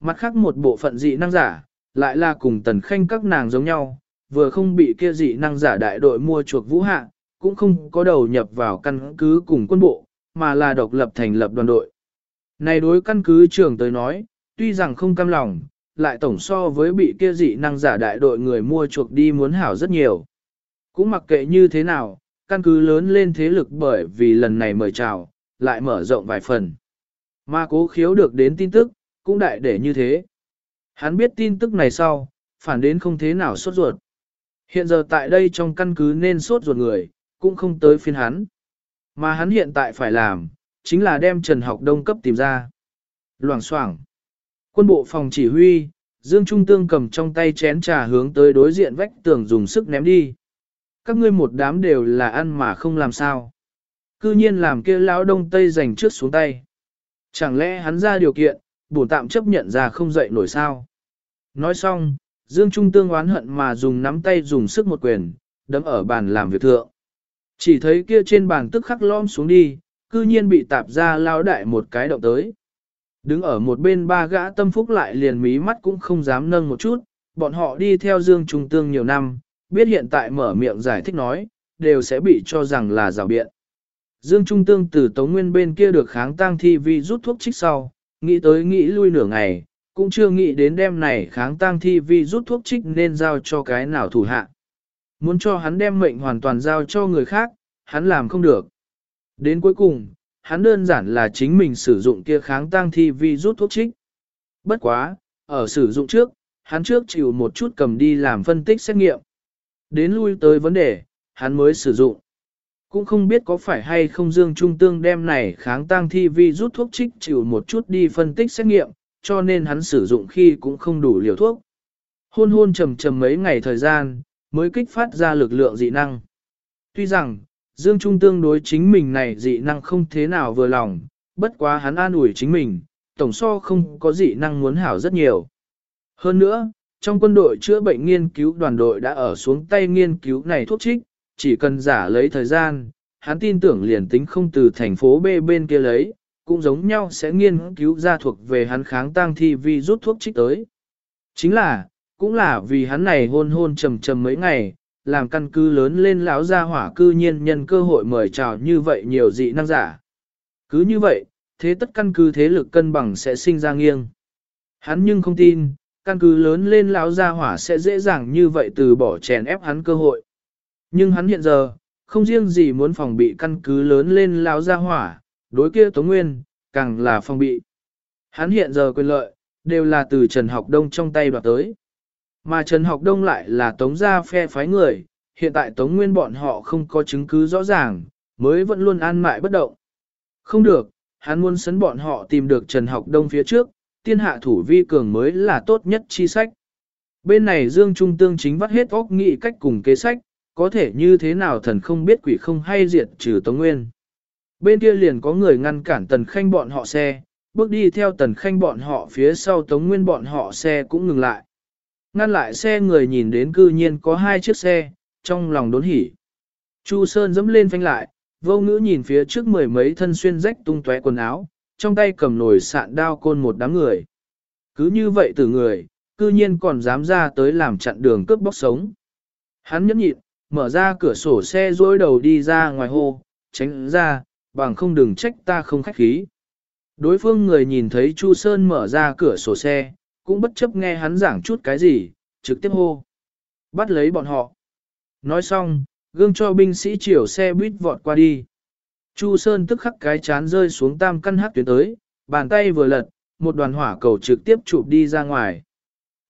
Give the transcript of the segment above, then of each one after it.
mặt khác một bộ phận dị năng giả, lại là cùng tần khanh các nàng giống nhau, vừa không bị kia dị năng giả đại đội mua chuộc vũ hạ, cũng không có đầu nhập vào căn cứ cùng quân bộ, mà là độc lập thành lập đoàn đội. Này đối căn cứ trưởng tới nói, tuy rằng không cam lòng, lại tổng so với bị kia dị năng giả đại đội người mua chuộc đi muốn hảo rất nhiều. Cũng mặc kệ như thế nào, căn cứ lớn lên thế lực bởi vì lần này mời chào, lại mở rộng vài phần. Mà cố khiếu được đến tin tức, cũng đại để như thế. Hắn biết tin tức này sau, phản đến không thế nào sốt ruột. Hiện giờ tại đây trong căn cứ nên sốt ruột người, cũng không tới phiên hắn. Mà hắn hiện tại phải làm, chính là đem Trần Học Đông cấp tìm ra. Loảng xoảng Quân bộ phòng chỉ huy, Dương Trung Tương cầm trong tay chén trà hướng tới đối diện vách tường dùng sức ném đi. Các ngươi một đám đều là ăn mà không làm sao. Cư nhiên làm kia lão đông tây giành trước xuống tay. Chẳng lẽ hắn ra điều kiện, bổn tạm chấp nhận ra không dậy nổi sao. Nói xong, Dương Trung Tương oán hận mà dùng nắm tay dùng sức một quyền, đấm ở bàn làm việc thượng. Chỉ thấy kia trên bàn tức khắc lom xuống đi, cư nhiên bị tạp ra lao đại một cái động tới. Đứng ở một bên ba gã tâm phúc lại liền mí mắt cũng không dám nâng một chút, bọn họ đi theo Dương Trung Tương nhiều năm, biết hiện tại mở miệng giải thích nói, đều sẽ bị cho rằng là rào biện. Dương Trung Tương từ Tống Nguyên bên kia được kháng tang thi vi rút thuốc trích sau, nghĩ tới nghĩ lui nửa ngày, cũng chưa nghĩ đến đêm này kháng tang thi vi rút thuốc trích nên giao cho cái nào thủ hạ. Muốn cho hắn đem mệnh hoàn toàn giao cho người khác, hắn làm không được. Đến cuối cùng, hắn đơn giản là chính mình sử dụng kia kháng tang thi vi rút thuốc trích. Bất quá, ở sử dụng trước, hắn trước chịu một chút cầm đi làm phân tích xét nghiệm. Đến lui tới vấn đề, hắn mới sử dụng. Cũng không biết có phải hay không Dương Trung Tương đem này kháng tăng thi vi rút thuốc trích chịu một chút đi phân tích xét nghiệm, cho nên hắn sử dụng khi cũng không đủ liều thuốc. Hôn hôn trầm trầm mấy ngày thời gian, mới kích phát ra lực lượng dị năng. Tuy rằng, Dương Trung tương đối chính mình này dị năng không thế nào vừa lòng, bất quá hắn an ủi chính mình, tổng so không có dị năng muốn hảo rất nhiều. Hơn nữa, trong quân đội chữa bệnh nghiên cứu đoàn đội đã ở xuống tay nghiên cứu này thuốc trích, chỉ cần giả lấy thời gian, hắn tin tưởng liền tính không từ thành phố B bên kia lấy, cũng giống nhau sẽ nghiên cứu ra thuộc về hắn kháng tăng thi vi rút thuốc trích tới. Chính là, cũng là vì hắn này hôn hôn trầm trầm mấy ngày, làm căn cứ lớn lên lão gia hỏa cư nhiên nhân cơ hội mời chào như vậy nhiều dị năng giả. Cứ như vậy, thế tất căn cứ thế lực cân bằng sẽ sinh ra nghiêng. Hắn nhưng không tin, căn cứ lớn lên lão gia hỏa sẽ dễ dàng như vậy từ bỏ chèn ép hắn cơ hội. Nhưng hắn hiện giờ, không riêng gì muốn phòng bị căn cứ lớn lên lão gia hỏa, đối kia Tống Nguyên, càng là phòng bị. Hắn hiện giờ quyền lợi, đều là từ Trần Học Đông trong tay đoạt tới. Mà Trần Học Đông lại là Tống gia phe phái người, hiện tại Tống Nguyên bọn họ không có chứng cứ rõ ràng, mới vẫn luôn an mại bất động. Không được, hắn muốn sấn bọn họ tìm được Trần Học Đông phía trước, tiên hạ thủ vi cường mới là tốt nhất chi sách. Bên này Dương Trung Tương chính vắt hết óc nghị cách cùng kế sách, có thể như thế nào thần không biết quỷ không hay diệt trừ Tống Nguyên. Bên kia liền có người ngăn cản Tần Khanh bọn họ xe, bước đi theo Tần Khanh bọn họ phía sau Tống Nguyên bọn họ xe cũng ngừng lại. Ngăn lại xe người nhìn đến cư nhiên có hai chiếc xe, trong lòng đốn hỉ. Chu Sơn dẫm lên phanh lại, vô ngữ nhìn phía trước mười mấy thân xuyên rách tung tóe quần áo, trong tay cầm nồi sạn đao côn một đám người. Cứ như vậy từ người, cư nhiên còn dám ra tới làm chặn đường cướp bóc sống. Hắn nhẫn nhịn, mở ra cửa sổ xe dối đầu đi ra ngoài hồ, tránh ra, bằng không đừng trách ta không khách khí. Đối phương người nhìn thấy Chu Sơn mở ra cửa sổ xe, cũng bất chấp nghe hắn giảng chút cái gì, trực tiếp hô. Bắt lấy bọn họ. Nói xong, gương cho binh sĩ chiều xe buýt vọt qua đi. Chu Sơn tức khắc cái chán rơi xuống tam căn hát tuyến tới, bàn tay vừa lật, một đoàn hỏa cầu trực tiếp chụp đi ra ngoài.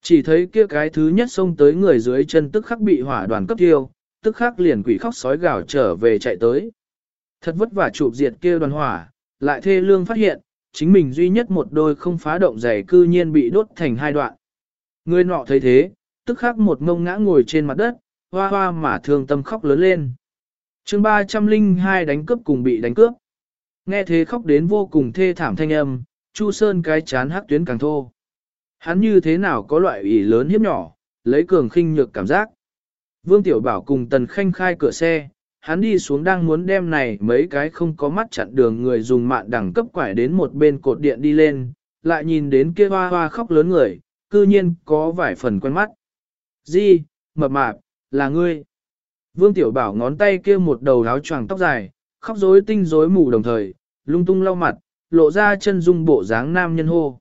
Chỉ thấy kia cái thứ nhất xông tới người dưới chân tức khắc bị hỏa đoàn cấp tiêu, tức khắc liền quỷ khóc sói gào trở về chạy tới. Thật vất vả chụp diệt kia đoàn hỏa, lại thê lương phát hiện, chính mình duy nhất một đôi không phá động giày cư nhiên bị đốt thành hai đoạn. Người nọ thấy thế, tức khắc một ngông ngã ngồi trên mặt đất, hoa hoa mà thương tâm khóc lớn lên. chương 302 đánh cướp cùng bị đánh cướp. Nghe thế khóc đến vô cùng thê thảm thanh âm, Chu Sơn cái chán hắc tuyến càng thô. Hắn như thế nào có loại ủy lớn hiếp nhỏ, lấy cường khinh nhược cảm giác. Vương Tiểu Bảo cùng Tần Khanh khai cửa xe, hắn đi xuống đang muốn đem này mấy cái không có mắt chặn đường người dùng mạng đẳng cấp quải đến một bên cột điện đi lên, lại nhìn đến kia hoa hoa khóc lớn người, cư nhiên có vài phần quen mắt. Di, mập mạp, là ngươi. Vương Tiểu Bảo ngón tay kia một đầu áo choàng tóc dài, khóc rối tinh rối mù đồng thời, lung tung lau mặt, lộ ra chân dung bộ dáng nam nhân hô.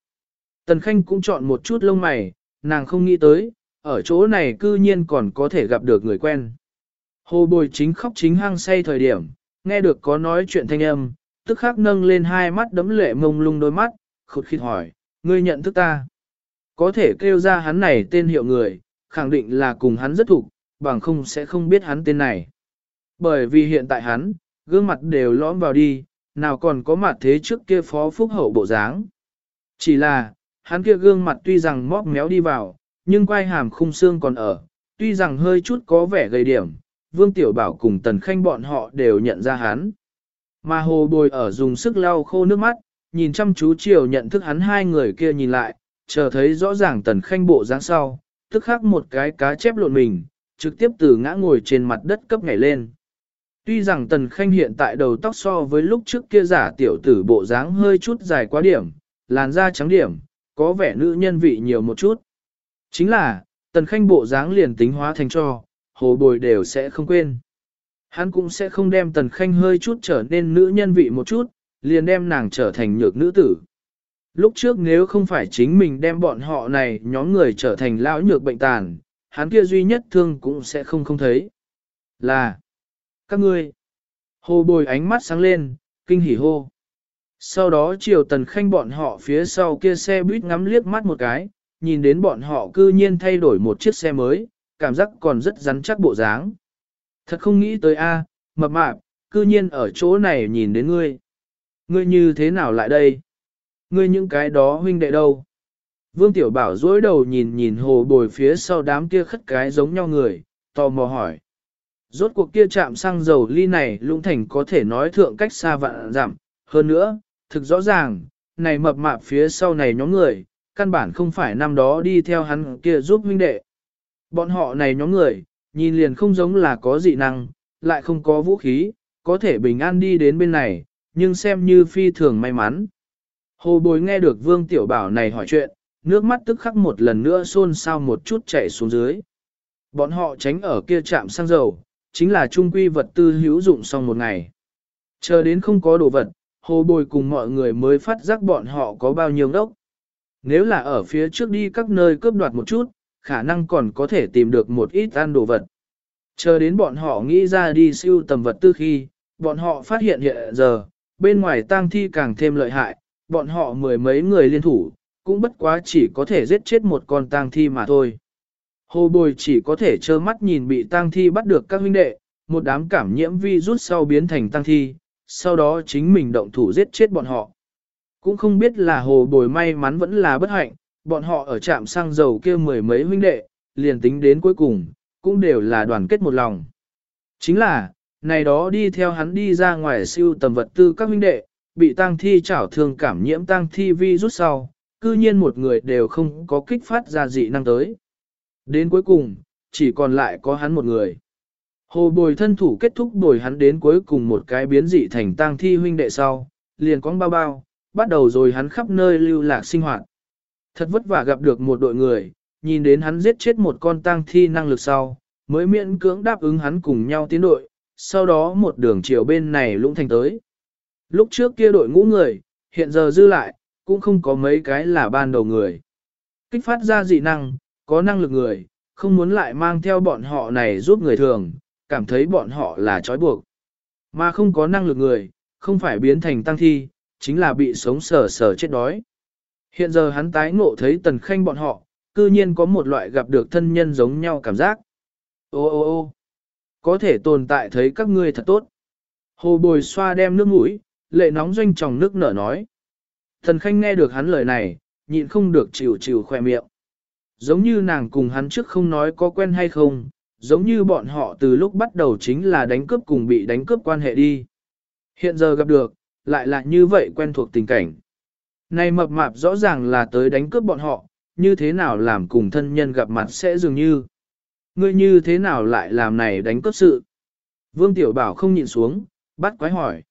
Tần Khanh cũng chọn một chút lông mày, nàng không nghĩ tới, ở chỗ này cư nhiên còn có thể gặp được người quen. Hồ bồi chính khóc chính hăng say thời điểm, nghe được có nói chuyện thanh âm, tức khắc nâng lên hai mắt đấm lệ mông lung đôi mắt, khụt khịt hỏi, ngươi nhận thức ta. Có thể kêu ra hắn này tên hiệu người, khẳng định là cùng hắn rất thuộc, bằng không sẽ không biết hắn tên này. Bởi vì hiện tại hắn, gương mặt đều lõm vào đi, nào còn có mặt thế trước kia phó phúc hậu bộ dáng. Chỉ là, hắn kia gương mặt tuy rằng móc méo đi vào, nhưng quai hàm khung xương còn ở, tuy rằng hơi chút có vẻ gầy điểm, Vương Tiểu Bảo cùng Tần Khanh bọn họ đều nhận ra hắn. Mà hồ bồi ở dùng sức lau khô nước mắt, nhìn chăm chú chiều nhận thức hắn hai người kia nhìn lại, chờ thấy rõ ràng Tần Khanh bộ dáng sau, tức khắc một cái cá chép lộn mình, trực tiếp từ ngã ngồi trên mặt đất cấp nhảy lên. Tuy rằng Tần Khanh hiện tại đầu tóc so với lúc trước kia giả tiểu tử bộ dáng hơi chút dài quá điểm, làn da trắng điểm, có vẻ nữ nhân vị nhiều một chút. Chính là, Tần Khanh bộ dáng liền tính hóa thành cho, hồ bồi đều sẽ không quên. Hắn cũng sẽ không đem Tần Khanh hơi chút trở nên nữ nhân vị một chút, liền đem nàng trở thành nhược nữ tử. Lúc trước nếu không phải chính mình đem bọn họ này nhóm người trở thành lão nhược bệnh tàn, hắn kia duy nhất thương cũng sẽ không không thấy. Là, các ngươi. Hồ bồi ánh mắt sáng lên, kinh hỉ hô. Sau đó chiều tần khanh bọn họ phía sau kia xe buýt ngắm liếc mắt một cái, nhìn đến bọn họ cư nhiên thay đổi một chiếc xe mới, cảm giác còn rất rắn chắc bộ dáng. Thật không nghĩ tới a, mập mạp, cư nhiên ở chỗ này nhìn đến ngươi. Ngươi như thế nào lại đây? Ngươi những cái đó huynh đệ đâu? Vương Tiểu Bảo dối đầu nhìn nhìn hồ bồi phía sau đám kia khất cái giống nhau người, tò mò hỏi. Rốt cuộc kia chạm xăng dầu ly này lũng thành có thể nói thượng cách xa vạn giảm. Hơn nữa, thực rõ ràng, này mập mạp phía sau này nhóm người, căn bản không phải năm đó đi theo hắn kia giúp huynh đệ. Bọn họ này nhóm người, nhìn liền không giống là có dị năng, lại không có vũ khí, có thể bình an đi đến bên này, nhưng xem như phi thường may mắn. Hồ bồi nghe được Vương Tiểu Bảo này hỏi chuyện, nước mắt tức khắc một lần nữa xôn xao một chút chảy xuống dưới. Bọn họ tránh ở kia trạm xăng dầu, chính là trung quy vật tư hữu dụng xong một ngày. Chờ đến không có đồ vật, hồ bồi cùng mọi người mới phát giác bọn họ có bao nhiêu đốc. Nếu là ở phía trước đi các nơi cướp đoạt một chút, khả năng còn có thể tìm được một ít ăn đồ vật. Chờ đến bọn họ nghĩ ra đi siêu tầm vật tư khi, bọn họ phát hiện hiện giờ, bên ngoài tang thi càng thêm lợi hại, bọn họ mười mấy người liên thủ, cũng bất quá chỉ có thể giết chết một con tang thi mà thôi. Hồ bồi chỉ có thể trơ mắt nhìn bị tang thi bắt được các huynh đệ, một đám cảm nhiễm vi rút sau biến thành tang thi, sau đó chính mình động thủ giết chết bọn họ. Cũng không biết là hồ bồi may mắn vẫn là bất hạnh, bọn họ ở trạm xăng dầu kia mười mấy huynh đệ, liền tính đến cuối cùng, cũng đều là đoàn kết một lòng. Chính là, này đó đi theo hắn đi ra ngoài siêu tầm vật tư các huynh đệ, bị tang thi chảo thương cảm nhiễm tang thi vi rút sau, cư nhiên một người đều không có kích phát ra dị năng tới. Đến cuối cùng, chỉ còn lại có hắn một người. Hồ bồi thân thủ kết thúc bồi hắn đến cuối cùng một cái biến dị thành tang thi huynh đệ sau, liền quăng bao bao, bắt đầu rồi hắn khắp nơi lưu lạc sinh hoạt. Thật vất vả gặp được một đội người, nhìn đến hắn giết chết một con tang thi năng lực sau, mới miễn cưỡng đáp ứng hắn cùng nhau tiến đội, sau đó một đường chiều bên này lũng thành tới. Lúc trước kia đội ngũ người, hiện giờ dư lại, cũng không có mấy cái là ban đầu người. Kích phát ra dị năng, có năng lực người, không muốn lại mang theo bọn họ này giúp người thường, cảm thấy bọn họ là trói buộc. Mà không có năng lực người, không phải biến thành tăng thi, chính là bị sống sờ sờ chết đói. Hiện giờ hắn tái ngộ thấy tần khanh bọn họ, cư nhiên có một loại gặp được thân nhân giống nhau cảm giác. Ô ô ô có thể tồn tại thấy các ngươi thật tốt. Hồ bồi xoa đem nước mũi, lệ nóng doanh tròng nước nở nói. thần khanh nghe được hắn lời này, nhịn không được chịu chịu khoe miệng. Giống như nàng cùng hắn trước không nói có quen hay không, giống như bọn họ từ lúc bắt đầu chính là đánh cướp cùng bị đánh cướp quan hệ đi. Hiện giờ gặp được, lại là như vậy quen thuộc tình cảnh. Này mập mạp rõ ràng là tới đánh cướp bọn họ, như thế nào làm cùng thân nhân gặp mặt sẽ dường như. Ngươi như thế nào lại làm này đánh cướp sự? Vương Tiểu Bảo không nhịn xuống, bắt quái hỏi.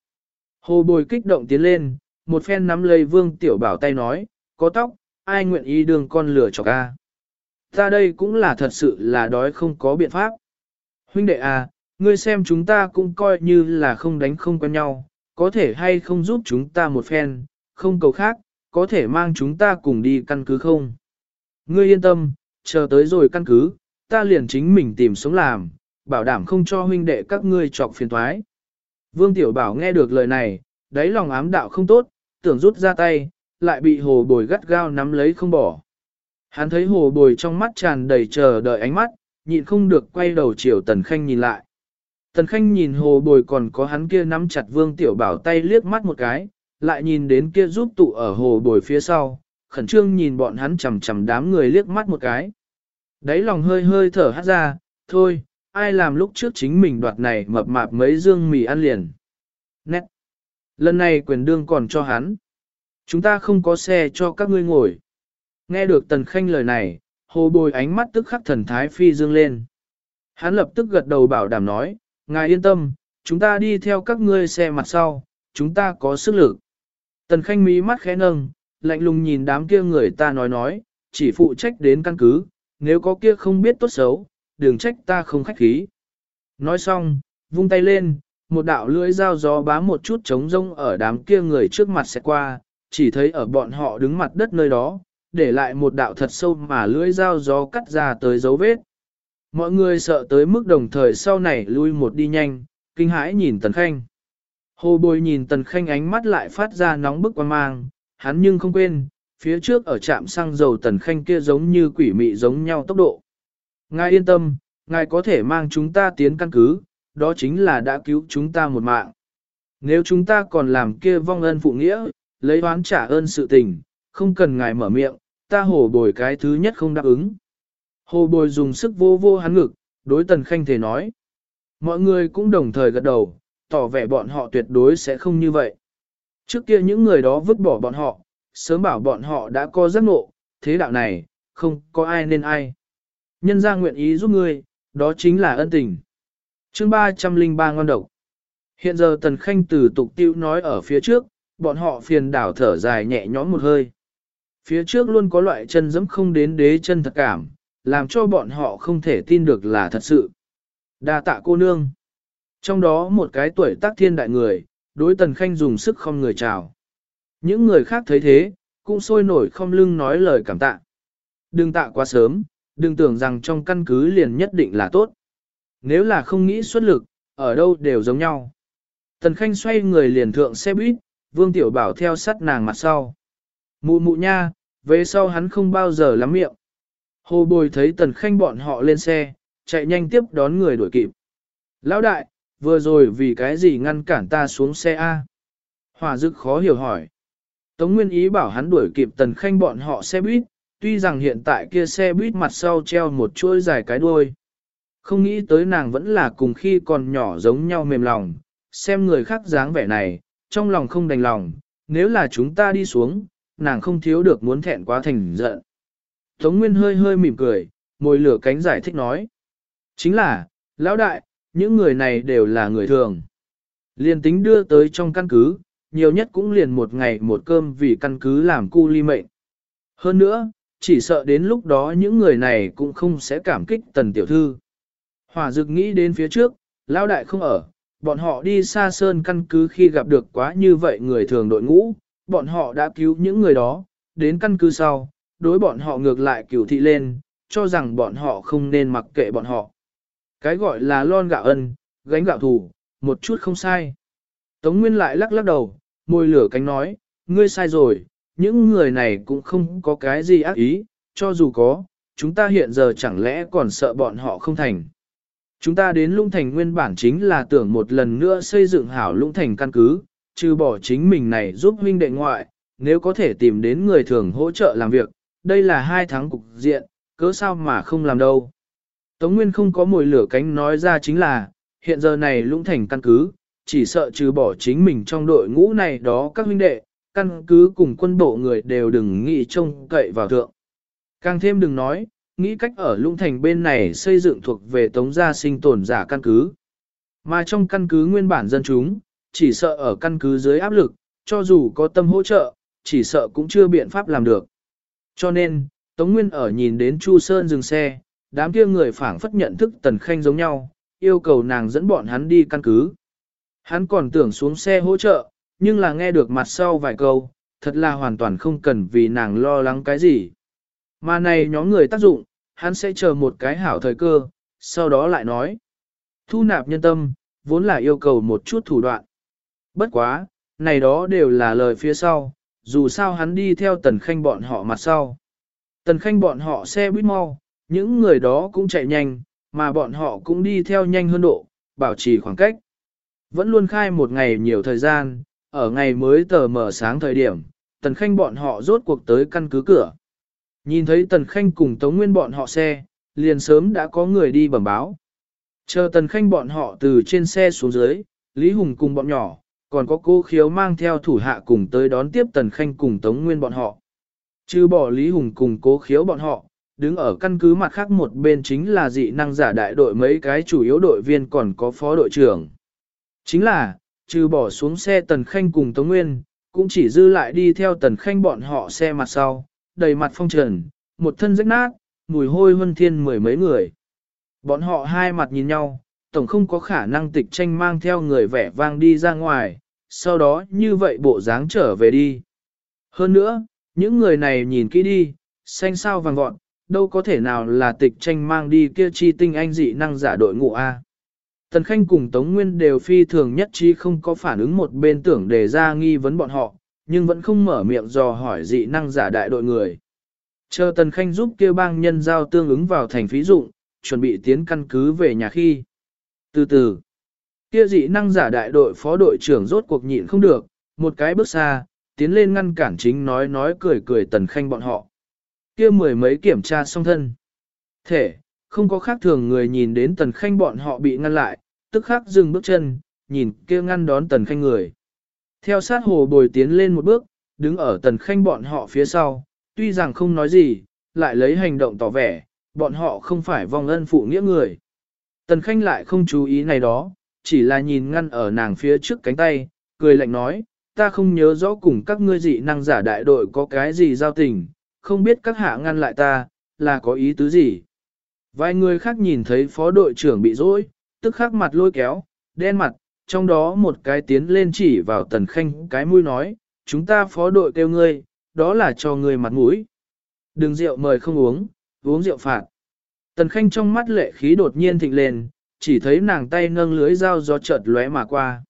Hồ bồi kích động tiến lên, một phen nắm lấy Vương Tiểu Bảo tay nói, có tóc, ai nguyện ý đường con lửa chọc ca. Ta đây cũng là thật sự là đói không có biện pháp. Huynh đệ à, ngươi xem chúng ta cũng coi như là không đánh không quen nhau, có thể hay không giúp chúng ta một phen, không cầu khác, có thể mang chúng ta cùng đi căn cứ không. Ngươi yên tâm, chờ tới rồi căn cứ, ta liền chính mình tìm sống làm, bảo đảm không cho huynh đệ các ngươi trọc phiền thoái. Vương Tiểu Bảo nghe được lời này, đáy lòng ám đạo không tốt, tưởng rút ra tay, lại bị hồ bồi gắt gao nắm lấy không bỏ. Hắn thấy hồ bồi trong mắt tràn đầy chờ đợi ánh mắt, nhịn không được quay đầu chiều Tần Khanh nhìn lại. Tần Khanh nhìn hồ bồi còn có hắn kia nắm chặt Vương Tiểu Bảo tay liếc mắt một cái, lại nhìn đến kia giúp tụ ở hồ bồi phía sau, khẩn trương nhìn bọn hắn chầm chầm đám người liếc mắt một cái. Đấy lòng hơi hơi thở hát ra, thôi, ai làm lúc trước chính mình đoạt này mập mạp mấy dương mì ăn liền. Nét. Lần này quyền đương còn cho hắn. Chúng ta không có xe cho các ngươi ngồi. Nghe được Tần Khanh lời này, hồ bồi ánh mắt tức khắc thần thái phi dương lên. Hắn lập tức gật đầu bảo đảm nói, ngài yên tâm, chúng ta đi theo các ngươi xe mặt sau, chúng ta có sức lực. Tần Khanh mí mắt khẽ nâng, lạnh lùng nhìn đám kia người ta nói nói, chỉ phụ trách đến căn cứ, nếu có kia không biết tốt xấu, đừng trách ta không khách khí. Nói xong, vung tay lên, một đạo lưỡi dao gió bám một chút trống rông ở đám kia người trước mặt sẽ qua, chỉ thấy ở bọn họ đứng mặt đất nơi đó, để lại một đạo thật sâu mà lưỡi dao gió cắt ra tới dấu vết. Mọi người sợ tới mức đồng thời sau này lui một đi nhanh, kinh hãi nhìn Tần Khanh. Hồ bồi nhìn Tần Khanh ánh mắt lại phát ra nóng bức quan mang, hắn nhưng không quên, phía trước ở trạm xăng dầu Tần Khanh kia giống như quỷ mị giống nhau tốc độ. Ngài yên tâm, ngài có thể mang chúng ta tiến căn cứ, đó chính là đã cứu chúng ta một mạng. Nếu chúng ta còn làm kia vong ân phụ nghĩa, lấy oán trả ơn sự tình, không cần ngài mở miệng, ta hồ bồi cái thứ nhất không đáp ứng. Hồ bồi dùng sức vô vô hắn ngực, đối tần khanh thể nói. Mọi người cũng đồng thời gật đầu, tỏ vẻ bọn họ tuyệt đối sẽ không như vậy. Trước kia những người đó vứt bỏ bọn họ, sớm bảo bọn họ đã có giác ngộ, thế đạo này, không có ai nên ai. Nhân ra nguyện ý giúp ngươi, đó chính là ân tình. chương 303 ngon độc. Hiện giờ Tần Khanh từ tục tiêu nói ở phía trước, bọn họ phiền đảo thở dài nhẹ nhõm một hơi. Phía trước luôn có loại chân dẫm không đến đế chân thật cảm, làm cho bọn họ không thể tin được là thật sự. đa tạ cô nương. Trong đó một cái tuổi tác thiên đại người, đối Tần Khanh dùng sức không người chào. Những người khác thấy thế, cũng sôi nổi không lưng nói lời cảm tạ. Đừng tạ quá sớm, đừng tưởng rằng trong căn cứ liền nhất định là tốt. Nếu là không nghĩ xuất lực, ở đâu đều giống nhau. Tần Khanh xoay người liền thượng xe buýt, Vương Tiểu Bảo theo sát nàng mặt sau. Mụ mụ nha, về sau hắn không bao giờ lắm miệng. Hồ bồi thấy Tần Khanh bọn họ lên xe, chạy nhanh tiếp đón người đuổi kịp. Lão đại, vừa rồi vì cái gì ngăn cản ta xuống xe A? Hòa dực khó hiểu hỏi. Tống Nguyên ý bảo hắn đuổi kịp Tần Khanh bọn họ xe buýt, tuy rằng hiện tại kia xe buýt mặt sau treo một chuỗi dài cái đuôi. Không nghĩ tới nàng vẫn là cùng khi còn nhỏ giống nhau mềm lòng, xem người khác dáng vẻ này, trong lòng không đành lòng, nếu là chúng ta đi xuống, nàng không thiếu được muốn thẹn quá thành giận. Tống Nguyên hơi hơi mỉm cười, Môi lửa cánh giải thích nói. Chính là, lão đại, những người này đều là người thường. Liên tính đưa tới trong căn cứ, nhiều nhất cũng liền một ngày một cơm vì căn cứ làm cu ly mệnh. Hơn nữa, chỉ sợ đến lúc đó những người này cũng không sẽ cảm kích tần tiểu thư. Hỏa dực nghĩ đến phía trước, lão đại không ở, bọn họ đi xa sơn căn cứ khi gặp được quá như vậy người thường đội ngũ, bọn họ đã cứu những người đó, đến căn cứ sau, đối bọn họ ngược lại cửu thị lên, cho rằng bọn họ không nên mặc kệ bọn họ. Cái gọi là lon gạo ân, gánh gạo thù, một chút không sai. Tống Nguyên lại lắc lắc đầu, môi lửa cánh nói, ngươi sai rồi, những người này cũng không có cái gì ác ý, cho dù có, chúng ta hiện giờ chẳng lẽ còn sợ bọn họ không thành. Chúng ta đến Lũng Thành nguyên bản chính là tưởng một lần nữa xây dựng hảo Lũng Thành căn cứ, trừ bỏ chính mình này giúp huynh đệ ngoại, nếu có thể tìm đến người thường hỗ trợ làm việc, đây là hai tháng cục diện, cớ sao mà không làm đâu. Tống Nguyên không có mồi lửa cánh nói ra chính là, hiện giờ này Lũng Thành căn cứ, chỉ sợ trừ bỏ chính mình trong đội ngũ này đó các huynh đệ, căn cứ cùng quân bộ người đều đừng nghĩ trông cậy vào thượng. Càng thêm đừng nói, nghĩ cách ở Lũng Thành bên này xây dựng thuộc về tống gia sinh tồn giả căn cứ. Mà trong căn cứ nguyên bản dân chúng, chỉ sợ ở căn cứ dưới áp lực, cho dù có tâm hỗ trợ, chỉ sợ cũng chưa biện pháp làm được. Cho nên, Tống Nguyên ở nhìn đến Chu Sơn dừng xe, đám kia người phảng phất nhận thức Tần Khanh giống nhau, yêu cầu nàng dẫn bọn hắn đi căn cứ. Hắn còn tưởng xuống xe hỗ trợ, nhưng là nghe được mặt sau vài câu, thật là hoàn toàn không cần vì nàng lo lắng cái gì. Mà này nhóm người tác dụng, hắn sẽ chờ một cái hảo thời cơ, sau đó lại nói. Thu nạp nhân tâm, vốn là yêu cầu một chút thủ đoạn. Bất quá, này đó đều là lời phía sau, dù sao hắn đi theo tần khanh bọn họ mặt sau. Tần khanh bọn họ xe buýt mau, những người đó cũng chạy nhanh, mà bọn họ cũng đi theo nhanh hơn độ, bảo trì khoảng cách. Vẫn luôn khai một ngày nhiều thời gian, ở ngày mới tờ mở sáng thời điểm, tần khanh bọn họ rốt cuộc tới căn cứ cửa. Nhìn thấy tần khanh cùng tống nguyên bọn họ xe, liền sớm đã có người đi bẩm báo. Chờ tần khanh bọn họ từ trên xe xuống dưới, Lý Hùng cùng bọn nhỏ, còn có cô khiếu mang theo thủ hạ cùng tới đón tiếp tần khanh cùng tống nguyên bọn họ. Chứ bỏ Lý Hùng cùng cố khiếu bọn họ, đứng ở căn cứ mặt khác một bên chính là dị năng giả đại đội mấy cái chủ yếu đội viên còn có phó đội trưởng. Chính là, trừ bỏ xuống xe tần khanh cùng tống nguyên, cũng chỉ dư lại đi theo tần khanh bọn họ xe mặt sau, đầy mặt phong trần, một thân rách nát, mùi hôi huân thiên mười mấy người. Bọn họ hai mặt nhìn nhau, tổng không có khả năng tịch tranh mang theo người vẻ vang đi ra ngoài, sau đó như vậy bộ dáng trở về đi. Hơn nữa, những người này nhìn kỹ đi, xanh sao vàng vọt, đâu có thể nào là tịch tranh mang đi kia chi tinh anh dị năng giả đội ngũ A. Tần Khanh cùng Tống Nguyên đều phi thường nhất trí không có phản ứng một bên tưởng đề ra nghi vấn bọn họ, nhưng vẫn không mở miệng dò hỏi dị năng giả đại đội người. Chờ Tần Khanh giúp kêu bang nhân giao tương ứng vào thành phí dụng, chuẩn bị tiến căn cứ về nhà khi. Từ từ, kia dị năng giả đại đội phó đội trưởng rốt cuộc nhịn không được, một cái bước xa, tiến lên ngăn cản chính nói nói cười cười Tần Khanh bọn họ. Kia mười mấy kiểm tra xong thân. Thể, không có khác thường người nhìn đến Tần Khanh bọn họ bị ngăn lại, tức khắc dừng bước chân, nhìn kia ngăn đón Tần Khanh người. Theo sát hồ bồi tiến lên một bước, đứng ở Tần Khanh bọn họ phía sau, tuy rằng không nói gì, lại lấy hành động tỏ vẻ, bọn họ không phải vong ân phụ nghĩa người. Tần Khanh lại không chú ý này đó, chỉ là nhìn ngăn ở nàng phía trước cánh tay, cười lạnh nói, ta không nhớ rõ cùng các ngươi dị năng giả đại đội có cái gì giao tình, không biết các hạ ngăn lại ta, là có ý tứ gì. Vài người khác nhìn thấy phó đội trưởng bị dối, tức khắc mặt lôi kéo, đen mặt, trong đó một cái tiến lên chỉ vào tần khanh cái mũi nói, chúng ta phó đội kêu ngươi, đó là cho ngươi mặt mũi. Đừng rượu mời không uống, uống rượu phạt. Tần khanh trong mắt lệ khí đột nhiên thịnh lên, chỉ thấy nàng tay nâng lưới dao gió chợt lóe mà qua.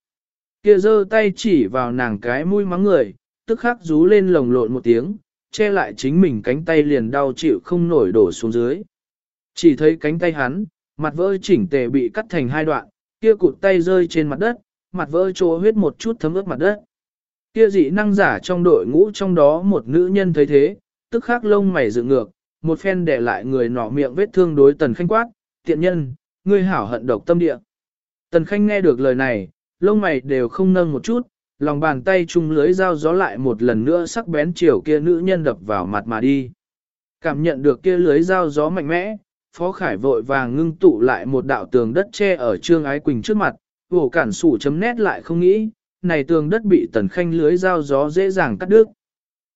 Kia giơ tay chỉ vào nàng cái mũi mắng người, tức khắc rú lên lồng lộn một tiếng, che lại chính mình cánh tay liền đau chịu không nổi đổ xuống dưới. Chỉ thấy cánh tay hắn, mặt vỡ chỉnh tề bị cắt thành hai đoạn, kia cụt tay rơi trên mặt đất, mặt vỡ chỗ huyết một chút thấm ướt mặt đất. Kia dị năng giả trong đội ngũ trong đó một nữ nhân thấy thế, tức khắc lông mày dựng ngược, một phen để lại người nọ miệng vết thương đối tần khanh quát, tiện nhân, ngươi hảo hận độc tâm địa. Tần khanh nghe được lời này, lông mày đều không nâng một chút, lòng bàn tay chung lưới dao gió lại một lần nữa sắc bén chiều kia nữ nhân đập vào mặt mà đi. Cảm nhận được kia lưới dao gió mạnh mẽ, Phó Khải vội vàng ngưng tụ lại một đạo tường đất che ở Trương Ái Quỳnh trước mặt, vổ cản sủ chấm nét lại không nghĩ, này tường đất bị tần khanh lưới dao gió dễ dàng cắt đứt.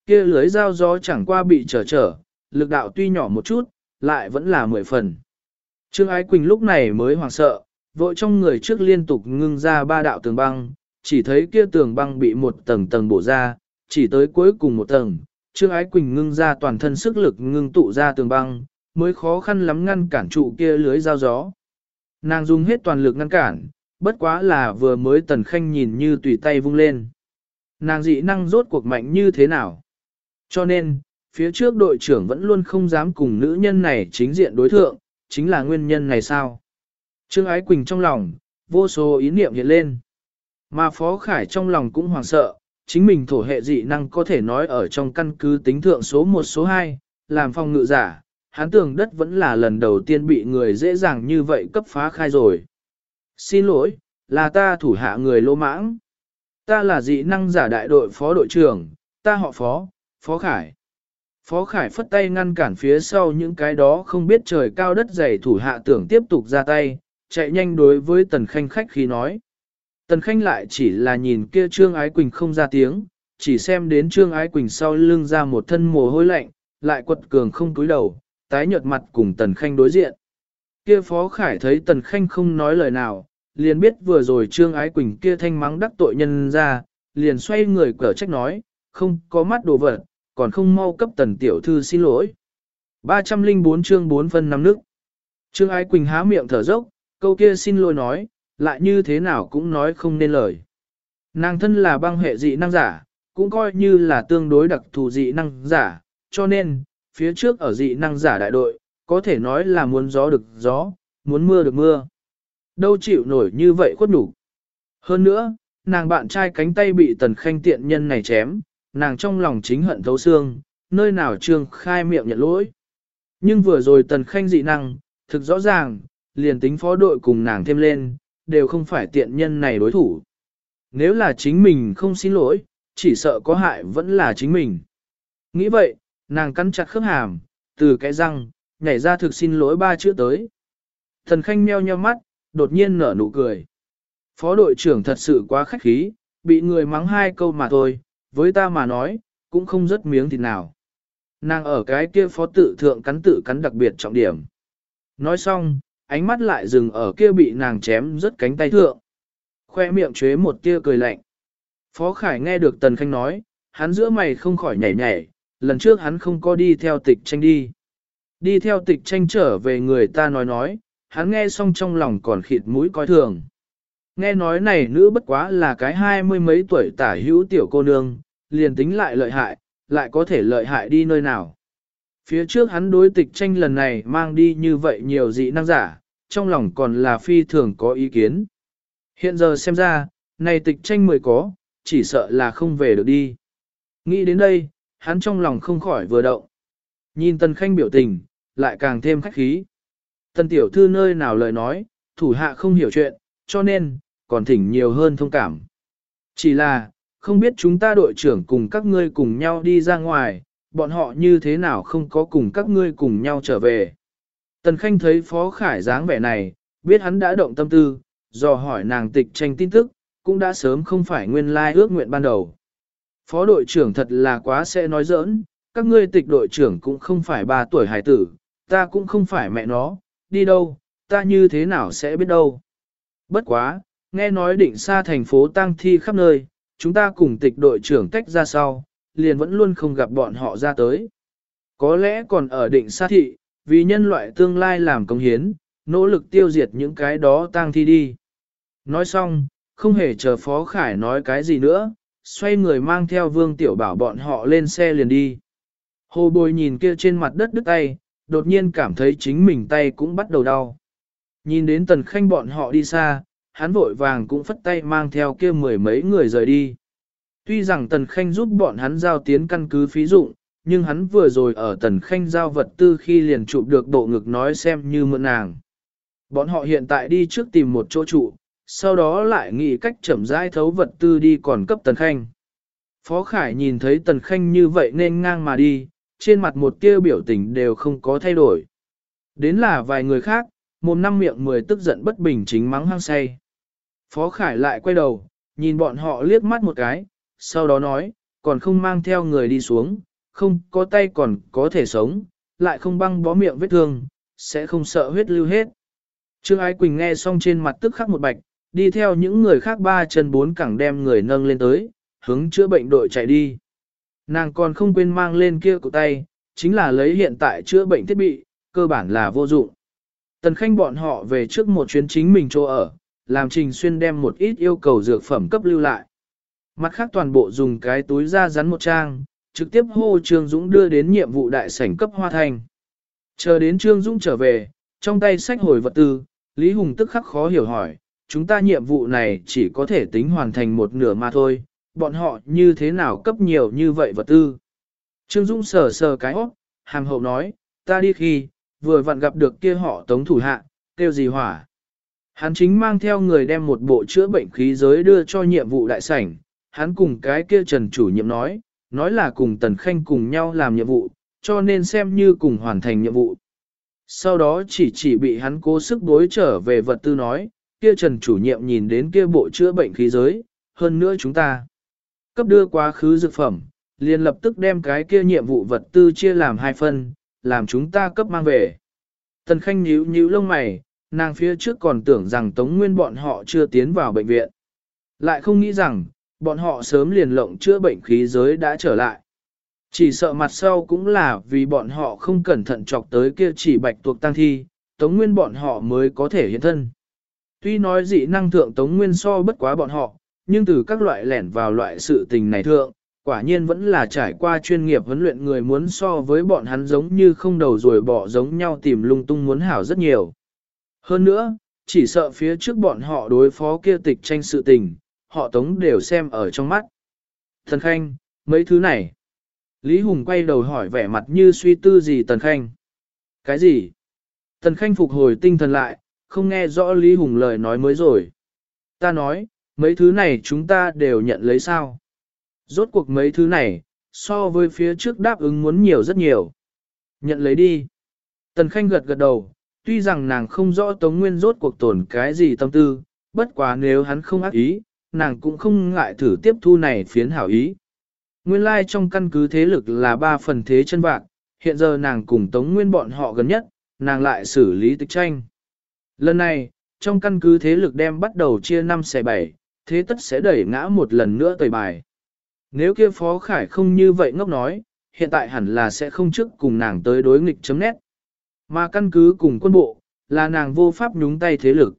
Kia lưới dao gió chẳng qua bị trở trở, lực đạo tuy nhỏ một chút, lại vẫn là mười phần. Trương Ái Quỳnh lúc này mới hoảng sợ, vội trong người trước liên tục ngưng ra ba đạo tường băng, chỉ thấy kia tường băng bị một tầng tầng bổ ra, chỉ tới cuối cùng một tầng, Trương Ái Quỳnh ngưng ra toàn thân sức lực ngưng tụ ra tường băng, mới khó khăn lắm ngăn cản trụ kia lưới dao gió. Nàng dùng hết toàn lực ngăn cản, bất quá là vừa mới tần khanh nhìn như tùy tay vung lên. Nàng dị năng rốt cuộc mạnh như thế nào? Cho nên, phía trước đội trưởng vẫn luôn không dám cùng nữ nhân này chính diện đối thượng, chính là nguyên nhân này sao? Trương Ái Quỳnh trong lòng, vô số ý niệm hiện lên. Mà Phó Khải trong lòng cũng hoảng sợ, chính mình thổ hệ dị năng có thể nói ở trong căn cứ tính thượng số 1 số 2, làm phòng ngự giả, hán tường đất vẫn là lần đầu tiên bị người dễ dàng như vậy cấp phá khai rồi. Xin lỗi, là ta thủ hạ người lỗ mãng. Ta là dị năng giả đại đội phó đội trưởng, ta họ phó, phó khải. Phó khải phất tay ngăn cản phía sau những cái đó không biết trời cao đất dày thủ hạ tưởng tiếp tục ra tay, chạy nhanh đối với tần khanh khách khi nói. Tần khanh lại chỉ là nhìn kia trương ái quỳnh không ra tiếng, chỉ xem đến Trương Ái Quỳnh sau lưng ra một thân mồ hôi lạnh, lại quật cường không cúi đầu, tái nhợt mặt cùng Tần Khanh đối diện. Kia Phó Khải thấy Tần Khanh không nói lời nào, liền biết vừa rồi Trương Ái Quỳnh kia thanh mắng đắc tội nhân ra, liền xoay người cở trách nói, không có mắt đồ vật, còn không mau cấp Tần Tiểu Thư xin lỗi. 304 chương 4 phân năm nước. Trương Ái Quỳnh há miệng thở dốc, câu kia xin lỗi nói, lại như thế nào cũng nói không nên lời. Nàng thân là băng hệ dị năng giả, cũng coi như là tương đối đặc thù dị năng giả, cho nên, phía trước ở dị năng giả đại đội, có thể nói là muốn gió được gió, muốn mưa được mưa. Đâu chịu nổi như vậy khuất đủ. Hơn nữa, nàng bạn trai cánh tay bị tần khanh tiện nhân này chém, nàng trong lòng chính hận thấu xương, nơi nào trương khai miệng nhận lỗi. Nhưng vừa rồi tần khanh dị năng, thực rõ ràng, liền tính phó đội cùng nàng thêm lên, đều không phải tiện nhân này đối thủ. Nếu là chính mình không xin lỗi, chỉ sợ có hại vẫn là chính mình. Nghĩ vậy, nàng cắn chặt khớp hàm, từ cái răng, nhảy ra thực xin lỗi ba chữ tới. Thần khanh meo nheo mắt, đột nhiên nở nụ cười. Phó đội trưởng thật sự quá khách khí, bị người mắng hai câu mà thôi, với ta mà nói, cũng không rất miếng thịt nào. Nàng ở cái kia phó tự thượng cắn tự cắn đặc biệt trọng điểm. Nói xong, ánh mắt lại dừng ở kia bị nàng chém rất cánh tay thượng. Khoe miệng chế một tia cười lạnh. Phó Khải nghe được Tần Khanh nói, hắn giữa mày không khỏi nhảy nhảy, lần trước hắn không có đi theo tịch tranh đi. Đi theo tịch tranh trở về người ta nói nói, hắn nghe xong trong lòng còn khịt mũi coi thường. Nghe nói này nữ bất quá là cái hai mươi mấy tuổi tả hữu tiểu cô nương, liền tính lại lợi hại, lại có thể lợi hại đi nơi nào. Phía trước hắn đối tịch tranh lần này mang đi như vậy nhiều dị năng giả, trong lòng còn là phi thường có ý kiến. Hiện giờ xem ra, này tịch tranh mười có, chỉ sợ là không về được đi. Nghĩ đến đây, hắn trong lòng không khỏi vừa động. Nhìn Tần Khanh biểu tình, lại càng thêm khách khí. Tần tiểu thư nơi nào lời nói, thủ hạ không hiểu chuyện, cho nên, còn thỉnh nhiều hơn thông cảm. Chỉ là, không biết chúng ta đội trưởng cùng các ngươi cùng nhau đi ra ngoài, bọn họ như thế nào không có cùng các ngươi cùng nhau trở về. Tần Khanh thấy Phó Khải dáng vẻ này, biết hắn đã động tâm tư, dò hỏi nàng tịch tranh tin tức, cũng đã sớm không phải nguyên lai ước nguyện ban đầu. Phó đội trưởng thật là quá sẽ nói giỡn, các ngươi tịch đội trưởng cũng không phải ba tuổi hải tử, ta cũng không phải mẹ nó, đi đâu, ta như thế nào sẽ biết đâu. Bất quá, nghe nói định xa thành phố tang thi khắp nơi, chúng ta cùng tịch đội trưởng tách ra sau, liền vẫn luôn không gặp bọn họ ra tới. Có lẽ còn ở định xa thị, vì nhân loại tương lai làm công hiến, nỗ lực tiêu diệt những cái đó tang thi đi. Nói xong, không hề chờ Phó Khải nói cái gì nữa, xoay người mang theo Vương Tiểu Bảo bọn họ lên xe liền đi. Hồ bồi nhìn kia trên mặt đất đứt tay, đột nhiên cảm thấy chính mình tay cũng bắt đầu đau. Nhìn đến tần khanh bọn họ đi xa, hắn vội vàng cũng phất tay mang theo kia mười mấy người rời đi. Tuy rằng tần khanh giúp bọn hắn giao tiến căn cứ phí dụng, nhưng hắn vừa rồi ở tần khanh giao vật tư khi liền chụp được bộ ngực nói xem như mượn nàng. Bọn họ hiện tại đi trước tìm một chỗ trụ, sau đó lại nghĩ cách chậm rãi thấu vật tư đi còn cấp Tần Khanh. Phó Khải nhìn thấy Tần Khanh như vậy nên ngang mà đi, trên mặt một tia biểu tình đều không có thay đổi. Đến là vài người khác, một năm miệng mười tức giận bất bình chính mắng hăng say. Phó Khải lại quay đầu, nhìn bọn họ liếc mắt một cái, sau đó nói, còn không mang theo người đi xuống, không có tay còn có thể sống, lại không băng bó miệng vết thương, sẽ không sợ huyết lưu hết. Trương Ái Quỳnh nghe xong trên mặt tức khắc một bạch, đi theo những người khác ba chân bốn cẳng đem người nâng lên tới, hướng chữa bệnh đội chạy đi. Nàng còn không quên mang lên kia của tay, chính là lấy hiện tại chữa bệnh thiết bị, cơ bản là vô dụng. Tần Khanh bọn họ về trước một chuyến chính mình chỗ ở, làm Trình Xuyên đem một ít yêu cầu dược phẩm cấp lưu lại. Mặt khác toàn bộ dùng cái túi ra rắn một trang, trực tiếp hô Trương Dũng đưa đến nhiệm vụ đại sảnh cấp hoa thành. Chờ đến Trương Dũng trở về, trong tay sách hồi vật tư, Lý Hùng tức khắc khó hiểu hỏi, chúng ta nhiệm vụ này chỉ có thể tính hoàn thành một nửa mà thôi, bọn họ như thế nào cấp nhiều như vậy vật tư. Trương Dũng sờ sờ cái óc, hàm hậu nói, ta đi khi, vừa vặn gặp được kia họ tống thủ hạ, tiêu gì hỏa. Hắn chính mang theo người đem một bộ chữa bệnh khí giới đưa cho nhiệm vụ đại sảnh, hắn cùng cái kia trần chủ nhiệm nói, nói là cùng Tần Khanh cùng nhau làm nhiệm vụ, cho nên xem như cùng hoàn thành nhiệm vụ. Sau đó chỉ chỉ bị hắn cố sức đối trở về vật tư nói, kia trần chủ nhiệm nhìn đến kia bộ chữa bệnh khí giới, hơn nữa chúng ta. Cấp đưa quá khứ dược phẩm, liền lập tức đem cái kia nhiệm vụ vật tư chia làm hai phần, làm chúng ta cấp mang về. Tần Khanh nhíu nhíu lông mày, nàng phía trước còn tưởng rằng Tống Nguyên bọn họ chưa tiến vào bệnh viện. Lại không nghĩ rằng, bọn họ sớm liền lộng chữa bệnh khí giới đã trở lại. Chỉ sợ mặt sau cũng là vì bọn họ không cẩn thận chọc tới kia chỉ bạch tuộc tăng thi, Tống Nguyên bọn họ mới có thể hiện thân. Tuy nói dị năng thượng Tống Nguyên so bất quá bọn họ, nhưng từ các loại lẻn vào loại sự tình này thượng, quả nhiên vẫn là trải qua chuyên nghiệp huấn luyện người muốn so với bọn hắn giống như không đầu rồi bỏ giống nhau tìm lung tung muốn hảo rất nhiều. Hơn nữa, chỉ sợ phía trước bọn họ đối phó kia tịch tranh sự tình, họ tống đều xem ở trong mắt. Thần Khanh, mấy thứ này. Lý Hùng quay đầu hỏi vẻ mặt như suy tư gì Tần Khanh. Cái gì? Tần Khanh phục hồi tinh thần lại, không nghe rõ Lý Hùng lời nói mới rồi. Ta nói, mấy thứ này chúng ta đều nhận lấy sao? Rốt cuộc mấy thứ này, so với phía trước đáp ứng muốn nhiều rất nhiều. Nhận lấy đi. Tần Khanh gật gật đầu, tuy rằng nàng không rõ Tống Nguyên rốt cuộc tổn cái gì tâm tư, bất quá nếu hắn không ác ý, nàng cũng không ngại thử tiếp thu này phiến hảo ý. Nguyên lai like trong căn cứ thế lực là ba phần thế chân bạc, hiện giờ nàng cùng Tống Nguyên bọn họ gần nhất, nàng lại xử lý tịch tranh. Lần này, trong căn cứ thế lực đem bắt đầu chia 5 xe 7, thế tất sẽ đẩy ngã một lần nữa tẩy bài. Nếu kia Phó Khải không như vậy ngốc nói, hiện tại hẳn là sẽ không trước cùng nàng tới đối nghịch chấm nét. Mà căn cứ cùng quân bộ, là nàng vô pháp nhúng tay thế lực.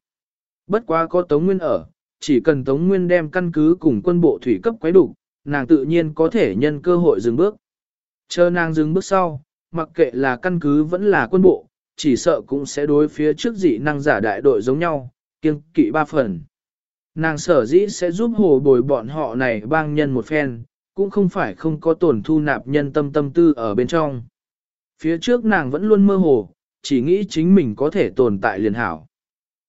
Bất quá có Tống Nguyên ở, chỉ cần Tống Nguyên đem căn cứ cùng quân bộ thủy cấp quấy đủ, nàng tự nhiên có thể nhân cơ hội dừng bước. Chờ nàng dừng bước sau, mặc kệ là căn cứ vẫn là quân bộ, chỉ sợ cũng sẽ đối phía trước dị năng giả đại đội giống nhau, kiêng kỵ ba phần. Nàng sở dĩ sẽ giúp hồ bồi bọn họ này bang nhân một phen, cũng không phải không có tổn thu nạp nhân tâm tâm tư ở bên trong. Phía trước nàng vẫn luôn mơ hồ, chỉ nghĩ chính mình có thể tồn tại liền hảo.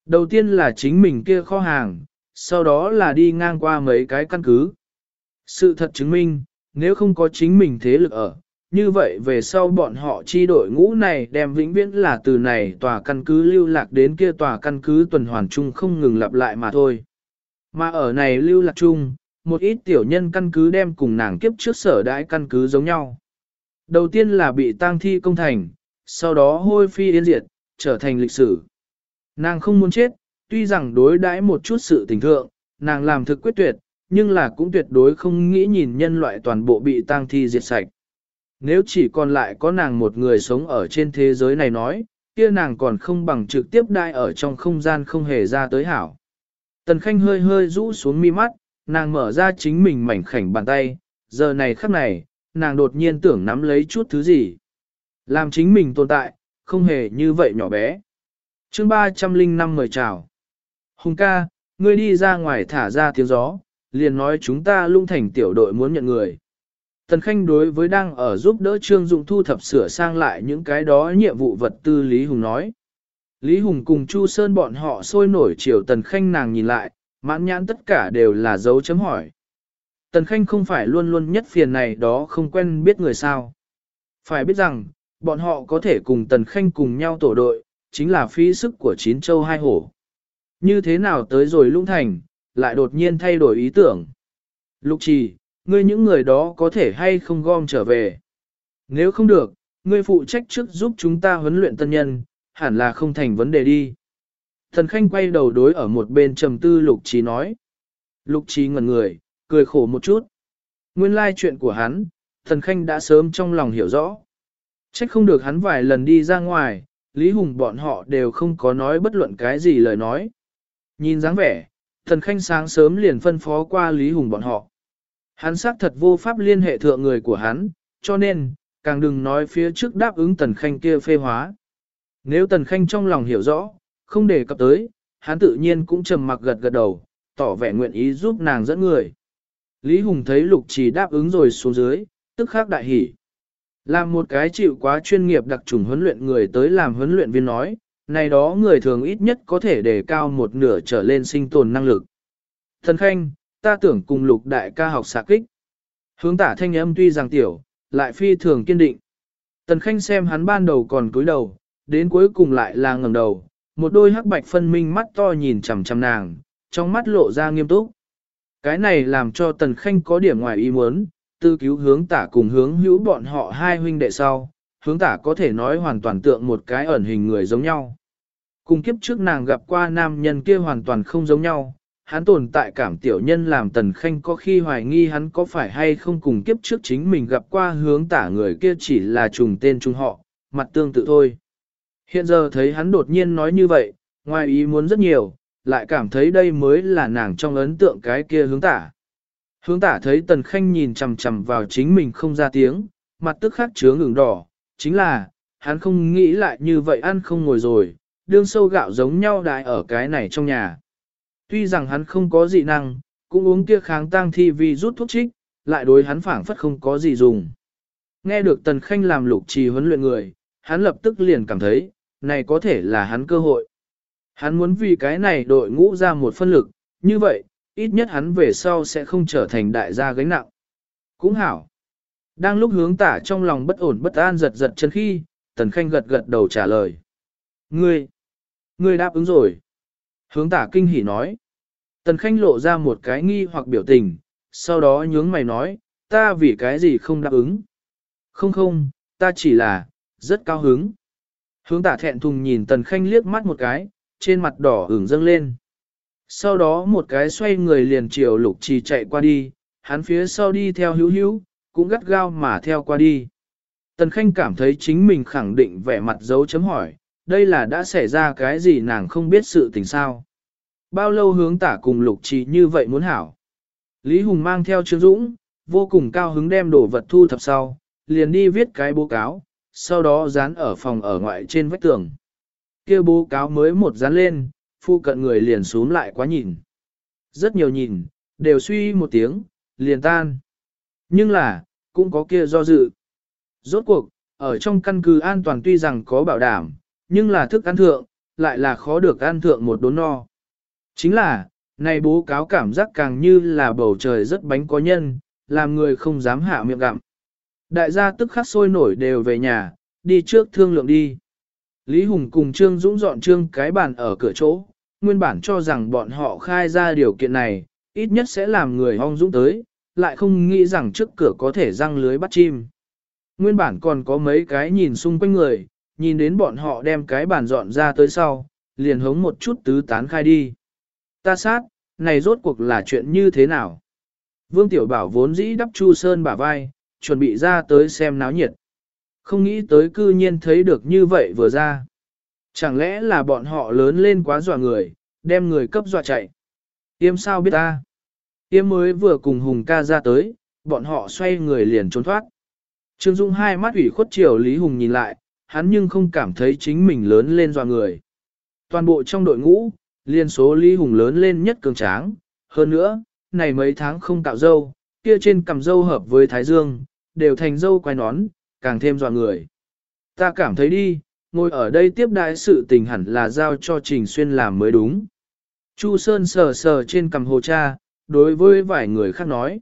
Đầu tiên là chính mình kia kho hàng, sau đó là đi ngang qua mấy cái căn cứ. Sự thật chứng minh, nếu không có chính mình thế lực ở, như vậy về sau bọn họ chi đội ngũ này đem vĩnh viễn là từ này tòa căn cứ lưu lạc đến kia tòa căn cứ tuần hoàn chung không ngừng lặp lại mà thôi. Mà ở này lưu lạc chung, một ít tiểu nhân căn cứ đem cùng nàng kiếp trước sở đãi căn cứ giống nhau. Đầu tiên là bị tang thi công thành, sau đó hôi phi yên diệt, trở thành lịch sử. Nàng không muốn chết, tuy rằng đối đãi một chút sự tình thượng, nàng làm thực quyết tuyệt, nhưng là cũng tuyệt đối không nghĩ nhìn nhân loại toàn bộ bị tang thi diệt sạch. Nếu chỉ còn lại có nàng một người sống ở trên thế giới này nói, kia nàng còn không bằng trực tiếp đai ở trong không gian không hề ra tới hảo. Tần Khanh hơi hơi rũ xuống mi mắt, nàng mở ra chính mình mảnh khảnh bàn tay, giờ này khắc này, nàng đột nhiên tưởng nắm lấy chút thứ gì. Làm chính mình tồn tại, không hề như vậy nhỏ bé. chương 305 mời chào. Hùng ca, ngươi đi ra ngoài thả ra tiếng gió, liền nói chúng ta lung thành tiểu đội muốn nhận người. Tần Khanh đối với đang ở giúp đỡ Trương Dụng thu thập sửa sang lại những cái đó nhiệm vụ vật tư Lý Hùng nói. Lý Hùng cùng Chu Sơn bọn họ sôi nổi chiều Tần Khanh nàng nhìn lại, mãn nhãn tất cả đều là dấu chấm hỏi. Tần Khanh không phải luôn luôn nhất phiền này đó không quen biết người sao. Phải biết rằng, bọn họ có thể cùng Tần Khanh cùng nhau tổ đội, chính là phí sức của chín châu hai hổ. Như thế nào tới rồi lũng thành, lại đột nhiên thay đổi ý tưởng. Lục trì, ngươi những người đó có thể hay không gom trở về. Nếu không được, ngươi phụ trách trước giúp chúng ta huấn luyện tân nhân, hẳn là không thành vấn đề đi. Thần Khanh quay đầu đối ở một bên trầm tư Lục Trí nói. Lục Trí ngẩn người, cười khổ một chút. Nguyên lai chuyện của hắn, Thần Khanh đã sớm trong lòng hiểu rõ. Trách không được hắn vài lần đi ra ngoài, Lý Hùng bọn họ đều không có nói bất luận cái gì lời nói. Nhìn dáng vẻ, Thần Khanh sáng sớm liền phân phó qua Lý Hùng bọn họ. Hắn xác thật vô pháp liên hệ thượng người của hắn, cho nên, càng đừng nói phía trước đáp ứng Tần Khanh kia phê hóa. Nếu Tần Khanh trong lòng hiểu rõ, không đề cập tới, hắn tự nhiên cũng trầm mặc gật gật đầu, tỏ vẻ nguyện ý giúp nàng dẫn người. Lý Hùng thấy Lục Trì đáp ứng rồi xuống dưới, tức khắc đại hỉ. Làm một cái chịu quá chuyên nghiệp đặc trùng huấn luyện người tới làm huấn luyện viên nói, này đó người thường ít nhất có thể đề cao một nửa trở lên sinh tồn năng lực. Thần Khanh, ta tưởng cùng lục đại ca học xạ kích. Hướng tả thanh âm tuy rằng tiểu, lại phi thường kiên định. Tần Khanh xem hắn ban đầu còn cúi đầu, đến cuối cùng lại là ngẩng đầu, một đôi hắc bạch phân minh mắt to nhìn chằm chằm nàng, trong mắt lộ ra nghiêm túc. Cái này làm cho Tần Khanh có điểm ngoài ý muốn, tư cứu hướng tả cùng hướng hữu bọn họ hai huynh đệ sau, hướng tả có thể nói hoàn toàn tượng một cái ẩn hình người giống nhau. Cùng kiếp trước nàng gặp qua nam nhân kia hoàn toàn không giống nhau, hắn tồn tại cảm tiểu nhân làm Tần Khanh có khi hoài nghi hắn có phải hay không cùng kiếp trước chính mình gặp qua hướng tả người kia chỉ là trùng tên trùng họ, mặt tương tự thôi. Hiện giờ thấy hắn đột nhiên nói như vậy, ngoài ý muốn rất nhiều, lại cảm thấy đây mới là nàng trong ấn tượng cái kia hướng tả. Hướng tả thấy Tần Khanh nhìn chằm chằm vào chính mình không ra tiếng, mặt tức khắc chứa ngừng đỏ, chính là, hắn không nghĩ lại như vậy ăn không ngồi rồi, đương sâu gạo giống nhau đại ở cái này trong nhà. Tuy rằng hắn không có dị năng, cũng uống kia kháng tang thi vì rút thuốc trích, lại đối hắn phảng phất không có gì dùng. Nghe được Tần Khanh làm lục trì huấn luyện người, hắn lập tức liền cảm thấy, này có thể là hắn cơ hội. Hắn muốn vì cái này đội ngũ ra một phân lực, như vậy, ít nhất hắn về sau sẽ không trở thành đại gia gánh nặng. Cũng hảo. Đang lúc hướng tả trong lòng bất ổn bất an giật giật chân khi, Tần Khanh gật gật đầu trả lời. Ngươi, ngươi đáp ứng rồi. Hướng tả kinh hỉ nói. Tần Khanh lộ ra một cái nghi hoặc biểu tình, sau đó nhướng mày nói, ta vì cái gì không đáp ứng. Không không, ta chỉ là, rất cao hứng. Hướng tả thẹn thùng nhìn Tần Khanh liếc mắt một cái, trên mặt đỏ ửng dâng lên. Sau đó một cái xoay người liền chiều lục trì chạy qua đi, hắn phía sau đi theo hữu hữu, cũng gắt gao mà theo qua đi. Tần Khanh cảm thấy chính mình khẳng định vẻ mặt dấu chấm hỏi, đây là đã xảy ra cái gì nàng không biết sự tình sao. Bao lâu hướng tả cùng lục trì như vậy muốn hảo. Lý Hùng mang theo Trương Dũng, vô cùng cao hứng đem đồ vật thu thập sau, liền đi viết cái bố cáo, sau đó dán ở phòng ở ngoại trên vách tường. kia bố cáo mới một dán lên, phu cận người liền xuống lại quá nhìn. Rất nhiều nhìn, đều suy một tiếng, liền tan. Nhưng là, cũng có kia do dự. Rốt cuộc, ở trong căn cứ an toàn tuy rằng có bảo đảm, nhưng là thức ăn thượng, lại là khó được ăn thượng một đốn no. Chính là, này bố cáo cảm giác càng như là bầu trời rất bánh có nhân, làm người không dám hạ miệng gặm. Đại gia tức khắc sôi nổi đều về nhà, đi trước thương lượng đi. Lý Hùng cùng Trương Dũng dọn trương cái bàn ở cửa chỗ, nguyên bản cho rằng bọn họ khai ra điều kiện này, ít nhất sẽ làm người hong dũng tới, lại không nghĩ rằng trước cửa có thể răng lưới bắt chim. Nguyên bản còn có mấy cái nhìn xung quanh người, nhìn đến bọn họ đem cái bàn dọn ra tới sau, liền hống một chút tứ tán khai đi. Ta sát, này rốt cuộc là chuyện như thế nào? Vương Tiểu Bảo vốn dĩ đắp Chu Sơn bả vai, chuẩn bị ra tới xem náo nhiệt. Không nghĩ tới cư nhiên thấy được như vậy vừa ra. Chẳng lẽ là bọn họ lớn lên quá dọa người, đem người cấp dọa chạy. Yêm sao biết ta? Yêm mới vừa cùng Hùng ca ra tới, bọn họ xoay người liền trốn thoát. Trương Dung hai mắt ủy khuất chiều Lý Hùng nhìn lại, hắn nhưng không cảm thấy chính mình lớn lên dọa người. Toàn bộ trong đội ngũ, liên số Lý Hùng lớn lên nhất cường tráng. Hơn nữa, này mấy tháng không tạo dâu, kia trên cầm dâu hợp với Thái Dương, đều thành dâu quay nón, càng thêm dọa người. Ta cảm thấy đi, ngồi ở đây tiếp đại sự tình hẳn là giao cho Trình Xuyên làm mới đúng. Chu Sơn sờ sờ trên cằm hồ cha, đối với vài người khác nói.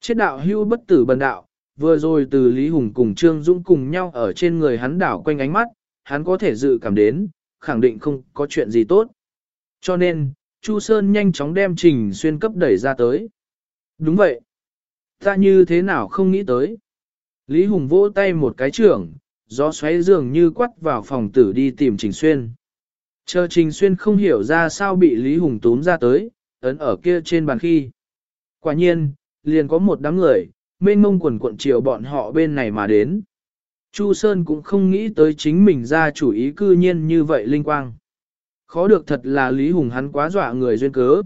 Chết đạo hưu bất tử bần đạo, vừa rồi từ Lý Hùng cùng Trương Dũng cùng nhau ở trên người hắn đảo quanh ánh mắt, hắn có thể dự cảm đến, khẳng định không có chuyện gì tốt. Cho nên, Chu Sơn nhanh chóng đem Trình Xuyên cấp đẩy ra tới. Đúng vậy. Ta như thế nào không nghĩ tới. Lý Hùng vỗ tay một cái trưởng, gió xoáy dường như quắt vào phòng tử đi tìm Trình Xuyên. Chờ Trình Xuyên không hiểu ra sao bị Lý Hùng túm ra tới, ấn ở kia trên bàn khi. Quả nhiên, liền có một đám người, mênh mông quần cuộn chiều bọn họ bên này mà đến. Chu Sơn cũng không nghĩ tới chính mình ra chủ ý cư nhiên như vậy linh quang. Khó được thật là Lý Hùng hắn quá dọa người duyên cớ.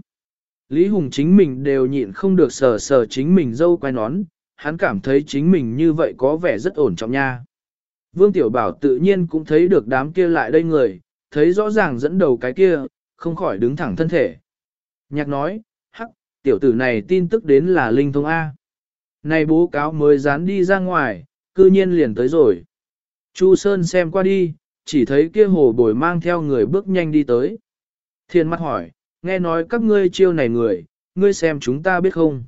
Lý Hùng chính mình đều nhịn không được sờ sờ chính mình dâu quay nón, hắn cảm thấy chính mình như vậy có vẻ rất ổn trọng nha. Vương Tiểu Bảo tự nhiên cũng thấy được đám kia lại đây người, thấy rõ ràng dẫn đầu cái kia, không khỏi đứng thẳng thân thể. Nhạc nói, hắc, tiểu tử này tin tức đến là linh thông A. Này bố cáo mới dán đi ra ngoài, cư nhiên liền tới rồi. Chu Sơn xem qua đi, chỉ thấy kia hồ bồi mang theo người bước nhanh đi tới. Thiên mắt hỏi, nghe nói các ngươi chiêu này người, ngươi xem chúng ta biết không?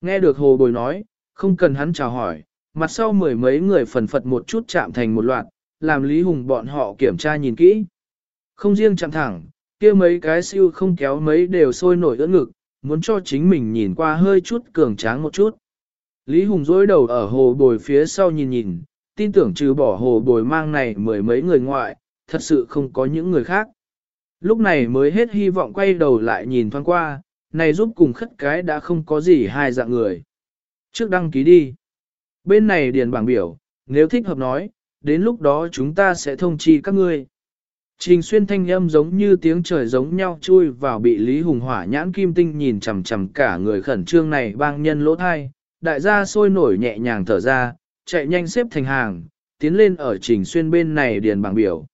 Nghe được hồ bồi nói, không cần hắn chào hỏi, mặt sau mười mấy người phần phật một chút chạm thành một loạt, làm Lý Hùng bọn họ kiểm tra nhìn kỹ. Không riêng chạm thẳng, kia mấy cái siêu không kéo mấy đều sôi nổi ưỡn ngực, muốn cho chính mình nhìn qua hơi chút cường tráng một chút. Lý Hùng dối đầu ở hồ bồi phía sau nhìn nhìn, tin tưởng trừ bỏ hồ bồi mang này mười mấy người ngoại, thật sự không có những người khác. Lúc này mới hết hy vọng quay đầu lại nhìn thoáng qua, này giúp cùng khất cái đã không có gì hai dạng người. Trước đăng ký đi. Bên này điền bảng biểu, nếu thích hợp nói, đến lúc đó chúng ta sẽ thông chi các ngươi. Trình xuyên thanh âm giống như tiếng trời giống nhau chui vào bị Lý Hùng hỏa nhãn kim tinh nhìn chằm chằm cả người khẩn trương này bang nhân lỗ thai, đại gia sôi nổi nhẹ nhàng thở ra, chạy nhanh xếp thành hàng, tiến lên ở trình xuyên bên này điền bảng biểu.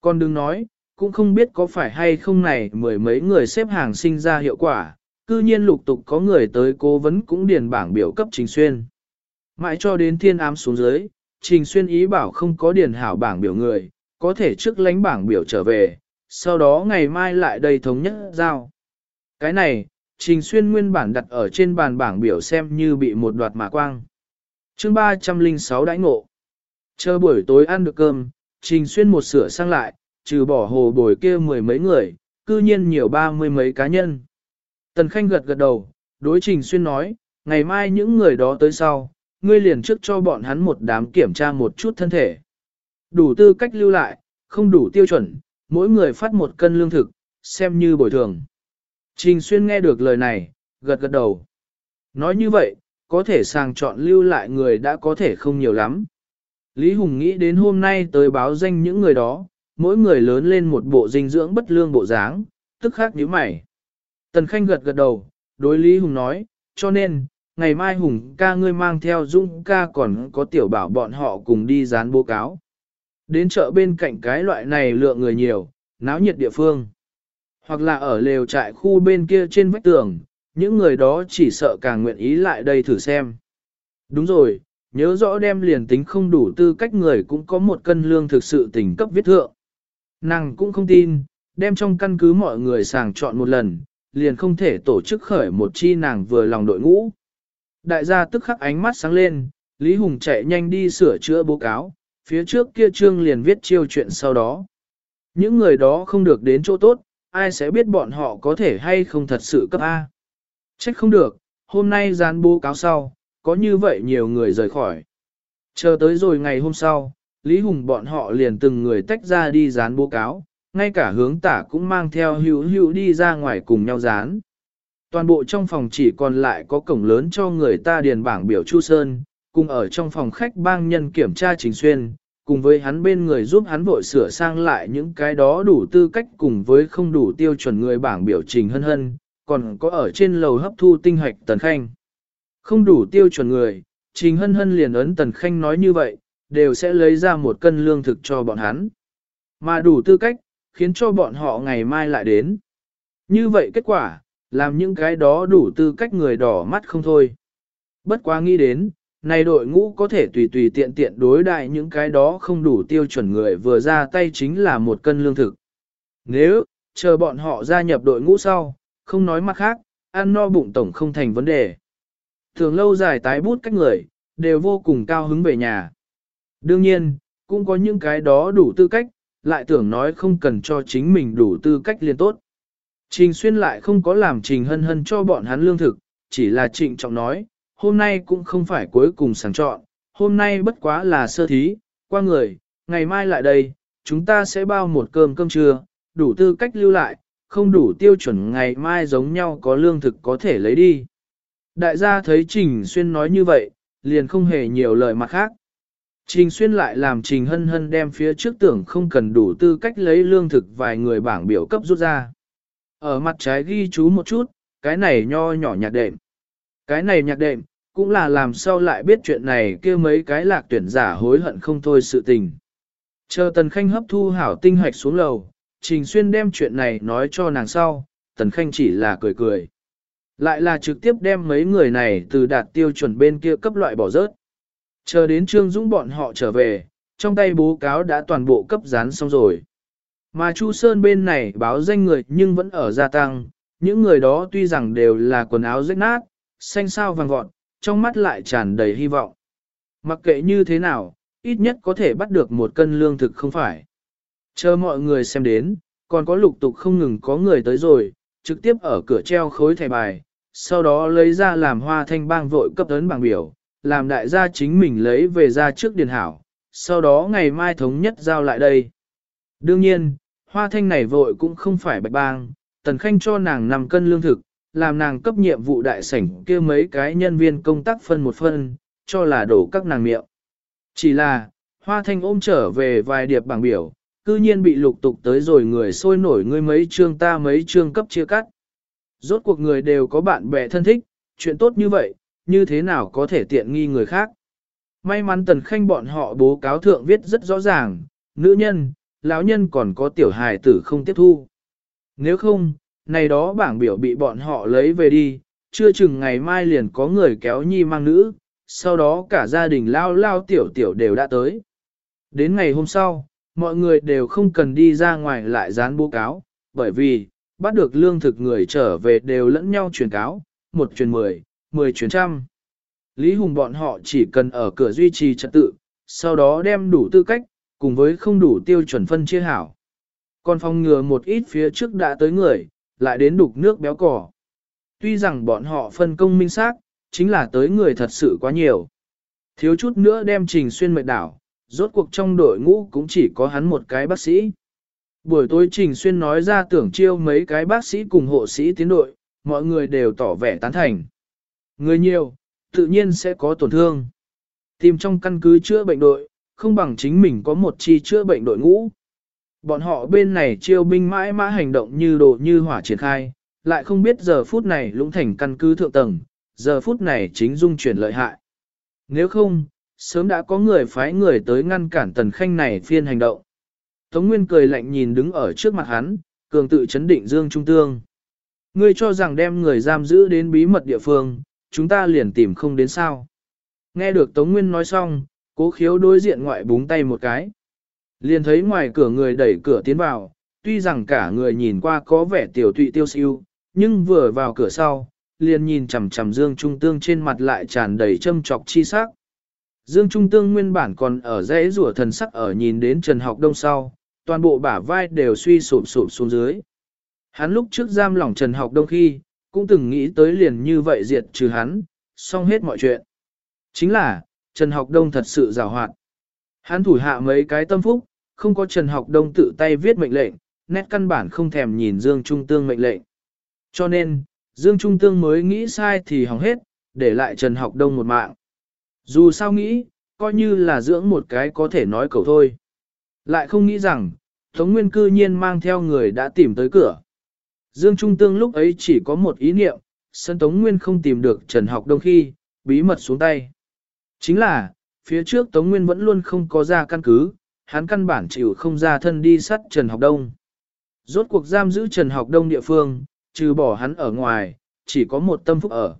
Con đừng nói, cũng không biết có phải hay không này mười mấy người xếp hàng sinh ra hiệu quả, cư nhiên lục tục có người tới cố vấn cũng điền bảng biểu cấp trình xuyên. Mãi cho đến thiên ám xuống dưới, trình xuyên ý bảo không có điền hảo bảng biểu người, có thể trước lánh bảng biểu trở về, sau đó ngày mai lại đây thống nhất giao. Cái này, Trình Xuyên nguyên bản đặt ở trên bàn bảng biểu xem như bị một đoạt mà quang. chương 306 đãi ngộ. Chờ buổi tối ăn được cơm, Trình Xuyên một sửa sang lại, trừ bỏ hồ bồi kia mười mấy người, cư nhiên nhiều ba mươi mấy cá nhân. Tần Khanh gật gật đầu, đối Trình Xuyên nói, ngày mai những người đó tới sau, ngươi liền trước cho bọn hắn một đám kiểm tra một chút thân thể. Đủ tư cách lưu lại, không đủ tiêu chuẩn, mỗi người phát một cân lương thực, xem như bồi thường. Trình Xuyên nghe được lời này, gật gật đầu. Nói như vậy, có thể sàng chọn lưu lại người đã có thể không nhiều lắm. Lý Hùng nghĩ đến hôm nay tới báo danh những người đó, mỗi người lớn lên một bộ dinh dưỡng bất lương bộ dáng, tức khác nhíu mày. Tần Khanh gật gật đầu, đối Lý Hùng nói, cho nên, ngày mai Hùng ca ngươi mang theo Dung ca còn có tiểu bảo bọn họ cùng đi dán bố cáo. Đến chợ bên cạnh cái loại này lượng người nhiều, náo nhiệt địa phương. Hoặc là ở lều trại khu bên kia trên vách tường, những người đó chỉ sợ càng nguyện ý lại đây thử xem. Đúng rồi, nhớ rõ đem liền tính không đủ tư cách người cũng có một cân lương thực sự tỉnh cấp viết thượng. Nàng cũng không tin, đem trong căn cứ mọi người sàng chọn một lần, liền không thể tổ chức khởi một chi nàng vừa lòng đội ngũ. Đại gia tức khắc ánh mắt sáng lên, Lý Hùng chạy nhanh đi sửa chữa báo cáo, phía trước kia trương liền viết chiêu chuyện sau đó. Những người đó không được đến chỗ tốt, ai sẽ biết bọn họ có thể hay không thật sự cấp A. Trách không được, hôm nay dán bố cáo sau, có như vậy nhiều người rời khỏi. Chờ tới rồi ngày hôm sau, Lý Hùng bọn họ liền từng người tách ra đi dán bố cáo, ngay cả hướng tả cũng mang theo hữu hữu đi ra ngoài cùng nhau dán. Toàn bộ trong phòng chỉ còn lại có cổng lớn cho người ta điền bảng biểu Chu Sơn, cùng ở trong phòng khách bang nhân kiểm tra chính xuyên, cùng với hắn bên người giúp hắn vội sửa sang lại những cái đó đủ tư cách cùng với không đủ tiêu chuẩn người bảng biểu trình hân hân, còn có ở trên lầu hấp thu tinh hoạch tần khanh. Không đủ tiêu chuẩn người, trình hân hân liền ấn tần khanh nói như vậy, đều sẽ lấy ra một cân lương thực cho bọn hắn. Mà đủ tư cách, khiến cho bọn họ ngày mai lại đến. Như vậy kết quả, làm những cái đó đủ tư cách người đỏ mắt không thôi. Bất quá nghĩ đến, này đội ngũ có thể tùy tùy tiện tiện đối đại những cái đó không đủ tiêu chuẩn người vừa ra tay chính là một cân lương thực. Nếu, chờ bọn họ gia nhập đội ngũ sau, không nói mặt khác, ăn no bụng tổng không thành vấn đề. Thường lâu dài tái bút cách người, đều vô cùng cao hứng về nhà. Đương nhiên, cũng có những cái đó đủ tư cách, lại tưởng nói không cần cho chính mình đủ tư cách liền tốt. Trình xuyên lại không có làm trình hân hân cho bọn hắn lương thực, chỉ là trịnh trọng nói, hôm nay cũng không phải cuối cùng sàng chọn, hôm nay bất quá là sơ thí, qua người, ngày mai lại đây, chúng ta sẽ bao một cơm cơm trưa, đủ tư cách lưu lại, không đủ tiêu chuẩn ngày mai giống nhau có lương thực có thể lấy đi. Đại gia thấy Trình Xuyên nói như vậy, liền không hề nhiều lời mặt khác. Trình Xuyên lại làm Trình Hân Hân đem phía trước tưởng không cần đủ tư cách lấy lương thực vài người bảng biểu cấp rút ra. Ở mặt trái ghi chú một chút, cái này nho nhỏ nhạc đệm. Cái này nhạc đệm, cũng là làm sao lại biết chuyện này kia mấy cái lạc tuyển giả hối hận không thôi sự tình. Chờ Tần Khanh hấp thu hảo tinh hạch xuống lầu, Trình Xuyên đem chuyện này nói cho nàng sau, Tần Khanh chỉ là cười cười. Lại là trực tiếp đem mấy người này từ đạt tiêu chuẩn bên kia cấp loại bỏ rớt. Chờ đến Trương Dũng bọn họ trở về, trong tay bố cáo đã toàn bộ cấp dán xong rồi. Mà Chu Sơn bên này báo danh người nhưng vẫn ở gia tăng, những người đó tuy rằng đều là quần áo rách nát, xanh sao vàng vọt, trong mắt lại tràn đầy hy vọng. Mặc kệ như thế nào, ít nhất có thể bắt được một cân lương thực không phải. Chờ mọi người xem đến, còn có lục tục không ngừng có người tới rồi, trực tiếp ở cửa treo khối thẻ bài, sau đó lấy ra làm hoa thanh bang vội cấp ấn bảng biểu, làm đại gia chính mình lấy về ra trước điền hảo, sau đó ngày mai thống nhất giao lại đây. Đương nhiên, hoa thanh này vội cũng không phải bạch bang, tần khanh cho nàng 5 cân lương thực, làm nàng cấp nhiệm vụ đại sảnh kia mấy cái nhân viên công tác phân một phân, cho là đổ các nàng miệng. Chỉ là, hoa thanh ôm trở về vài điệp bảng biểu, cư nhiên bị lục tục tới rồi người sôi nổi ngươi mấy chương ta mấy chương cấp chia cắt. Rốt cuộc người đều có bạn bè thân thích, chuyện tốt như vậy, như thế nào có thể tiện nghi người khác. May mắn tần khanh bọn họ bố cáo thượng viết rất rõ ràng, nữ nhân, lão nhân còn có tiểu hài tử không tiếp thu. Nếu không, này đó bảng biểu bị bọn họ lấy về đi, chưa chừng ngày mai liền có người kéo nhi mang nữ, sau đó cả gia đình lao lao tiểu tiểu đều đã tới. Đến ngày hôm sau, mọi người đều không cần đi ra ngoài lại dán bố cáo, bởi vì, bắt được lương thực người trở về đều lẫn nhau truyền cáo, một truyền mười, mười chuyến trăm. Lý Hùng bọn họ chỉ cần ở cửa duy trì trật tự, sau đó đem đủ tư cách, cùng với không đủ tiêu chuẩn phân chia hảo. Còn phòng ngừa một ít phía trước đã tới người, lại đến đục nước béo cỏ. Tuy rằng bọn họ phân công minh xác, chính là tới người thật sự quá nhiều. Thiếu chút nữa đem trình xuyên mệt đảo, rốt cuộc trong đội ngũ cũng chỉ có hắn một cái bác sĩ. Buổi tối Trình Xuyên nói ra tưởng chiêu mấy cái bác sĩ cùng hộ sĩ tiến đội, mọi người đều tỏ vẻ tán thành. Người nhiều, tự nhiên sẽ có tổn thương. Tìm trong căn cứ chữa bệnh đội, không bằng chính mình có một chi chữa bệnh đội ngũ. Bọn họ bên này chiêu binh mãi mã hành động như đồ như hỏa triển khai, lại không biết giờ phút này lũng thành căn cứ thượng tầng, giờ phút này chính dung chuyển lợi hại. Nếu không, sớm đã có người phái người tới ngăn cản tần khanh này phiên hành động. Tống Nguyên cười lạnh nhìn đứng ở trước mặt hắn, cường tự chấn định Dương Trung Tương. Ngươi cho rằng đem người giam giữ đến bí mật địa phương, chúng ta liền tìm không đến sao. Nghe được Tống Nguyên nói xong, cố khiếu đối diện ngoại búng tay một cái. Liền thấy ngoài cửa người đẩy cửa tiến vào, tuy rằng cả người nhìn qua có vẻ tiểu tụy tiêu siêu, nhưng vừa vào cửa sau, liền nhìn chằm chằm Dương Trung Tương trên mặt lại tràn đầy châm trọc chi sắc. Dương Trung Tương nguyên bản còn ở dãy rủa thần sắc ở nhìn đến Trần Học Đông sau, toàn bộ bả vai đều suy sụp sụp xuống dưới. Hắn lúc trước giam lỏng Trần Học Đông khi, cũng từng nghĩ tới liền như vậy diệt trừ hắn, xong hết mọi chuyện. Chính là, Trần Học Đông thật sự rào hoạt. Hắn thủ hạ mấy cái tâm phúc, không có Trần Học Đông tự tay viết mệnh lệnh, nét căn bản không thèm nhìn Dương Trung Tương mệnh lệnh. Cho nên, Dương Trung Tương mới nghĩ sai thì hỏng hết, để lại Trần Học Đông một mạng. Dù sao nghĩ, coi như là dưỡng một cái có thể nói cầu thôi. Lại không nghĩ rằng, Tống Nguyên cư nhiên mang theo người đã tìm tới cửa. Dương Trung Tương lúc ấy chỉ có một ý niệm, sân Tống Nguyên không tìm được Trần Học Đông khi, bí mật xuống tay. Chính là, phía trước Tống Nguyên vẫn luôn không có ra căn cứ, hắn căn bản chịu không ra thân đi sát Trần Học Đông. Rốt cuộc giam giữ Trần Học Đông địa phương, trừ bỏ hắn ở ngoài, chỉ có một tâm phúc ở.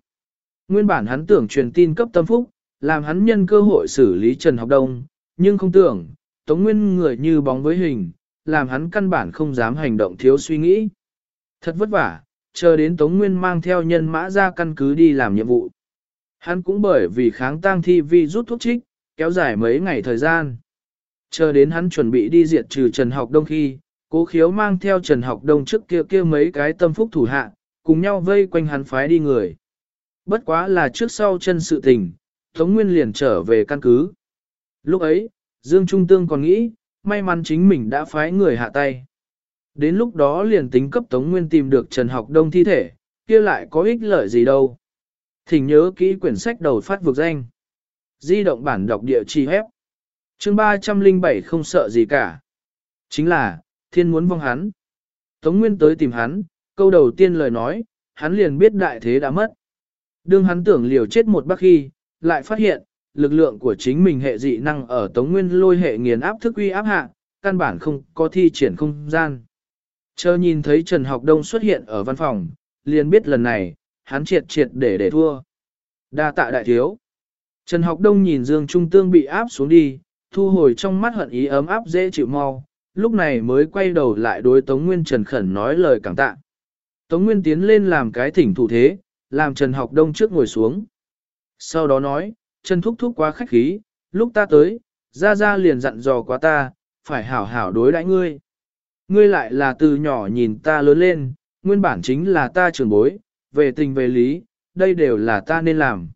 Nguyên bản hắn tưởng truyền tin cấp tâm phúc, làm hắn nhân cơ hội xử lý Trần Học Đông, nhưng không tưởng, Tống Nguyên người như bóng với hình, làm hắn căn bản không dám hành động thiếu suy nghĩ. Thật vất vả, chờ đến Tống Nguyên mang theo nhân mã ra căn cứ đi làm nhiệm vụ. Hắn cũng bởi vì kháng tang thi vi rút thuốc trích, kéo dài mấy ngày thời gian. Chờ đến hắn chuẩn bị đi diệt trừ Trần Học Đông khi, cố khiếu mang theo Trần Học Đông trước kia kia mấy cái tâm phúc thủ hạ, cùng nhau vây quanh hắn phái đi người. Bất quá là trước sau chân sự tình, Tống Nguyên liền trở về căn cứ. Lúc ấy, Dương Trung Tương còn nghĩ, may mắn chính mình đã phái người hạ tay. Đến lúc đó liền tính cấp Tống Nguyên tìm được Trần Học Đông thi thể, kia lại có ích lợi gì đâu. Thỉnh nhớ kỹ quyển sách đầu phát vực danh. Di động bản đọc địa chỉ hép. chương 307 không sợ gì cả. Chính là, thiên muốn vong hắn. Tống Nguyên tới tìm hắn, câu đầu tiên lời nói, hắn liền biết đại thế đã mất. Đương hắn tưởng liều chết một bác khi, lại phát hiện, lực lượng của chính mình hệ dị năng ở tống nguyên lôi hệ nghiền áp thức uy áp hạ, căn bản không có thi triển không gian. Chờ nhìn thấy Trần Học Đông xuất hiện ở văn phòng, liền biết lần này, hắn triệt triệt để để thua. Đa tạ đại thiếu. Trần Học Đông nhìn Dương Trung Tương bị áp xuống đi, thu hồi trong mắt hận ý ấm áp dễ chịu mau, lúc này mới quay đầu lại đối Tống Nguyên Trần Khẩn nói lời cảm tạ. Tống Nguyên tiến lên làm cái thỉnh thủ thế, làm Trần Học Đông trước ngồi xuống. Sau đó nói, Trần Thúc Thúc quá khách khí, lúc ta tới, ra ra liền dặn dò quá ta, phải hảo hảo đối đãi ngươi. Ngươi lại là từ nhỏ nhìn ta lớn lên, nguyên bản chính là ta trưởng bối, về tình về lý, đây đều là ta nên làm.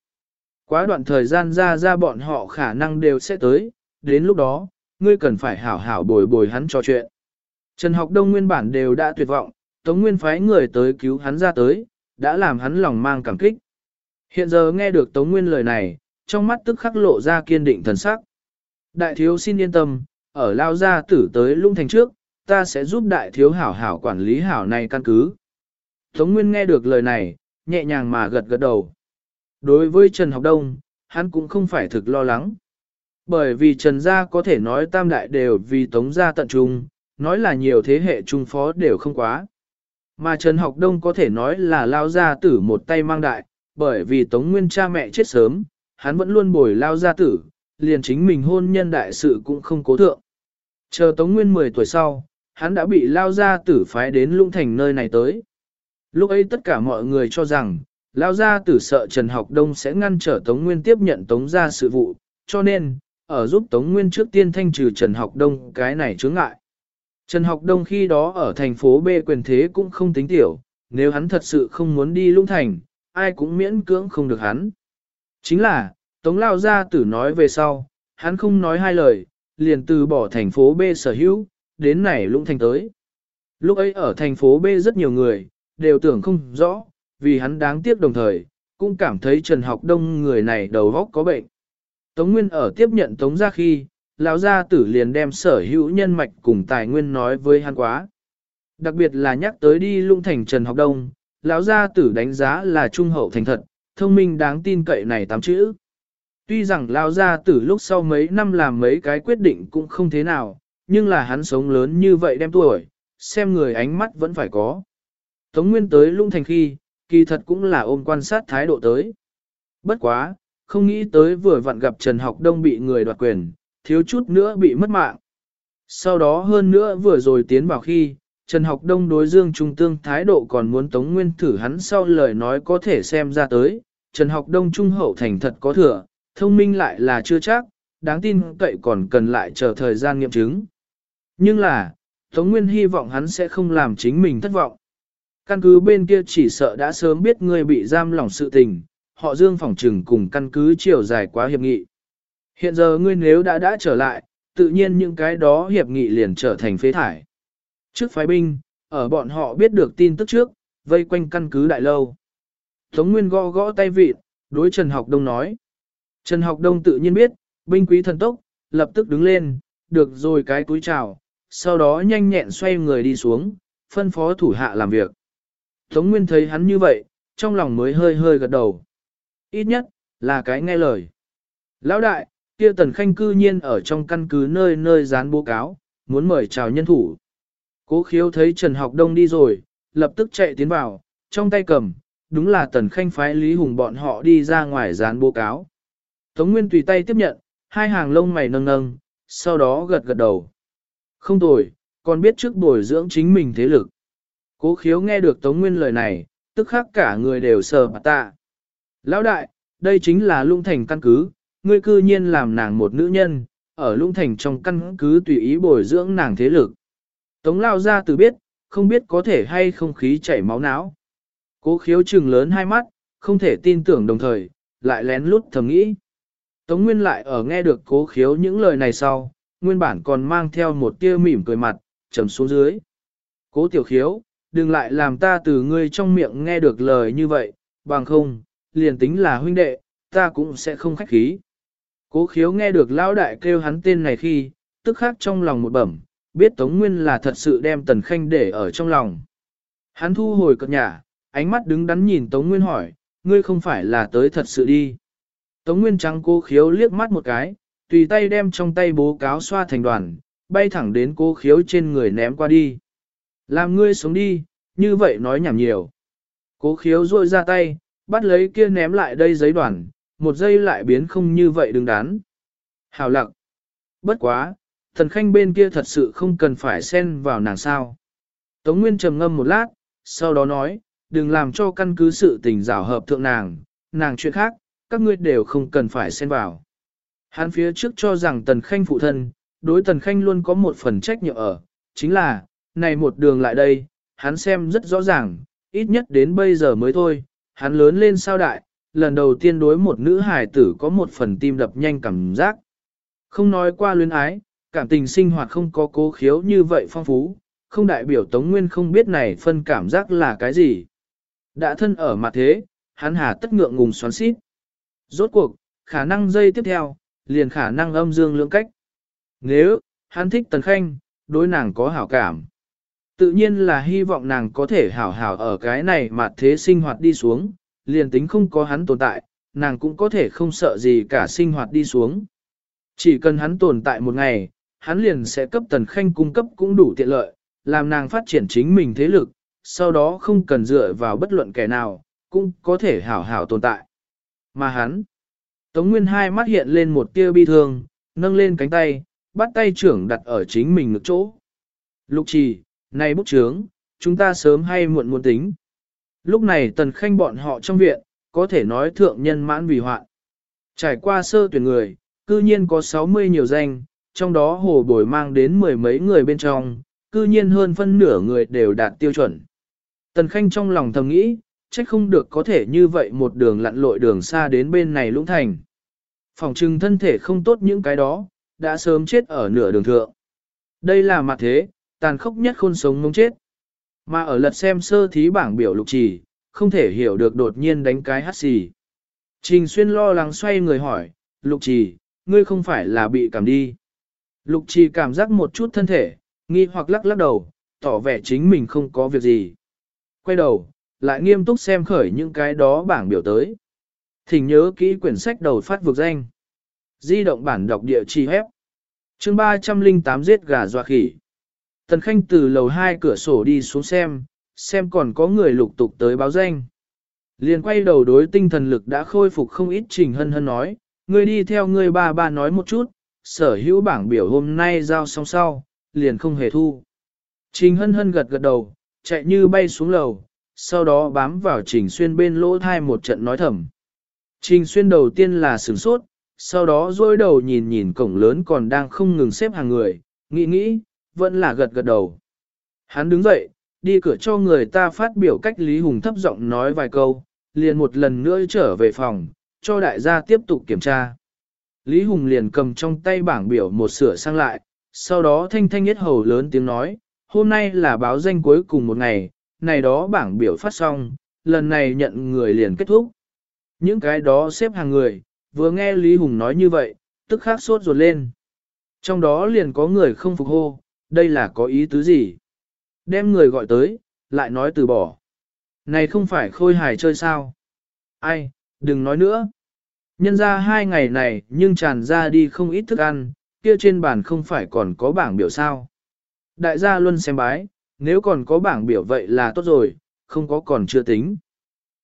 Quá đoạn thời gian ra ra bọn họ khả năng đều sẽ tới, đến lúc đó, ngươi cần phải hảo hảo bồi bồi hắn trò chuyện. Trần học đông nguyên bản đều đã tuyệt vọng, Tống Nguyên phái người tới cứu hắn ra tới, đã làm hắn lòng mang cảm kích. Hiện giờ nghe được Tống Nguyên lời này, trong mắt tức khắc lộ ra kiên định thần sắc. Đại thiếu xin yên tâm, ở lao gia tử tới lung thành trước, ta sẽ giúp đại thiếu hảo hảo quản lý hảo này căn cứ. Tống Nguyên nghe được lời này, nhẹ nhàng mà gật gật đầu. Đối với Trần Học Đông, hắn cũng không phải thực lo lắng. Bởi vì Trần Gia có thể nói tam đại đều vì Tống Gia tận trung, nói là nhiều thế hệ trung phó đều không quá. Mà Trần Học Đông có thể nói là lao gia tử một tay mang đại, bởi vì Tống Nguyên cha mẹ chết sớm, hắn vẫn luôn bồi lao gia tử, liền chính mình hôn nhân đại sự cũng không cố thượng. Chờ Tống Nguyên 10 tuổi sau, hắn đã bị lao gia tử phái đến lũng thành nơi này tới. Lúc ấy tất cả mọi người cho rằng, lao gia tử sợ Trần Học Đông sẽ ngăn trở Tống Nguyên tiếp nhận Tống gia sự vụ, cho nên, ở giúp Tống Nguyên trước tiên thanh trừ Trần Học Đông cái này chướng ngại. Trần Học Đông khi đó ở thành phố B quyền thế cũng không tính tiểu, nếu hắn thật sự không muốn đi lũng thành, ai cũng miễn cưỡng không được hắn. Chính là, Tống Lao Gia Tử nói về sau, hắn không nói hai lời, liền từ bỏ thành phố B sở hữu, đến này lũng thành tới. Lúc ấy ở thành phố B rất nhiều người, đều tưởng không rõ, vì hắn đáng tiếc đồng thời, cũng cảm thấy Trần Học Đông người này đầu óc có bệnh. Tống Nguyên ở tiếp nhận Tống ra khi, lão gia tử liền đem sở hữu nhân mạch cùng tài nguyên nói với hắn quá. Đặc biệt là nhắc tới đi lung thành Trần Học Đông, lão gia tử đánh giá là trung hậu thành thật, thông minh đáng tin cậy này tám chữ. Tuy rằng lão gia tử lúc sau mấy năm làm mấy cái quyết định cũng không thế nào, nhưng là hắn sống lớn như vậy đem tuổi, xem người ánh mắt vẫn phải có. Tống Nguyên tới lung thành khi, kỳ thật cũng là ôm quan sát thái độ tới. Bất quá, không nghĩ tới vừa vặn gặp Trần Học Đông bị người đoạt quyền, thiếu chút nữa bị mất mạng. Sau đó hơn nữa vừa rồi tiến vào khi, Trần Học Đông đối Dương Trung Tương thái độ còn muốn Tống Nguyên thử hắn sau lời nói có thể xem ra tới, Trần Học Đông trung hậu thành thật có thừa, thông minh lại là chưa chắc, đáng tin cậy còn cần lại chờ thời gian nghiệm chứng. Nhưng là, Tống Nguyên hy vọng hắn sẽ không làm chính mình thất vọng. Căn cứ bên kia chỉ sợ đã sớm biết người bị giam lỏng sự tình, họ Dương phòng trừng cùng căn cứ chiều dài quá hiệp nghị. Hiện giờ ngươi nếu đã đã trở lại, tự nhiên những cái đó hiệp nghị liền trở thành phế thải. Trước phái binh, ở bọn họ biết được tin tức trước, vây quanh căn cứ đại lâu. Tống Nguyên gõ gõ tay vịt, đối Trần Học Đông nói. Trần Học Đông tự nhiên biết, binh quý thần tốc, lập tức đứng lên, được rồi cái túi chào, sau đó nhanh nhẹn xoay người đi xuống, phân phó thủ hạ làm việc. Tống Nguyên thấy hắn như vậy, trong lòng mới hơi hơi gật đầu. Ít nhất, là cái nghe lời. Lão đại, kia tần khanh cư nhiên ở trong căn cứ nơi nơi dán bố cáo, muốn mời chào nhân thủ. Cố khiếu thấy Trần Học Đông đi rồi, lập tức chạy tiến vào, trong tay cầm, đúng là tần khanh phái Lý Hùng bọn họ đi ra ngoài dán bố cáo. Tống Nguyên tùy tay tiếp nhận, hai hàng lông mày nâng nâng, sau đó gật gật đầu. Không tồi, còn biết trước bồi dưỡng chính mình thế lực. Cố khiếu nghe được Tống Nguyên lời này, tức khắc cả người đều sờ mặt tạ. Lão đại, đây chính là lung thành căn cứ, ngươi cư nhiên làm nàng một nữ nhân, ở lung thành trong căn cứ tùy ý bồi dưỡng nàng thế lực. Tống lao ra từ biết, không biết có thể hay không khí chảy máu não. Cố khiếu trừng lớn hai mắt, không thể tin tưởng đồng thời, lại lén lút thầm nghĩ. Tống Nguyên lại ở nghe được cố khiếu những lời này sau, nguyên bản còn mang theo một tia mỉm cười mặt, trầm xuống dưới. Cố tiểu khiếu, đừng lại làm ta từ ngươi trong miệng nghe được lời như vậy, bằng không, liền tính là huynh đệ, ta cũng sẽ không khách khí. Cố khiếu nghe được lão đại kêu hắn tên này khi, tức khắc trong lòng một bẩm, biết Tống Nguyên là thật sự đem Tần Khanh để ở trong lòng. Hắn thu hồi cất nhà, ánh mắt đứng đắn nhìn Tống Nguyên hỏi, ngươi không phải là tới thật sự đi. Tống Nguyên trắng cố khiếu liếc mắt một cái, tùy tay đem trong tay bố cáo xoa thành đoàn, bay thẳng đến cố khiếu trên người ném qua đi. Làm ngươi sống đi, như vậy nói nhảm nhiều. Cố khiếu rôi ra tay, bắt lấy kia ném lại đây giấy đoàn, một giây lại biến không như vậy đứng đắn. Hào lặng. Bất quá, thần khanh bên kia thật sự không cần phải xen vào nàng sao. Tống Nguyên trầm ngâm một lát, sau đó nói, đừng làm cho căn cứ sự tình rào hợp thượng nàng, nàng chuyện khác, các ngươi đều không cần phải xen vào. Hắn phía trước cho rằng tần khanh phụ thân, đối tần khanh luôn có một phần trách nhiệm ở, chính là, này một đường lại đây, hắn xem rất rõ ràng, ít nhất đến bây giờ mới thôi, hắn lớn lên sao đại, lần đầu tiên đối một nữ hài tử có một phần tim đập nhanh cảm giác. Không nói qua luyến ái, cảm tình sinh hoạt không có cố khiếu như vậy phong phú, không đại biểu Tống Nguyên không biết này phân cảm giác là cái gì. Đã thân ở mặt thế, hắn hà tất ngượng ngùng xoắn xít. Rốt cuộc, khả năng dây tiếp theo, liền khả năng âm dương lưỡng cách. Nếu, hắn thích Tần Khanh, đối nàng có hảo cảm. Tự nhiên là hy vọng nàng có thể hảo hảo ở cái này mà thế sinh hoạt đi xuống, liền tính không có hắn tồn tại, nàng cũng có thể không sợ gì cả sinh hoạt đi xuống. Chỉ cần hắn tồn tại một ngày, hắn liền sẽ cấp Tần Khanh cung cấp cũng đủ tiện lợi, làm nàng phát triển chính mình thế lực, sau đó không cần dựa vào bất luận kẻ nào, cũng có thể hảo hảo tồn tại. Mà hắn, Tống Nguyên hai mắt hiện lên một tia bi thương, nâng lên cánh tay, bắt tay trưởng đặt ở chính mình ngực chỗ. Lục trì, này bút trướng, chúng ta sớm hay muộn muốn tính. Lúc này tần khanh bọn họ trong viện, có thể nói thượng nhân mãn vì hoạn. Trải qua sơ tuyển người, cư nhiên có 60 nhiều danh, trong đó hồ bồi mang đến mười mấy người bên trong, cư nhiên hơn phân nửa người đều đạt tiêu chuẩn. Tần khanh trong lòng thầm nghĩ, trách không được có thể như vậy một đường lặn lội đường xa đến bên này lũng thành. Phòng trừng thân thể không tốt những cái đó, đã sớm chết ở nửa đường thượng. Đây là mặt thế, tàn khốc nhất khôn sống mong chết. Mà ở lật xem sơ thí bảng biểu lục trì, không thể hiểu được đột nhiên đánh cái hát xì. Trình xuyên lo lắng xoay người hỏi, lục trì, ngươi không phải là bị cảm đi. Lục trì cảm giác một chút thân thể, nghi hoặc lắc lắc đầu, tỏ vẻ chính mình không có việc gì. Quay đầu, lại nghiêm túc xem khởi những cái đó bảng biểu tới. Thỉnh nhớ kỹ quyển sách đầu phát vực danh. Di động bản đọc địa chỉ hép. chương 308 giết gà doa khỉ. Tần Khanh từ lầu hai cửa sổ đi xuống xem, xem còn có người lục tục tới báo danh. Liền quay đầu đối tinh thần lực đã khôi phục không ít trình hân hân nói, ngươi đi theo ngươi ba ba nói một chút, sở hữu bảng biểu hôm nay giao xong sau, liền không hề thu. Trình hân hân gật gật đầu, chạy như bay xuống lầu, sau đó bám vào trình xuyên bên lỗ thai một trận nói thầm. Trình xuyên đầu tiên là sửng sốt, sau đó dôi đầu nhìn nhìn cổng lớn còn đang không ngừng xếp hàng người, nghĩ nghĩ, vẫn là gật gật đầu. Hắn đứng dậy, đi cửa cho người ta phát biểu cách Lý Hùng thấp giọng nói vài câu, liền một lần nữa trở về phòng, cho đại gia tiếp tục kiểm tra. Lý Hùng liền cầm trong tay bảng biểu một sửa sang lại, sau đó thanh thanh nhất hầu lớn tiếng nói, hôm nay là báo danh cuối cùng một ngày, này đó bảng biểu phát xong, lần này nhận người liền kết thúc. Những cái đó xếp hàng người, vừa nghe Lý Hùng nói như vậy, tức khắc sốt ruột lên. Trong đó liền có người không phục hô, đây là có ý tứ gì? Đem người gọi tới, lại nói từ bỏ. Này không phải khôi hài chơi sao? Ai, đừng nói nữa. Nhân ra hai ngày này nhưng tràn ra đi không ít thức ăn, kia trên bàn không phải còn có bảng biểu sao. Đại gia luôn xem bái, nếu còn có bảng biểu vậy là tốt rồi, không có còn chưa tính.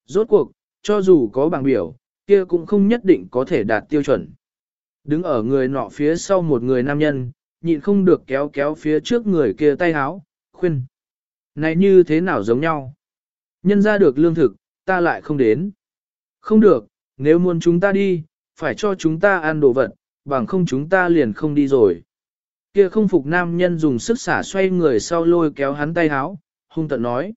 Rốt cuộc, cho dù có bảng biểu, kia cũng không nhất định có thể đạt tiêu chuẩn. Đứng ở người nọ phía sau một người nam nhân, nhịn không được kéo kéo phía trước người kia tay háo, khuyên. Này như thế nào giống nhau? Nhân ra được lương thực, ta lại không đến. Không được, nếu muốn chúng ta đi, phải cho chúng ta ăn đồ vật, bằng không chúng ta liền không đi rồi. Kia không phục nam nhân dùng sức xả xoay người sau lôi kéo hắn tay háo, hung tận nói.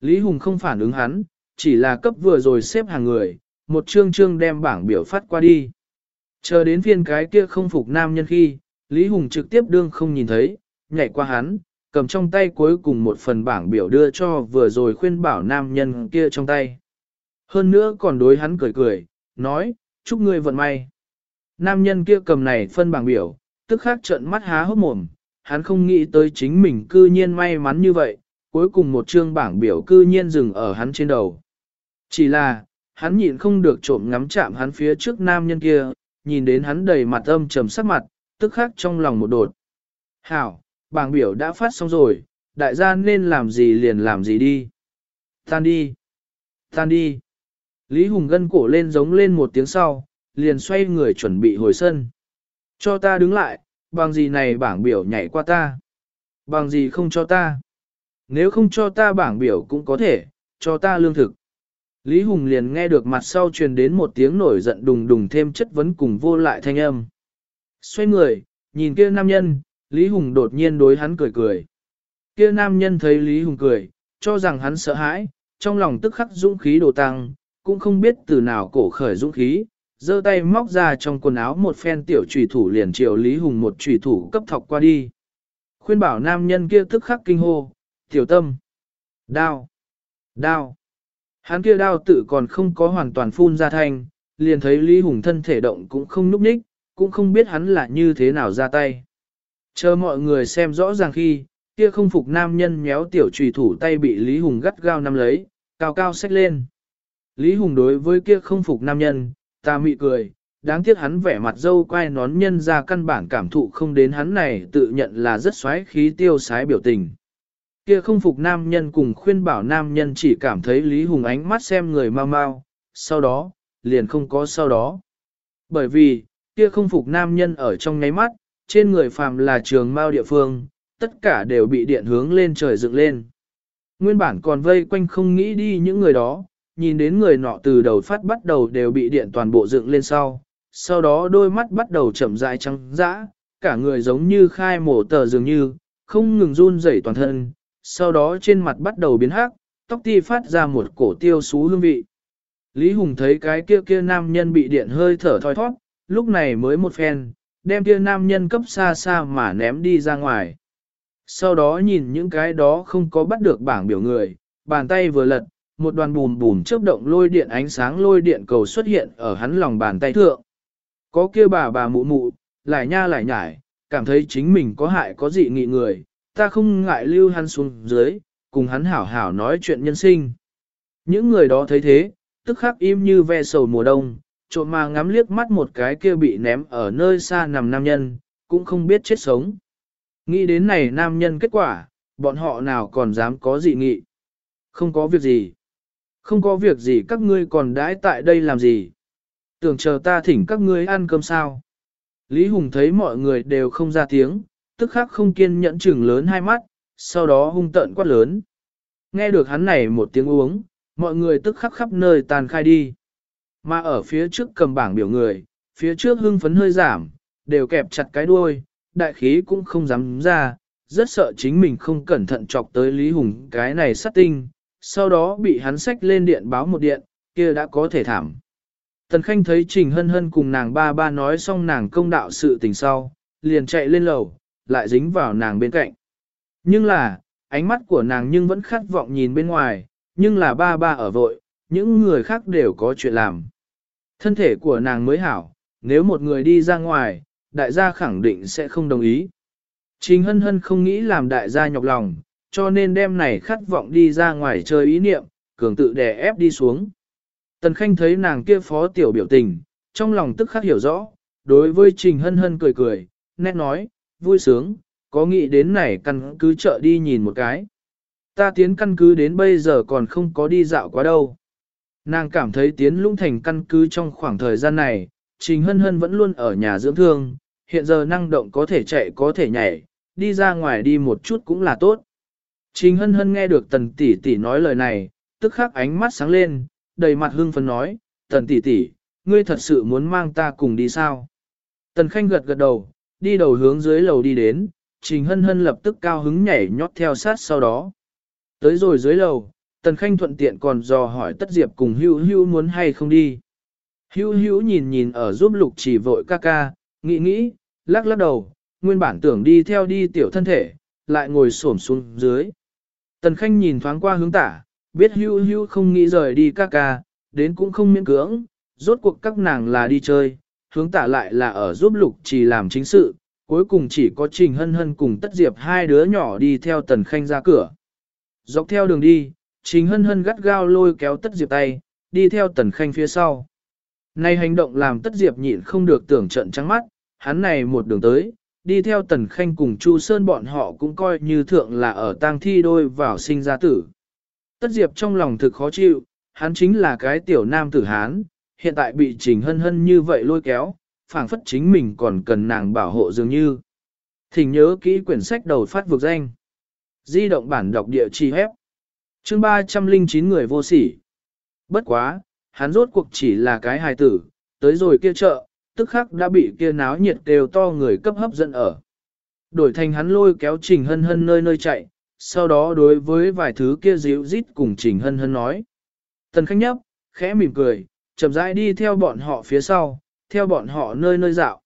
Lý Hùng không phản ứng hắn, chỉ là cấp vừa rồi xếp hàng người, một chương chương đem bảng biểu phát qua đi. Chờ đến phiên cái kia không phục nam nhân khi, Lý Hùng trực tiếp đương không nhìn thấy, nhảy qua hắn, cầm trong tay cuối cùng một phần bảng biểu đưa cho vừa rồi khuyên bảo nam nhân kia trong tay. Hơn nữa còn đối hắn cười cười, nói, chúc ngươi vận may. Nam nhân kia cầm này phân bảng biểu, tức khắc trợn mắt há hốc mồm, hắn không nghĩ tới chính mình cư nhiên may mắn như vậy, cuối cùng một chương bảng biểu cư nhiên dừng ở hắn trên đầu. Chỉ là, hắn nhịn không được trộm ngắm chạm hắn phía trước nam nhân kia, nhìn đến hắn đầy mặt âm trầm sắc mặt, tức khắc trong lòng một đột. Hảo, bảng biểu đã phát xong rồi, đại gia nên làm gì liền làm gì đi. Tan đi. Tan đi. Lý Hùng gân cổ lên giống lên một tiếng sau, liền xoay người chuẩn bị hồi sân. Cho ta đứng lại, bằng gì này bảng biểu nhảy qua ta. Bằng gì không cho ta. Nếu không cho ta bảng biểu cũng có thể, cho ta lương thực. Lý Hùng liền nghe được mặt sau truyền đến một tiếng nổi giận đùng đùng thêm chất vấn cùng vô lại thanh âm. Xoay người, nhìn kia nam nhân, Lý Hùng đột nhiên đối hắn cười cười. Kia nam nhân thấy Lý Hùng cười, cho rằng hắn sợ hãi, trong lòng tức khắc dũng khí đồ tăng, cũng không biết từ nào cổ khởi dũng khí, giơ tay móc ra trong quần áo một phen tiểu trùy thủ liền triệu Lý Hùng một trùy thủ cấp thọc qua đi. Khuyên bảo nam nhân kia tức khắc kinh hô, tiểu tâm, đao, đao. Hắn kia đao tự còn không có hoàn toàn phun ra thanh, liền thấy Lý Hùng thân thể động cũng không núp ních, cũng không biết hắn là như thế nào ra tay. Chờ mọi người xem rõ ràng khi, kia không phục nam nhân méo tiểu trùy thủ tay bị Lý Hùng gắt gao nắm lấy, cao cao xách lên. Lý Hùng đối với kia không phục nam nhân, ta mị cười, đáng tiếc hắn vẻ mặt dâu quay nón nhân ra căn bản cảm thụ không đến hắn này tự nhận là rất xoáy khí tiêu sái biểu tình. Kia không phục nam nhân cùng khuyên bảo nam nhân chỉ cảm thấy Lý Hùng ánh mắt xem người mau mau, sau đó, liền không có sau đó. Bởi vì, kia không phục nam nhân ở trong ngáy mắt, trên người phàm là trường mao địa phương, tất cả đều bị điện hướng lên trời dựng lên. Nguyên bản còn vây quanh không nghĩ đi những người đó, nhìn đến người nọ từ đầu phát bắt đầu đều bị điện toàn bộ dựng lên sau, sau đó đôi mắt bắt đầu chậm rãi trắng dã, cả người giống như khai mổ tờ dường như, không ngừng run rẩy toàn thân, sau đó trên mặt bắt đầu biến hắc, tóc ti phát ra một cổ tiêu xú hương vị. Lý Hùng thấy cái kia kia nam nhân bị điện hơi thở thoi thoát, lúc này mới một phen, đem kia nam nhân cấp xa xa mà ném đi ra ngoài. Sau đó nhìn những cái đó không có bắt được bảng biểu người, bàn tay vừa lật, một đoàn bùn bùn chớp động lôi điện ánh sáng lôi điện cầu xuất hiện ở hắn lòng bàn tay thượng. Có kia bà bà mụ mụ, lại nha lại nhải, cảm thấy chính mình có hại có dị nghị người, ta không ngại lưu hắn xuống dưới, cùng hắn hảo hảo nói chuyện nhân sinh. Những người đó thấy thế, tức khắc im như ve sầu mùa đông, trộm mà ngắm liếc mắt một cái kia bị ném ở nơi xa nằm nam nhân, cũng không biết chết sống. Nghĩ đến này nam nhân kết quả, bọn họ nào còn dám có dị nghị. Không có việc gì. Không có việc gì các ngươi còn đãi tại đây làm gì. Tưởng chờ ta thỉnh các ngươi ăn cơm sao. Lý Hùng thấy mọi người đều không ra tiếng, tức khắc không kiên nhẫn chừng lớn hai mắt, sau đó hung tận quát lớn. Nghe được hắn này một tiếng uống, mọi người tức khắc khắp nơi tàn khai đi. Mà ở phía trước cầm bảng biểu người, phía trước hưng phấn hơi giảm, đều kẹp chặt cái đuôi, đại khí cũng không dám ra, rất sợ chính mình không cẩn thận chọc tới Lý Hùng cái này sát tinh, sau đó bị hắn sách lên điện báo một điện, kia đã có thể thảm. Tần Khanh thấy Trình Hân Hân cùng nàng ba ba nói xong nàng công đạo sự tình sau, liền chạy lên lầu, lại dính vào nàng bên cạnh. Nhưng là, ánh mắt của nàng nhưng vẫn khát vọng nhìn bên ngoài, nhưng là ba ba ở vội, những người khác đều có chuyện làm. Thân thể của nàng mới hảo, nếu một người đi ra ngoài, đại gia khẳng định sẽ không đồng ý. Trình hân hân không nghĩ làm đại gia nhọc lòng, cho nên đêm này khát vọng đi ra ngoài chơi ý niệm, cường tự đè ép đi xuống. Tần Khanh thấy nàng kia phó tiểu biểu tình, trong lòng tức khắc hiểu rõ, đối với Trình Hân Hân cười cười, nét nói, vui sướng, có nghĩ đến này căn cứ chợ đi nhìn một cái. Ta tiến căn cứ đến bây giờ còn không có đi dạo quá đâu. Nàng cảm thấy tiến lũng thành căn cứ trong khoảng thời gian này, Trình Hân Hân vẫn luôn ở nhà dưỡng thương, hiện giờ năng động có thể chạy có thể nhảy, đi ra ngoài đi một chút cũng là tốt. Trình Hân Hân nghe được tần tỷ tỷ nói lời này, tức khắc ánh mắt sáng lên, đầy mặt hưng phấn nói, tần tỷ tỷ, ngươi thật sự muốn mang ta cùng đi sao? Tần Khanh gật gật đầu, đi đầu hướng dưới lầu đi đến, Trình Hân Hân lập tức cao hứng nhảy nhót theo sát sau đó. Tới rồi dưới lầu, Tần Khanh thuận tiện còn dò hỏi Tất Diệp cùng Hữu Hữu muốn hay không đi. Hữu Hữu nhìn nhìn ở giúp lục chỉ vội ca ca, nghĩ nghĩ, lắc lắc đầu, nguyên bản tưởng đi theo đi tiểu thân thể, lại ngồi xổm xuống dưới. Tần Khanh nhìn thoáng qua hướng tả, biết hưu hưu không nghĩ rời đi ca ca, đến cũng không miễn cưỡng, rốt cuộc các nàng là đi chơi, hướng tả lại là ở giúp lục chỉ làm chính sự, cuối cùng chỉ có Trình Hân Hân cùng Tất Diệp hai đứa nhỏ đi theo Tần Khanh ra cửa. Dọc theo đường đi, Trình Hân Hân gắt gao lôi kéo Tất Diệp tay, đi theo Tần Khanh phía sau. Này hành động làm Tất Diệp nhịn không được tưởng trận trắng mắt, hắn này một đường tới, đi theo Tần Khanh cùng Chu Sơn bọn họ cũng coi như thượng là ở tang thi đôi vào sinh ra tử. Tất Diệp trong lòng thực khó chịu, hắn chính là cái tiểu nam tử hán, hiện tại bị Trình Hân Hân như vậy lôi kéo, phảng phất chính mình còn cần nàng bảo hộ dường như. Thỉnh nhớ kỹ quyển sách đầu phát vực danh. Di động bản đọc địa chỉ hép. Chương 309 người vô sỉ. Bất quá, hắn rốt cuộc chỉ là cái hài tử, tới rồi kia chợ, tức khắc đã bị kia náo nhiệt đều to người cấp hấp dẫn ở. Đổi thành hắn lôi kéo trình hân hân nơi nơi chạy, sau đó đối với vài thứ kia dịu rít cùng Trình Hân Hân nói. Tần Khanh nhấp, khẽ mỉm cười, chậm rãi đi theo bọn họ phía sau, theo bọn họ nơi nơi dạo.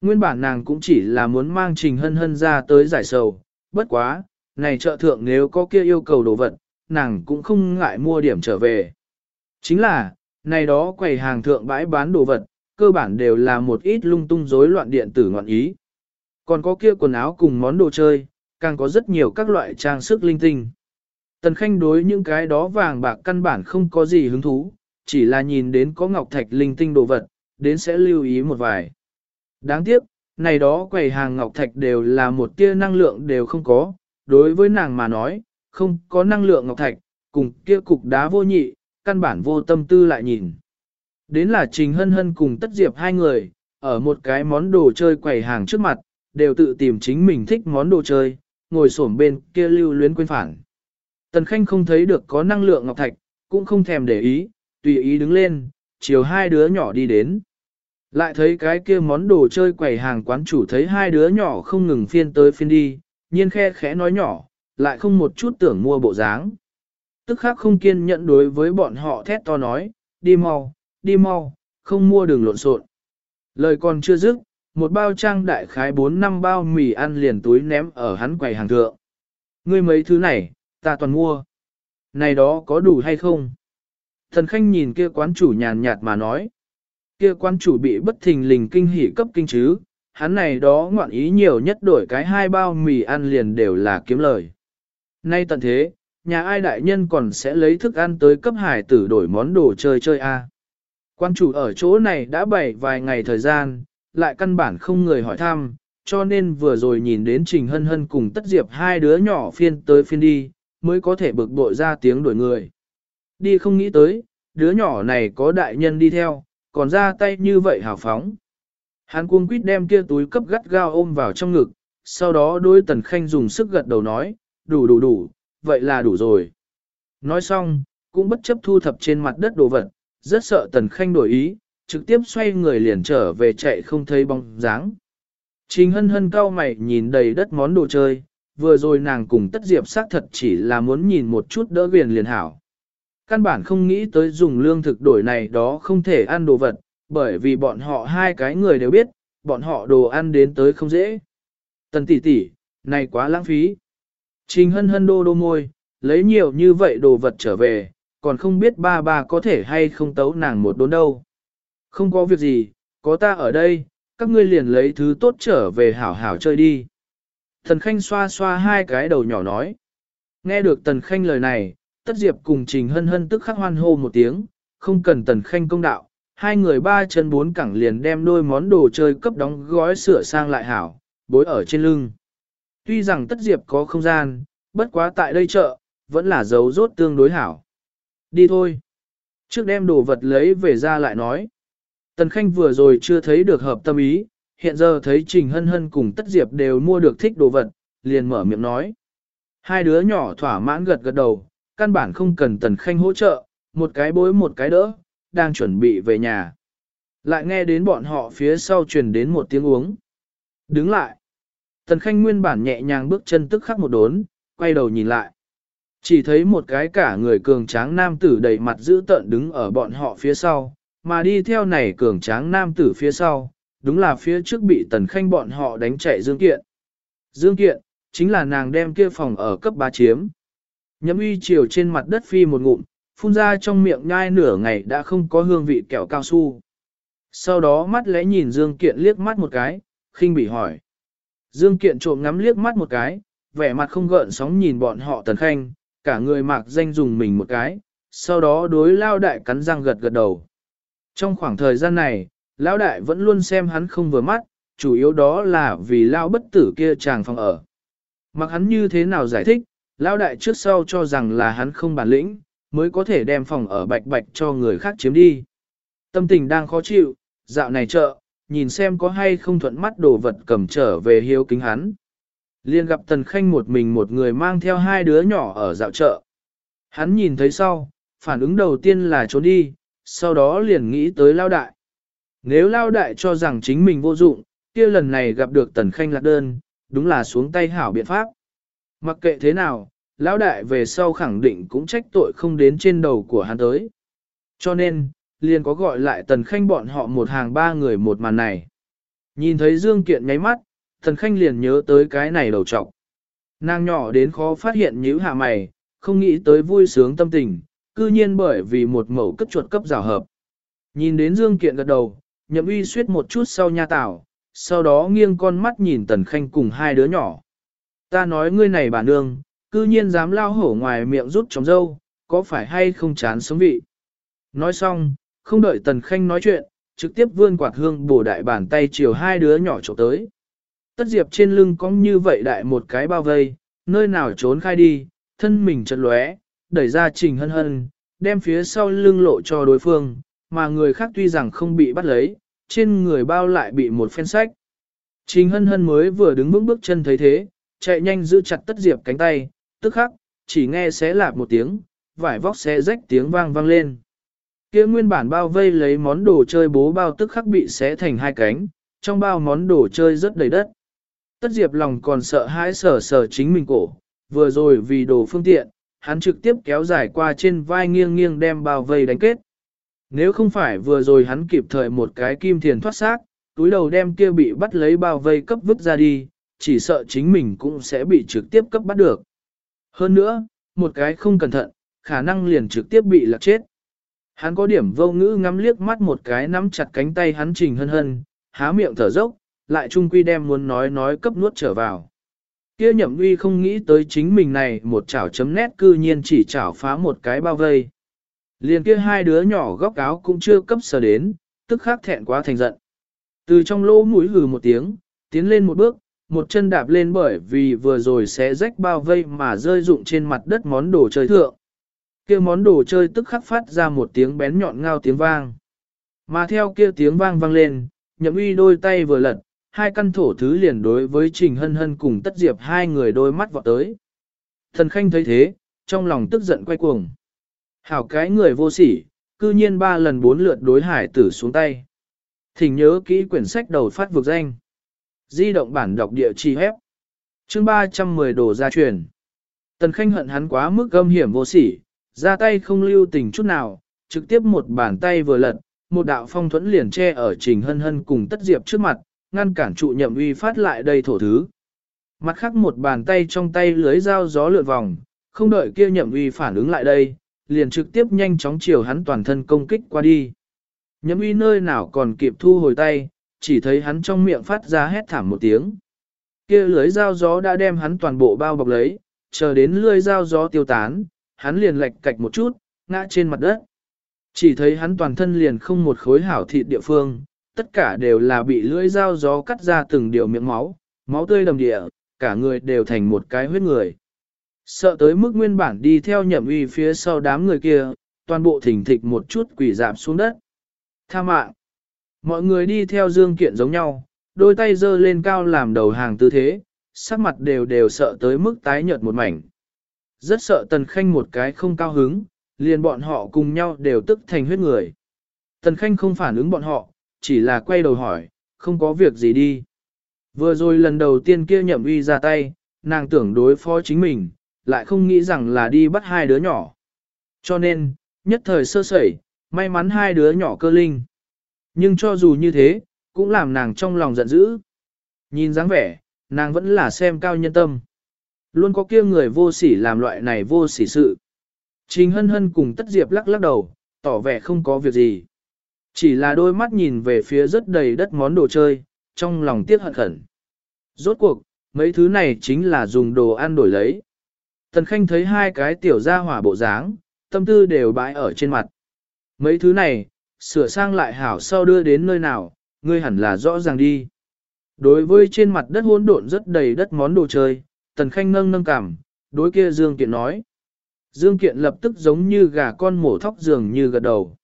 Nguyên bản nàng cũng chỉ là muốn mang Trình Hân Hân ra tới giải sầu, bất quá, này trợ thượng nếu có kia yêu cầu đồ vật, nàng cũng không ngại mua điểm trở về. Chính là, này đó quầy hàng thượng bãi bán đồ vật, cơ bản đều là một ít lung tung rối loạn điện tử ngoạn ý. Còn có kia quần áo cùng món đồ chơi, càng có rất nhiều các loại trang sức linh tinh. Tần Khanh đối những cái đó vàng bạc căn bản không có gì hứng thú, chỉ là nhìn đến có ngọc thạch linh tinh đồ vật, đến sẽ lưu ý một vài. Đáng tiếc, này đó quầy hàng ngọc thạch đều là một tia năng lượng đều không có, đối với nàng mà nói, không có năng lượng ngọc thạch, cùng kia cục đá vô nhị, căn bản vô tâm tư lại nhìn. Đến là Trình Hân Hân cùng Tất Diệp hai người, ở một cái món đồ chơi quầy hàng trước mặt, đều tự tìm chính mình thích món đồ chơi, ngồi xổm bên kia lưu luyến quên phản. Tần Khanh không thấy được có năng lượng ngọc thạch, cũng không thèm để ý, tùy ý đứng lên, chiều hai đứa nhỏ đi đến. Lại thấy cái kia món đồ chơi quầy hàng quán chủ thấy hai đứa nhỏ không ngừng phiên tới phiên đi, nhiên khe khẽ nói nhỏ, lại không một chút tưởng mua bộ dáng. Tức khác không kiên nhẫn đối với bọn họ thét to nói, đi mau, đi mau, không mua đường lộn xộn. Lời còn chưa dứt, một bao trang đại khái 4 năm bao mì ăn liền túi ném ở hắn quầy hàng thượng. Ngươi mấy thứ này, ta toàn mua. Này đó có đủ hay không? Thần khanh nhìn kia quán chủ nhàn nhạt mà nói. Kia quán chủ bị bất thình lình kinh hỉ cấp kinh chứ, hắn này đó ngoạn ý nhiều nhất đổi cái hai bao mì ăn liền đều là kiếm lời. Nay tận thế, nhà ai đại nhân còn sẽ lấy thức ăn tới cấp hải tử đổi món đồ chơi chơi a. Quan chủ ở chỗ này đã bảy vài ngày thời gian, lại căn bản không người hỏi thăm, cho nên vừa rồi nhìn đến Trình Hân Hân cùng Tất Diệp hai đứa nhỏ phiên tới phiên đi, mới có thể bực bội ra tiếng đuổi người. Đi không nghĩ tới, đứa nhỏ này có đại nhân đi theo, còn ra tay như vậy hào phóng. Hắn cuống quýt đem kia túi cấp gắt gao ôm vào trong ngực, sau đó đôi tần khanh dùng sức gật đầu nói, đủ đủ đủ, vậy là đủ rồi. Nói xong, cũng bất chấp thu thập trên mặt đất đồ vật, rất sợ tần khanh đổi ý, trực tiếp xoay người liền trở về chạy không thấy bóng dáng. Trình hân hân cao mày nhìn đầy đất món đồ chơi, vừa rồi nàng cùng tất diệp xác thật chỉ là muốn nhìn một chút đỡ viền liền hảo. Căn bản không nghĩ tới dùng lương thực đổi này đó không thể ăn đồ vật, bởi vì bọn họ hai cái người đều biết, bọn họ đồ ăn đến tới không dễ. Tần tỷ tỷ, này quá lãng phí. Trình hân hân đô đô môi, lấy nhiều như vậy đồ vật trở về, còn không biết ba ba có thể hay không tấu nàng một đốn đâu. Không có việc gì, có ta ở đây, các ngươi liền lấy thứ tốt trở về hảo hảo chơi đi. Tần Khanh xoa xoa hai cái đầu nhỏ nói. Nghe được Tần Khanh lời này, Tất Diệp cùng Trình Hân Hân tức khắc hoan hô một tiếng, không cần Tần Khanh công đạo, hai người ba chân bốn cẳng liền đem đôi món đồ chơi cấp đóng gói sửa sang lại hảo, bối ở trên lưng. Tuy rằng Tất Diệp có không gian, bất quá tại đây chợ, vẫn là dấu rốt tương đối hảo. Đi thôi. Trước đem đồ vật lấy về ra lại nói. Tần Khanh vừa rồi chưa thấy được hợp tâm ý, hiện giờ thấy Trình Hân Hân cùng Tất Diệp đều mua được thích đồ vật, liền mở miệng nói. Hai đứa nhỏ thỏa mãn gật gật đầu, căn bản không cần Tần Khanh hỗ trợ, một cái bối một cái đỡ, đang chuẩn bị về nhà. Lại nghe đến bọn họ phía sau truyền đến một tiếng uống. Đứng lại. Tần Khanh nguyên bản nhẹ nhàng bước chân tức khắc một đốn, quay đầu nhìn lại. Chỉ thấy một cái cả người cường tráng nam tử đầy mặt dữ tợn đứng ở bọn họ phía sau, mà đi theo này cường tráng nam tử phía sau, đúng là phía trước bị tần khanh bọn họ đánh chạy Dương Kiện. Dương Kiện, chính là nàng đem kia phòng ở cấp ba chiếm. Nhậm uy chiều trên mặt đất phi một ngụm, phun ra trong miệng nhai nửa ngày đã không có hương vị kẹo cao su. Sau đó mắt lẽ nhìn Dương Kiện liếc mắt một cái, khinh bị hỏi. Dương Kiện trộm ngắm liếc mắt một cái, vẻ mặt không gợn sóng nhìn bọn họ tần khanh, cả người mạc danh dùng mình một cái, sau đó đối lao đại cắn răng gật gật đầu. Trong khoảng thời gian này, lão đại vẫn luôn xem hắn không vừa mắt, chủ yếu đó là vì lao bất tử kia chàng phòng ở. Mặc hắn như thế nào giải thích, lao đại trước sau cho rằng là hắn không bản lĩnh, mới có thể đem phòng ở bạch bạch cho người khác chiếm đi. Tâm tình đang khó chịu, dạo này chợ, nhìn xem có hay không thuận mắt đồ vật cầm trở về hiếu kính hắn. Liên gặp Tần Khanh một mình một người mang theo hai đứa nhỏ ở dạo chợ. Hắn nhìn thấy sau, phản ứng đầu tiên là trốn đi, sau đó liền nghĩ tới lao đại. Nếu lao đại cho rằng chính mình vô dụng, kia lần này gặp được Tần Khanh lạc đơn, đúng là xuống tay hảo biện pháp. Mặc kệ thế nào, lão đại về sau khẳng định cũng trách tội không đến trên đầu của hắn tới. Cho nên, liền có gọi lại tần khanh bọn họ một hàng ba người một màn này. Nhìn thấy Dương Kiện nháy mắt, tần khanh liền nhớ tới cái này đầu trọc. Nàng nhỏ đến khó phát hiện nhíu hạ mày, không nghĩ tới vui sướng tâm tình, cư nhiên bởi vì một mẫu cấp chuột cấp rào hợp. Nhìn đến Dương Kiện gật đầu, nhậm uy suyết một chút sau nha tảo, sau đó nghiêng con mắt nhìn tần khanh cùng hai đứa nhỏ. Ta nói ngươi này bà nương, cư nhiên dám lao hổ ngoài miệng rút trong dâu, có phải hay không chán sống vị. Nói xong, không đợi tần khanh nói chuyện, trực tiếp vươn quạt hương bổ đại bàn tay chiều hai đứa nhỏ trộm tới. Tất diệp trên lưng có như vậy đại một cái bao vây, nơi nào trốn khai đi, thân mình chật lóe, đẩy ra trình hân hân, đem phía sau lưng lộ cho đối phương, mà người khác tuy rằng không bị bắt lấy, trên người bao lại bị một phen sách. Trình hân hân mới vừa đứng vững bước chân thấy thế, chạy nhanh giữ chặt tất diệp cánh tay, tức khắc, chỉ nghe xé lạp một tiếng, vải vóc xé rách tiếng vang vang lên. Kia nguyên bản bao vây lấy món đồ chơi bố bao tức khắc bị xé thành hai cánh, trong bao món đồ chơi rất đầy đất. Tất diệp lòng còn sợ hãi sở sở chính mình cổ, vừa rồi vì đồ phương tiện, hắn trực tiếp kéo dài qua trên vai nghiêng nghiêng đem bao vây đánh kết. Nếu không phải vừa rồi hắn kịp thời một cái kim thiền thoát xác, túi đầu đem kia bị bắt lấy bao vây cấp vứt ra đi, chỉ sợ chính mình cũng sẽ bị trực tiếp cấp bắt được. Hơn nữa, một cái không cẩn thận, khả năng liền trực tiếp bị lạc chết. Hắn có điểm vô ngữ ngắm liếc mắt một cái nắm chặt cánh tay hắn trình hân hân, há miệng thở dốc, lại trung quy đem muốn nói nói cấp nuốt trở vào. Kia nhậm uy không nghĩ tới chính mình này một chảo chấm nét cư nhiên chỉ chảo phá một cái bao vây. Liền kia hai đứa nhỏ góc áo cũng chưa cấp sờ đến, tức khắc thẹn quá thành giận. Từ trong lỗ mũi hừ một tiếng, tiến lên một bước, một chân đạp lên bởi vì vừa rồi sẽ rách bao vây mà rơi rụng trên mặt đất món đồ chơi thượng. kia món đồ chơi tức khắc phát ra một tiếng bén nhọn ngao tiếng vang. Mà theo kia tiếng vang vang lên, nhậm uy đôi tay vừa lật, hai căn thổ thứ liền đối với Trình Hân Hân cùng Tất Diệp hai người đôi mắt vọt tới. Thần Khanh thấy thế, trong lòng tức giận quay cuồng. Hảo cái người vô sỉ, cư nhiên ba lần bốn lượt đối hải tử xuống tay. Thỉnh nhớ kỹ quyển sách đầu phát vực danh. Di động bản đọc địa chỉ hép. Chương 310 đồ gia truyền. Tần Khanh hận hắn quá mức gâm hiểm vô sỉ, ra tay không lưu tình chút nào, trực tiếp một bàn tay vừa lật, một đạo phong thuẫn liền che ở Trình Hân Hân cùng Tất Diệp trước mặt, ngăn cản trụ nhậm uy phát lại đây thổ thứ. Mặt khác một bàn tay trong tay lưới dao gió lượn vòng, không đợi kia nhậm uy phản ứng lại đây, liền trực tiếp nhanh chóng chiều hắn toàn thân công kích qua đi. Nhậm uy nơi nào còn kịp thu hồi tay, chỉ thấy hắn trong miệng phát ra hét thảm một tiếng. Kia lưới dao gió đã đem hắn toàn bộ bao bọc lấy, chờ đến lưới dao gió tiêu tán, hắn liền lệch cạch một chút, ngã trên mặt đất. Chỉ thấy hắn toàn thân liền không một khối hảo thịt địa phương, tất cả đều là bị lưỡi dao gió cắt ra từng điều miệng máu, máu tươi đầm địa, cả người đều thành một cái huyết người. Sợ tới mức nguyên bản đi theo nhậm uy phía sau đám người kia, toàn bộ thỉnh thịch một chút quỷ dạp xuống đất. Tha mạng. Mọi người đi theo dương kiện giống nhau, đôi tay giơ lên cao làm đầu hàng tư thế, sắc mặt đều đều sợ tới mức tái nhợt một mảnh. Rất sợ tần khanh một cái không cao hứng, liền bọn họ cùng nhau đều tức thành huyết người. Tần khanh không phản ứng bọn họ, chỉ là quay đầu hỏi, không có việc gì đi. Vừa rồi lần đầu tiên kia nhậm uy ra tay, nàng tưởng đối phó chính mình, lại không nghĩ rằng là đi bắt hai đứa nhỏ. Cho nên, nhất thời sơ sẩy, may mắn hai đứa nhỏ cơ linh. Nhưng cho dù như thế, cũng làm nàng trong lòng giận dữ. Nhìn dáng vẻ, nàng vẫn là xem cao nhân tâm. Luôn có kia người vô sỉ làm loại này vô sỉ sự. Trình hân hân cùng tất diệp lắc lắc đầu, tỏ vẻ không có việc gì. Chỉ là đôi mắt nhìn về phía rất đầy đất món đồ chơi, trong lòng tiếc hận khẩn. Rốt cuộc, mấy thứ này chính là dùng đồ ăn đổi lấy. Tần Khanh thấy hai cái tiểu gia hỏa bộ dáng, tâm tư đều bãi ở trên mặt. Mấy thứ này, sửa sang lại hảo sau đưa đến nơi nào, ngươi hẳn là rõ ràng đi. Đối với trên mặt đất hỗn độn rất đầy đất món đồ chơi, Tần Khanh nâng nâng cảm, đối kia Dương Kiện nói. Dương Kiện lập tức giống như gà con mổ thóc dường như gật đầu.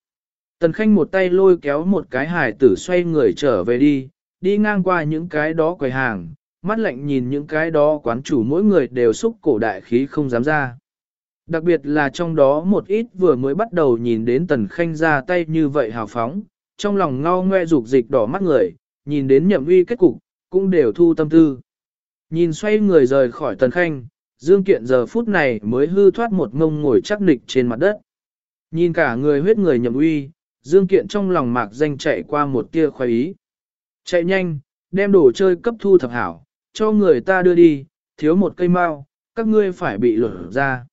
Tần Khanh một tay lôi kéo một cái hải tử xoay người trở về đi, đi ngang qua những cái đó quầy hàng, mắt lạnh nhìn những cái đó quán chủ mỗi người đều xúc cổ đại khí không dám ra. Đặc biệt là trong đó một ít vừa mới bắt đầu nhìn đến Tần Khanh ra tay như vậy hào phóng, trong lòng ngao ngoe dục dịch đỏ mắt người, nhìn đến nhậm uy kết cục, cũng đều thu tâm tư. Nhìn xoay người rời khỏi Tần Khanh, Dương Kiện giờ phút này mới hư thoát một ngông ngồi chắc nịch trên mặt đất. Nhìn cả người huyết người nhậm uy, Dương Kiện trong lòng mạc danh chạy qua một tia khoái ý. Chạy nhanh, đem đồ chơi cấp thu thập hảo, cho người ta đưa đi, thiếu một cây mao, các ngươi phải bị lột ra.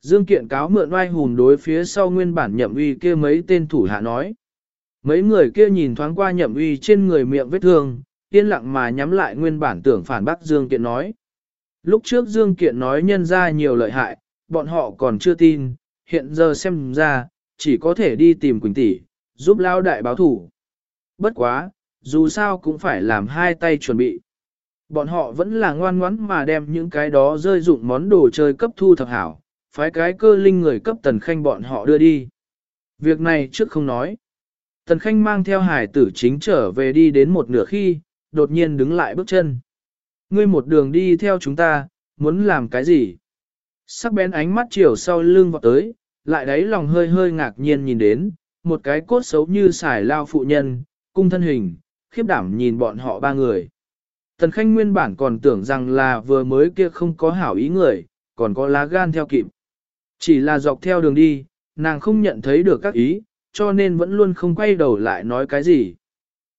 Dương Kiện cáo mượn oai hùn đối phía sau nguyên bản nhậm uy kia mấy tên thủ hạ nói. Mấy người kia nhìn thoáng qua nhậm uy trên người miệng vết thương, yên lặng mà nhắm lại nguyên bản tưởng phản bác Dương Kiện nói. Lúc trước Dương Kiện nói nhân ra nhiều lợi hại, bọn họ còn chưa tin, hiện giờ xem ra, chỉ có thể đi tìm Quỳnh tỷ, giúp lao đại báo thủ. Bất quá, dù sao cũng phải làm hai tay chuẩn bị. Bọn họ vẫn là ngoan ngoãn mà đem những cái đó rơi dụng món đồ chơi cấp thu thập hảo, phái cái cơ linh người cấp tần khanh bọn họ đưa đi. Việc này trước không nói. Tần khanh mang theo hải tử chính trở về đi đến một nửa khi, đột nhiên đứng lại bước chân. Ngươi một đường đi theo chúng ta, muốn làm cái gì? Sắc bén ánh mắt chiều sau lưng vọt tới, lại đáy lòng hơi hơi ngạc nhiên nhìn đến, một cái cốt xấu như xài lao phụ nhân, cung thân hình, khiếp đảm nhìn bọn họ ba người. Tần Khanh nguyên bản còn tưởng rằng là vừa mới kia không có hảo ý người, còn có lá gan theo kịp. Chỉ là dọc theo đường đi, nàng không nhận thấy được các ý, cho nên vẫn luôn không quay đầu lại nói cái gì.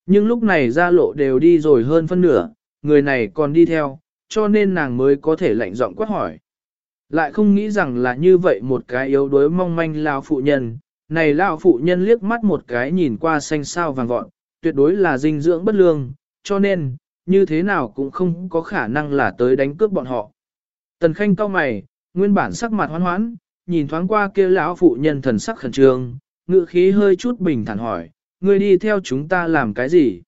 Nhưng lúc này ra lộ đều đi rồi hơn phân nửa, người này còn đi theo, cho nên nàng mới có thể lạnh giọng quát hỏi. Lại không nghĩ rằng là như vậy một cái yếu đuối mong manh lao phụ nhân, này lao phụ nhân liếc mắt một cái nhìn qua xanh sao vàng vọt, tuyệt đối là dinh dưỡng bất lương, cho nên, như thế nào cũng không có khả năng là tới đánh cướp bọn họ. Tần Khanh cau mày, nguyên bản sắc mặt hoán hoán, nhìn thoáng qua kia lão phụ nhân thần sắc khẩn trương, ngự khí hơi chút bình thản hỏi, ngươi đi theo chúng ta làm cái gì?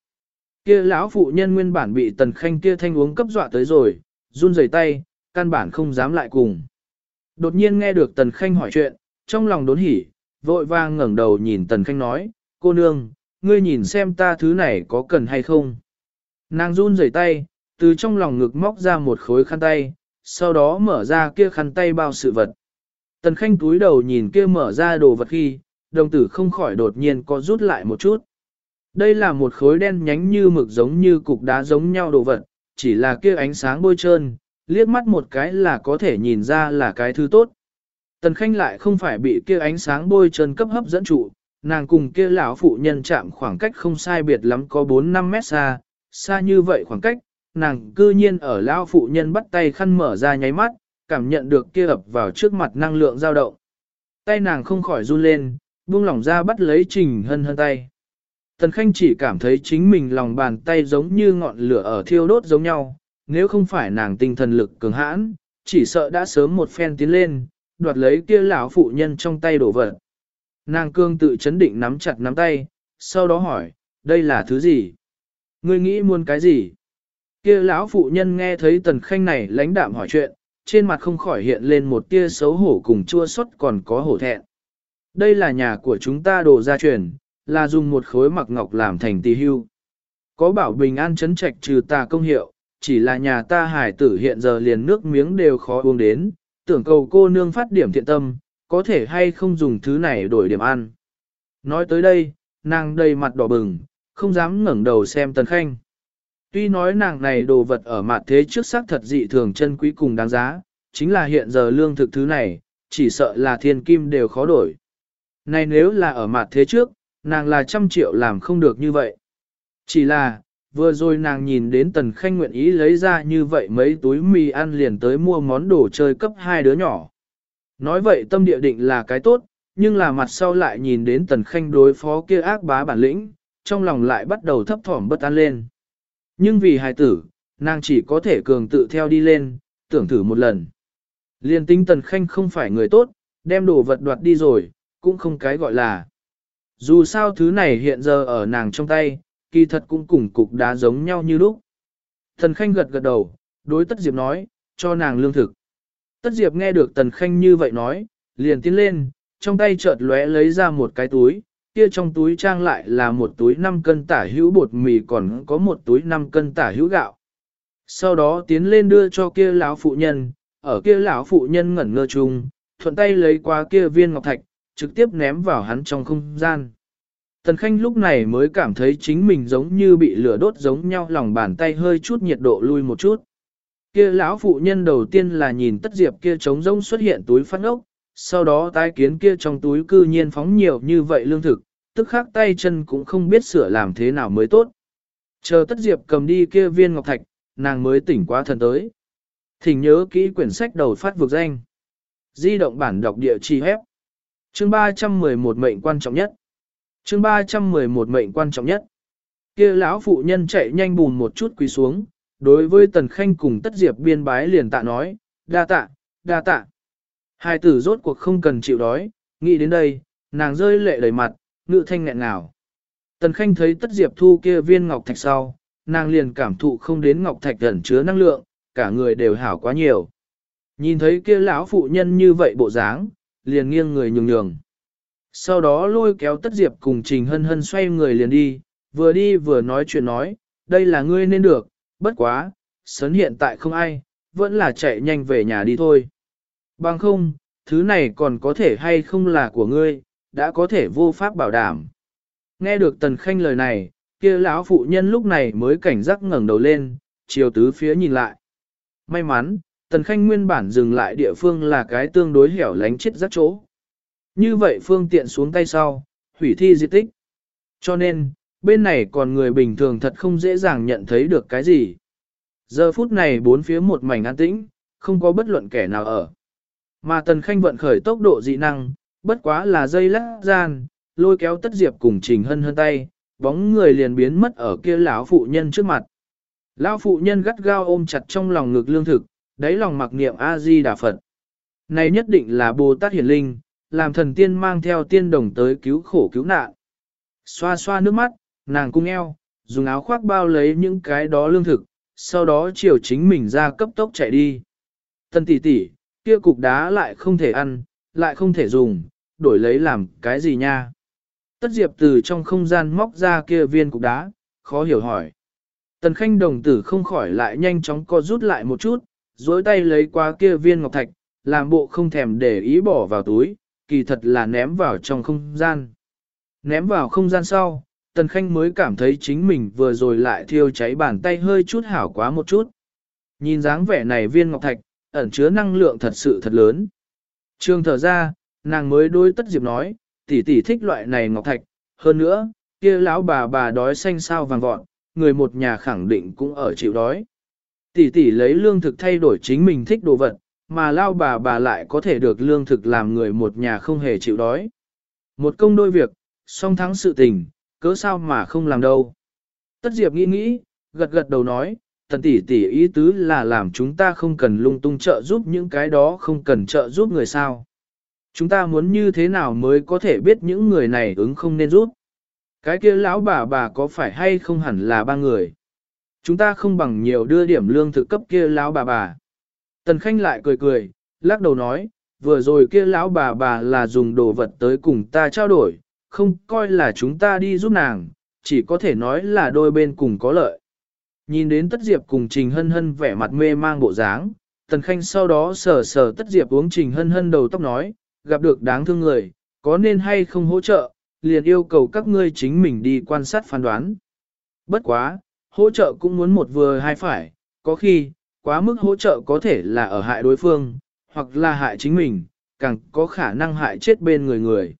Kia lão phụ nhân nguyên bản bị Tần Khanh kia thanh uống cấp dọa tới rồi, run rẩy tay, căn bản không dám lại cùng. Đột nhiên nghe được Tần Khanh hỏi chuyện, trong lòng đốn hỉ, vội vàng ngẩng đầu nhìn Tần Khanh nói, cô nương, ngươi nhìn xem ta thứ này có cần hay không. Nàng run rẩy tay, từ trong lòng ngực móc ra một khối khăn tay, sau đó mở ra kia khăn tay bao sự vật. Tần Khanh túi đầu nhìn kia mở ra đồ vật khi, đồng tử không khỏi đột nhiên có rút lại một chút. Đây là một khối đen nhánh như mực giống như cục đá giống nhau đồ vật, chỉ là kia ánh sáng bôi trơn, liếc mắt một cái là có thể nhìn ra là cái thứ tốt. Tần Khanh lại không phải bị kia ánh sáng bôi trơn cấp hấp dẫn trụ, nàng cùng kia lão phụ nhân chạm khoảng cách không sai biệt lắm có 4-5 mét xa, xa như vậy khoảng cách, nàng cư nhiên ở lão phụ nhân bắt tay khăn mở ra nháy mắt, cảm nhận được kia ập vào trước mặt năng lượng dao động. Tay nàng không khỏi run lên, buông lỏng ra bắt lấy trình hân hân tay. Tần Khanh chỉ cảm thấy chính mình lòng bàn tay giống như ngọn lửa ở thiêu đốt giống nhau, nếu không phải nàng tinh thần lực cường hãn, chỉ sợ đã sớm một phen tiến lên, đoạt lấy kia lão phụ nhân trong tay đổ vật. Nàng cương tự chấn định nắm chặt nắm tay, sau đó hỏi, đây là thứ gì? Ngươi nghĩ muốn cái gì? Kia lão phụ nhân nghe thấy tần khanh này lãnh đạm hỏi chuyện, trên mặt không khỏi hiện lên một tia xấu hổ cùng chua xót còn có hổ thẹn. Đây là nhà của chúng ta đồ gia truyền, là dùng một khối mặc ngọc làm thành tỳ hưu. Có bảo bình an chấn trạch trừ tà công hiệu, chỉ là nhà ta hải tử hiện giờ liền nước miếng đều khó uống đến, tưởng cầu cô nương phát điểm thiện tâm, có thể hay không dùng thứ này đổi điểm ăn. Nói tới đây, nàng đầy mặt đỏ bừng, không dám ngẩng đầu xem Tần Khanh. Tuy nói nàng này đồ vật ở mặt thế trước xác thật dị thường chân quý cùng đáng giá, chính là hiện giờ lương thực thứ này, chỉ sợ là thiên kim đều khó đổi. Này nếu là ở mặt thế trước, nàng là trăm triệu làm không được như vậy. Chỉ là, vừa rồi nàng nhìn đến Tần Khanh nguyện ý lấy ra như vậy mấy túi mì ăn liền tới mua món đồ chơi cấp hai đứa nhỏ. Nói vậy tâm địa định là cái tốt, nhưng là mặt sau lại nhìn đến Tần Khanh đối phó kia ác bá bản lĩnh, trong lòng lại bắt đầu thấp thỏm bất an lên. Nhưng vì hài tử, nàng chỉ có thể cường tự theo đi lên, tưởng thử một lần. Liên tinh Tần Khanh không phải người tốt, đem đồ vật đoạt đi rồi, cũng không cái gọi là. Dù sao thứ này hiện giờ ở nàng trong tay, kỳ thật cũng cùng cục đá giống nhau như lúc. Tần Khanh gật gật đầu, đối Tất Diệp nói, cho nàng lương thực. Tất Diệp nghe được Tần Khanh như vậy nói, liền tiến lên, trong tay chợt lóe lấy ra một cái túi, kia trong túi trang lại là một túi 5 cân tả hữu bột mì còn có một túi 5 cân tả hữu gạo. Sau đó tiến lên đưa cho kia lão phụ nhân, ở kia lão phụ nhân ngẩn ngơ chung, thuận tay lấy qua kia viên ngọc thạch, trực tiếp ném vào hắn trong không gian. Tần Khanh lúc này mới cảm thấy chính mình giống như bị lửa đốt giống nhau lòng bàn tay hơi chút nhiệt độ lui một chút. Kia lão phụ nhân đầu tiên là nhìn tất diệp kia trống rỗng xuất hiện túi phát ốc, sau đó tái kiến kia trong túi cư nhiên phóng nhiều như vậy lương thực, tức khắc tay chân cũng không biết sửa làm thế nào mới tốt. Chờ tất diệp cầm đi kia viên ngọc thạch, nàng mới tỉnh quá thần tới. Thỉnh nhớ kỹ quyển sách đầu phát vực danh. Di động bản đọc địa chỉ hép. Chương 311 mệnh quan trọng nhất. Chương 311 mệnh quan trọng nhất. Kia lão phụ nhân chạy nhanh bùn một chút quỳ xuống, đối với Tần Khanh cùng Tất Diệp biên bái liền tạ nói, đa tạ, đa tạ. Hai tử rốt cuộc không cần chịu đói, nghĩ đến đây, nàng rơi lệ đầy mặt, ngự thanh nghẹn ngào. Tần Khanh thấy Tất Diệp thu kia viên ngọc thạch sau, nàng liền cảm thụ không đến ngọc thạch ẩn chứa năng lượng, cả người đều hảo quá nhiều. Nhìn thấy kia lão phụ nhân như vậy bộ dáng, liền nghiêng người nhường nhường. Sau đó lôi kéo Tất Diệp cùng Trình Hân Hân xoay người liền đi, vừa đi vừa nói chuyện nói, đây là ngươi nên được, bất quá, sấn hiện tại không ai, vẫn là chạy nhanh về nhà đi thôi. Bằng không, thứ này còn có thể hay không là của ngươi, đã có thể vô pháp bảo đảm. Nghe được Tần Khanh lời này, kia lão phụ nhân lúc này mới cảnh giác ngẩng đầu lên, chiều tứ phía nhìn lại. May mắn, Tần Khanh nguyên bản dừng lại địa phương là cái tương đối hẻo lánh chết rắc chỗ. Như vậy phương tiện xuống tay sau, hủy thi di tích. Cho nên, bên này còn người bình thường thật không dễ dàng nhận thấy được cái gì. Giờ phút này bốn phía một mảnh an tĩnh, không có bất luận kẻ nào ở. Mà Tần Khanh vận khởi tốc độ dị năng, bất quá là dây lắc gian, lôi kéo tất diệp cùng trình hân hơn tay, bóng người liền biến mất ở kia lão phụ nhân trước mặt. Lão phụ nhân gắt gao ôm chặt trong lòng ngực lương thực, đáy lòng mặc niệm A-di-đà Phật. Này nhất định là Bồ Tát Hiển Linh, làm thần tiên mang theo tiên đồng tới cứu khổ cứu nạn. Xoa xoa nước mắt, nàng cung eo, dùng áo khoác bao lấy những cái đó lương thực, sau đó chiều chính mình ra cấp tốc chạy đi. Tân tỷ tỷ, kia cục đá lại không thể ăn, lại không thể dùng, đổi lấy làm cái gì nha? Tất Diệp từ trong không gian móc ra kia viên cục đá, khó hiểu hỏi. Tần Khanh đồng tử không khỏi lại nhanh chóng co rút lại một chút, dối tay lấy qua kia viên ngọc thạch, làm bộ không thèm để ý bỏ vào túi, kỳ thật là ném vào trong không gian. Ném vào không gian sau, Tần Khanh mới cảm thấy chính mình vừa rồi lại thiêu cháy bàn tay hơi chút hảo quá một chút. Nhìn dáng vẻ này viên ngọc thạch, ẩn chứa năng lượng thật sự thật lớn. Trương thở ra, nàng mới đôi tất diệp nói, tỷ tỷ thích loại này ngọc thạch, hơn nữa, kia lão bà bà đói xanh sao vàng vọt, người một nhà khẳng định cũng ở chịu đói. Tỷ tỷ lấy lương thực thay đổi chính mình thích đồ vật, mà lao bà bà lại có thể được lương thực làm người một nhà không hề chịu đói. Một công đôi việc, song thắng sự tình, cớ sao mà không làm đâu. Tất Diệp nghĩ nghĩ, gật gật đầu nói, tần tỷ tỷ ý tứ là làm chúng ta không cần lung tung trợ giúp những cái đó không cần trợ giúp người sao. Chúng ta muốn như thế nào mới có thể biết những người này ứng không nên giúp. Cái kia lão bà bà có phải hay không hẳn là ba người. Chúng ta không bằng nhiều đưa điểm lương thực cấp kia lão bà bà. Tần Khanh lại cười cười, lắc đầu nói, vừa rồi kia lão bà bà là dùng đồ vật tới cùng ta trao đổi, không coi là chúng ta đi giúp nàng, chỉ có thể nói là đôi bên cùng có lợi. Nhìn đến Tất Diệp cùng Trình Hân Hân vẻ mặt mê mang bộ dáng, Tần Khanh sau đó sờ sờ Tất Diệp uống Trình Hân Hân đầu tóc nói, gặp được đáng thương người, có nên hay không hỗ trợ, liền yêu cầu các ngươi chính mình đi quan sát phán đoán. Bất quá, hỗ trợ cũng muốn một vừa hai phải, có khi, quá mức hỗ trợ có thể là ở hại đối phương, hoặc là hại chính mình, càng có khả năng hại chết bên người người.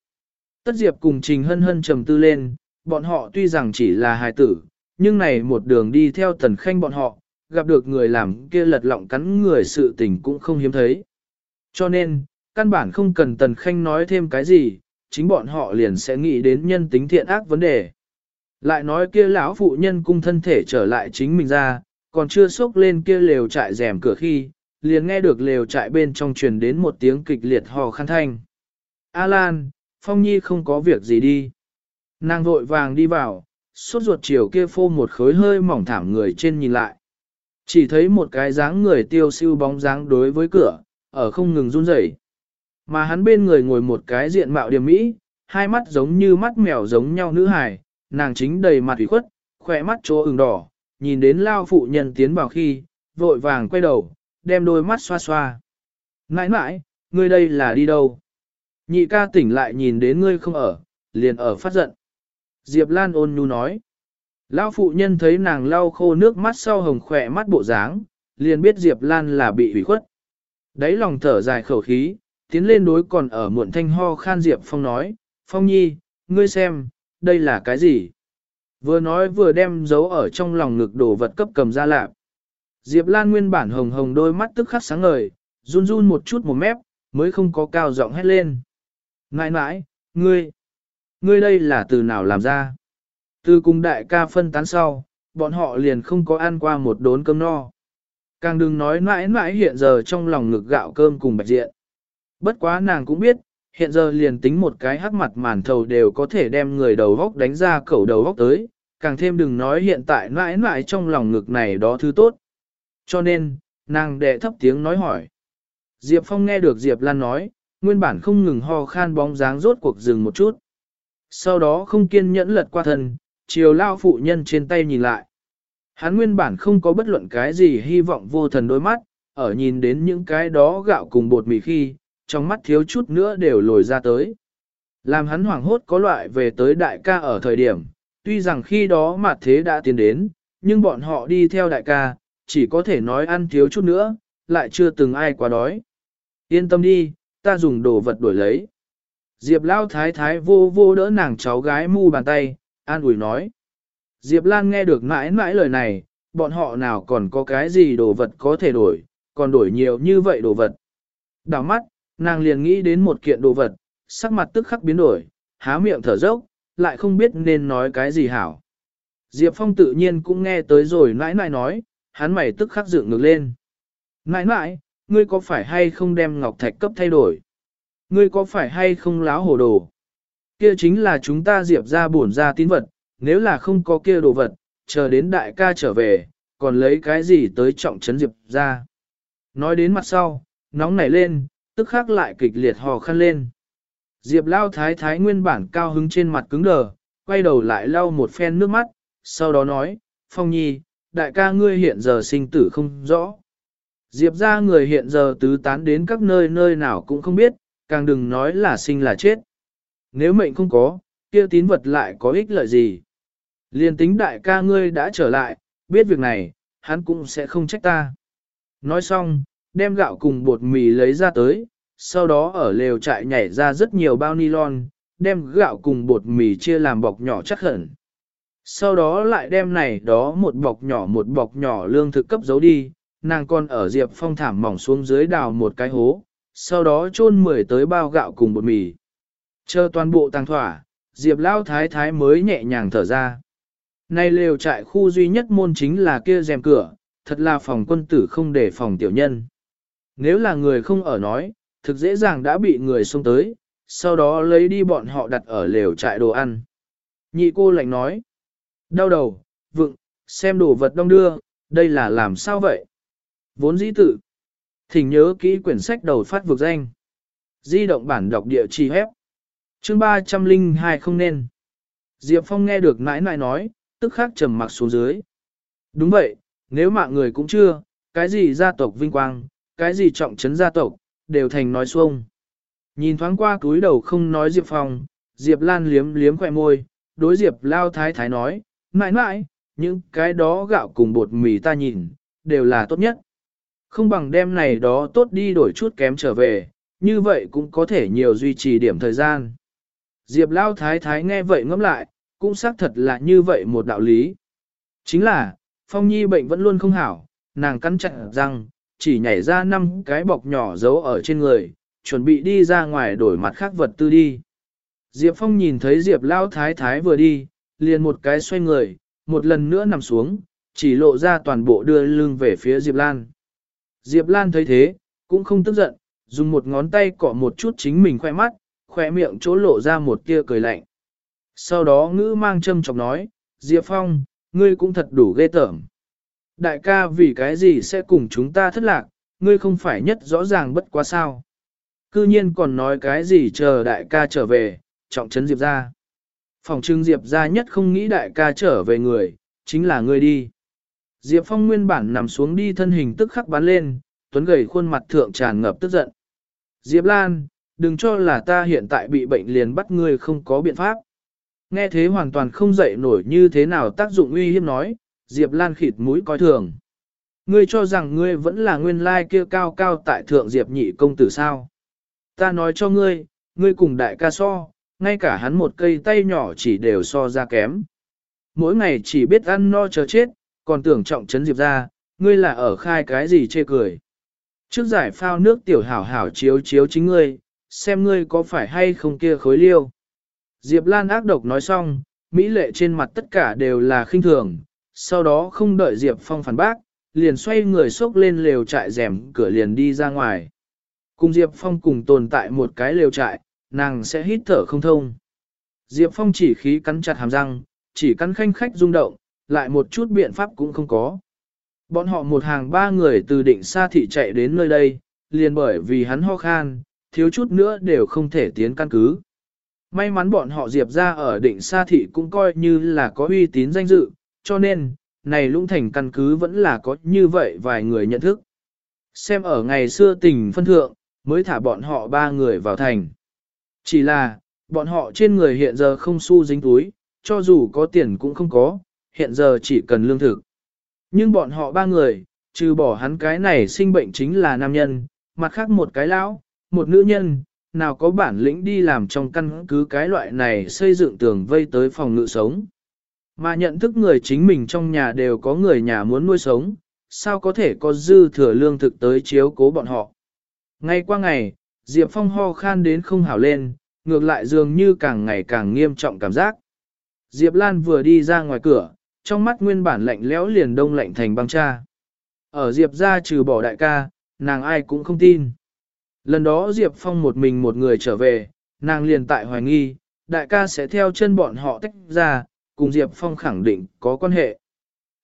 Tất Diệp cùng Trình Hân Hân trầm tư lên, bọn họ tuy rằng chỉ là hài tử, nhưng này một đường đi theo tần khanh bọn họ, gặp được người làm kia lật lọng cắn người sự tình cũng không hiếm thấy. Cho nên, căn bản không cần tần khanh nói thêm cái gì, chính bọn họ liền sẽ nghĩ đến nhân tính thiện ác vấn đề. Lại nói kia lão phụ nhân cung thân thể trở lại chính mình ra, còn chưa xốc lên kia lều trại rèm cửa khi, liền nghe được lều trại bên trong truyền đến một tiếng kịch liệt hò khăn thanh. A Lan, Phong Nhi không có việc gì đi. Nàng vội vàng đi vào, suốt ruột chiều kia phô một khối hơi mỏng thảm người trên nhìn lại. Chỉ thấy một cái dáng người tiêu siêu bóng dáng đối với cửa, ở không ngừng run rẩy. Mà hắn bên người ngồi một cái diện mạo điểm mỹ, hai mắt giống như mắt mèo giống nhau nữ hài, nàng chính đầy mặt ủy khuất, khỏe mắt chỗ ửng đỏ, nhìn đến lao phụ nhân tiến vào khi, vội vàng quay đầu, đem đôi mắt xoa xoa. Nãi nãi, ngươi đây là đi đâu? Nhị ca tỉnh lại nhìn đến ngươi không ở, liền ở phát giận. Diệp Lan ôn nhu nói. Lão phụ nhân thấy nàng lau khô nước mắt sau hồng khỏe mắt bộ dáng, liền biết Diệp Lan là bị hủy khuất. Đấy lòng thở dài khẩu khí, tiến lên đối còn ở muộn thanh ho khan Diệp Phong nói, Phong Nhi, ngươi xem, đây là cái gì? Vừa nói vừa đem giấu ở trong lòng ngực đồ vật cấp cầm ra lạp. Diệp Lan nguyên bản hồng hồng đôi mắt tức khắc sáng ngời, run run một chút một mép, mới không có cao giọng hét lên. Nãi nãi, ngươi, ngươi đây là từ nào làm ra? Từ cùng đại ca phân tán sau, bọn họ liền không có ăn qua một đốn cơm no. Càng đừng nói mãi mãi hiện giờ trong lòng ngực gạo cơm cùng bạch diện. Bất quá nàng cũng biết, hiện giờ liền tính một cái hắc mặt màn thầu đều có thể đem người đầu góc đánh ra cẩu đầu góc tới, càng thêm đừng nói hiện tại mãi mãi trong lòng ngực này đó thứ tốt. Cho nên, nàng đệ thấp tiếng nói hỏi. Diệp Phong nghe được Diệp Lan nói, nguyên bản không ngừng ho khan bóng dáng rốt cuộc dừng một chút. Sau đó không kiên nhẫn lật qua thân, chiều lao phụ nhân trên tay nhìn lại. Hắn nguyên bản không có bất luận cái gì hy vọng vô thần đôi mắt, ở nhìn đến những cái đó gạo cùng bột mì khi, trong mắt thiếu chút nữa đều lồi ra tới. Làm hắn hoảng hốt có loại về tới đại ca ở thời điểm, tuy rằng khi đó mặt thế đã tiến đến, nhưng bọn họ đi theo đại ca, chỉ có thể nói ăn thiếu chút nữa, lại chưa từng ai quá đói. Yên tâm đi, ta dùng đồ vật đổi lấy. Diệp Lao Thái Thái vô vô đỡ nàng cháu gái mu bàn tay, an ủi nói. Diệp Lan nghe được mãi mãi lời này, bọn họ nào còn có cái gì đồ vật có thể đổi, còn đổi nhiều như vậy đồ vật. Đảo mắt, nàng liền nghĩ đến một kiện đồ vật, sắc mặt tức khắc biến đổi, há miệng thở dốc, lại không biết nên nói cái gì hảo. Diệp Phong tự nhiên cũng nghe tới rồi nãi nãi nói, hắn mày tức khắc dựng ngược lên. Nãi nãi, ngươi có phải hay không đem ngọc thạch cấp thay đổi? Ngươi có phải hay không láo hồ đồ? Kia chính là chúng ta diệp ra bổn ra tín vật, nếu là không có kia đồ vật, chờ đến đại ca trở về, còn lấy cái gì tới trọng trấn diệp ra. Nói đến mặt sau, nóng nảy lên, tức khắc lại kịch liệt hò khăn lên. Diệp lao thái thái nguyên bản cao hứng trên mặt cứng đờ, quay đầu lại lau một phen nước mắt, sau đó nói, Phong Nhi, đại ca ngươi hiện giờ sinh tử không rõ. Diệp ra người hiện giờ tứ tán đến các nơi nơi nào cũng không biết, càng đừng nói là sinh là chết. Nếu mệnh không có, kia tín vật lại có ích lợi gì? Liên tính đại ca ngươi đã trở lại, biết việc này, hắn cũng sẽ không trách ta. Nói xong, đem gạo cùng bột mì lấy ra tới, sau đó ở lều trại nhảy ra rất nhiều bao nylon, đem gạo cùng bột mì chia làm bọc nhỏ chắc hẳn. Sau đó lại đem này đó một bọc nhỏ một bọc nhỏ lương thực cấp giấu đi, nàng còn ở Diệp Phong thảm mỏng xuống dưới đào một cái hố, sau đó chôn mười tới bao gạo cùng bột mì. Chờ toàn bộ tăng thỏa, Diệp Lao Thái Thái mới nhẹ nhàng thở ra. Nay lều trại khu duy nhất môn chính là kia rèm cửa, thật là phòng quân tử không để phòng tiểu nhân. Nếu là người không ở nói, thực dễ dàng đã bị người xông tới, sau đó lấy đi bọn họ đặt ở lều trại đồ ăn. Nhị cô lạnh nói, đau đầu, vựng, xem đồ vật đông đưa, đây là làm sao vậy? Vốn dĩ tự. Thỉnh nhớ kỹ quyển sách đầu phát vực danh. Di động bản đọc địa chỉ hép. Chương 302 không nên. Diệp Phong nghe được nãi nãi nói, tức khắc trầm mặc xuống dưới. Đúng vậy, nếu mạng người cũng chưa, cái gì gia tộc vinh quang, cái gì trọng trấn gia tộc, đều thành nói xuông. Nhìn thoáng qua túi đầu không nói Diệp Phong, Diệp Lan liếm liếm khỏe môi, đối Diệp Lao Thái Thái nói, mãi mãi, những cái đó gạo cùng bột mì ta nhìn, đều là tốt nhất. Không bằng đem này đó tốt đi đổi chút kém trở về, như vậy cũng có thể nhiều duy trì điểm thời gian. Diệp Lao Thái Thái nghe vậy ngẫm lại, cũng xác thật là như vậy một đạo lý. Chính là, Phong Nhi bệnh vẫn luôn không hảo, nàng cắn chặt răng, chỉ nhảy ra năm cái bọc nhỏ giấu ở trên người, chuẩn bị đi ra ngoài đổi mặt khác vật tư đi. Diệp Phong nhìn thấy Diệp Lao Thái Thái vừa đi, liền một cái xoay người, một lần nữa nằm xuống, chỉ lộ ra toàn bộ đưa lưng về phía Diệp Lan. Diệp Lan thấy thế, cũng không tức giận, dùng một ngón tay cọ một chút chính mình khoe mắt, khoe miệng chỗ lộ ra một tia cười lạnh. Sau đó ngữ mang châm chọc nói, Diệp Phong, ngươi cũng thật đủ ghê tởm. Đại ca vì cái gì sẽ cùng chúng ta thất lạc, ngươi không phải nhất rõ ràng bất quá sao. Cư nhiên còn nói cái gì chờ đại ca trở về, trọng trấn Diệp ra. Phòng trưng Diệp ra nhất không nghĩ đại ca trở về người, chính là ngươi đi. Diệp Phong nguyên bản nằm xuống đi thân hình tức khắc bắn lên, tuấn gầy khuôn mặt thượng tràn ngập tức giận. Diệp Lan, đừng cho là ta hiện tại bị bệnh liền bắt ngươi không có biện pháp. Nghe thế hoàn toàn không dậy nổi như thế nào tác dụng uy hiếp nói, Diệp Lan khịt mũi coi thường. Ngươi cho rằng ngươi vẫn là nguyên lai kia cao cao tại thượng diệp nhị công tử sao. Ta nói cho ngươi, ngươi cùng đại ca so, ngay cả hắn một cây tay nhỏ chỉ đều so ra kém. Mỗi ngày chỉ biết ăn no chờ chết, còn tưởng trọng trấn diệp ra, ngươi là ở khai cái gì chê cười. Trước giải phao nước tiểu hảo hảo chiếu chiếu chính ngươi, xem ngươi có phải hay không kia khối liêu. Diệp Lan ác độc nói xong, Mỹ lệ trên mặt tất cả đều là khinh thường, sau đó không đợi Diệp Phong phản bác, liền xoay người xốc lên lều trại rèm cửa liền đi ra ngoài. Cùng Diệp Phong cùng tồn tại một cái lều trại, nàng sẽ hít thở không thông. Diệp Phong chỉ khí cắn chặt hàm răng, chỉ cắn khanh khách rung động, lại một chút biện pháp cũng không có. Bọn họ một hàng ba người từ định xa thị chạy đến nơi đây, liền bởi vì hắn ho khan, thiếu chút nữa đều không thể tiến căn cứ. May mắn bọn họ Diệp ra ở định xa thị cũng coi như là có uy tín danh dự, cho nên, này lũng thành căn cứ vẫn là có như vậy vài người nhận thức. Xem ở ngày xưa tình phân thượng, mới thả bọn họ ba người vào thành. Chỉ là, bọn họ trên người hiện giờ không xu dính túi, cho dù có tiền cũng không có, hiện giờ chỉ cần lương thực. Nhưng bọn họ ba người, trừ bỏ hắn cái này sinh bệnh chính là nam nhân, mặt khác một cái lão, một nữ nhân, nào có bản lĩnh đi làm trong căn cứ cái loại này xây dựng tường vây tới phòng ngự sống. Mà nhận thức người chính mình trong nhà đều có người nhà muốn nuôi sống, sao có thể có dư thừa lương thực tới chiếu cố bọn họ. Ngay qua ngày, Diệp Phong ho khan đến không hảo lên, ngược lại dường như càng ngày càng nghiêm trọng cảm giác. Diệp Lan vừa đi ra ngoài cửa, trong mắt nguyên bản lạnh lẽo liền đông lạnh thành băng cha. Ở Diệp ra trừ bỏ đại ca, nàng ai cũng không tin. Lần đó Diệp Phong một mình một người trở về, nàng liền tại hoài nghi, đại ca sẽ theo chân bọn họ tách ra, cùng Diệp Phong khẳng định có quan hệ.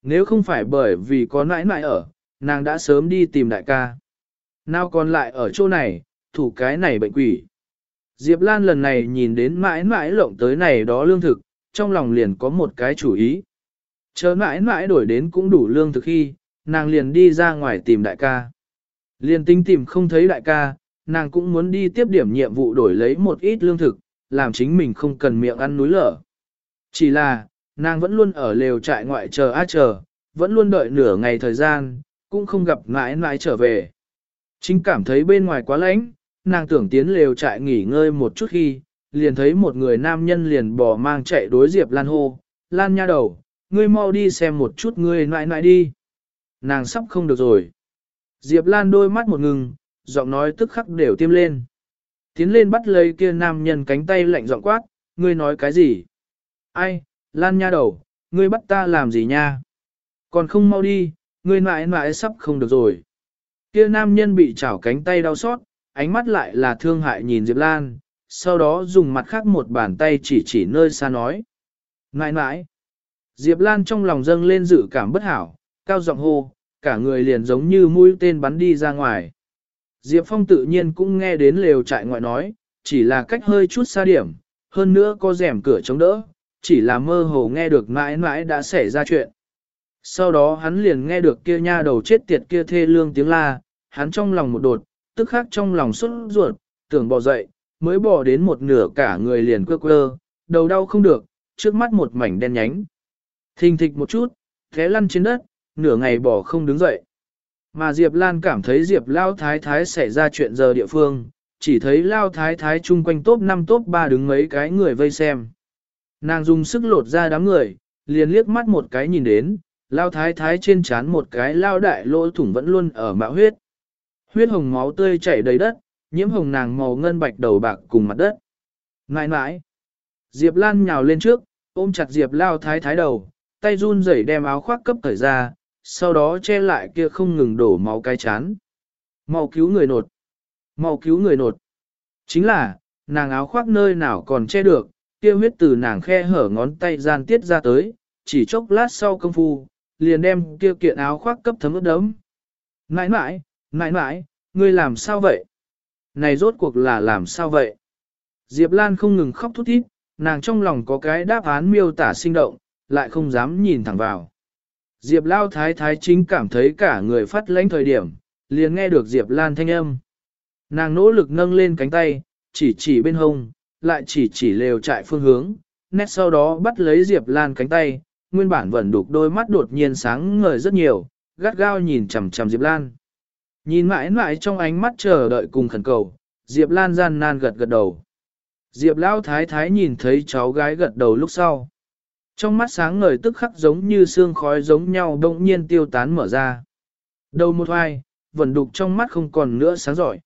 Nếu không phải bởi vì có nãi nãi ở, nàng đã sớm đi tìm đại ca. Nào còn lại ở chỗ này, thủ cái này bệnh quỷ. Diệp Lan lần này nhìn đến mãi mãi lộng tới này đó lương thực, trong lòng liền có một cái chủ ý. Chờ mãi mãi đổi đến cũng đủ lương thực khi, nàng liền đi ra ngoài tìm đại ca. Liền tính tìm không thấy đại ca, nàng cũng muốn đi tiếp điểm nhiệm vụ đổi lấy một ít lương thực, làm chính mình không cần miệng ăn núi lở. Chỉ là, nàng vẫn luôn ở lều trại ngoại chờ á chờ, vẫn luôn đợi nửa ngày thời gian, cũng không gặp mãi mãi trở về. Chính cảm thấy bên ngoài quá lạnh, nàng tưởng tiến lều trại nghỉ ngơi một chút khi, liền thấy một người nam nhân liền bỏ mang chạy đối Diệp Lan hô, Lan nha đầu, ngươi mau đi xem một chút ngươi nãi nãi đi. Nàng sắp không được rồi. Diệp Lan đôi mắt một ngừng, giọng nói tức khắc đều tiêm lên. Tiến lên bắt lấy kia nam nhân cánh tay lạnh giọng quát, ngươi nói cái gì? Ai, Lan nha đầu, ngươi bắt ta làm gì nha? Còn không mau đi, ngươi mãi mãi sắp không được rồi. Kia nam nhân bị chảo cánh tay đau xót, ánh mắt lại là thương hại nhìn Diệp Lan, sau đó dùng mặt khác một bàn tay chỉ chỉ nơi xa nói. Mãi mãi. Diệp Lan trong lòng dâng lên dự cảm bất hảo, cao giọng hô, cả người liền giống như mũi tên bắn đi ra ngoài. Diệp Phong tự nhiên cũng nghe đến lều trại ngoại nói, chỉ là cách hơi chút xa điểm, hơn nữa có rèm cửa chống đỡ, chỉ là mơ hồ nghe được mãi mãi đã xảy ra chuyện. Sau đó hắn liền nghe được kia nha đầu chết tiệt kia thê lương tiếng la, hắn trong lòng một đột, tức khắc trong lòng xuất ruột, tưởng bỏ dậy, mới bỏ đến một nửa cả người liền quơ quơ, đầu đau không được, trước mắt một mảnh đen nhánh. Thình thịch một chút, thế lăn trên đất, nửa ngày bỏ không đứng dậy. Mà Diệp Lan cảm thấy Diệp Lao Thái Thái xảy ra chuyện giờ địa phương, chỉ thấy Lao Thái Thái chung quanh top 5 top 3 đứng mấy cái người vây xem. Nàng dùng sức lột ra đám người, liền liếc mắt một cái nhìn đến, Lao Thái Thái trên chán một cái Lao đại lỗ thủng vẫn luôn ở mạo huyết. Huyết hồng máu tươi chảy đầy đất, nhiễm hồng nàng màu ngân bạch đầu bạc cùng mặt đất. Nãi nãi! Diệp Lan nhào lên trước, ôm chặt Diệp Lao Thái Thái đầu, tay run rẩy đem áo khoác cấp thời ra, sau đó che lại kia không ngừng đổ máu cái chán. Mau cứu người nột. Mau cứu người nột. Chính là, nàng áo khoác nơi nào còn che được, kia huyết từ nàng khe hở ngón tay gian tiết ra tới, chỉ chốc lát sau công phu, liền đem kia kiện áo khoác cấp thấm ướt đấm. Nãi nãi, nãi nãi, ngươi làm sao vậy? Này rốt cuộc là làm sao vậy? Diệp Lan không ngừng khóc thút thít, nàng trong lòng có cái đáp án miêu tả sinh động, lại không dám nhìn thẳng vào. Diệp Lao Thái Thái chính cảm thấy cả người phát lãnh thời điểm, liền nghe được Diệp Lan thanh âm. Nàng nỗ lực nâng lên cánh tay, chỉ chỉ bên hông, lại chỉ chỉ lều trại phương hướng, nét sau đó bắt lấy Diệp Lan cánh tay, nguyên bản vẫn đục đôi mắt đột nhiên sáng ngời rất nhiều, gắt gao nhìn chằm chằm Diệp Lan. Nhìn mãi mãi trong ánh mắt chờ đợi cùng khẩn cầu, Diệp Lan gian nan gật gật đầu. Diệp Lão Thái Thái nhìn thấy cháu gái gật đầu lúc sau. Trong mắt sáng ngời tức khắc giống như sương khói giống nhau đông nhiên tiêu tán mở ra. Đầu một hoài, vẫn đục trong mắt không còn nữa sáng giỏi.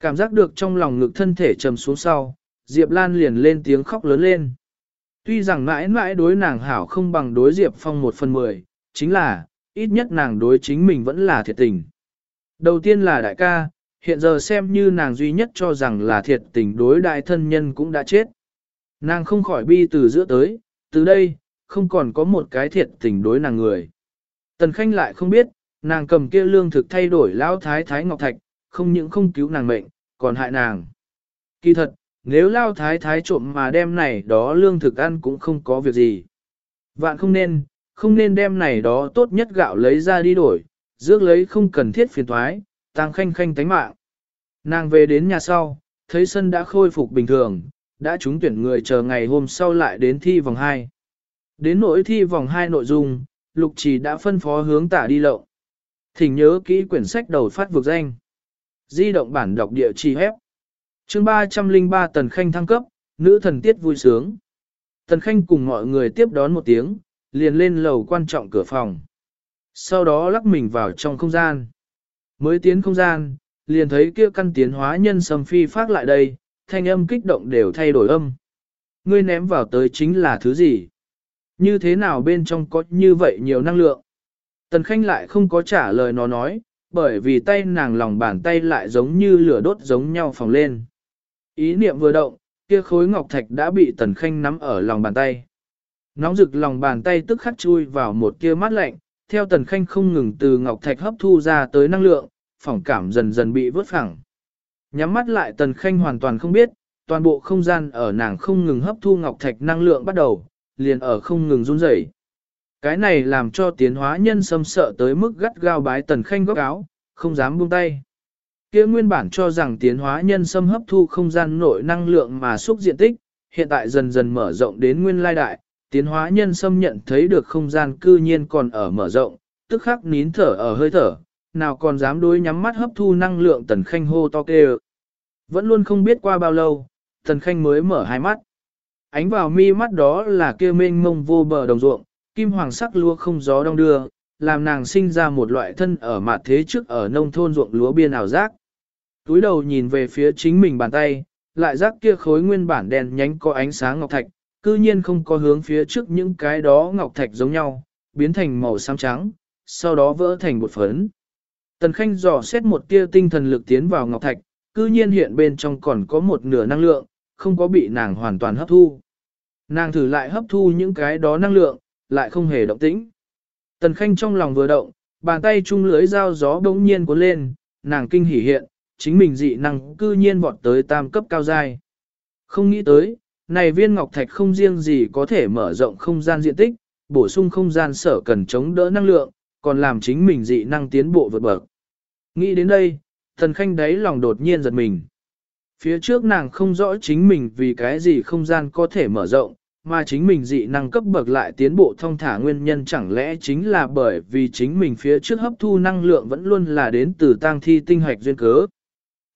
Cảm giác được trong lòng ngực thân thể trầm xuống sau, Diệp Lan liền lên tiếng khóc lớn lên. Tuy rằng mãi mãi đối nàng hảo không bằng đối Diệp Phong một phần mười, chính là, ít nhất nàng đối chính mình vẫn là thiệt tình. Đầu tiên là đại ca, hiện giờ xem như nàng duy nhất cho rằng là thiệt tình đối đại thân nhân cũng đã chết. Nàng không khỏi bi từ giữa tới, từ đây, không còn có một cái thiệt tình đối nàng người. Tần Khanh lại không biết, nàng cầm kia lương thực thay đổi lão thái thái ngọc thạch, không những không cứu nàng mệnh, còn hại nàng. Kỳ thật, nếu lao thái thái trộm mà đem này đó lương thực ăn cũng không có việc gì. Vạn không nên, không nên đem này đó tốt nhất gạo lấy ra đi đổi, rước lấy không cần thiết phiền thoái, tăng khanh khanh tánh mạng. Nàng về đến nhà sau, thấy sân đã khôi phục bình thường, đã trúng tuyển người chờ ngày hôm sau lại đến thi vòng 2. Đến nỗi thi vòng 2 nội dung, Lục Trì đã phân phó hướng tả đi lậu. Thỉnh nhớ kỹ quyển sách đầu phát vực danh. Di động bản đọc địa chỉ hép chương 303 Tần Khanh thăng cấp, nữ thần tiết vui sướng. Tần Khanh cùng mọi người tiếp đón một tiếng, liền lên lầu quan trọng cửa phòng. Sau đó lắc mình vào trong không gian. Mới tiến không gian, liền thấy kia căn tiến hóa nhân sầm phi phát lại đây, thanh âm kích động đều thay đổi âm. Ngươi ném vào tới chính là thứ gì? Như thế nào bên trong có như vậy nhiều năng lượng? Tần Khanh lại không có trả lời nó nói, bởi vì tay nàng lòng bàn tay lại giống như lửa đốt giống nhau phồng lên. Ý niệm vừa động, kia khối ngọc thạch đã bị Tần Khanh nắm ở lòng bàn tay. Nóng rực lòng bàn tay tức khắc chui vào một kia mát lạnh, theo Tần Khanh không ngừng từ ngọc thạch hấp thu ra tới năng lượng, phỏng cảm dần dần bị vớt phẳng. Nhắm mắt lại Tần Khanh hoàn toàn không biết, toàn bộ không gian ở nàng không ngừng hấp thu ngọc thạch năng lượng bắt đầu, liền ở không ngừng run rẩy. Cái này làm cho tiến hóa nhân xâm sợ tới mức gắt gao bái tần khanh góc áo, không dám buông tay kia nguyên bản cho rằng tiến hóa nhân xâm hấp thu không gian nội năng lượng mà xúc diện tích, hiện tại dần dần mở rộng đến nguyên lai đại, tiến hóa nhân xâm nhận thấy được không gian cư nhiên còn ở mở rộng, tức khắc nín thở ở hơi thở, nào còn dám đối nhắm mắt hấp thu năng lượng tần khanh hô to kêu. Vẫn luôn không biết qua bao lâu, tần khanh mới mở hai mắt. Ánh vào mi mắt đó là kia mênh mông vô bờ đồng ruộng, kim hoàng sắc lúa không gió đông đưa, làm nàng sinh ra một loại thân ở mặt thế trước ở nông thôn ruộng lúa biên ảo giác. Túi đầu nhìn về phía chính mình bàn tay, lại rắc kia khối nguyên bản đèn nhánh có ánh sáng ngọc thạch, cư nhiên không có hướng phía trước những cái đó ngọc thạch giống nhau, biến thành màu xám trắng, sau đó vỡ thành một phấn. Tần Khanh dò xét một tia tinh thần lực tiến vào ngọc thạch, cư nhiên hiện bên trong còn có một nửa năng lượng, không có bị nàng hoàn toàn hấp thu. Nàng thử lại hấp thu những cái đó năng lượng, lại không hề động tĩnh. Tần Khanh trong lòng vừa động, bàn tay chung lưới dao gió bỗng nhiên cuốn lên, nàng kinh hỉ hiện, chính mình dị năng cư nhiên vọt tới tam cấp cao giai. Không nghĩ tới, này viên ngọc thạch không riêng gì có thể mở rộng không gian diện tích, bổ sung không gian sở cần chống đỡ năng lượng, còn làm chính mình dị năng tiến bộ vượt bậc. Nghĩ đến đây, thần Khanh đáy lòng đột nhiên giật mình. Phía trước nàng không rõ chính mình vì cái gì không gian có thể mở rộng, mà chính mình dị năng cấp bậc lại tiến bộ thông thả nguyên nhân chẳng lẽ chính là bởi vì chính mình phía trước hấp thu năng lượng vẫn luôn là đến từ tăng thi tinh hoạch duyên cớ.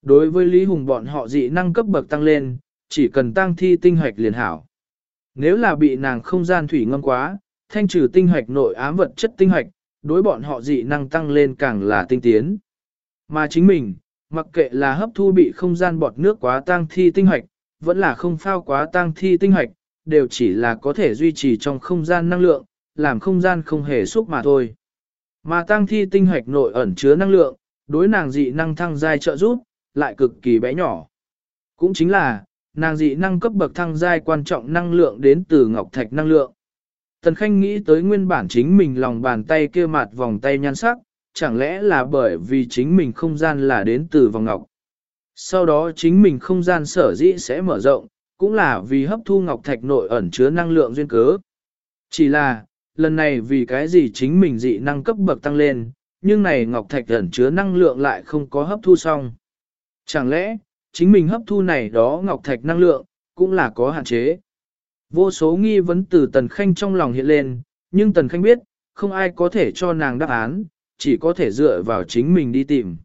Đối với Lý Hùng bọn họ dị năng cấp bậc tăng lên, chỉ cần tăng thi tinh hoạch liền hảo. Nếu là bị nàng không gian thủy ngâm quá, thanh trừ tinh hoạch nội ám vật chất tinh hoạch, đối bọn họ dị năng tăng lên càng là tinh tiến. Mà chính mình, mặc kệ là hấp thu bị không gian bọt nước quá tăng thi tinh hoạch, vẫn là không phao quá tăng thi tinh hoạch, đều chỉ là có thể duy trì trong không gian năng lượng, làm không gian không hề xúc mà thôi. Mà tăng thi tinh hoạch nội ẩn chứa năng lượng, đối nàng dị năng thăng giai trợ giúp, lại cực kỳ bé nhỏ. Cũng chính là, nàng dị năng cấp bậc thăng giai quan trọng năng lượng đến từ ngọc thạch năng lượng. Tần Khanh nghĩ tới nguyên bản chính mình lòng bàn tay kia mặt vòng tay nhan sắc, chẳng lẽ là bởi vì chính mình không gian là đến từ vòng ngọc. Sau đó chính mình không gian sở dĩ sẽ mở rộng, cũng là vì hấp thu ngọc thạch nội ẩn chứa năng lượng duyên cớ. Chỉ là, lần này vì cái gì chính mình dị năng cấp bậc tăng lên, nhưng này ngọc thạch ẩn chứa năng lượng lại không có hấp thu xong. Chẳng lẽ, chính mình hấp thu này đó ngọc thạch năng lượng, cũng là có hạn chế. Vô số nghi vấn từ Tần Khanh trong lòng hiện lên, nhưng Tần Khanh biết, không ai có thể cho nàng đáp án, chỉ có thể dựa vào chính mình đi tìm.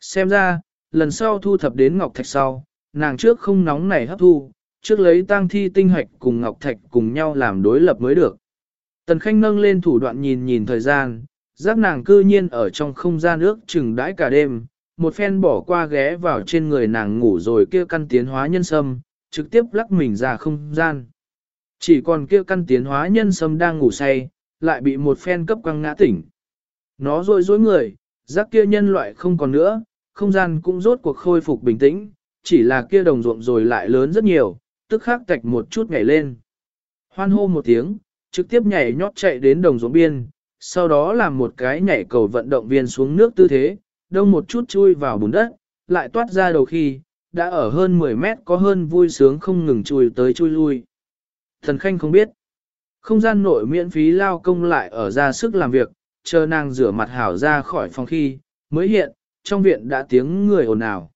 Xem ra, lần sau thu thập đến Ngọc Thạch sau, nàng trước không nóng nảy hấp thu, trước lấy tang thi tinh hạch cùng Ngọc Thạch cùng nhau làm đối lập mới được. Tần Khanh nâng lên thủ đoạn nhìn nhìn thời gian, giác nàng cư nhiên ở trong không gian ước chừng đãi cả đêm, một phen bỏ qua ghé vào trên người nàng ngủ rồi kia căn tiến hóa nhân sâm, trực tiếp lắc mình ra không gian. Chỉ còn kia căn tiến hóa nhân sâm đang ngủ say, lại bị một phen cấp quăng ngã tỉnh. Nó rôi rối người, giác kia nhân loại không còn nữa, không gian cũng rốt cuộc khôi phục bình tĩnh, chỉ là kia đồng ruộng rồi lại lớn rất nhiều, tức khắc tạch một chút nhảy lên. Hoan hô một tiếng, trực tiếp nhảy nhót chạy đến đồng ruộng biên, sau đó làm một cái nhảy cầu vận động viên xuống nước tư thế, đông một chút chui vào bùn đất, lại toát ra đầu khi, đã ở hơn 10 mét có hơn vui sướng không ngừng chui tới chui lui. Thần Khanh không biết, không gian nội miễn phí lao công lại ở ra sức làm việc, chờ nàng rửa mặt hảo ra khỏi phòng khi, mới hiện, trong viện đã tiếng người ồn ào.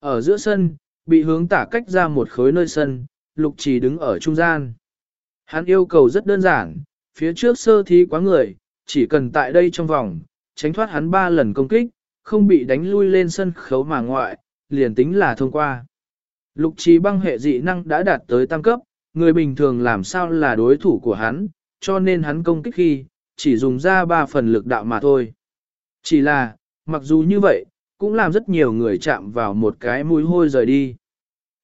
Ở giữa sân, bị hướng tả cách ra một khối nơi sân, lục trì đứng ở trung gian. Hắn yêu cầu rất đơn giản, phía trước sơ thí quá người, chỉ cần tại đây trong vòng, tránh thoát hắn ba lần công kích, không bị đánh lui lên sân khấu mà ngoại, liền tính là thông qua. Lục trí băng hệ dị năng đã đạt tới tam cấp, người bình thường làm sao là đối thủ của hắn, cho nên hắn công kích khi, chỉ dùng ra ba phần lực đạo mà thôi. Chỉ là, mặc dù như vậy, cũng làm rất nhiều người chạm vào một cái mũi hôi rời đi.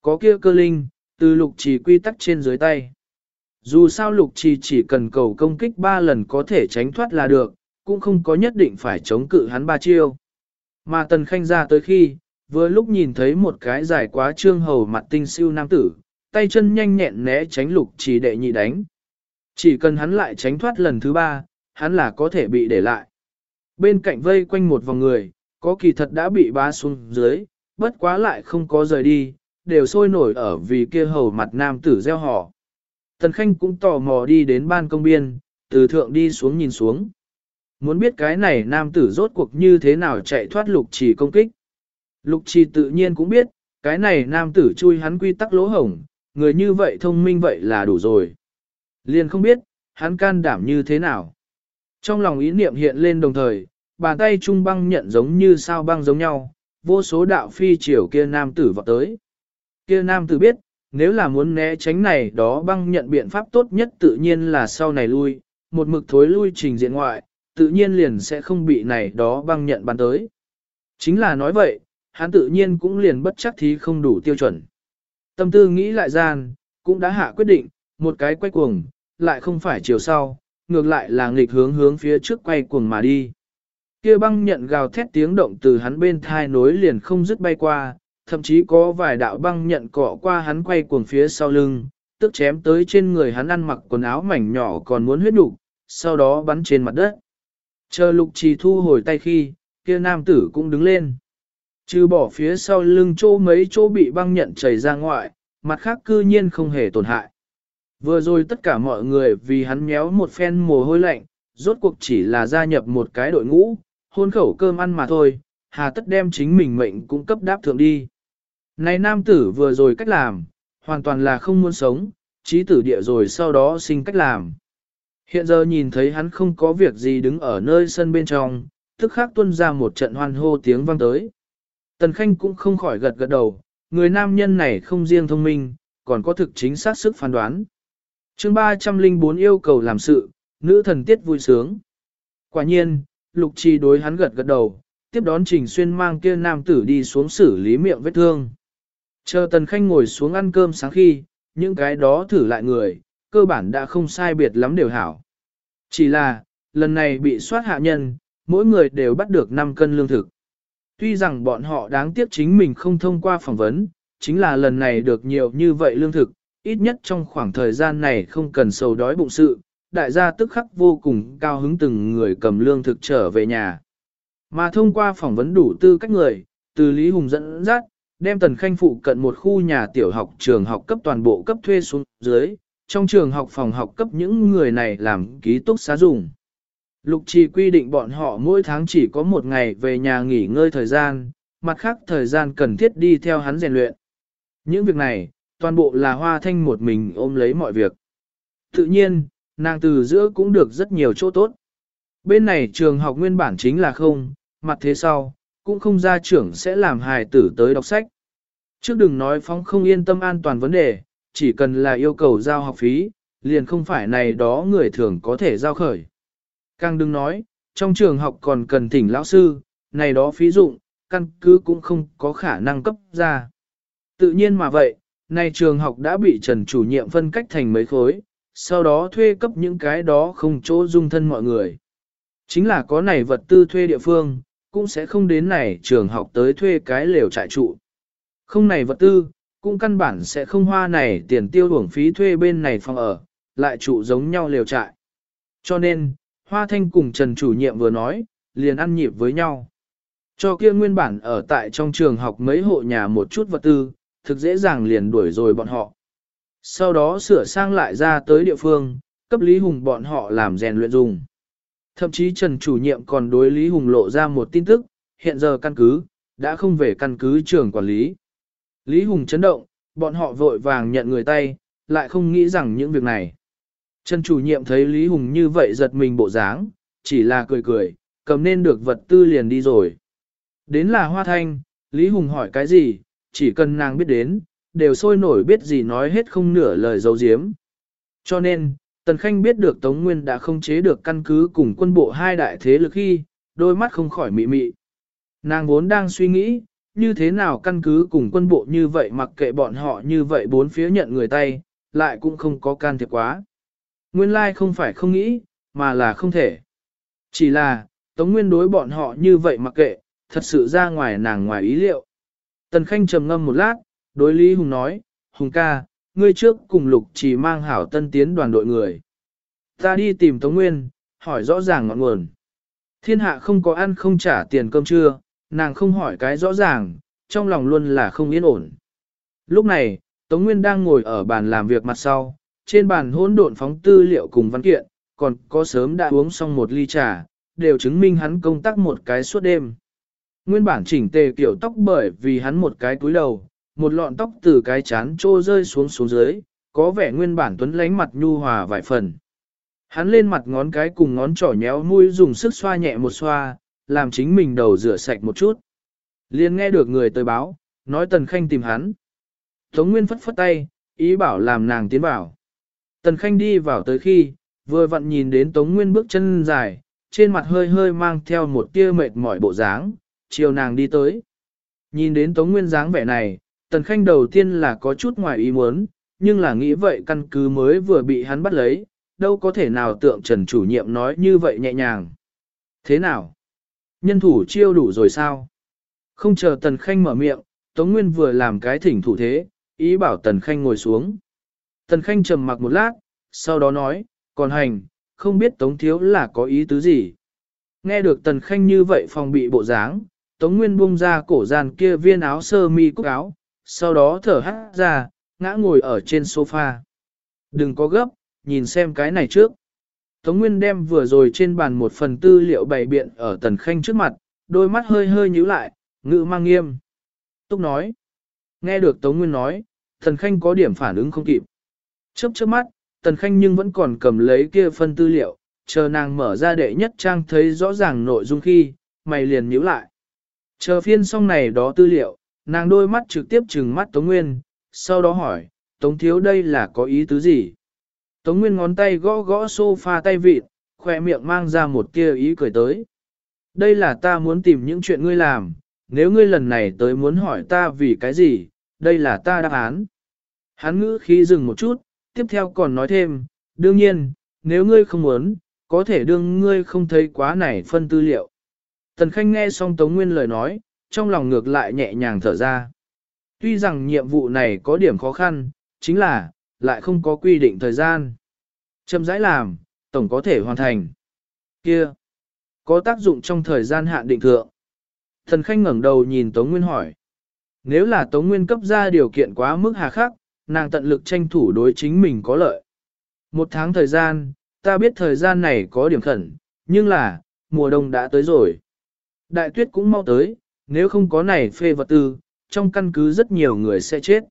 Có kia cơ linh, từ lục trì quy tắc trên dưới tay. Dù sao lục trì chỉ cần cầu công kích ba lần có thể tránh thoát là được, cũng không có nhất định phải chống cự hắn ba chiêu. Mà tần khanh ra tới khi, vừa lúc nhìn thấy một cái dài quá trương hầu mặt tinh siêu nam tử, tay chân nhanh nhẹn né tránh lục chỉ đệ nhị đánh. Chỉ cần hắn lại tránh thoát lần thứ ba, hắn là có thể bị để lại. Bên cạnh vây quanh một vòng người, có kỳ thật đã bị bá xuống dưới, bất quá lại không có rời đi, đều sôi nổi ở vì kia hầu mặt nam tử gieo họ. Tần Khanh cũng tò mò đi đến ban công biên, từ thượng đi xuống nhìn xuống. Muốn biết cái này nam tử rốt cuộc như thế nào chạy thoát lục trì công kích. Lục trì tự nhiên cũng biết, cái này nam tử chui hắn quy tắc lỗ hổng, người như vậy thông minh vậy là đủ rồi. Liền không biết, hắn can đảm như thế nào. Trong lòng ý niệm hiện lên đồng thời, bàn tay trung băng nhận giống như sao băng giống nhau, vô số đạo phi triều kia nam tử vọt tới. Kia nam tử biết, nếu là muốn né tránh này đó băng nhận biện pháp tốt nhất tự nhiên là sau này lui, một mực thối lui trình diện ngoại, tự nhiên liền sẽ không bị này đó băng nhận bắn tới. Chính là nói vậy, hắn tự nhiên cũng liền bất chắc thí không đủ tiêu chuẩn. Tâm tư nghĩ lại gian, cũng đã hạ quyết định, một cái quay cuồng, lại không phải chiều sau, ngược lại là nghịch hướng hướng phía trước quay cuồng mà đi. Kia băng nhận gào thét tiếng động từ hắn bên thai nối liền không dứt bay qua, thậm chí có vài đạo băng nhận cọ qua hắn quay cuồng phía sau lưng, tức chém tới trên người hắn ăn mặc quần áo mảnh nhỏ còn muốn huyết đủ, sau đó bắn trên mặt đất. Chờ lục trì thu hồi tay khi, kia nam tử cũng đứng lên. Trừ bỏ phía sau lưng chỗ mấy chỗ bị băng nhận chảy ra ngoại, mặt khác cư nhiên không hề tổn hại. Vừa rồi tất cả mọi người vì hắn méo một phen mồ hôi lạnh, rốt cuộc chỉ là gia nhập một cái đội ngũ, hôn khẩu cơm ăn mà thôi, hà tất đem chính mình mệnh cũng cấp đáp thượng đi. Này nam tử vừa rồi cách làm, hoàn toàn là không muốn sống, trí tử địa rồi sau đó sinh cách làm. Hiện giờ nhìn thấy hắn không có việc gì đứng ở nơi sân bên trong, tức khắc tuân ra một trận hoan hô tiếng vang tới. Tần Khanh cũng không khỏi gật gật đầu, người nam nhân này không riêng thông minh, còn có thực chính xác sức phán đoán. chương 304 yêu cầu làm sự, nữ thần tiết vui sướng. Quả nhiên, lục trì đối hắn gật gật đầu, tiếp đón Trình Xuyên mang kia nam tử đi xuống xử lý miệng vết thương. Chờ Tần Khanh ngồi xuống ăn cơm sáng khi, những cái đó thử lại người, cơ bản đã không sai biệt lắm đều hảo. Chỉ là, lần này bị soát hạ nhân, mỗi người đều bắt được 5 cân lương thực. Tuy rằng bọn họ đáng tiếc chính mình không thông qua phỏng vấn, chính là lần này được nhiều như vậy lương thực, ít nhất trong khoảng thời gian này không cần sầu đói bụng sự, đại gia tức khắc vô cùng cao hứng từng người cầm lương thực trở về nhà. Mà thông qua phỏng vấn đủ tư cách người, từ Lý Hùng dẫn dắt, đem tần khanh phụ cận một khu nhà tiểu học trường học cấp toàn bộ cấp thuê xuống dưới, trong trường học phòng học cấp những người này làm ký túc xá dùng. Lục trì quy định bọn họ mỗi tháng chỉ có một ngày về nhà nghỉ ngơi thời gian, mặt khác thời gian cần thiết đi theo hắn rèn luyện. Những việc này, toàn bộ là hoa thanh một mình ôm lấy mọi việc. Tự nhiên, nàng từ giữa cũng được rất nhiều chỗ tốt. Bên này trường học nguyên bản chính là không, mặt thế sau, cũng không ra trưởng sẽ làm hài tử tới đọc sách. Trước đừng nói phóng không yên tâm an toàn vấn đề, chỉ cần là yêu cầu giao học phí, liền không phải này đó người thường có thể giao khởi. Càng đừng nói, trong trường học còn cần thỉnh lão sư, này đó phí dụng, căn cứ cũng không có khả năng cấp ra. Tự nhiên mà vậy, này trường học đã bị Trần chủ nhiệm phân cách thành mấy khối, sau đó thuê cấp những cái đó không chỗ dung thân mọi người. Chính là có này vật tư thuê địa phương, cũng sẽ không đến này trường học tới thuê cái lều trại trụ. Không này vật tư, cũng căn bản sẽ không hoa này tiền tiêu uổng phí thuê bên này phòng ở, lại trụ giống nhau lều trại. Cho nên, Hoa Thanh cùng Trần chủ nhiệm vừa nói, liền ăn nhịp với nhau. Cho kia nguyên bản ở tại trong trường học mấy hộ nhà một chút vật tư, thực dễ dàng liền đuổi rồi bọn họ. Sau đó sửa sang lại ra tới địa phương, cấp Lý Hùng bọn họ làm rèn luyện dùng. Thậm chí Trần chủ nhiệm còn đối Lý Hùng lộ ra một tin tức, hiện giờ căn cứ, đã không về căn cứ trường quản lý. Lý Hùng chấn động, bọn họ vội vàng nhận người tay, lại không nghĩ rằng những việc này. Trần chủ nhiệm thấy Lý Hùng như vậy giật mình bộ dáng, chỉ là cười cười, cầm nên được vật tư liền đi rồi. Đến là Hoa Thanh, Lý Hùng hỏi cái gì, chỉ cần nàng biết đến, đều sôi nổi biết gì nói hết không nửa lời dấu giếm. Cho nên, Tần Khanh biết được Tống Nguyên đã không chế được căn cứ cùng quân bộ hai đại thế lực khi, đôi mắt không khỏi mị mị. Nàng vốn đang suy nghĩ, như thế nào căn cứ cùng quân bộ như vậy mặc kệ bọn họ như vậy bốn phía nhận người tay, lại cũng không có can thiệp quá. Nguyên lai không phải không nghĩ, mà là không thể. Chỉ là, Tống Nguyên đối bọn họ như vậy mặc kệ, thật sự ra ngoài nàng ngoài ý liệu. Tần Khanh trầm ngâm một lát, đối Lý Hùng nói, Hùng ca, ngươi trước cùng Lục chỉ mang hảo tân tiến đoàn đội người. Ta đi tìm Tống Nguyên, hỏi rõ ràng ngọn nguồn. Thiên hạ không có ăn không trả tiền cơm trưa, nàng không hỏi cái rõ ràng, trong lòng luôn là không yên ổn. Lúc này, Tống Nguyên đang ngồi ở bàn làm việc mặt sau, trên bàn hỗn độn phóng tư liệu cùng văn kiện, còn có sớm đã uống xong một ly trà, đều chứng minh hắn công tác một cái suốt đêm. Nguyên bản chỉnh tề kiểu tóc bởi vì hắn một cái túi đầu, một lọn tóc từ cái chán trô rơi xuống xuống dưới, có vẻ nguyên bản tuấn lánh mặt nhu hòa vài phần. Hắn lên mặt ngón cái cùng ngón trỏ nhéo mũi dùng sức xoa nhẹ một xoa, làm chính mình đầu rửa sạch một chút. Liên nghe được người tới báo, nói Tần Khanh tìm hắn. Tống Nguyên phất phất tay, ý bảo làm nàng tiến vào. Tần Khanh đi vào tới khi, vừa vặn nhìn đến Tống Nguyên bước chân dài, trên mặt hơi hơi mang theo một tia mệt mỏi bộ dáng, chiều nàng đi tới. Nhìn đến Tống Nguyên dáng vẻ này, Tần Khanh đầu tiên là có chút ngoài ý muốn, nhưng là nghĩ vậy căn cứ mới vừa bị hắn bắt lấy, đâu có thể nào tượng Trần chủ nhiệm nói như vậy nhẹ nhàng. Thế nào? Nhân thủ chiêu đủ rồi sao? Không chờ Tần Khanh mở miệng, Tống Nguyên vừa làm cái thỉnh thủ thế, ý bảo Tần Khanh ngồi xuống. Tần Khanh trầm mặc một lát, sau đó nói, còn hành, không biết Tống Thiếu là có ý tứ gì. Nghe được Tần Khanh như vậy phòng bị bộ dáng, Tống Nguyên bung ra cổ gian kia viên áo sơ mi cúc áo, sau đó thở hắt ra, ngã ngồi ở trên sofa. Đừng có gấp, nhìn xem cái này trước. Tống Nguyên đem vừa rồi trên bàn một phần tư liệu bày biện ở Tần Khanh trước mặt, đôi mắt hơi hơi nhíu lại, ngữ mang nghiêm. Túc nói. Nghe được Tống Nguyên nói, Tần Khanh có điểm phản ứng không kịp. Chớp chớp mắt, Tần Khanh nhưng vẫn còn cầm lấy kia phân tư liệu, chờ nàng mở ra đệ nhất trang thấy rõ ràng nội dung khi, mày liền nhíu lại. Chờ phiên xong này đó tư liệu, nàng đôi mắt trực tiếp trừng mắt Tống Nguyên, sau đó hỏi, Tống Thiếu đây là có ý tứ gì? Tống Nguyên ngón tay gõ gõ sofa tay vịt, khoe miệng mang ra một tia ý cười tới. Đây là ta muốn tìm những chuyện ngươi làm, nếu ngươi lần này tới muốn hỏi ta vì cái gì, đây là ta đáp án. Hắn ngữ khí dừng một chút, tiếp theo còn nói thêm, đương nhiên, nếu ngươi không muốn, có thể đương ngươi không thấy quá này phân tư liệu. Tần Khanh nghe xong Tống Nguyên lời nói, trong lòng ngược lại nhẹ nhàng thở ra. Tuy rằng nhiệm vụ này có điểm khó khăn, chính là, lại không có quy định thời gian. Chậm rãi làm, tổng có thể hoàn thành. Kia, có tác dụng trong thời gian hạn định thượng. Thần Khanh ngẩng đầu nhìn Tống Nguyên hỏi. Nếu là Tống Nguyên cấp ra điều kiện quá mức hà khắc, nàng tận lực tranh thủ đối chính mình có lợi. Một tháng thời gian, ta biết thời gian này có điểm khẩn, nhưng là, mùa đông đã tới rồi. Đại tuyết cũng mau tới, nếu không có này phê vật tư, trong căn cứ rất nhiều người sẽ chết.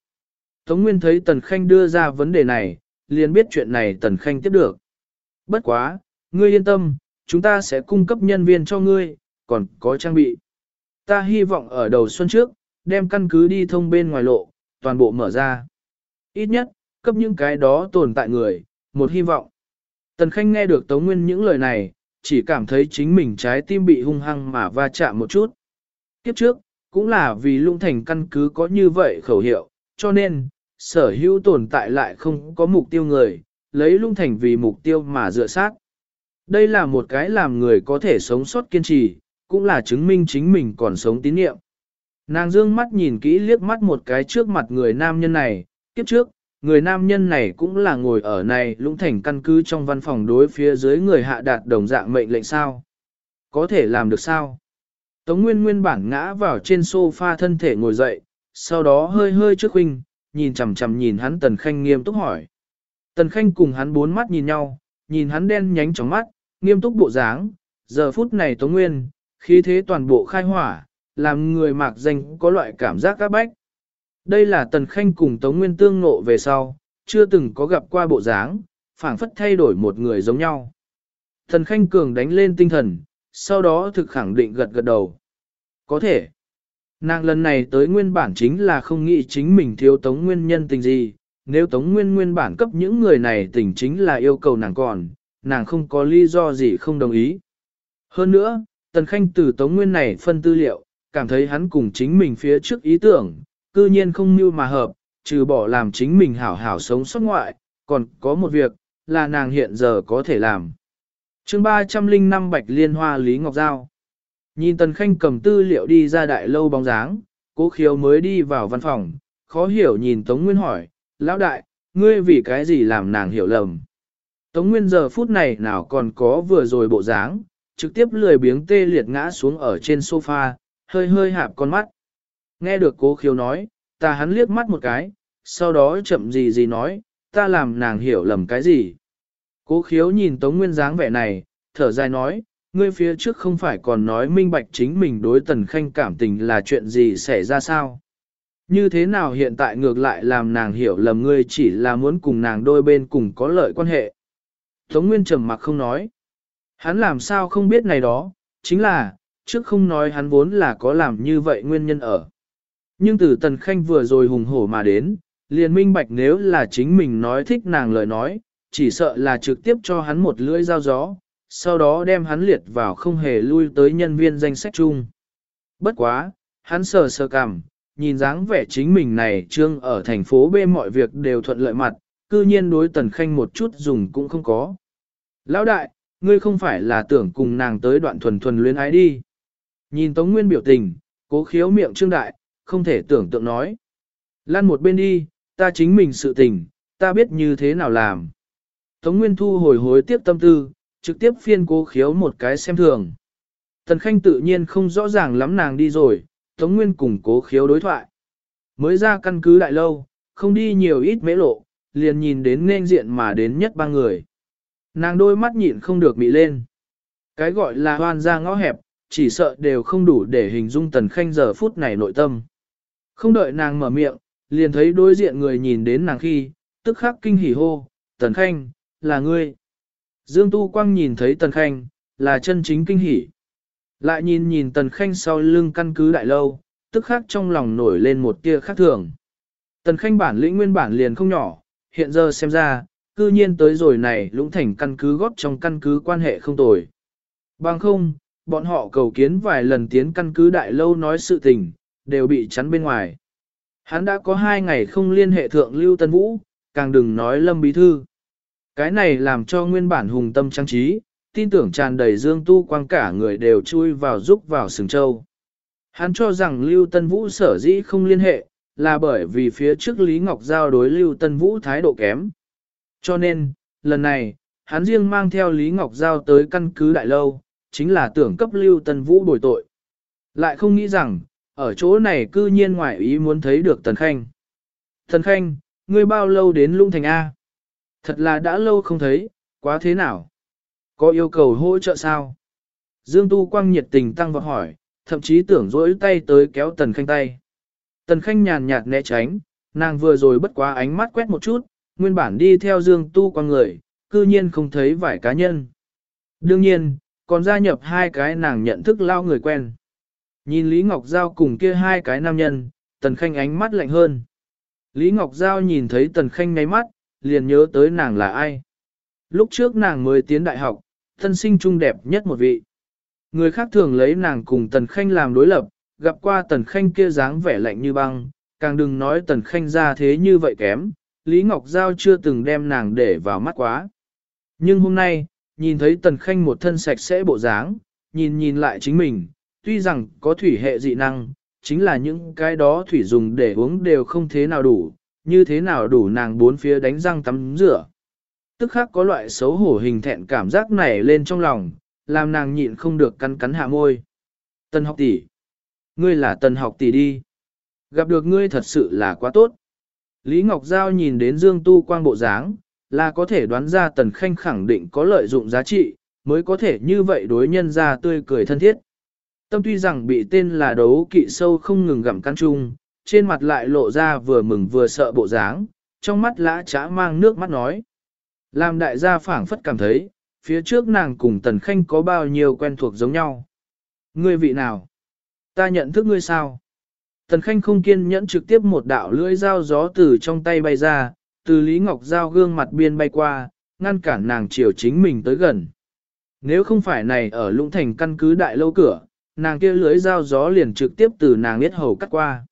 Tống Nguyên thấy Tần Khanh đưa ra vấn đề này, liền biết chuyện này Tần Khanh tiếp được. Bất quá, ngươi yên tâm, chúng ta sẽ cung cấp nhân viên cho ngươi, còn có trang bị. Ta hy vọng ở đầu xuân trước, đem căn cứ đi thông bên ngoài lộ, toàn bộ mở ra. Ít nhất, cấp những cái đó tồn tại người, một hy vọng. Tần Khanh nghe được Tống Nguyên những lời này, chỉ cảm thấy chính mình trái tim bị hung hăng mà va chạm một chút. Kiếp trước, cũng là vì lung thành căn cứ có như vậy khẩu hiệu, cho nên, sở hữu tồn tại lại không có mục tiêu người, lấy lung thành vì mục tiêu mà dựa sát. Đây là một cái làm người có thể sống sót kiên trì, cũng là chứng minh chính mình còn sống tín nhiệm. Nàng dương mắt nhìn kỹ liếc mắt một cái trước mặt người nam nhân này, kiếp trước, người nam nhân này cũng là ngồi ở này lũng thành căn cứ trong văn phòng đối phía dưới người hạ đạt đồng dạng mệnh lệnh sao. Có thể làm được sao? Tống Nguyên nguyên bản ngã vào trên sofa thân thể ngồi dậy, sau đó hơi hơi trước huynh, nhìn chằm chằm nhìn hắn Tần Khanh nghiêm túc hỏi. Tần Khanh cùng hắn bốn mắt nhìn nhau, nhìn hắn đen nhánh trong mắt, nghiêm túc bộ dáng, giờ phút này Tống Nguyên, khí thế toàn bộ khai hỏa, làm người mạc danh có loại cảm giác các bách. Đây là Tần Khanh cùng Tống Nguyên tương ngộ về sau, chưa từng có gặp qua bộ dáng, phảng phất thay đổi một người giống nhau. Tần Khanh cường đánh lên tinh thần, sau đó thực khẳng định gật gật đầu. Có thể. Nàng lần này tới nguyên bản chính là không nghĩ chính mình thiếu Tống Nguyên nhân tình gì, nếu Tống Nguyên nguyên bản cấp những người này tình chính là yêu cầu nàng còn, nàng không có lý do gì không đồng ý. Hơn nữa, Tần Khanh từ Tống Nguyên này phân tư liệu, cảm thấy hắn cùng chính mình phía trước ý tưởng, cư nhiên không như mà hợp, trừ bỏ làm chính mình hảo hảo sống sót ngoại, còn có một việc, là nàng hiện giờ có thể làm. chương 305 Bạch Liên Hoa Lý Ngọc Giao Nhìn Tần Khanh cầm tư liệu đi ra đại lâu bóng dáng, cố khiếu mới đi vào văn phòng, khó hiểu nhìn Tống Nguyên hỏi, Lão đại, ngươi vì cái gì làm nàng hiểu lầm? Tống Nguyên giờ phút này nào còn có vừa rồi bộ dáng, trực tiếp lười biếng tê liệt ngã xuống ở trên sofa, hơi hơi hạp con mắt. Nghe được cố khiếu nói, ta hắn liếc mắt một cái, sau đó chậm gì gì nói, ta làm nàng hiểu lầm cái gì. Cố khiếu nhìn Tống Nguyên dáng vẻ này, thở dài nói, ngươi phía trước không phải còn nói minh bạch chính mình đối tần khanh cảm tình là chuyện gì xảy ra sao? Như thế nào hiện tại ngược lại làm nàng hiểu lầm ngươi chỉ là muốn cùng nàng đôi bên cùng có lợi quan hệ? Tống Nguyên trầm mặc không nói. Hắn làm sao không biết này đó, chính là, trước không nói hắn vốn là có làm như vậy nguyên nhân ở. Nhưng từ Tần Khanh vừa rồi hùng hổ mà đến, liền minh bạch nếu là chính mình nói thích nàng lời nói, chỉ sợ là trực tiếp cho hắn một lưỡi dao gió, sau đó đem hắn liệt vào không hề lui tới nhân viên danh sách chung. Bất quá, hắn sờ sờ cằm, nhìn dáng vẻ chính mình này trương ở thành phố B mọi việc đều thuận lợi mặt, cư nhiên đối Tần Khanh một chút dùng cũng không có. Lão đại, ngươi không phải là tưởng cùng nàng tới đoạn thuần thuần luyến ái đi. Nhìn Tống Nguyên biểu tình, cố khiếu miệng trương đại, không thể tưởng tượng nói. Lan một bên đi, ta chính mình sự tình, ta biết như thế nào làm. Tống Nguyên thu hồi hối tiếp tâm tư, trực tiếp phiên cố khiếu một cái xem thường. Tần Khanh tự nhiên không rõ ràng lắm nàng đi rồi, Tống Nguyên cùng cố khiếu đối thoại. Mới ra căn cứ đại lâu, không đi nhiều ít mễ lộ, liền nhìn đến nên diện mà đến nhất ba người. Nàng đôi mắt nhịn không được mị lên. Cái gọi là hoan ra ngõ hẹp, chỉ sợ đều không đủ để hình dung tần khanh giờ phút này nội tâm. Không đợi nàng mở miệng, liền thấy đối diện người nhìn đến nàng khi, tức khắc kinh hỉ hô, tần khanh, là ngươi. Dương Tu Quang nhìn thấy tần khanh, là chân chính kinh hỉ. Lại nhìn nhìn tần khanh sau lưng căn cứ đại lâu, tức khắc trong lòng nổi lên một tia khác thường. Tần khanh bản lĩnh nguyên bản liền không nhỏ, hiện giờ xem ra, cư nhiên tới rồi này lũng thành căn cứ góp trong căn cứ quan hệ không tồi. Bằng không, bọn họ cầu kiến vài lần tiến căn cứ đại lâu nói sự tình, đều bị chắn bên ngoài. Hắn đã có hai ngày không liên hệ thượng Lưu Tân Vũ, càng đừng nói Lâm Bí Thư. Cái này làm cho nguyên bản hùng tâm trang trí, tin tưởng tràn đầy dương tu quang cả người đều chui vào giúp vào sừng châu. Hắn cho rằng Lưu Tân Vũ sở dĩ không liên hệ, là bởi vì phía trước Lý Ngọc Giao đối Lưu Tân Vũ thái độ kém. Cho nên, lần này, hắn riêng mang theo Lý Ngọc Giao tới căn cứ đại lâu, chính là tưởng cấp Lưu Tân Vũ bồi tội. Lại không nghĩ rằng, ở chỗ này cư nhiên ngoại ý muốn thấy được Tần Khanh. Tần Khanh, ngươi bao lâu đến Lung Thành A? Thật là đã lâu không thấy, quá thế nào? Có yêu cầu hỗ trợ sao? Dương Tu Quang nhiệt tình tăng vọt hỏi, thậm chí tưởng dỗi tay tới kéo Tần Khanh tay. Tần Khanh nhàn nhạt né tránh, nàng vừa rồi bất quá ánh mắt quét một chút, nguyên bản đi theo Dương Tu Quang người, cư nhiên không thấy vài cá nhân. Đương nhiên, còn gia nhập hai cái nàng nhận thức lao người quen. Nhìn Lý Ngọc Giao cùng kia hai cái nam nhân, Tần Khanh ánh mắt lạnh hơn. Lý Ngọc Giao nhìn thấy Tần Khanh ngáy mắt, liền nhớ tới nàng là ai. Lúc trước nàng mới tiến đại học, thân sinh trung đẹp nhất một vị. Người khác thường lấy nàng cùng Tần Khanh làm đối lập, gặp qua Tần Khanh kia dáng vẻ lạnh như băng, càng đừng nói Tần Khanh ra thế như vậy kém, Lý Ngọc Giao chưa từng đem nàng để vào mắt quá. Nhưng hôm nay, nhìn thấy Tần Khanh một thân sạch sẽ bộ dáng, nhìn nhìn lại chính mình, tuy rằng có thủy hệ dị năng, chính là những cái đó thủy dùng để uống đều không thế nào đủ, như thế nào đủ nàng bốn phía đánh răng tắm rửa. Tức khắc có loại xấu hổ hình thẹn cảm giác nảy lên trong lòng, làm nàng nhịn không được cắn cắn hạ môi. Tần học tỷ, Ngươi là tần học tỷ đi. Gặp được ngươi thật sự là quá tốt. Lý Ngọc Giao nhìn đến Dương Tu Quang bộ dáng, là có thể đoán ra tần khanh khẳng định có lợi dụng giá trị, mới có thể như vậy đối nhân ra tươi cười thân thiết. Tâm tuy rằng bị tên là đấu kỵ sâu không ngừng gặm căn chung, trên mặt lại lộ ra vừa mừng vừa sợ bộ dáng, trong mắt lã trá mang nước mắt nói. Làm đại gia phảng phất cảm thấy, phía trước nàng cùng tần khanh có bao nhiêu quen thuộc giống nhau. Ngươi vị nào? Ta nhận thức ngươi sao? Tần khanh không kiên nhẫn trực tiếp một đạo lưỡi dao gió từ trong tay bay ra, từ Lý Ngọc Giao gương mặt biên bay qua, ngăn cản nàng chiều chính mình tới gần. Nếu không phải này ở lũng thành căn cứ đại lâu cửa, nàng kia lưới dao gió liền trực tiếp từ nàng biết hầu cắt qua.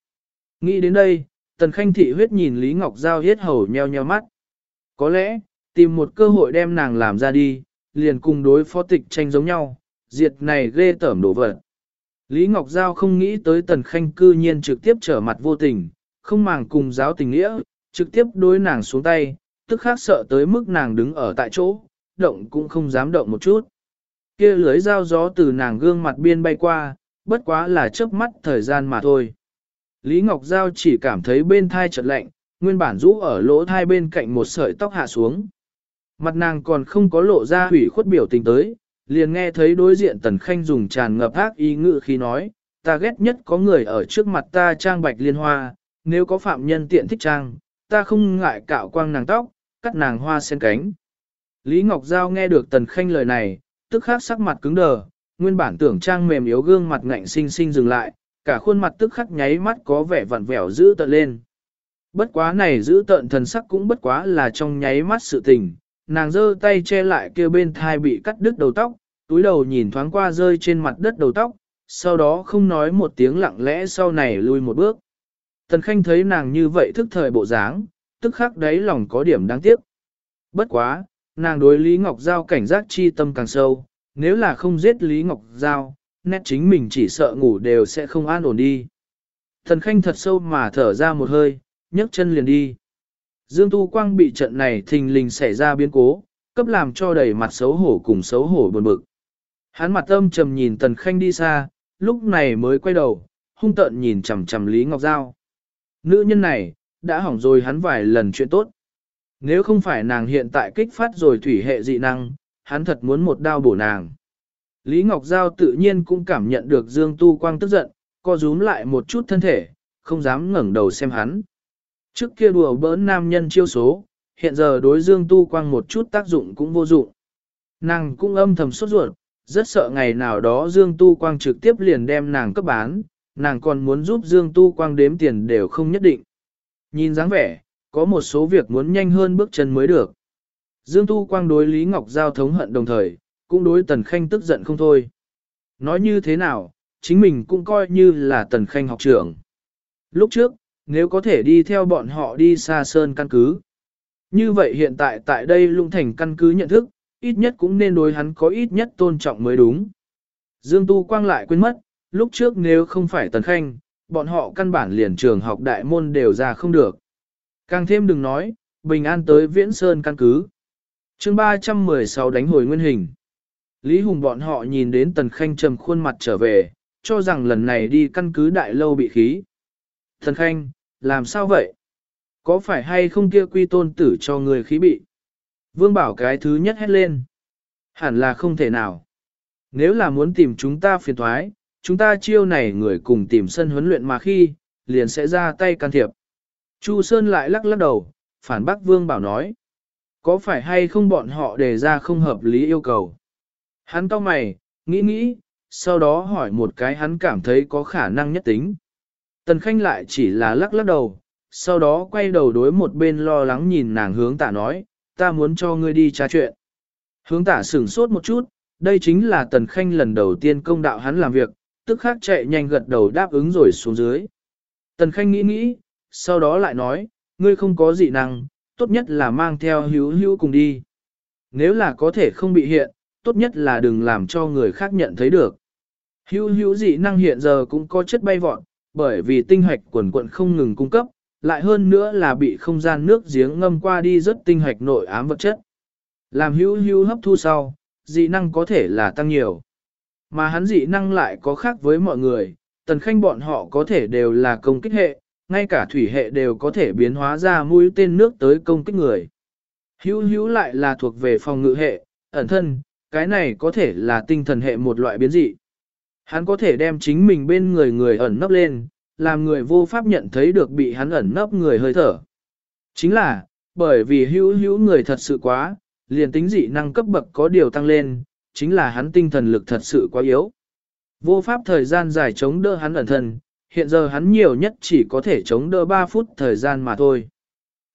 Nghĩ đến đây, tần khanh thị huyết nhìn Lý Ngọc Giao hết hầu nheo nheo mắt. Có lẽ, tìm một cơ hội đem nàng làm ra đi, liền cùng đối phó tịch tranh giống nhau, diệt này ghê tởm đổ vật. Lý Ngọc Giao không nghĩ tới tần khanh cư nhiên trực tiếp trở mặt vô tình, không màng cùng giáo tình nghĩa, trực tiếp đối nàng xuống tay, tức khác sợ tới mức nàng đứng ở tại chỗ, động cũng không dám động một chút. Kia lưới dao gió từ nàng gương mặt biên bay qua, bất quá là chớp mắt thời gian mà thôi. Lý Ngọc Giao chỉ cảm thấy bên thai chợt lạnh, nguyên bản rũ ở lỗ thai bên cạnh một sợi tóc hạ xuống. Mặt nàng còn không có lộ ra hủy khuất biểu tình tới, liền nghe thấy đối diện Tần Khanh dùng tràn ngập ác ý ngự khi nói, ta ghét nhất có người ở trước mặt ta trang bạch liên hoa, nếu có phạm nhân tiện thích trang, ta không ngại cạo quang nàng tóc, cắt nàng hoa sen cánh. Lý Ngọc Giao nghe được Tần Khanh lời này, tức khắc sắc mặt cứng đờ, nguyên bản tưởng trang mềm yếu gương mặt ngạnh sinh sinh dừng lại, cả khuôn mặt tức khắc nháy mắt có vẻ vặn vẹo dữ tợn lên. Bất quá này giữ tợn thần sắc cũng bất quá là trong nháy mắt sự tình, nàng giơ tay che lại kia bên thai bị cắt đứt đầu tóc, túi đầu nhìn thoáng qua rơi trên mặt đất đầu tóc, sau đó không nói một tiếng lặng lẽ sau này lui một bước. Tần Khanh thấy nàng như vậy thức thời bộ dáng, tức khắc đáy lòng có điểm đáng tiếc. Bất quá, nàng đối Lý Ngọc Giao cảnh giác chi tâm càng sâu, nếu là không giết Lý Ngọc Giao, nét chính mình chỉ sợ ngủ đều sẽ không an ổn đi. Thần Khanh thật sâu mà thở ra một hơi, nhấc chân liền đi. Dương Tu Quang bị trận này thình lình xảy ra biến cố, cấp làm cho đầy mặt xấu hổ cùng xấu hổ buồn bực. Hắn mặt âm trầm nhìn Tần Khanh đi xa, lúc này mới quay đầu, hung tợn nhìn chằm chằm Lý Ngọc Giao. Nữ nhân này, đã hỏng rồi hắn vài lần chuyện tốt. Nếu không phải nàng hiện tại kích phát rồi thủy hệ dị năng, hắn thật muốn một đao bổ nàng. Lý Ngọc Giao tự nhiên cũng cảm nhận được Dương Tu Quang tức giận, co rúm lại một chút thân thể, không dám ngẩng đầu xem hắn. Trước kia đùa bỡn nam nhân chiêu số, hiện giờ đối Dương Tu Quang một chút tác dụng cũng vô dụng. Nàng cũng âm thầm sốt ruột, rất sợ ngày nào đó Dương Tu Quang trực tiếp liền đem nàng cấp bán, nàng còn muốn giúp Dương Tu Quang đếm tiền đều không nhất định. Nhìn dáng vẻ, có một số việc muốn nhanh hơn bước chân mới được. Dương Tu Quang đối Lý Ngọc Giao thống hận đồng thời, cũng đối Tần Khanh tức giận không thôi. Nói như thế nào, chính mình cũng coi như là Tần Khanh học trưởng. Lúc trước, nếu có thể đi theo bọn họ đi xa sơn căn cứ. Như vậy hiện tại tại đây lung thành căn cứ nhận thức, ít nhất cũng nên đối hắn có ít nhất tôn trọng mới đúng. Dương Tu Quang lại quên mất, lúc trước nếu không phải Tần Khanh, bọn họ căn bản liền trường học đại môn đều ra không được. Càng thêm đừng nói, bình an tới viễn sơn căn cứ. chương 316 đánh hồi nguyên hình. Lý Hùng bọn họ nhìn đến Tần Khanh trầm khuôn mặt trở về, cho rằng lần này đi căn cứ đại lâu bị khí. Tần Khanh, làm sao vậy? Có phải hay không kia quy tôn tử cho người khí bị? Vương bảo cái thứ nhất hét lên. Hẳn là không thể nào. Nếu là muốn tìm chúng ta phiền thoái, chúng ta chiêu này người cùng tìm sân huấn luyện mà khi, liền sẽ ra tay can thiệp. Chu Sơn lại lắc lắc đầu, phản bác Vương Bảo nói. Có phải hay không bọn họ đề ra không hợp lý yêu cầu? Hắn to mày, nghĩ nghĩ, sau đó hỏi một cái hắn cảm thấy có khả năng nhất tính. Tần Khanh lại chỉ là lắc lắc đầu, sau đó quay đầu đối một bên lo lắng nhìn nàng hướng tả nói, ta muốn cho ngươi đi tra chuyện. Hướng tả sửng sốt một chút, đây chính là Tần Khanh lần đầu tiên công đạo hắn làm việc, tức khắc chạy nhanh gật đầu đáp ứng rồi xuống dưới. Tần Khanh nghĩ nghĩ, sau đó lại nói, ngươi không có dị năng, tốt nhất là mang theo hữu hữu cùng đi. Nếu là có thể không bị hiện, tốt nhất là đừng làm cho người khác nhận thấy được. Hữu hữu dị năng hiện giờ cũng có chất bay vọt, bởi vì tinh hạch quần quận không ngừng cung cấp, lại hơn nữa là bị không gian nước giếng ngâm qua đi rất tinh hạch nội ám vật chất. Làm hữu hữu hấp thu sau, dị năng có thể là tăng nhiều. Mà hắn dị năng lại có khác với mọi người, tần khanh bọn họ có thể đều là công kích hệ, ngay cả thủy hệ đều có thể biến hóa ra mũi tên nước tới công kích người. Hữu hữu lại là thuộc về phòng ngự hệ, ẩn thân, cái này có thể là tinh thần hệ một loại biến dị. Hắn có thể đem chính mình bên người người ẩn nấp lên, làm người vô pháp nhận thấy được bị hắn ẩn nấp người hơi thở. Chính là, bởi vì hữu hữu người thật sự quá, liền tính dị năng cấp bậc có điều tăng lên, chính là hắn tinh thần lực thật sự quá yếu. Vô pháp thời gian dài chống đỡ hắn ẩn thân, hiện giờ hắn nhiều nhất chỉ có thể chống đỡ 3 phút thời gian mà thôi.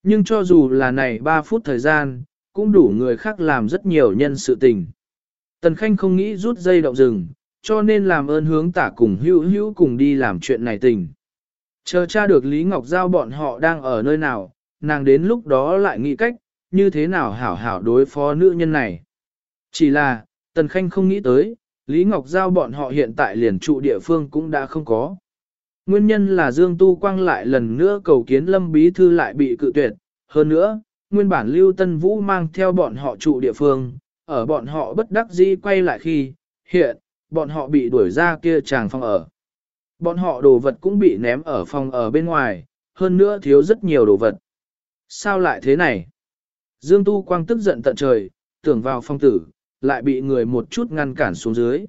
Nhưng cho dù là này 3 phút thời gian, cũng đủ người khác làm rất nhiều nhân sự tình. Tần Khanh không nghĩ rút dây động rừng, cho nên làm ơn hướng tả cùng hữu hữu cùng đi làm chuyện này tình. Chờ cha được Lý Ngọc Giao bọn họ đang ở nơi nào, nàng đến lúc đó lại nghĩ cách, như thế nào hảo hảo đối phó nữ nhân này. Chỉ là, Tần Khanh không nghĩ tới, Lý Ngọc Giao bọn họ hiện tại liền trụ địa phương cũng đã không có. Nguyên nhân là Dương Tu Quang lại lần nữa cầu kiến Lâm Bí Thư lại bị cự tuyệt. Hơn nữa, nguyên bản Lưu Tân Vũ mang theo bọn họ trụ địa phương, ở bọn họ bất đắc dĩ quay lại khi, hiện, bọn họ bị đuổi ra kia chàng phòng ở. Bọn họ đồ vật cũng bị ném ở phòng ở bên ngoài, hơn nữa thiếu rất nhiều đồ vật. Sao lại thế này? Dương Tu Quang tức giận tận trời, tưởng vào phong tử, lại bị người một chút ngăn cản xuống dưới.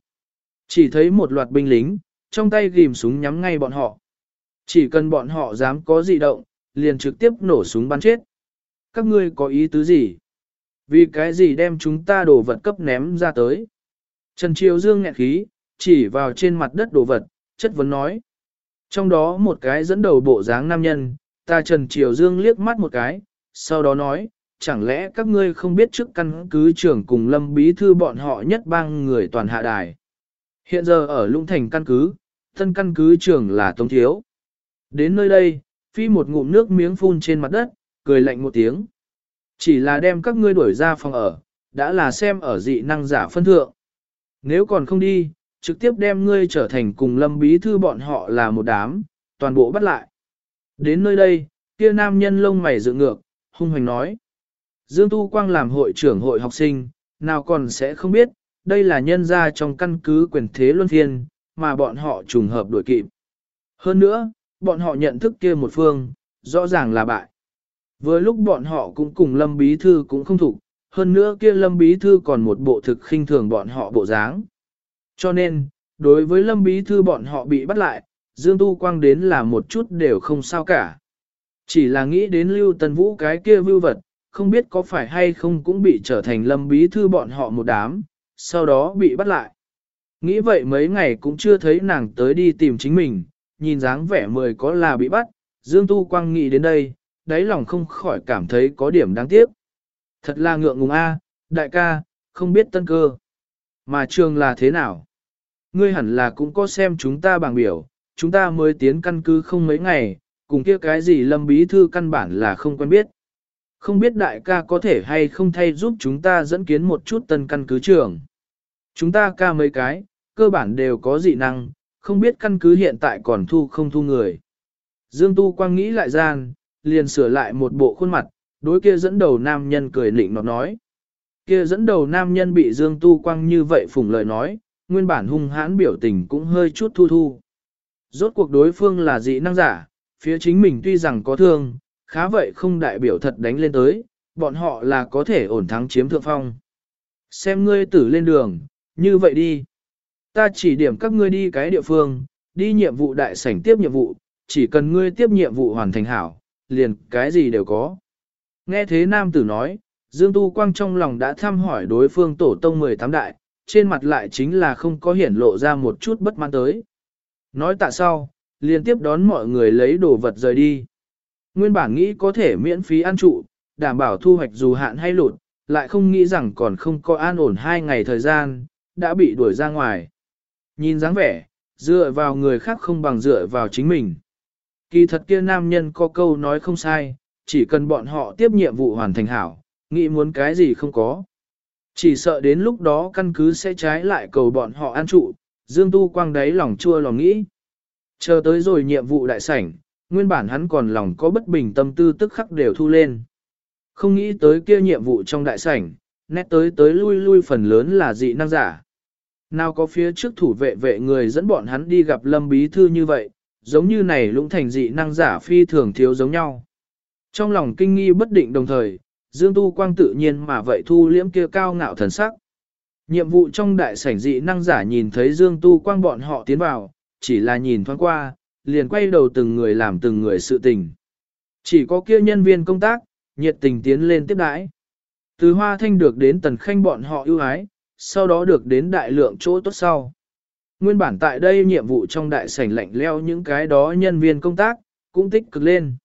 Chỉ thấy một loạt binh lính, trong tay ghim súng nhắm ngay bọn họ. Chỉ cần bọn họ dám có dị động, liền trực tiếp nổ súng bắn chết. Các ngươi có ý tứ gì? Vì cái gì đem chúng ta đồ vật cấp ném ra tới? Trần Triều Dương nghẹn khí, chỉ vào trên mặt đất đồ vật, chất vấn nói. Trong đó một cái dẫn đầu bộ dáng nam nhân, ta Trần Triều Dương liếc mắt một cái, sau đó nói, chẳng lẽ các ngươi không biết trước căn cứ trưởng cùng lâm bí thư bọn họ nhất bang người toàn hạ đài. Hiện giờ ở Lũng Thành căn cứ, thân căn cứ trưởng là Tống Thiếu. Đến nơi đây, phi một ngụm nước miếng phun trên mặt đất, cười lạnh một tiếng. Chỉ là đem các ngươi đuổi ra phòng ở, đã là xem ở dị năng giả phân thượng. Nếu còn không đi, trực tiếp đem ngươi trở thành cùng lâm bí thư bọn họ là một đám, toàn bộ bắt lại. Đến nơi đây, kia nam nhân lông mày dựng ngược, hung hoành nói. Dương Tu Quang làm hội trưởng hội học sinh, nào còn sẽ không biết, đây là nhân gia trong căn cứ quyền thế luân phiên, mà bọn họ trùng hợp đuổi kịp. Hơn nữa, bọn họ nhận thức kia một phương, rõ ràng là bại. Vừa lúc bọn họ cũng cùng Lâm Bí Thư cũng không thủ, hơn nữa kia Lâm Bí Thư còn một bộ thực khinh thường bọn họ bộ dáng. Cho nên, đối với Lâm Bí Thư bọn họ bị bắt lại, Dương Tu Quang đến là một chút đều không sao cả. Chỉ là nghĩ đến Lưu tân Vũ cái kia vưu vật, không biết có phải hay không cũng bị trở thành Lâm Bí Thư bọn họ một đám, sau đó bị bắt lại. Nghĩ vậy mấy ngày cũng chưa thấy nàng tới đi tìm chính mình, nhìn dáng vẻ mười có là bị bắt, Dương Tu Quang nghĩ đến đây, đáy lòng không khỏi cảm thấy có điểm đáng tiếc. Thật là ngượng ngùng a, đại ca, không biết tân cơ. Mà trường là thế nào? Ngươi hẳn là cũng có xem chúng ta bảng biểu, chúng ta mới tiến căn cứ không mấy ngày, cùng kia cái gì lâm bí thư căn bản là không quen biết. Không biết đại ca có thể hay không thay giúp chúng ta dẫn kiến một chút tân căn cứ trường. Chúng ta ca mấy cái, cơ bản đều có dị năng, không biết căn cứ hiện tại còn thu không thu người. Dương Tu Quang nghĩ lại gian, liền sửa lại một bộ khuôn mặt, đối kia dẫn đầu nam nhân cười lịnh nọt nói. Kia dẫn đầu nam nhân bị Dương Tu Quang như vậy phủng lời nói, nguyên bản hung hãn biểu tình cũng hơi chút thu thu. Rốt cuộc đối phương là dị năng giả, phía chính mình tuy rằng có thương, khá vậy không đại biểu thật đánh lên tới, bọn họ là có thể ổn thắng chiếm thượng phong. Xem ngươi tử lên đường, như vậy đi. Ta chỉ điểm các ngươi đi cái địa phương, đi nhiệm vụ đại sảnh tiếp nhiệm vụ, chỉ cần ngươi tiếp nhiệm vụ hoàn thành hảo, liền cái gì đều có. Nghe thế nam tử nói, Dương Tu Quang trong lòng đã thăm hỏi đối phương tổ tông 18 đại, trên mặt lại chính là không có hiển lộ ra một chút bất mãn tới. Nói tạ sau, liên tiếp đón mọi người lấy đồ vật rời đi. Nguyên bản nghĩ có thể miễn phí ăn trụ, đảm bảo thu hoạch dù hạn hay lụt, lại không nghĩ rằng còn không có an ổn hai ngày thời gian, đã bị đuổi ra ngoài. Nhìn dáng vẻ, dựa vào người khác không bằng dựa vào chính mình. Kỳ thật kia nam nhân có câu nói không sai, chỉ cần bọn họ tiếp nhiệm vụ hoàn thành hảo, nghĩ muốn cái gì không có. Chỉ sợ đến lúc đó căn cứ sẽ trái lại cầu bọn họ an trụ, Dương Tu Quang đáy lòng chua lòng nghĩ. Chờ tới rồi nhiệm vụ đại sảnh, nguyên bản hắn còn lòng có bất bình tâm tư tức khắc đều thu lên. Không nghĩ tới kia nhiệm vụ trong đại sảnh, nét tới tới lui lui phần lớn là dị năng giả. Nào có phía trước thủ vệ vệ người dẫn bọn hắn đi gặp lâm bí thư như vậy, giống như này lũng thành dị năng giả phi thường thiếu giống nhau. Trong lòng kinh nghi bất định đồng thời, Dương Tu Quang tự nhiên mà vậy thu liễm kia cao ngạo thần sắc. Nhiệm vụ trong đại sảnh dị năng giả nhìn thấy Dương Tu Quang bọn họ tiến vào, chỉ là nhìn thoáng qua, liền quay đầu từng người làm từng người sự tình. Chỉ có kia nhân viên công tác, nhiệt tình tiến lên tiếp đãi. Từ hoa thanh được đến tần khanh bọn họ ưu ái, sau đó được đến đại lượng chỗ tốt sau. Nguyên bản tại đây nhiệm vụ trong đại sảnh lạnh leo những cái đó nhân viên công tác, cũng tích cực lên.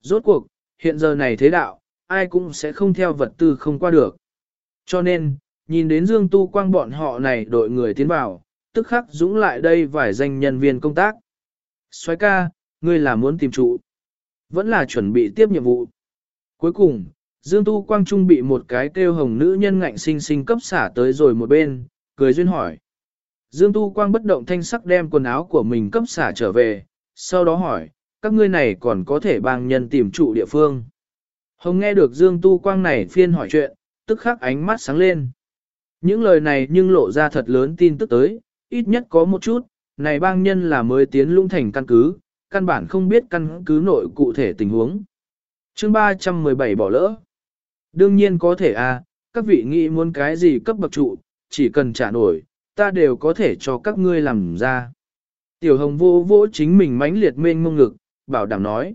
Rốt cuộc, hiện giờ này thế đạo, ai cũng sẽ không theo vật tư không qua được. Cho nên, nhìn đến Dương Tu Quang bọn họ này đội người tiến vào, tức khắc dũng lại đây vài danh nhân viên công tác. Xoái ca, ngươi là muốn tìm trụ. Vẫn là chuẩn bị tiếp nhiệm vụ. Cuối cùng, Dương Tu Quang Trung bị một cái kêu hồng nữ nhân ngạnh sinh sinh cấp xả tới rồi một bên, cười duyên hỏi. Dương Tu Quang bất động thanh sắc đem quần áo của mình cấp xả trở về, sau đó hỏi, các ngươi này còn có thể bằng nhân tìm trụ địa phương. Hồng nghe được Dương Tu Quang này phiên hỏi chuyện, tức khắc ánh mắt sáng lên. Những lời này nhưng lộ ra thật lớn tin tức tới, ít nhất có một chút, này bang nhân là mới tiến lũng thành căn cứ, căn bản không biết căn cứ nội cụ thể tình huống. chương 317 bỏ lỡ. Đương nhiên có thể à, các vị nghĩ muốn cái gì cấp bậc trụ, chỉ cần trả nổi, ta đều có thể cho các ngươi làm ra. Tiểu hồng vô vỗ chính mình mãnh liệt mênh mông ngực, bảo đảm nói.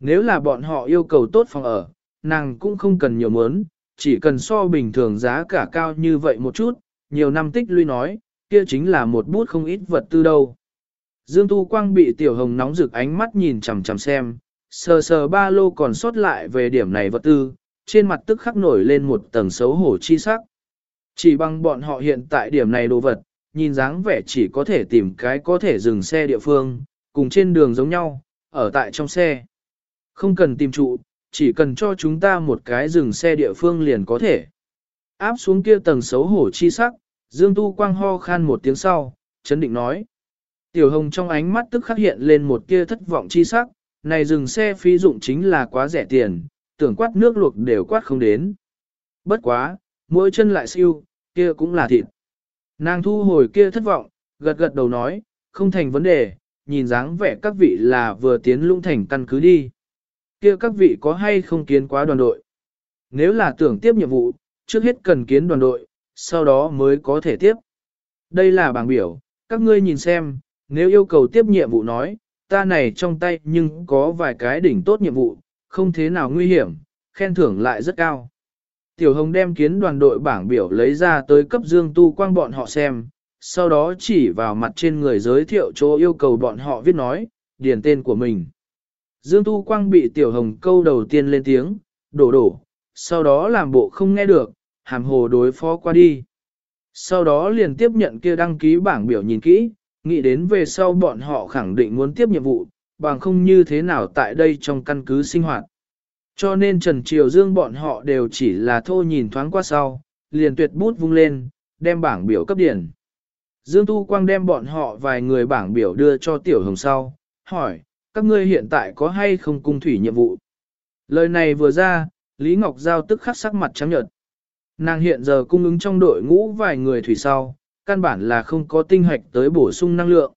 Nếu là bọn họ yêu cầu tốt phòng ở, nàng cũng không cần nhiều mớn, chỉ cần so bình thường giá cả cao như vậy một chút, nhiều năm tích lũy nói, kia chính là một bút không ít vật tư đâu. Dương Tu Quang bị Tiểu Hồng nóng rực ánh mắt nhìn chằm chằm xem, sờ sờ ba lô còn sót lại về điểm này vật tư, trên mặt tức khắc nổi lên một tầng xấu hổ chi sắc. Chỉ bằng bọn họ hiện tại điểm này đồ vật, nhìn dáng vẻ chỉ có thể tìm cái có thể dừng xe địa phương, cùng trên đường giống nhau, ở tại trong xe. Không cần tìm trụ, chỉ cần cho chúng ta một cái dừng xe địa phương liền có thể. Áp xuống kia tầng xấu hổ chi sắc, Dương Tu Quang ho khan một tiếng sau, chấn định nói. Tiểu Hồng trong ánh mắt tức khắc hiện lên một kia thất vọng chi sắc, này dừng xe phí dụng chính là quá rẻ tiền, tưởng quát nước luộc đều quát không đến. Bất quá, mỗi chân lại siêu, kia cũng là thịt. Nàng thu hồi kia thất vọng, gật gật đầu nói, không thành vấn đề, nhìn dáng vẻ các vị là vừa tiến lung thành căn cứ đi. Kia các vị có hay không kiến quá đoàn đội? Nếu là tưởng tiếp nhiệm vụ, trước hết cần kiến đoàn đội, sau đó mới có thể tiếp. Đây là bảng biểu, các ngươi nhìn xem, nếu yêu cầu tiếp nhiệm vụ nói, ta này trong tay nhưng có vài cái đỉnh tốt nhiệm vụ, không thế nào nguy hiểm, khen thưởng lại rất cao. Tiểu Hồng đem kiến đoàn đội bảng biểu lấy ra tới cấp Dương Tu Quang bọn họ xem, sau đó chỉ vào mặt trên người giới thiệu chỗ yêu cầu bọn họ viết nói, điền tên của mình. Dương Tu Quang bị Tiểu Hồng câu đầu tiên lên tiếng, đổ đổ, sau đó làm bộ không nghe được, hàm hồ đối phó qua đi. Sau đó liền tiếp nhận kia đăng ký bảng biểu nhìn kỹ, nghĩ đến về sau bọn họ khẳng định muốn tiếp nhiệm vụ, bằng không như thế nào tại đây trong căn cứ sinh hoạt. Cho nên Trần Triều Dương bọn họ đều chỉ là thô nhìn thoáng qua sau, liền tuyệt bút vung lên, đem bảng biểu cấp điển. Dương Tu Quang đem bọn họ vài người bảng biểu đưa cho Tiểu Hồng sau, hỏi, các ngươi hiện tại có hay không cung thủy nhiệm vụ? Lời này vừa ra, Lý Ngọc Giao tức khắc sắc mặt trắng nhợt. Nàng hiện giờ cung ứng trong đội ngũ vài người thủy sau, căn bản là không có tinh hạch tới bổ sung năng lượng.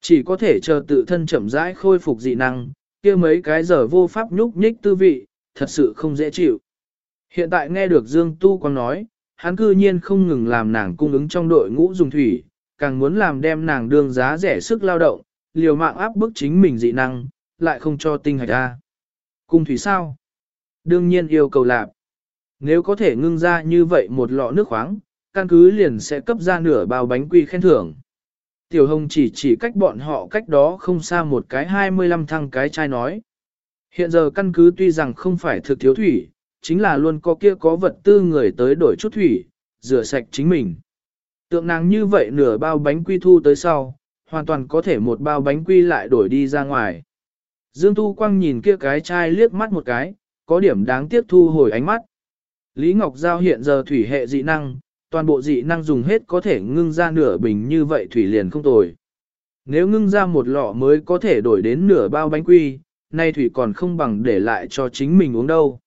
Chỉ có thể chờ tự thân chậm rãi khôi phục dị năng, kia mấy cái giờ vô pháp nhúc nhích tư vị, thật sự không dễ chịu. Hiện tại nghe được Dương Tu Quang nói, hắn cư nhiên không ngừng làm nàng cung ứng trong đội ngũ dùng thủy, càng muốn làm đem nàng đương giá rẻ sức lao động, liều mạng áp bức chính mình dị năng, lại không cho tinh hạch ra. Cung thủy sao? Đương nhiên yêu cầu lạp. Nếu có thể ngưng ra như vậy một lọ nước khoáng, căn cứ liền sẽ cấp ra nửa bao bánh quy khen thưởng. Tiểu Hồng chỉ chỉ cách bọn họ cách đó không xa một cái 25 thăng cái chai nói. Hiện giờ căn cứ tuy rằng không phải thực thiếu thủy, chính là luôn có kia có vật tư người tới đổi chút thủy, rửa sạch chính mình. Tượng nàng như vậy nửa bao bánh quy thu tới sau, hoàn toàn có thể một bao bánh quy lại đổi đi ra ngoài. Dương Tu Quang nhìn kia cái chai liếc mắt một cái, có điểm đáng tiếc thu hồi ánh mắt. Lý Ngọc Giao hiện giờ thủy hệ dị năng, toàn bộ dị năng dùng hết có thể ngưng ra nửa bình như vậy thủy liền không tồi. Nếu ngưng ra một lọ mới có thể đổi đến nửa bao bánh quy, nay thủy còn không bằng để lại cho chính mình uống đâu.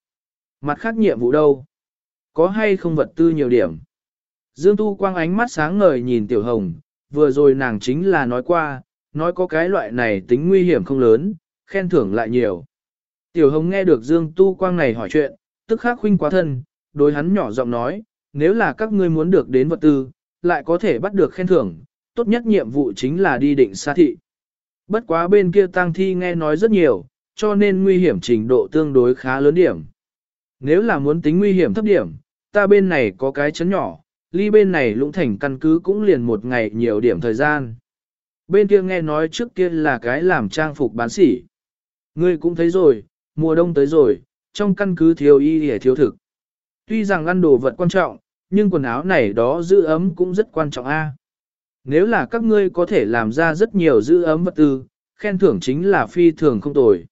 Mặt khác nhiệm vụ đâu? Có hay không vật tư nhiều điểm? Dương Tu Quang ánh mắt sáng ngời nhìn Tiểu Hồng, vừa rồi nàng chính là nói qua, nói có cái loại này tính nguy hiểm không lớn, khen thưởng lại nhiều. Tiểu Hồng nghe được Dương Tu Quang này hỏi chuyện, tức khắc khuynh quá thân, đối hắn nhỏ giọng nói, nếu là các ngươi muốn được đến vật tư, lại có thể bắt được khen thưởng, tốt nhất nhiệm vụ chính là đi định xa thị. Bất quá bên kia tang thi nghe nói rất nhiều, cho nên nguy hiểm trình độ tương đối khá lớn điểm. Nếu là muốn tính nguy hiểm thấp điểm, ta bên này có cái chấn nhỏ, ly bên này lũng thành căn cứ cũng liền một ngày nhiều điểm thời gian. Bên kia nghe nói trước kia là cái làm trang phục bán sỉ. Ngươi cũng thấy rồi, mùa đông tới rồi, trong căn cứ thiếu y hề thiếu thực. Tuy rằng ăn đồ vật quan trọng, nhưng quần áo này đó giữ ấm cũng rất quan trọng a. Nếu là các ngươi có thể làm ra rất nhiều giữ ấm vật tư, khen thưởng chính là phi thường không tồi.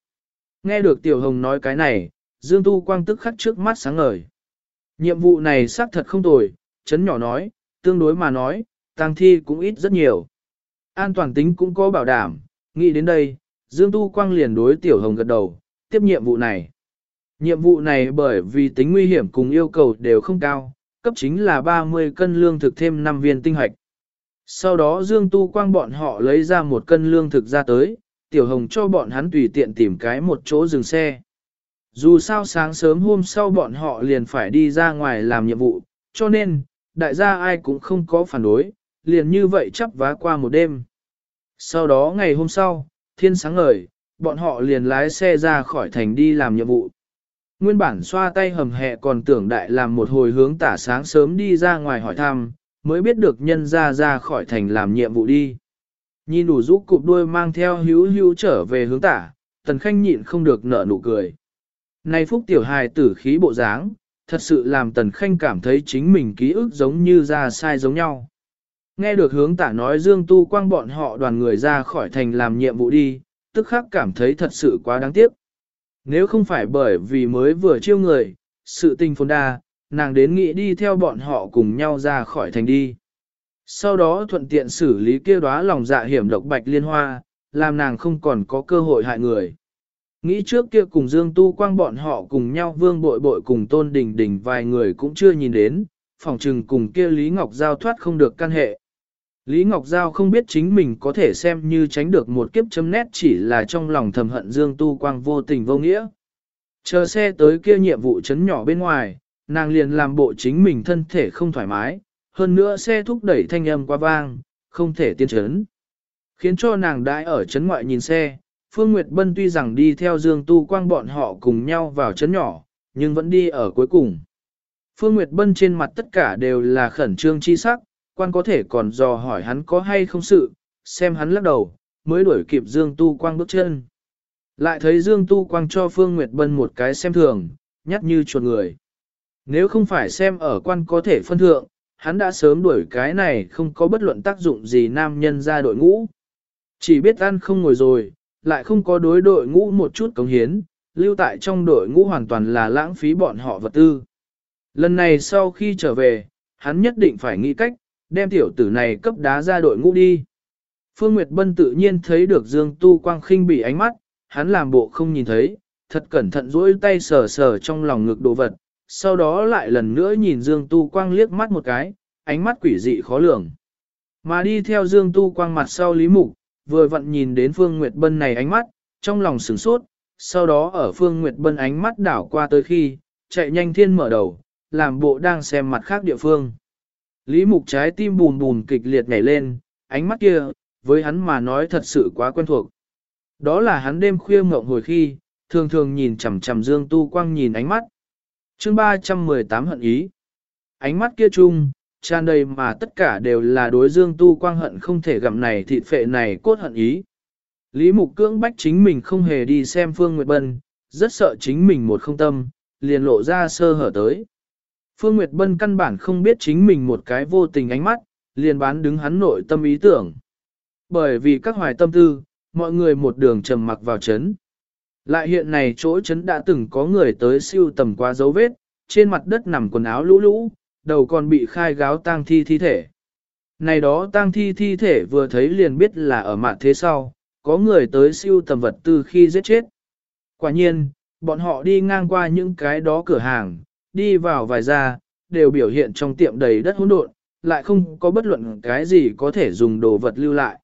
Nghe được Tiểu Hồng nói cái này, Dương Tu Quang tức khắc trước mắt sáng ngời. Nhiệm vụ này xác thật không tồi, chấn nhỏ nói, tương đối mà nói, tang thi cũng ít rất nhiều. An toàn tính cũng có bảo đảm, nghĩ đến đây, Dương Tu Quang liền đối Tiểu Hồng gật đầu, tiếp nhiệm vụ này. Nhiệm vụ này bởi vì tính nguy hiểm cùng yêu cầu đều không cao, cấp chính là 30 cân lương thực thêm 5 viên tinh hoạch. Sau đó Dương Tu Quang bọn họ lấy ra một cân lương thực ra tới, Tiểu Hồng cho bọn hắn tùy tiện tìm cái một chỗ dừng xe. Dù sao sáng sớm hôm sau bọn họ liền phải đi ra ngoài làm nhiệm vụ, cho nên, đại gia ai cũng không có phản đối, liền như vậy chắp vá qua một đêm. Sau đó ngày hôm sau, thiên sáng ngời, bọn họ liền lái xe ra khỏi thành đi làm nhiệm vụ. Nguyên bản xoa tay hầm hẹ còn tưởng đại làm một hồi hướng tả sáng sớm đi ra ngoài hỏi thăm, mới biết được nhân ra ra khỏi thành làm nhiệm vụ đi. Nhìn đủ rũ cụp đuôi mang theo hữu hữu trở về hướng tả, tần khanh nhịn không được nở nụ cười. Này phúc tiểu hài tử khí bộ dáng, thật sự làm tần khanh cảm thấy chính mình ký ức giống như ra sai giống nhau. Nghe được hướng tả nói Dương Tu Quang bọn họ đoàn người ra khỏi thành làm nhiệm vụ đi, tức khắc cảm thấy thật sự quá đáng tiếc. Nếu không phải bởi vì mới vừa chiêu người, sự tình phồn đa, nàng đến nghĩ đi theo bọn họ cùng nhau ra khỏi thành đi. Sau đó thuận tiện xử lý kia đóa lòng dạ hiểm độc bạch liên hoa, làm nàng không còn có cơ hội hại người. Nghĩ trước kia cùng Dương Tu Quang bọn họ cùng nhau vương bội bội cùng tôn đình đình vài người cũng chưa nhìn đến, phòng trừng cùng kia Lý Ngọc Giao thoát không được căn hệ. Lý Ngọc Giao không biết chính mình có thể xem như tránh được một kiếp chấm nét chỉ là trong lòng thầm hận Dương Tu Quang vô tình vô nghĩa. Chờ xe tới kia nhiệm vụ chấn nhỏ bên ngoài, nàng liền làm bộ chính mình thân thể không thoải mái, hơn nữa xe thúc đẩy thanh âm qua vang, không thể tiên chấn. Khiến cho nàng đãi ở chấn ngoại nhìn xe, Phương Nguyệt Bân tuy rằng đi theo Dương Tu Quang bọn họ cùng nhau vào chấn nhỏ, nhưng vẫn đi ở cuối cùng. Phương Nguyệt Bân trên mặt tất cả đều là khẩn trương chi sắc, quan có thể còn dò hỏi hắn có hay không sự, xem hắn lắc đầu, mới đuổi kịp Dương Tu Quang bước chân. Lại thấy Dương Tu Quang cho Phương Nguyệt Bân một cái xem thường, nhắc như chuột người. Nếu không phải xem ở quan có thể phân thượng, hắn đã sớm đuổi cái này không có bất luận tác dụng gì nam nhân ra đội ngũ. Chỉ biết ăn không ngồi rồi, lại không có đối đội ngũ một chút cống hiến, lưu tại trong đội ngũ hoàn toàn là lãng phí bọn họ vật tư. Lần này sau khi trở về, hắn nhất định phải nghĩ cách, đem tiểu tử này cấp đá ra đội ngũ đi. Phương Nguyệt Bân tự nhiên thấy được Dương Tu Quang khinh bị ánh mắt, hắn làm bộ không nhìn thấy, thật cẩn thận duỗi tay sờ sờ trong lòng ngực đồ vật, sau đó lại lần nữa nhìn Dương Tu Quang liếc mắt một cái, ánh mắt quỷ dị khó lường. Mà đi theo Dương Tu Quang mặt sau Lý Mục, vừa vặn nhìn đến Phương Nguyệt Bân này ánh mắt, trong lòng sửng sốt, sau đó ở Phương Nguyệt Bân ánh mắt đảo qua tới khi, chạy nhanh thiên mở đầu, làm bộ đang xem mặt khác địa phương. Lý Mục trái tim bùn bùn kịch liệt nhảy lên, ánh mắt kia, với hắn mà nói thật sự quá quen thuộc. Đó là hắn đêm khuya mộng hồi khi, thường thường nhìn chằm chằm Dương Tu Quang nhìn ánh mắt. Chương 318 hận ý. Ánh mắt kia chung, tràn đầy mà tất cả đều là đối Dương Tu Quang hận không thể gặm này thịt phệ này cốt hận ý. Lý Mục cưỡng bách chính mình không hề đi xem Phương Nguyệt Bân, rất sợ chính mình một không tâm, liền lộ ra sơ hở tới. Phương Nguyệt Bân căn bản không biết chính mình một cái vô tình ánh mắt, liền bán đứng hắn nội tâm ý tưởng. Bởi vì các hoài tâm tư, mọi người một đường trầm mặc vào chấn. Lại hiện này chỗ chấn đã từng có người tới siêu tầm qua dấu vết, trên mặt đất nằm quần áo lũ lũ, đầu còn bị khai gáo tang thi thi thể. Này đó tang thi thi thể vừa thấy liền biết là ở mạng thế sau, có người tới siêu tầm vật tư khi giết chết. Quả nhiên, bọn họ đi ngang qua những cái đó cửa hàng, đi vào vài ra, đều biểu hiện trong tiệm đầy đất hỗn độn, lại không có bất luận cái gì có thể dùng đồ vật lưu lại.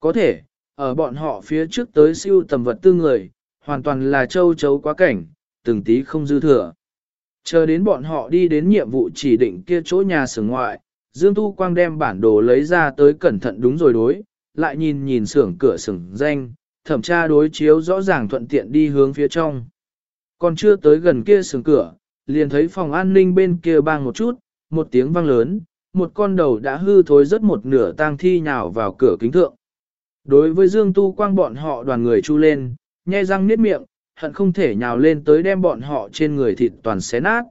Có thể, ở bọn họ phía trước tới siêu tầm vật tư người, hoàn toàn là châu chấu quá cảnh, từng tí không dư thừa. Chờ đến bọn họ đi đến nhiệm vụ chỉ định kia chỗ nhà xưởng ngoại, Dương Tu Quang đem bản đồ lấy ra tới cẩn thận đúng rồi đối, lại nhìn nhìn xưởng cửa xưởng danh, thẩm tra đối chiếu rõ ràng thuận tiện đi hướng phía trong. Còn chưa tới gần kia xưởng cửa, liền thấy phòng an ninh bên kia bang một chút, một tiếng vang lớn, một con đầu đã hư thối rất một nửa tang thi nhào vào cửa kính thượng. Đối với Dương Tu Quang bọn họ đoàn người chu lên, nhe răng niết miệng, hận không thể nhào lên tới đem bọn họ trên người thịt toàn xé nát.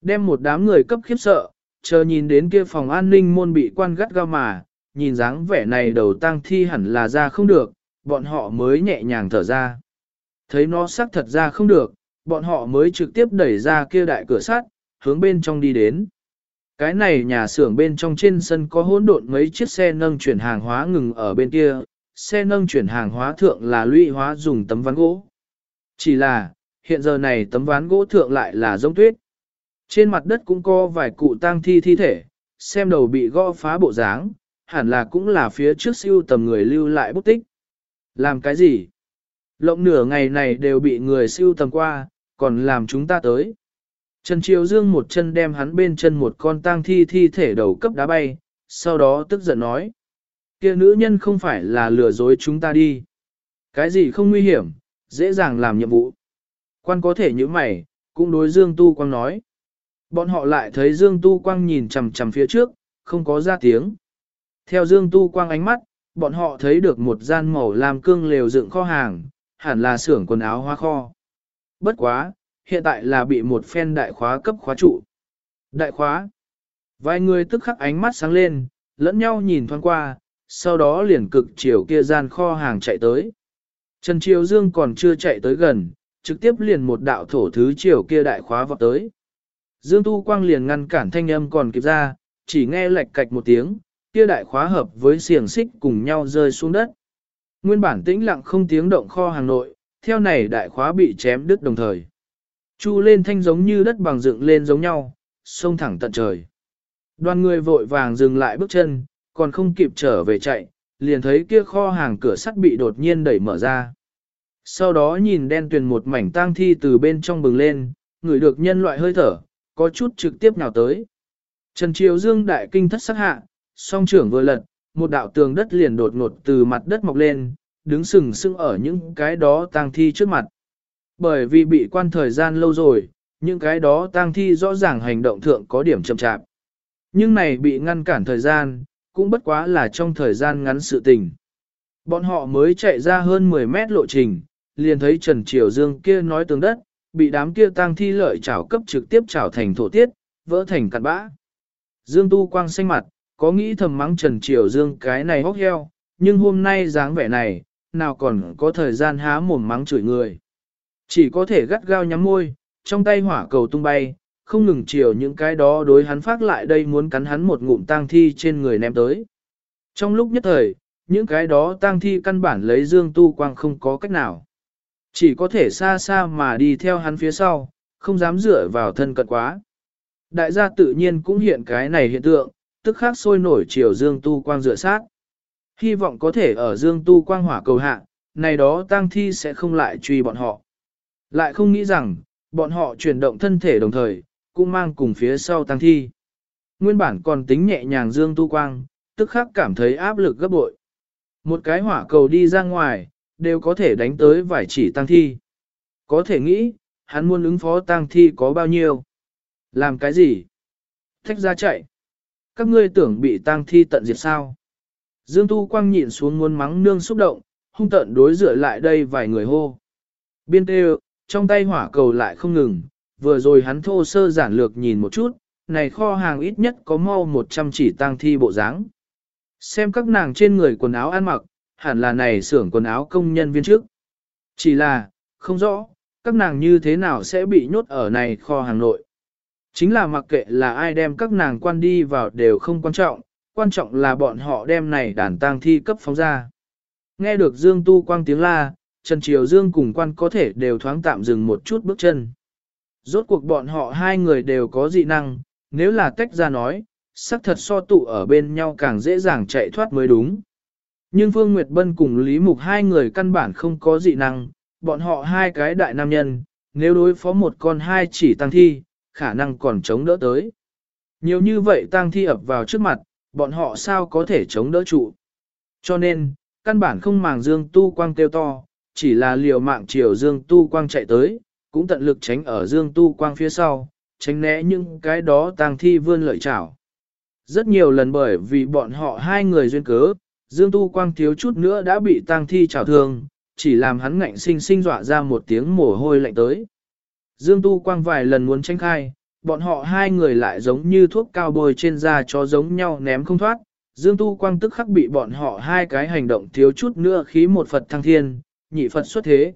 Đem một đám người cấp khiếp sợ, chờ nhìn đến kia phòng an ninh môn bị quan gắt gao mà, nhìn dáng vẻ này đầu tang thi hẳn là ra không được, bọn họ mới nhẹ nhàng thở ra. Thấy nó xác thật ra không được, bọn họ mới trực tiếp đẩy ra kia đại cửa sắt, hướng bên trong đi đến. Cái này nhà xưởng bên trong trên sân có hỗn độn mấy chiếc xe nâng chuyển hàng hóa ngừng ở bên kia, xe nâng chuyển hàng hóa thượng là lũy hóa dùng tấm ván gỗ. Chỉ là, hiện giờ này tấm ván gỗ thượng lại là giống tuyết. Trên mặt đất cũng có vài cụ tang thi thi thể, xem đầu bị gõ phá bộ dáng, hẳn là cũng là phía trước siêu tầm người lưu lại bút tích. Làm cái gì? Lộng nửa ngày này đều bị người siêu tầm qua, còn làm chúng ta tới. Trần Triều Dương một chân đem hắn bên chân một con tang thi thi thể đầu cấp đá bay, sau đó tức giận nói kia nữ nhân không phải là lừa dối chúng ta đi. Cái gì không nguy hiểm, dễ dàng làm nhiệm vụ. Quan có thể như mày, cũng đối Dương Tu Quang nói. Bọn họ lại thấy Dương Tu Quang nhìn chằm chằm phía trước, không có ra tiếng. Theo Dương Tu Quang ánh mắt, bọn họ thấy được một gian màu làm cương lều dựng kho hàng, hẳn là xưởng quần áo hoa kho. Bất quá, hiện tại là bị một phen đại khóa cấp khóa trụ. Đại khóa. Vài người tức khắc ánh mắt sáng lên, lẫn nhau nhìn thoáng qua, sau đó liền cực chiều kia gian kho hàng chạy tới. Trần Triều Dương còn chưa chạy tới gần, trực tiếp liền một đạo thổ thứ chiều kia đại khóa vọt tới. Dương Tu Quang liền ngăn cản thanh âm còn kịp ra, chỉ nghe lệch cạch một tiếng, kia đại khóa hợp với xiềng xích cùng nhau rơi xuống đất. Nguyên bản tĩnh lặng không tiếng động kho hàng nội, theo này đại khóa bị chém đứt đồng thời. Chu lên thanh giống như đất bằng dựng lên giống nhau, sông thẳng tận trời. Đoàn người vội vàng dừng lại bước chân, còn không kịp trở về chạy, liền thấy kia kho hàng cửa sắt bị đột nhiên đẩy mở ra. Sau đó nhìn đen tuyền một mảnh tang thi từ bên trong bừng lên, người được nhân loại hơi thở, có chút trực tiếp nào tới. Trần Triều Dương đại kinh thất sắc hạ, song trưởng vừa lật, một đạo tường đất liền đột ngột từ mặt đất mọc lên, đứng sừng sững ở những cái đó tang thi trước mặt. Bởi vì bị quan thời gian lâu rồi, những cái đó tang thi rõ ràng hành động thượng có điểm chậm chạp. Nhưng này bị ngăn cản thời gian, cũng bất quá là trong thời gian ngắn sự tình. Bọn họ mới chạy ra hơn 10 mét lộ trình, liền thấy Trần Triều Dương kia nói tường đất, bị đám kia tang thi lợi chảo cấp trực tiếp chảo thành thổ tiết, vỡ thành cặn bã. Dương Tu Quang xanh mặt, có nghĩ thầm mắng Trần Triều Dương cái này hốc heo, nhưng hôm nay dáng vẻ này, nào còn có thời gian há mồm mắng chửi người. Chỉ có thể gắt gao nhắm môi, trong tay hỏa cầu tung bay, không ngừng chiều những cái đó đối hắn phát lại đây muốn cắn hắn một ngụm tang thi trên người ném tới. Trong lúc nhất thời, những cái đó tang thi căn bản lấy Dương Tu Quang không có cách nào. Chỉ có thể xa xa mà đi theo hắn phía sau, không dám dựa vào thân cận quá. Đại gia tự nhiên cũng hiện cái này hiện tượng, tức khắc sôi nổi chiều Dương Tu Quang dựa sát. Hy vọng có thể ở Dương Tu Quang hỏa cầu hạ, này đó tang thi sẽ không lại truy bọn họ. Lại không nghĩ rằng, bọn họ chuyển động thân thể đồng thời, cũng mang cùng phía sau tăng thi. Nguyên bản còn tính nhẹ nhàng Dương Tu Quang, tức khắc cảm thấy áp lực gấp bội. Một cái hỏa cầu đi ra ngoài, đều có thể đánh tới vài chỉ tăng thi. Có thể nghĩ, hắn muốn ứng phó tăng thi có bao nhiêu. Làm cái gì? Thách ra chạy. các ngươi tưởng bị tăng thi tận diệt sao. Dương Tu Quang nhịn xuống muốn mắng nương xúc động, hung tận đối dựa lại đây vài người hô. Biên tê trong tay hỏa cầu lại không ngừng, vừa rồi hắn thô sơ giản lược nhìn một chút, này kho hàng ít nhất có mau 100 chỉ tang thi bộ dáng. Xem các nàng trên người quần áo ăn mặc, hẳn là này xưởng quần áo công nhân viên trước. Chỉ là, không rõ, các nàng như thế nào sẽ bị nhốt ở này kho hàng nội. Chính là mặc kệ là ai đem các nàng quan đi vào đều không quan trọng, quan trọng là bọn họ đem này đàn tang thi cấp phóng ra. Nghe được Dương Tu Quang tiếng la, Trần Triều Dương cùng quan có thể đều thoáng tạm dừng một chút bước chân. Rốt cuộc bọn họ hai người đều có dị năng, nếu là tách ra nói, xác thật so tụ ở bên nhau càng dễ dàng chạy thoát mới đúng. Nhưng Phương Nguyệt Bân cùng Lý Mục hai người căn bản không có dị năng, bọn họ hai cái đại nam nhân, nếu đối phó một con hai chỉ tăng thi, khả năng còn chống đỡ tới. Nhiều như vậy tăng thi ập vào trước mặt, bọn họ sao có thể chống đỡ trụ. Cho nên, căn bản không màng Dương Tu Quang kêu to, chỉ là liều mạng chiều Dương Tu Quang chạy tới, cũng tận lực tránh ở Dương Tu Quang phía sau, tránh né những cái đó tang thi vươn lợi chảo. Rất nhiều lần bởi vì bọn họ hai người duyên cớ, Dương Tu Quang thiếu chút nữa đã bị tang thi chảo thương, chỉ làm hắn ngạnh sinh sinh dọa ra một tiếng mồ hôi lạnh tới. Dương Tu Quang vài lần muốn tranh khai, bọn họ hai người lại giống như thuốc cao bôi trên da cho giống nhau ném không thoát. Dương Tu Quang tức khắc bị bọn họ hai cái hành động thiếu chút nữa khí một Phật thăng thiên, nhị Phật xuất thế.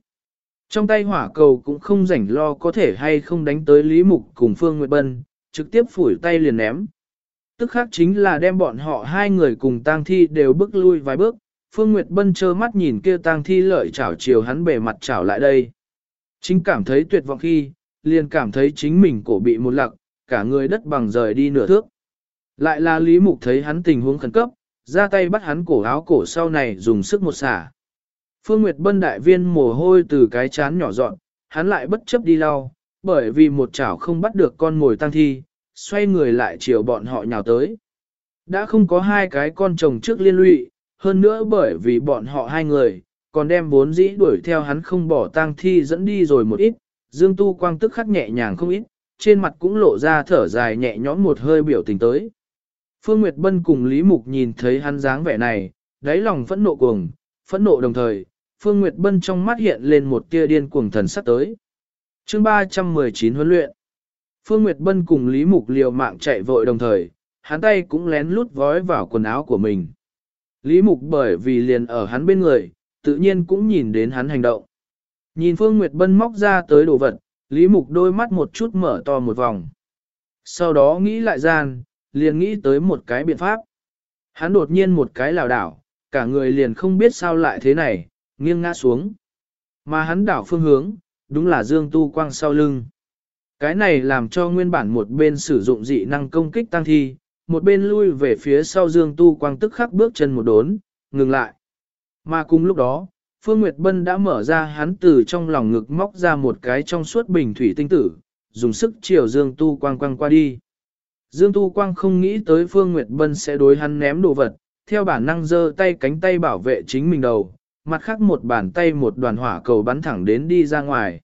Trong tay hỏa cầu cũng không rảnh lo có thể hay không đánh tới Lý Mục cùng Phương Nguyệt Bân, trực tiếp phủi tay liền ném. Tức khác chính là đem bọn họ hai người cùng tang thi đều bước lui vài bước, Phương Nguyệt Bân trơ mắt nhìn kia tang thi lợi chảo chiều hắn bề mặt chảo lại đây. Chính cảm thấy tuyệt vọng khi, liền cảm thấy chính mình cổ bị một lặc, cả người đất bằng rời đi nửa thước. Lại là Lý Mục thấy hắn tình huống khẩn cấp, ra tay bắt hắn cổ áo cổ sau này dùng sức một xả. Phương Nguyệt Bân đại viên mồ hôi từ cái chán nhỏ dọn, hắn lại bất chấp đi lau, bởi vì một chảo không bắt được con mồi tăng thi, xoay người lại chiều bọn họ nhào tới. Đã không có hai cái con chồng trước liên lụy, hơn nữa bởi vì bọn họ hai người, còn đem bốn dĩ đuổi theo hắn không bỏ tang thi dẫn đi rồi một ít, Dương Tu Quang tức khắc nhẹ nhàng không ít, trên mặt cũng lộ ra thở dài nhẹ nhõm một hơi biểu tình tới. Phương Nguyệt Bân cùng Lý Mục nhìn thấy hắn dáng vẻ này, đáy lòng phẫn nộ cuồng, phẫn nộ đồng thời, Phương Nguyệt Bân trong mắt hiện lên một tia điên cuồng thần sắc tới. Chương 319 huấn luyện. Phương Nguyệt Bân cùng Lý Mục liều mạng chạy vội đồng thời, hắn tay cũng lén lút vói vào quần áo của mình. Lý Mục bởi vì liền ở hắn bên người, tự nhiên cũng nhìn đến hắn hành động. Nhìn Phương Nguyệt Bân móc ra tới đồ vật, Lý Mục đôi mắt một chút mở to một vòng. Sau đó nghĩ lại gian, liền nghĩ tới một cái biện pháp. Hắn đột nhiên một cái lảo đảo, cả người liền không biết sao lại thế này, nghiêng ngã xuống. Mà hắn đảo phương hướng, đúng là Dương Tu Quang sau lưng. Cái này làm cho nguyên bản một bên sử dụng dị năng công kích tăng thi, một bên lui về phía sau Dương Tu Quang tức khắc bước chân một đốn, ngừng lại. Mà cùng lúc đó, Phương Nguyệt Bân đã mở ra hắn từ trong lòng ngực móc ra một cái trong suốt bình thủy tinh tử, dùng sức chiều Dương Tu Quang quăng qua đi. Dương Tu Quang không nghĩ tới Phương Nguyệt Bân sẽ đối hắn ném đồ vật, theo bản năng giơ tay cánh tay bảo vệ chính mình đầu, mặt khác một bàn tay một đoàn hỏa cầu bắn thẳng đến đi ra ngoài.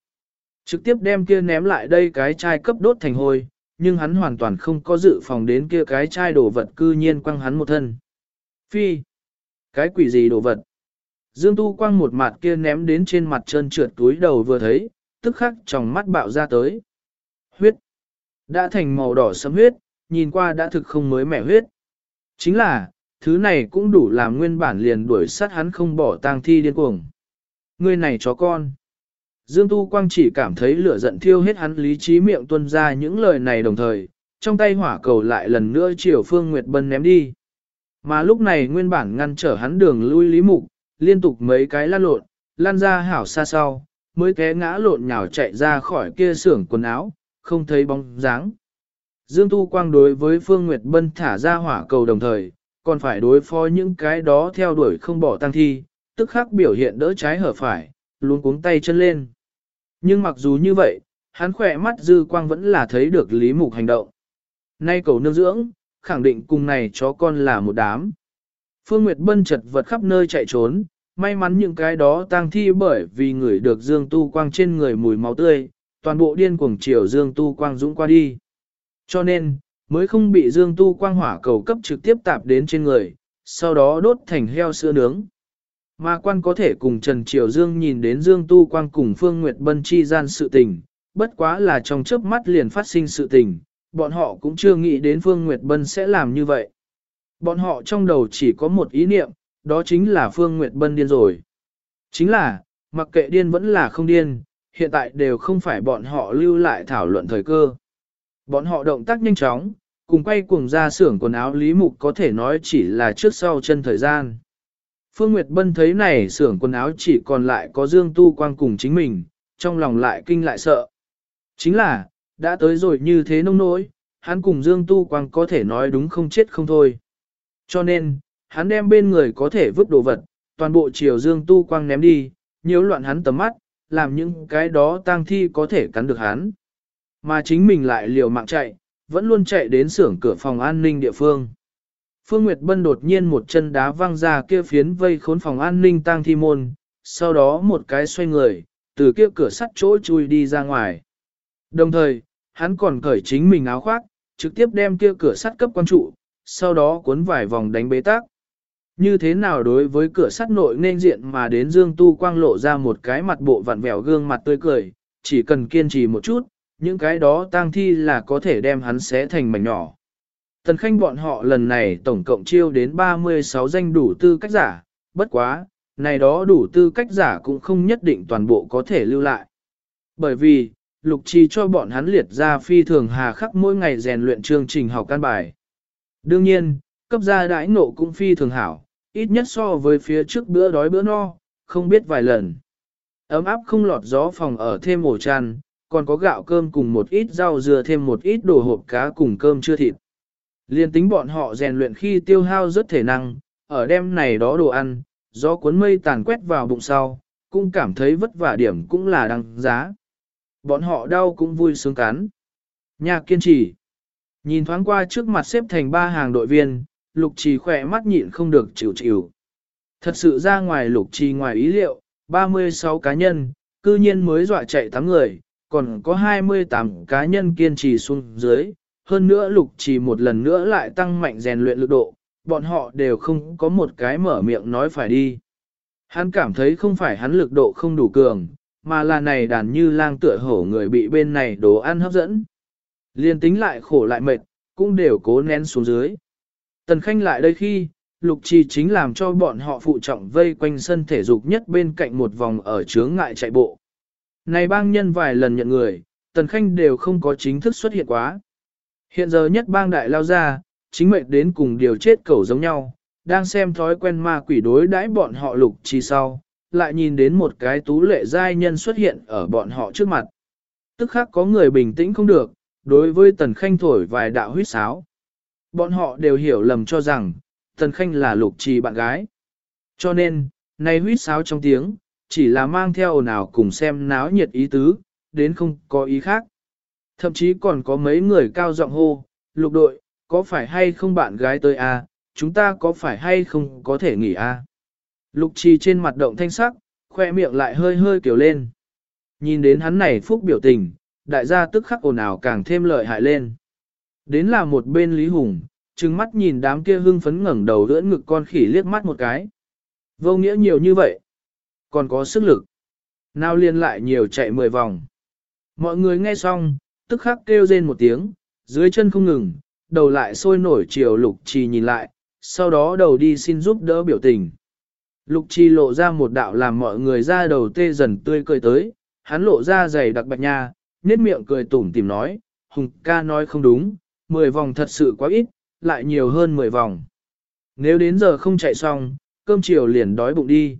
Trực tiếp đem kia ném lại đây cái chai cấp đốt thành hôi, nhưng hắn hoàn toàn không có dự phòng đến kia cái chai đồ vật cư nhiên quăng hắn một thân. Phi! Cái quỷ gì đồ vật? Dương Tu quăng một mặt kia ném đến trên mặt trơn trượt túi đầu vừa thấy, tức khắc trong mắt bạo ra tới. Huyết! Đã thành màu đỏ sẫm huyết, nhìn qua đã thực không mới mẻ huyết. Chính là, thứ này cũng đủ làm nguyên bản liền đuổi sát hắn không bỏ tang thi điên cuồng. Người này chó con. Dương Tu Quang chỉ cảm thấy lửa giận thiêu hết hắn lý trí miệng tuân ra những lời này đồng thời, trong tay hỏa cầu lại lần nữa chiều Phương Nguyệt Bân ném đi. Mà lúc này nguyên bản ngăn trở hắn đường lui lý mục, liên tục mấy cái lăn lộn, lăn ra hảo xa sau, mới té ngã lộn nhào chạy ra khỏi kia xưởng quần áo, không thấy bóng dáng. Dương Tu Quang đối với Phương Nguyệt Bân thả ra hỏa cầu đồng thời, còn phải đối phó những cái đó theo đuổi không bỏ tăng thi, tức khắc biểu hiện đỡ trái hở phải, luôn cuống tay chân lên. Nhưng mặc dù như vậy, hắn khỏe mắt dư quang vẫn là thấy được Lý Mục hành động. Nay cầu nương dưỡng, khẳng định cùng này chó con là một đám. Phương Nguyệt Bân chật vật khắp nơi chạy trốn, may mắn những cái đó tang thi bởi vì người được Dương Tu Quang trên người mùi máu tươi, toàn bộ điên cuồng chiều Dương Tu Quang dũng qua đi. Cho nên, mới không bị Dương Tu quang hỏa cầu cấp trực tiếp tạp đến trên người, sau đó đốt thành heo sữa nướng. Mà quan có thể cùng Trần Triều Dương nhìn đến Dương Tu Quang cùng Phương Nguyệt Bân chi gian sự tình, bất quá là trong chớp mắt liền phát sinh sự tình, bọn họ cũng chưa nghĩ đến Phương Nguyệt Bân sẽ làm như vậy. Bọn họ trong đầu chỉ có một ý niệm, đó chính là Phương Nguyệt Bân điên rồi. Chính là, mặc kệ điên vẫn là không điên, hiện tại đều không phải bọn họ lưu lại thảo luận thời cơ. Bọn họ động tác nhanh chóng, cùng quay cuồng ra xưởng quần áo Lý Mục có thể nói chỉ là trước sau chân thời gian. Phương Nguyệt Bân thấy này xưởng quần áo chỉ còn lại có Dương Tu Quang cùng chính mình, trong lòng lại kinh lại sợ. Chính là, đã tới rồi như thế nông nỗi, hắn cùng Dương Tu Quang có thể nói đúng không chết không thôi. Cho nên, hắn đem bên người có thể vứt đồ vật, toàn bộ chiều Dương Tu Quang ném đi, nhiễu loạn hắn tầm mắt, làm những cái đó tang thi có thể cắn được hắn. Mà chính mình lại liều mạng chạy, vẫn luôn chạy đến xưởng cửa phòng an ninh địa phương. Phương Nguyệt Bân đột nhiên một chân đá văng ra kia phiến vây khốn phòng an ninh tang thi môn, sau đó một cái xoay người, từ kia cửa sắt chỗ chui đi ra ngoài. Đồng thời, hắn còn cởi chính mình áo khoác, trực tiếp đem kia cửa sắt cấp quan trụ, sau đó cuốn vài vòng đánh bế tắc. Như thế nào đối với cửa sắt nội nên diện mà đến Dương Tu Quang lộ ra một cái mặt bộ vặn vẹo gương mặt tươi cười, chỉ cần kiên trì một chút, những cái đó tang thi là có thể đem hắn xé thành mảnh nhỏ. Tần Khanh bọn họ lần này tổng cộng chiêu đến 36 danh đủ tư cách giả, bất quá, này đó đủ tư cách giả cũng không nhất định toàn bộ có thể lưu lại. Bởi vì, lục trì cho bọn hắn liệt ra phi thường hà khắc mỗi ngày rèn luyện chương trình học căn bài. Đương nhiên, cấp gia đãi nộ cũng phi thường hảo, ít nhất so với phía trước bữa đói bữa no, không biết vài lần. Ấm áp không lọt gió phòng ở thêm ổ chăn, còn có gạo cơm cùng một ít rau dừa thêm một ít đồ hộp cá cùng cơm chưa thịt. Liên tính bọn họ rèn luyện khi tiêu hao rất thể năng, ở đêm này đó đồ ăn, gió cuốn mây tàn quét vào bụng sau, cũng cảm thấy vất vả điểm cũng là đăng giá. Bọn họ đau cũng vui sướng cắn. Nhà kiên trì. Nhìn thoáng qua trước mặt xếp thành ba hàng đội viên, lục trì khỏe mắt nhịn không được chịu chịu. Thật sự ra ngoài lục trì ngoài ý liệu, 36 cá nhân, cư nhiên mới dọa chạy 8 người, còn có 28 cá nhân kiên trì xuống dưới. Hơn nữa lục trì một lần nữa lại tăng mạnh rèn luyện lực độ, bọn họ đều không có một cái mở miệng nói phải đi. Hắn cảm thấy không phải hắn lực độ không đủ cường, mà là này đàn như lang tựa hổ người bị bên này đồ ăn hấp dẫn. Liên tính lại khổ lại mệt, cũng đều cố nén xuống dưới. Tần Khanh lại đây khi, Lục Trì chính làm cho bọn họ phụ trọng vây quanh sân thể dục nhất bên cạnh một vòng ở chướng ngại chạy bộ. Này bang nhân vài lần nhận người, Tần Khanh đều không có chính thức xuất hiện quá. Hiện giờ nhất bang đại lao ra, chính mệnh đến cùng điều chết cẩu giống nhau, đang xem thói quen ma quỷ đối đãi bọn họ Lục chi sau, lại nhìn đến một cái tú lệ giai nhân xuất hiện ở bọn họ trước mặt. Tức khắc có người bình tĩnh không được, đối với Tần Khanh thổi vài đạo huyết sáo. Bọn họ đều hiểu lầm cho rằng, Tần Khanh là lục trì bạn gái. Cho nên, nay huyết sáo trong tiếng, chỉ là mang theo nào cùng xem náo nhiệt ý tứ, đến không có ý khác. Thậm chí còn có mấy người cao giọng hô, lục đội, có phải hay không bạn gái tới a? À? chúng ta có phải hay không có thể nghỉ a? À? Lục trì trên mặt động thanh sắc, khoe miệng lại hơi hơi kiểu lên. Nhìn đến hắn này phúc biểu tình, đại gia tức khắc ồn ào càng thêm lợi hại lên. Đến là một bên Lý Hùng, trừng mắt nhìn đám kia hưng phấn ngẩng đầu đỡ ngực con khỉ liếc mắt một cái. Vô nghĩa nhiều như vậy, còn có sức lực. Nào liên lại nhiều chạy mười vòng. Mọi người nghe xong, tức khắc kêu rên một tiếng, dưới chân không ngừng, đầu lại sôi nổi chiều lục trì nhìn lại, sau đó đầu đi xin giúp đỡ biểu tình. Lục trì lộ ra một đạo làm mọi người ra đầu tê dần tươi cười tới, hắn lộ ra giày đặc bạch nha, nết miệng cười tủm tìm nói, Hùng ca nói không đúng, 10 vòng thật sự quá ít, lại nhiều hơn 10 vòng. Nếu đến giờ không chạy xong, cơm chiều liền đói bụng đi.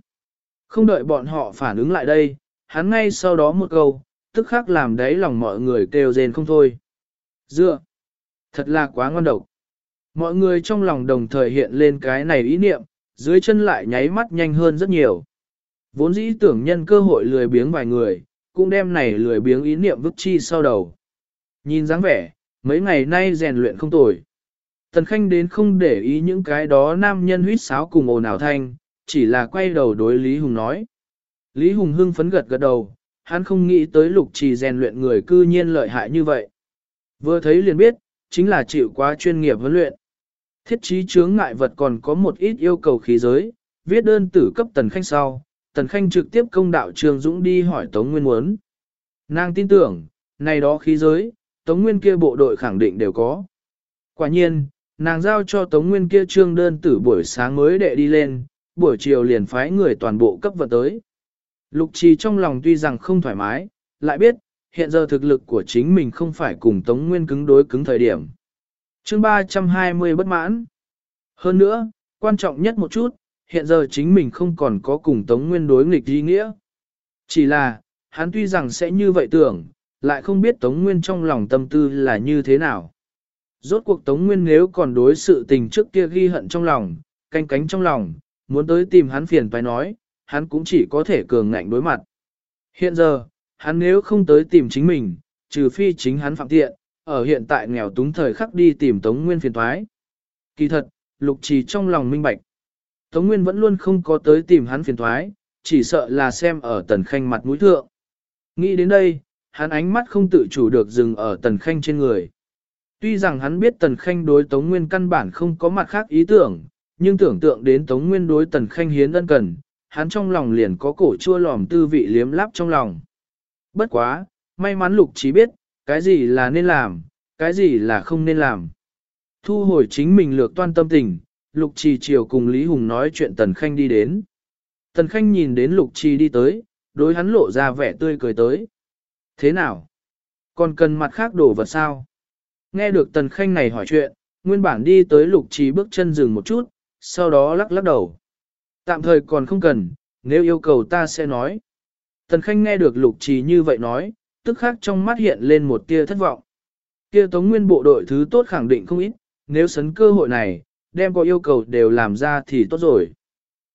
Không đợi bọn họ phản ứng lại đây, hắn ngay sau đó một câu, tức khắc làm đáy lòng mọi người kêu rên không thôi. Dựa, thật là quá ngon độc. Mọi người trong lòng đồng thời hiện lên cái này ý niệm, dưới chân lại nháy mắt nhanh hơn rất nhiều. Vốn dĩ tưởng nhân cơ hội lười biếng vài người, cũng đem này lười biếng ý niệm vứt chi sau đầu. Nhìn dáng vẻ, mấy ngày nay rèn luyện không tồi. Tần Khanh đến không để ý những cái đó nam nhân huyết sáo cùng ồn ào thanh, chỉ là quay đầu đối Lý Hùng nói. Lý Hùng hưng phấn gật gật đầu, hắn không nghĩ tới lục trì rèn luyện người cư nhiên lợi hại như vậy. Vừa thấy liền biết, chính là chịu quá chuyên nghiệp huấn luyện. Thiết trí chướng ngại vật còn có một ít yêu cầu khí giới, viết đơn tử cấp Tần Khanh sau, Tần Khanh trực tiếp công đạo Trường Dũng đi hỏi Tống Nguyên muốn. Nàng tin tưởng, này đó khí giới, Tống Nguyên kia bộ đội khẳng định đều có. Quả nhiên, nàng giao cho Tống Nguyên kia trương đơn tử buổi sáng mới đệ đi lên, buổi chiều liền phái người toàn bộ cấp vật tới. Lục trì trong lòng tuy rằng không thoải mái, lại biết, hiện giờ thực lực của chính mình không phải cùng Tống Nguyên cứng đối cứng thời điểm. chương 320 bất mãn. Hơn nữa, quan trọng nhất một chút, hiện giờ chính mình không còn có cùng Tống Nguyên đối nghịch ý nghĩa. Chỉ là, hắn tuy rằng sẽ như vậy tưởng, lại không biết Tống Nguyên trong lòng tâm tư là như thế nào. Rốt cuộc Tống Nguyên nếu còn đối sự tình trước kia ghi hận trong lòng, canh cánh trong lòng, muốn tới tìm hắn phiền phải nói, hắn cũng chỉ có thể cường ngạnh đối mặt. Hiện giờ, hắn nếu không tới tìm chính mình, trừ phi chính hắn phạm tiện, ở hiện tại nghèo túng thời khắc đi tìm Tống Nguyên phiền thoái. Kỳ thật, lục trì trong lòng minh bạch. Tống Nguyên vẫn luôn không có tới tìm hắn phiền thoái, chỉ sợ là xem ở tần khanh mặt mũi thượng. Nghĩ đến đây, hắn ánh mắt không tự chủ được dừng ở tần khanh trên người. Tuy rằng hắn biết tần khanh đối Tống Nguyên căn bản không có mặt khác ý tưởng, nhưng tưởng tượng đến Tống Nguyên đối tần khanh hiến ân cần, hắn trong lòng liền có cổ chua lòm tư vị liếm láp trong lòng. Bất quá, may mắn lục Chí biết, cái gì là nên làm, cái gì là không nên làm. Thu hồi chính mình lược toan tâm tình, lục trì chiều cùng Lý Hùng nói chuyện tần khanh đi đến. Tần khanh nhìn đến lục trì đi tới, đối hắn lộ ra vẻ tươi cười tới. Thế nào? Còn cần mặt khác đổ vật sao? Nghe được tần khanh này hỏi chuyện, nguyên bản đi tới lục trì bước chân dừng một chút, sau đó lắc lắc đầu. Tạm thời còn không cần, nếu yêu cầu ta sẽ nói. Tần khanh nghe được lục trì như vậy nói, tức khác trong mắt hiện lên một tia thất vọng. Kia tống nguyên bộ đội thứ tốt khẳng định không ít, nếu sấn cơ hội này, đem có yêu cầu đều làm ra thì tốt rồi.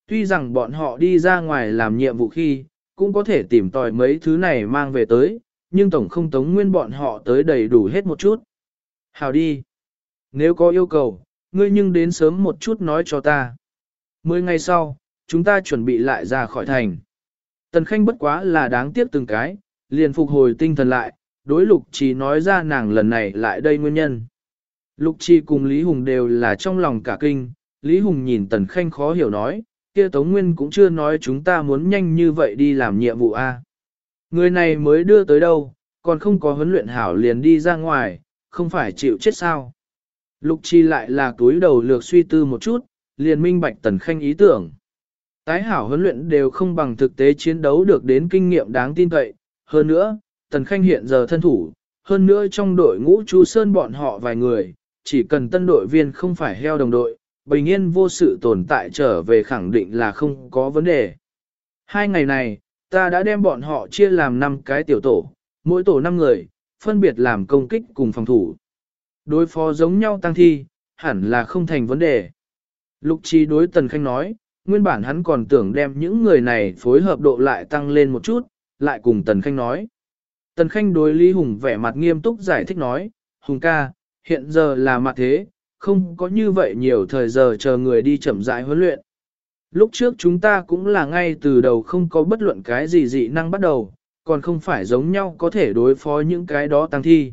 Tuy rằng bọn họ đi ra ngoài làm nhiệm vụ khi, cũng có thể tìm tòi mấy thứ này mang về tới, nhưng tổng không tống nguyên bọn họ tới đầy đủ hết một chút. Hào đi. Nếu có yêu cầu, ngươi nhưng đến sớm một chút nói cho ta. Mười ngày sau, chúng ta chuẩn bị lại ra khỏi thành. Tần Khanh bất quá là đáng tiếc từng cái, liền phục hồi tinh thần lại, đối lục trì nói ra nàng lần này lại đây nguyên nhân. Lục trì cùng Lý Hùng đều là trong lòng cả kinh, Lý Hùng nhìn Tần Khanh khó hiểu nói, kia Tống Nguyên cũng chưa nói chúng ta muốn nhanh như vậy đi làm nhiệm vụ a. Người này mới đưa tới đâu, còn không có huấn luyện hảo liền đi ra ngoài, không phải chịu chết sao. Lục chi lại là túi đầu lược suy tư một chút, liền minh bạch tần khanh ý tưởng. Tái hảo huấn luyện đều không bằng thực tế chiến đấu được đến kinh nghiệm đáng tin cậy. Hơn nữa, tần khanh hiện giờ thân thủ, hơn nữa trong đội ngũ chu sơn bọn họ vài người, chỉ cần tân đội viên không phải heo đồng đội, bình yên vô sự tồn tại trở về khẳng định là không có vấn đề. Hai ngày này, ta đã đem bọn họ chia làm 5 cái tiểu tổ, mỗi tổ 5 người, phân biệt làm công kích cùng phòng thủ. Đối phó giống nhau tăng thi, hẳn là không thành vấn đề. Lục Chi đối Tần Khanh nói, nguyên bản hắn còn tưởng đem những người này phối hợp độ lại tăng lên một chút, lại cùng Tần Khanh nói. Tần Khanh đối Lý Hùng vẻ mặt nghiêm túc giải thích nói, Hùng ca, hiện giờ là mặt thế, không có như vậy nhiều thời giờ chờ người đi chậm rãi huấn luyện. Lúc trước chúng ta cũng là ngay từ đầu không có bất luận cái gì dị năng bắt đầu, còn không phải giống nhau có thể đối phó những cái đó tăng thi.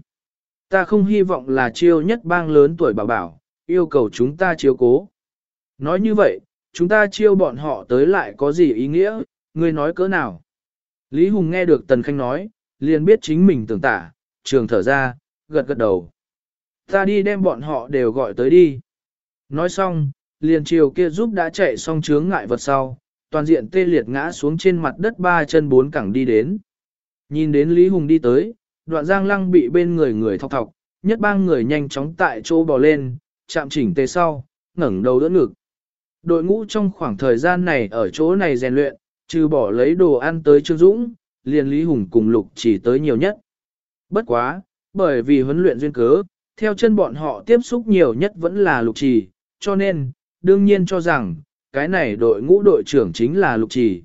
Ta không hy vọng là chiêu nhất bang lớn tuổi bảo bảo, yêu cầu chúng ta chiếu cố. Nói như vậy, chúng ta chiêu bọn họ tới lại có gì ý nghĩa, ngươi nói cỡ nào. Lý Hùng nghe được Tần Khanh nói, liền biết chính mình tưởng tả, trường thở ra, gật gật đầu. Ta đi đem bọn họ đều gọi tới đi. Nói xong, liền chiều kia giúp đã chạy xong chướng ngại vật sau, toàn diện tê liệt ngã xuống trên mặt đất ba chân bốn cẳng đi đến. Nhìn đến Lý Hùng đi tới, đoạn giang lăng bị bên người người thọc thọc, nhất bang người nhanh chóng tại chỗ bò lên, chạm chỉnh tê sau, ngẩng đầu đỡ ngực. Đội ngũ trong khoảng thời gian này ở chỗ này rèn luyện, trừ bỏ lấy đồ ăn tới Trương Dũng, liền Lý Hùng cùng Lục chỉ tới nhiều nhất. Bất quá, bởi vì huấn luyện duyên cớ, theo chân bọn họ tiếp xúc nhiều nhất vẫn là Lục Trì, cho nên, đương nhiên cho rằng, cái này đội ngũ đội trưởng chính là Lục Trì.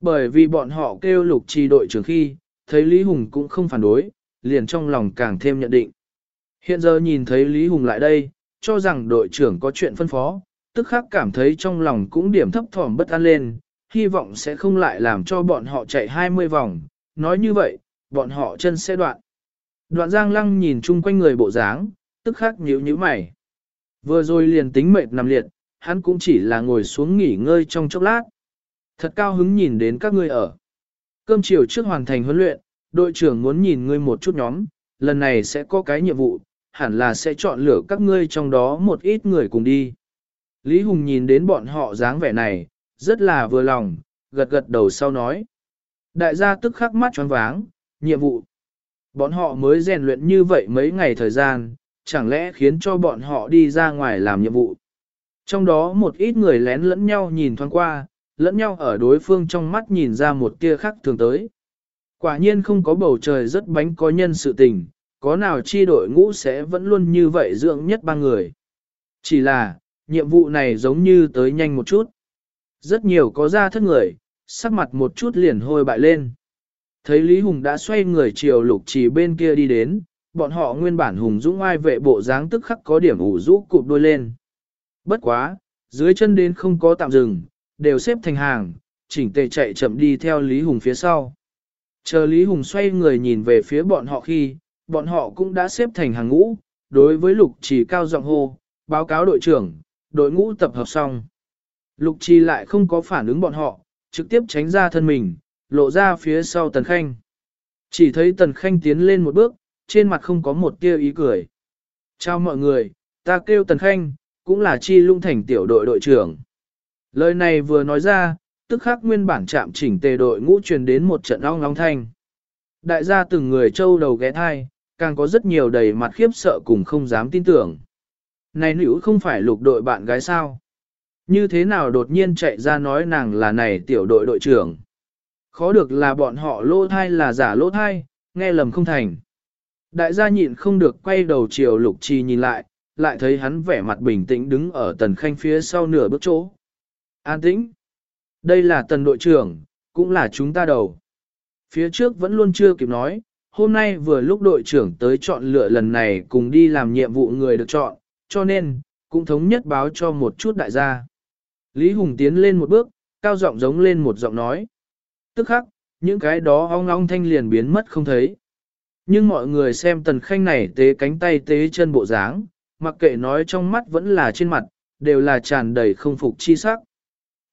Bởi vì bọn họ kêu Lục Trì đội trưởng khi, thấy Lý Hùng cũng không phản đối, liền trong lòng càng thêm nhận định. Hiện giờ nhìn thấy Lý Hùng lại đây, cho rằng đội trưởng có chuyện phân phó, tức khắc cảm thấy trong lòng cũng điểm thấp thỏm bất an lên, hy vọng sẽ không lại làm cho bọn họ chạy 20 vòng, nói như vậy, bọn họ chân sẽ đoạn. Đoạn giang lăng nhìn chung quanh người bộ dáng, tức khắc nhíu nhíu mày. Vừa rồi liền tính mệt nằm liệt, hắn cũng chỉ là ngồi xuống nghỉ ngơi trong chốc lát. Thật cao hứng nhìn đến các ngươi ở. Cơm chiều trước hoàn thành huấn luyện, đội trưởng muốn nhìn ngươi một chút nhóm, lần này sẽ có cái nhiệm vụ, hẳn là sẽ chọn lựa các ngươi trong đó một ít người cùng đi. Lý Hùng nhìn đến bọn họ dáng vẻ này, rất là vừa lòng, gật gật đầu sau nói. Đại gia tức khắc mắt choáng váng, nhiệm vụ. Bọn họ mới rèn luyện như vậy mấy ngày thời gian, chẳng lẽ khiến cho bọn họ đi ra ngoài làm nhiệm vụ. Trong đó một ít người lén lẫn nhau nhìn thoáng qua, lẫn nhau ở đối phương trong mắt nhìn ra một tia khác thường tới. Quả nhiên không có bầu trời rất bánh có nhân sự tình, có nào chi đội ngũ sẽ vẫn luôn như vậy dưỡng nhất ba người. Chỉ là, nhiệm vụ này giống như tới nhanh một chút. Rất nhiều có ra thất người, sắc mặt một chút liền hôi bại lên. Thấy Lý Hùng đã xoay người chiều lục trì bên kia đi đến, bọn họ nguyên bản Hùng Dũng ai vệ bộ dáng tức khắc có điểm ủ rũ cụp đôi lên. Bất quá, dưới chân đến không có tạm dừng, đều xếp thành hàng, chỉnh tề chạy chậm đi theo Lý Hùng phía sau. Chờ Lý Hùng xoay người nhìn về phía bọn họ khi, bọn họ cũng đã xếp thành hàng ngũ, đối với lục trì cao giọng hô, báo cáo đội trưởng, đội ngũ tập hợp xong. Lục trì lại không có phản ứng bọn họ, trực tiếp tránh ra thân mình, lộ ra phía sau Tần Khanh. Chỉ thấy Tần Khanh tiến lên một bước, trên mặt không có một tia ý cười. Chào mọi người, ta kêu Tần Khanh, cũng là chi lung thành tiểu đội đội trưởng. Lời này vừa nói ra, tức khắc nguyên bản chạm chỉnh tề đội ngũ truyền đến một trận ong long thanh. Đại gia từng người châu đầu ghé thai, càng có rất nhiều đầy mặt khiếp sợ cùng không dám tin tưởng. Này nữ không phải lục đội bạn gái sao? Như thế nào đột nhiên chạy ra nói nàng là này tiểu đội đội trưởng? Khó được là bọn họ lô thai là giả lô thai, nghe lầm không thành. Đại gia nhịn không được quay đầu chiều lục trì nhìn lại, lại thấy hắn vẻ mặt bình tĩnh đứng ở tần khanh phía sau nửa bước chỗ. An tĩnh. Đây là tần đội trưởng, cũng là chúng ta đầu. Phía trước vẫn luôn chưa kịp nói, hôm nay vừa lúc đội trưởng tới chọn lựa lần này cùng đi làm nhiệm vụ người được chọn, cho nên, cũng thống nhất báo cho một chút đại gia. Lý Hùng tiến lên một bước, cao giọng giống lên một giọng nói. Tức khắc, những cái đó ong ong thanh liền biến mất không thấy. Nhưng mọi người xem tần khanh này tế cánh tay tế chân bộ dáng, mặc kệ nói trong mắt vẫn là trên mặt, đều là tràn đầy không phục chi sắc.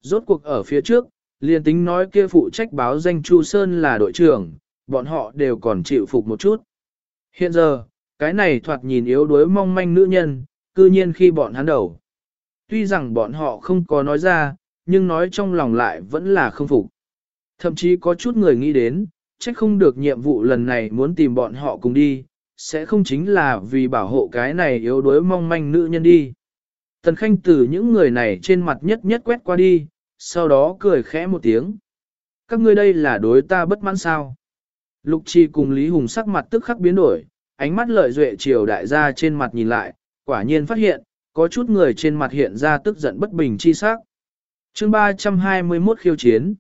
Rốt cuộc ở phía trước, liền tính nói kia phụ trách báo danh Chu Sơn là đội trưởng, bọn họ đều còn chịu phục một chút. Hiện giờ, cái này thoạt nhìn yếu đuối mong manh nữ nhân, cư nhiên khi bọn hắn đầu. Tuy rằng bọn họ không có nói ra, nhưng nói trong lòng lại vẫn là không phục. Thậm chí có chút người nghĩ đến, chắc không được nhiệm vụ lần này muốn tìm bọn họ cùng đi, sẽ không chính là vì bảo hộ cái này yếu đuối mong manh nữ nhân đi. Tần Khanh từ những người này trên mặt nhất nhất quét qua đi, sau đó cười khẽ một tiếng. Các ngươi đây là đối ta bất mãn sao? Lục Chi cùng Lý Hùng sắc mặt tức khắc biến đổi, ánh mắt lợi duệ chiều đại gia trên mặt nhìn lại, quả nhiên phát hiện, có chút người trên mặt hiện ra tức giận bất bình chi sắc. Chương 321 khiêu chiến.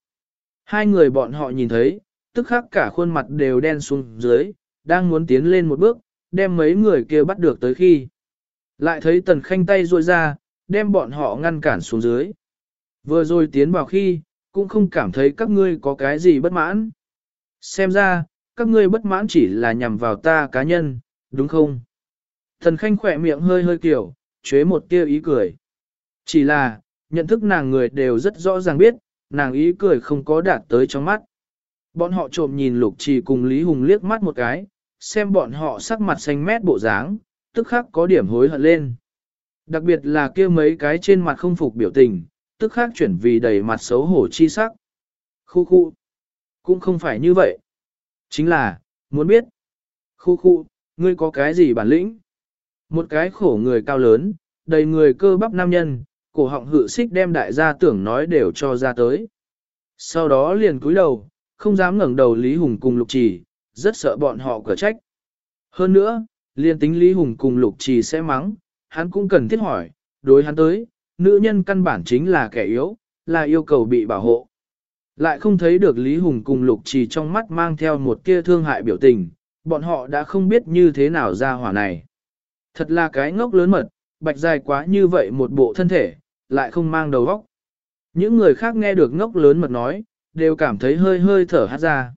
Hai người bọn họ nhìn thấy, tức khắc cả khuôn mặt đều đen xuống dưới, đang muốn tiến lên một bước, đem mấy người kia bắt được tới khi. Lại thấy tần khanh tay ruôi ra, đem bọn họ ngăn cản xuống dưới. Vừa rồi tiến vào khi, cũng không cảm thấy các ngươi có cái gì bất mãn. Xem ra, các ngươi bất mãn chỉ là nhằm vào ta cá nhân, đúng không? Thần khanh khỏe miệng hơi hơi kiểu, chế một tia ý cười. Chỉ là, nhận thức nàng người đều rất rõ ràng biết, nàng ý cười không có đạt tới trong mắt. Bọn họ trộm nhìn lục trì cùng Lý Hùng liếc mắt một cái, xem bọn họ sắc mặt xanh mét bộ dáng, tức khắc có điểm hối hận lên. Đặc biệt là kia mấy cái trên mặt không phục biểu tình, tức khắc chuyển vì đầy mặt xấu hổ chi sắc. Khu khu. Cũng không phải như vậy. Chính là, muốn biết. Khu khu, ngươi có cái gì bản lĩnh? Một cái khổ người cao lớn, đầy người cơ bắp nam nhân, cổ họng hự xích đem đại gia tưởng nói đều cho ra tới. Sau đó liền cúi đầu, không dám ngẩng đầu Lý Hùng cùng Lục Trì, rất sợ bọn họ cửa trách. Hơn nữa, liền tính Lý Hùng cùng Lục Trì sẽ mắng, hắn cũng cần thiết hỏi, đối hắn tới, nữ nhân căn bản chính là kẻ yếu, là yêu cầu bị bảo hộ. Lại không thấy được Lý Hùng cùng Lục Trì trong mắt mang theo một tia thương hại biểu tình, bọn họ đã không biết như thế nào ra hỏa này. Thật là cái ngốc lớn mật, bạch dài quá như vậy một bộ thân thể, lại không mang đầu óc. Những người khác nghe được ngốc lớn mật nói, đều cảm thấy hơi hơi thở hát ra.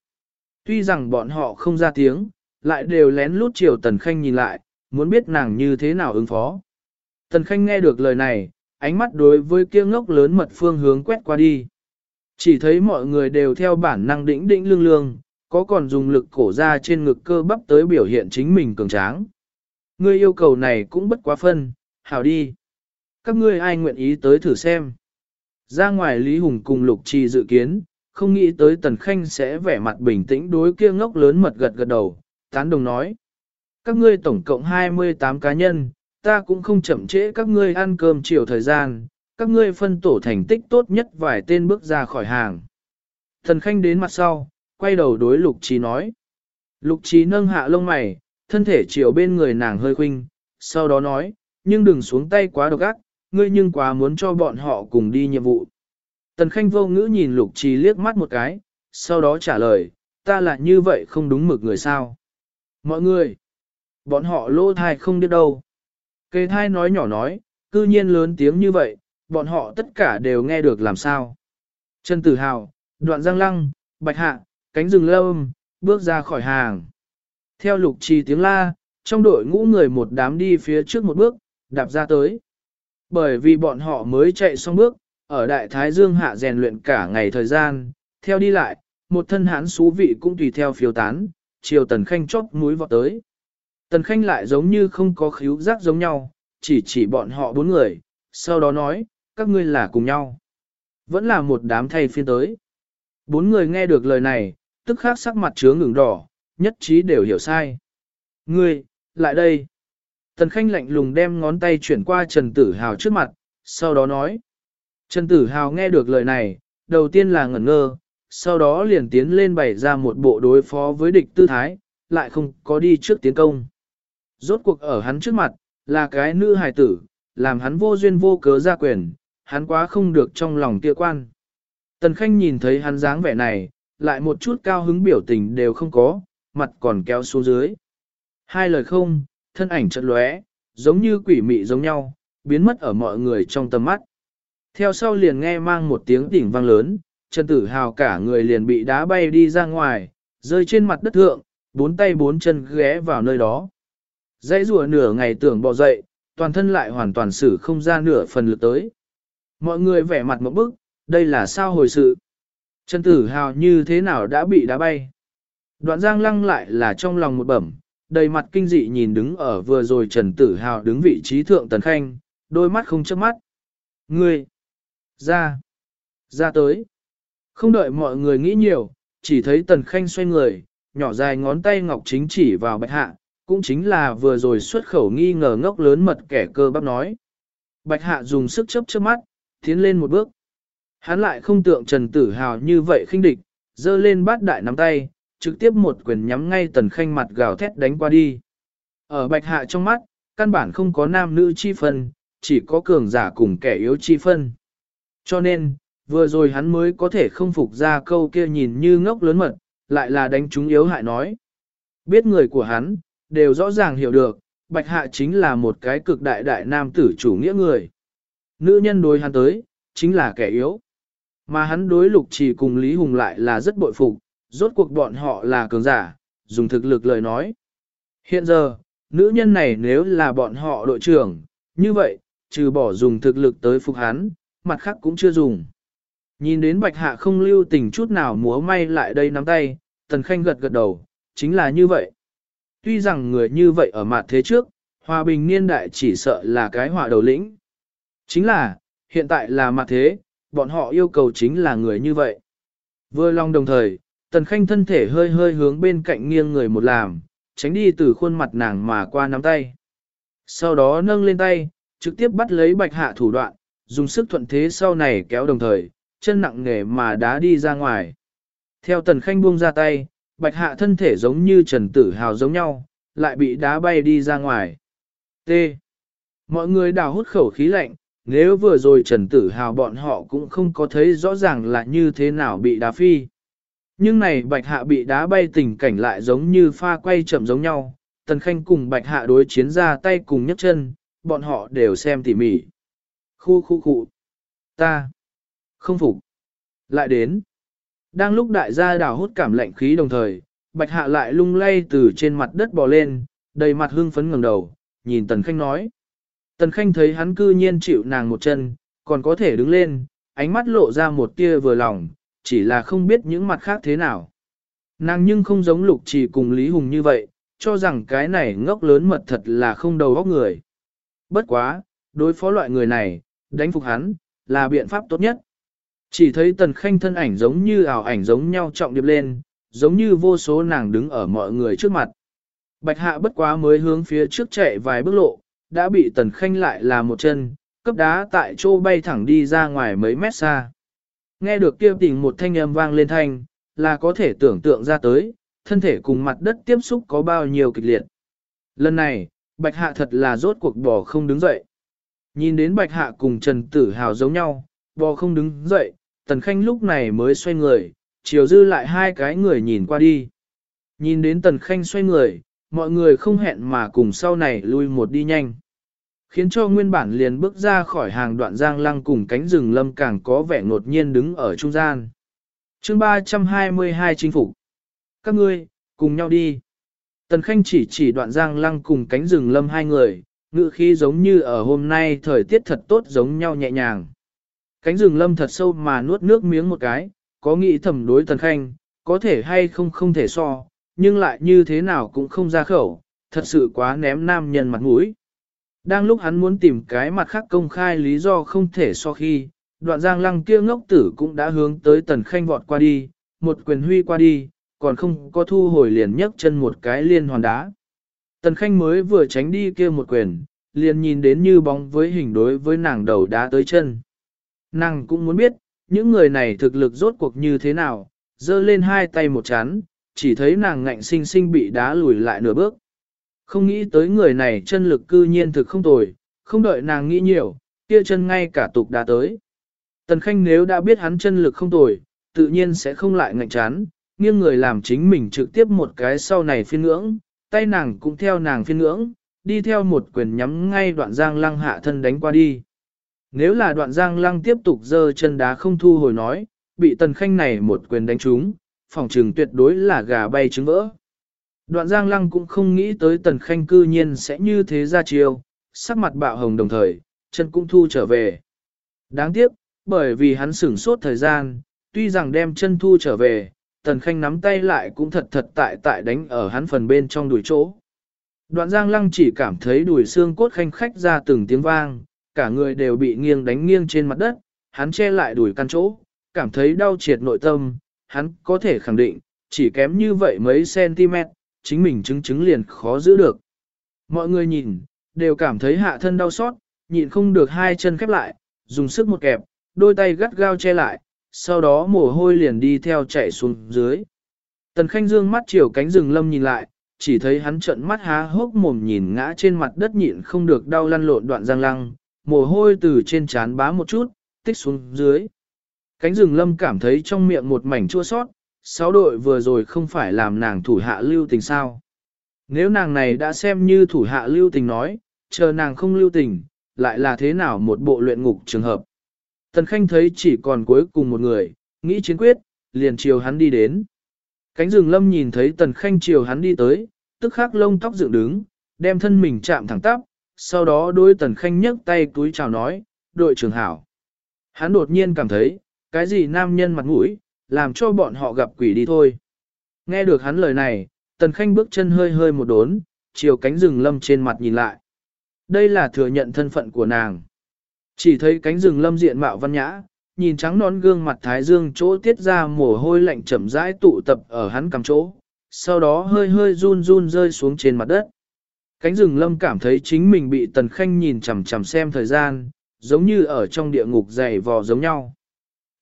Tuy rằng bọn họ không ra tiếng, lại đều lén lút chiều Tần Khanh nhìn lại, muốn biết nàng như thế nào ứng phó. Tần Khanh nghe được lời này, ánh mắt đối với kia ngốc lớn mật phương hướng quét qua đi. Chỉ thấy mọi người đều theo bản năng đĩnh đĩnh lương lương, có còn dùng lực cổ ra trên ngực cơ bắp tới biểu hiện chính mình cường tráng. Ngươi yêu cầu này cũng bất quá phân, hảo đi. Các ngươi ai nguyện ý tới thử xem. Ra ngoài Lý Hùng cùng Lục Trì dự kiến, không nghĩ tới Tần Khanh sẽ vẻ mặt bình tĩnh đối kia ngốc lớn mật gật gật đầu, tán đồng nói. Các ngươi tổng cộng 28 cá nhân, ta cũng không chậm trễ các ngươi ăn cơm chiều thời gian, các ngươi phân tổ thành tích tốt nhất vài tên bước ra khỏi hàng. Thần Khanh đến mặt sau, quay đầu đối Lục Trí nói. Lục Trí nâng hạ lông mày, thân thể chiều bên người nàng hơi khuynh, sau đó nói, nhưng đừng xuống tay quá độc ác, ngươi nhưng quá muốn cho bọn họ cùng đi nhiệm vụ. Tần Khanh vô ngữ nhìn Lục Trí liếc mắt một cái, sau đó trả lời, ta là như vậy không đúng mực người sao. Mọi người, bọn họ lô thai không biết đâu. Kê thai nói nhỏ nói, cư nhiên lớn tiếng như vậy, bọn họ tất cả đều nghe được làm sao. Trần Tử Hào, đoạn giang lăng, bạch hạ, cánh rừng lâm, bước ra khỏi hàng. Theo lục trì tiếng la, trong đội ngũ người một đám đi phía trước một bước, đạp ra tới. Bởi vì bọn họ mới chạy xong bước, ở Đại Thái Dương hạ rèn luyện cả ngày thời gian, theo đi lại, một thân hán xú vị cũng tùy theo phiêu tán, chiều Tần Khanh chóp núi vọt tới. Tần Khanh lại giống như không có khíu giác giống nhau, chỉ chỉ bọn họ bốn người, sau đó nói, các ngươi là cùng nhau. Vẫn là một đám thay phiên tới. Bốn người nghe được lời này, tức khắc sắc mặt chứa ngừng đỏ, nhất trí đều hiểu sai. Ngươi, lại đây. Tần Khanh lạnh lùng đem ngón tay chuyển qua Trần Tử Hào trước mặt, sau đó nói. Trần Tử Hào nghe được lời này, đầu tiên là ngẩn ngơ, sau đó liền tiến lên bày ra một bộ đối phó với địch tư thái, lại không có đi trước tiến công. Rốt cuộc ở hắn trước mặt, là cái nữ hài tử, làm hắn vô duyên vô cớ ra quyền, hắn quá không được trong lòng kia quan. Tần Khanh nhìn thấy hắn dáng vẻ này, lại một chút cao hứng biểu tình đều không có, mặt còn kéo xuống dưới. Hai lời không, thân ảnh chợt lóe, giống như quỷ mị giống nhau, biến mất ở mọi người trong tầm mắt. Theo sau liền nghe mang một tiếng tỉnh vang lớn, Trần Tử Hào cả người liền bị đá bay đi ra ngoài, rơi trên mặt đất thượng, bốn tay bốn chân ghé vào nơi đó. Dãy rùa nửa ngày tưởng bò dậy, toàn thân lại hoàn toàn xử không ra nửa phần lực tới. Mọi người vẻ mặt một bức, đây là sao hồi sự. Trần Tử Hào như thế nào đã bị đá bay. Đoạn giang lăng lại là trong lòng một bẩm, đầy mặt kinh dị nhìn đứng ở vừa rồi Trần Tử Hào đứng vị trí thượng tần khanh, đôi mắt không chớp mắt. Ngươi! Ra! Ra tới! Không đợi mọi người nghĩ nhiều, chỉ thấy tần khanh xoay người, nhỏ dài ngón tay ngọc chính chỉ vào bạch hạ, cũng chính là vừa rồi xuất khẩu nghi ngờ ngốc lớn mật kẻ cơ bắp nói. Bạch hạ dùng sức chấp chớp mắt, tiến lên một bước. Hắn lại không tượng Trần Tử Hào như vậy khinh địch, dơ lên bát đại nắm tay, trực tiếp một quyền nhắm ngay tần khanh mặt gào thét đánh qua đi. Ở bạch hạ trong mắt, căn bản không có nam nữ chi phân, chỉ có cường giả cùng kẻ yếu chi phân. Cho nên, vừa rồi hắn mới có thể không phục ra câu kia nhìn như ngốc lớn mật, lại là đánh chúng yếu hại nói. Biết người của hắn, đều rõ ràng hiểu được, bạch hạ chính là một cái cực đại đại nam tử chủ nghĩa người. Nữ nhân đối hắn tới, chính là kẻ yếu. Mà hắn đối lục chỉ cùng Lý Hùng lại là rất bội phục, rốt cuộc bọn họ là cường giả, dùng thực lực lời nói. Hiện giờ, nữ nhân này nếu là bọn họ đội trưởng, như vậy, trừ bỏ dùng thực lực tới phục hắn, mặt khác cũng chưa dùng. Nhìn đến bạch hạ không lưu tình chút nào múa may lại đây nắm tay, tần khanh gật gật đầu, chính là như vậy. Tuy rằng người như vậy ở mặt thế trước, hòa bình niên đại chỉ sợ là cái họa đầu lĩnh. Chính là, hiện tại là mặt thế, bọn họ yêu cầu chính là người như vậy. Vừa lòng đồng thời, tần khanh thân thể hơi hơi hướng bên cạnh nghiêng người một làm, tránh đi từ khuôn mặt nàng mà qua nắm tay. Sau đó nâng lên tay, trực tiếp bắt lấy bạch hạ thủ đoạn, dùng sức thuận thế sau này kéo đồng thời, chân nặng nghề mà đá đi ra ngoài. Theo tần khanh buông ra tay, bạch hạ thân thể giống như trần tử hào giống nhau, lại bị đá bay đi ra ngoài. T. Mọi người đào hút khẩu khí lạnh, nếu vừa rồi trần tử hào bọn họ cũng không có thấy rõ ràng là như thế nào bị đá phi. Nhưng này bạch hạ bị đá bay tình cảnh lại giống như pha quay chậm giống nhau, tần khanh cùng bạch hạ đối chiến ra tay cùng nhấc chân, bọn họ đều xem tỉ mỉ. Khu khu khu. Ta. Không phục. Lại đến. Đang lúc đại gia đào hút cảm lạnh khí đồng thời, bạch hạ lại lung lay từ trên mặt đất bò lên, đầy mặt hưng phấn ngẩng đầu, nhìn Tần Khanh nói. Tần Khanh thấy hắn cư nhiên chịu nàng một chân, còn có thể đứng lên, ánh mắt lộ ra một tia vừa lòng, chỉ là không biết những mặt khác thế nào. Nàng nhưng không giống lục chỉ cùng Lý Hùng như vậy, cho rằng cái này ngốc lớn mật thật là không đầu óc người. Bất quá, đối phó loại người này, đánh phục hắn, là biện pháp tốt nhất. Chỉ thấy tần khanh thân ảnh giống như ảo ảnh giống nhau trọng điệp lên, giống như vô số nàng đứng ở mọi người trước mặt. Bạch hạ bất quá mới hướng phía trước chạy vài bước lộ, đã bị tần khanh lại là một chân, cấp đá tại chỗ bay thẳng đi ra ngoài mấy mét xa. Nghe được kia tình một thanh âm vang lên thanh, là có thể tưởng tượng ra tới, thân thể cùng mặt đất tiếp xúc có bao nhiêu kịch liệt. Lần này, bạch hạ thật là rốt cuộc bò không đứng dậy. Nhìn đến bạch hạ cùng Trần Tử Hào giống nhau, bò không đứng dậy, Tần Khanh lúc này mới xoay người, chiều dư lại hai cái người nhìn qua đi. Nhìn đến Tần Khanh xoay người, mọi người không hẹn mà cùng sau này lui một đi nhanh. Khiến cho nguyên bản liền bước ra khỏi hàng đoạn giang lăng cùng cánh rừng lâm càng có vẻ ngột nhiên đứng ở trung gian. chương 322 chính phủ. Các ngươi, cùng nhau đi. Tần Khanh chỉ chỉ đoạn giang lăng cùng cánh rừng lâm hai người, ngự khí giống như ở hôm nay thời tiết thật tốt giống nhau nhẹ nhàng. Cánh rừng lâm thật sâu mà nuốt nước miếng một cái, có nghĩ thầm đối Tần Khanh, có thể hay không không thể so, nhưng lại như thế nào cũng không ra khẩu, thật sự quá ném nam nhân mặt mũi. Đang lúc hắn muốn tìm cái mặt khác công khai lý do không thể so khi, đoạn giang lăng kia ngốc tử cũng đã hướng tới Tần Khanh vọt qua đi, một quyền huy qua đi, còn không có thu hồi liền nhấc chân một cái liên hoàn đá. Tần Khanh mới vừa tránh đi kia một quyền, liền nhìn đến như bóng với hình đối với nàng đầu đá tới chân. Nàng cũng muốn biết, những người này thực lực rốt cuộc như thế nào, giơ lên hai tay một chán, chỉ thấy nàng ngạnh sinh sinh bị đá lùi lại nửa bước. Không nghĩ tới người này chân lực cư nhiên thực không tồi, không đợi nàng nghĩ nhiều, kia chân ngay cả tục đã tới. Tần Khanh nếu đã biết hắn chân lực không tồi, tự nhiên sẽ không lại ngạnh chán, nghiêng người làm chính mình trực tiếp một cái sau này phiên ngưỡng, tay nàng cũng theo nàng phiên ngưỡng, đi theo một quyền nhắm ngay đoạn giang lăng hạ thân đánh qua đi. Nếu là đoạn giang lăng tiếp tục dơ chân đá không thu hồi nói, bị tần khanh này một quyền đánh trúng, phòng trừng tuyệt đối là gà bay trứng vỡ. Đoạn giang lăng cũng không nghĩ tới tần khanh cư nhiên sẽ như thế ra chiêu, sắc mặt bạo hồng đồng thời, chân cũng thu trở về. Đáng tiếc, bởi vì hắn sửng sốt thời gian, tuy rằng đem chân thu trở về, tần khanh nắm tay lại cũng thật thật tại tại đánh ở hắn phần bên trong đùi chỗ. Đoạn giang lăng chỉ cảm thấy đùi xương cốt khanh khách ra từng tiếng vang, cả người đều bị nghiêng đánh nghiêng trên mặt đất, hắn che lại đùi căn chỗ, cảm thấy đau triệt nội tâm, hắn có thể khẳng định, chỉ kém như vậy mấy cm, chính mình chứng chứng liền khó giữ được. Mọi người nhìn, đều cảm thấy hạ thân đau xót, nhịn không được hai chân khép lại, dùng sức một kẹp, đôi tay gắt gao che lại, sau đó mồ hôi liền đi theo chạy xuống dưới. Tần Khanh Dương mắt chiều cánh rừng lâm nhìn lại, chỉ thấy hắn trợn mắt há hốc mồm nhìn ngã trên mặt đất nhịn không được đau lăn lộn đoạn răng lăng, mồ hôi từ trên trán bá một chút, tích xuống dưới. Cánh rừng lâm cảm thấy trong miệng một mảnh chua sót, sáu đội vừa rồi không phải làm nàng thủ hạ lưu tình sao. Nếu nàng này đã xem như thủ hạ lưu tình nói, chờ nàng không lưu tình, lại là thế nào một bộ luyện ngục trường hợp. Tần Khanh thấy chỉ còn cuối cùng một người, nghĩ chiến quyết, liền chiều hắn đi đến. Cánh rừng lâm nhìn thấy Tần Khanh chiều hắn đi tới, tức khắc lông tóc dựng đứng, đem thân mình chạm thẳng tắp, sau đó đôi Tần Khanh nhấc tay túi chào nói, đội trưởng hảo. Hắn đột nhiên cảm thấy, cái gì nam nhân mặt mũi, làm cho bọn họ gặp quỷ đi thôi. Nghe được hắn lời này, Tần Khanh bước chân hơi hơi một đốn, chiều cánh rừng lâm trên mặt nhìn lại. Đây là thừa nhận thân phận của nàng. Chỉ thấy cánh rừng lâm diện mạo văn nhã, nhìn trắng nón gương mặt thái dương chỗ tiết ra mồ hôi lạnh chậm rãi tụ tập ở hắn cầm chỗ, sau đó hơi hơi run run rơi xuống trên mặt đất. Cánh rừng lâm cảm thấy chính mình bị tần khanh nhìn chằm chằm xem thời gian, giống như ở trong địa ngục dày vò giống nhau.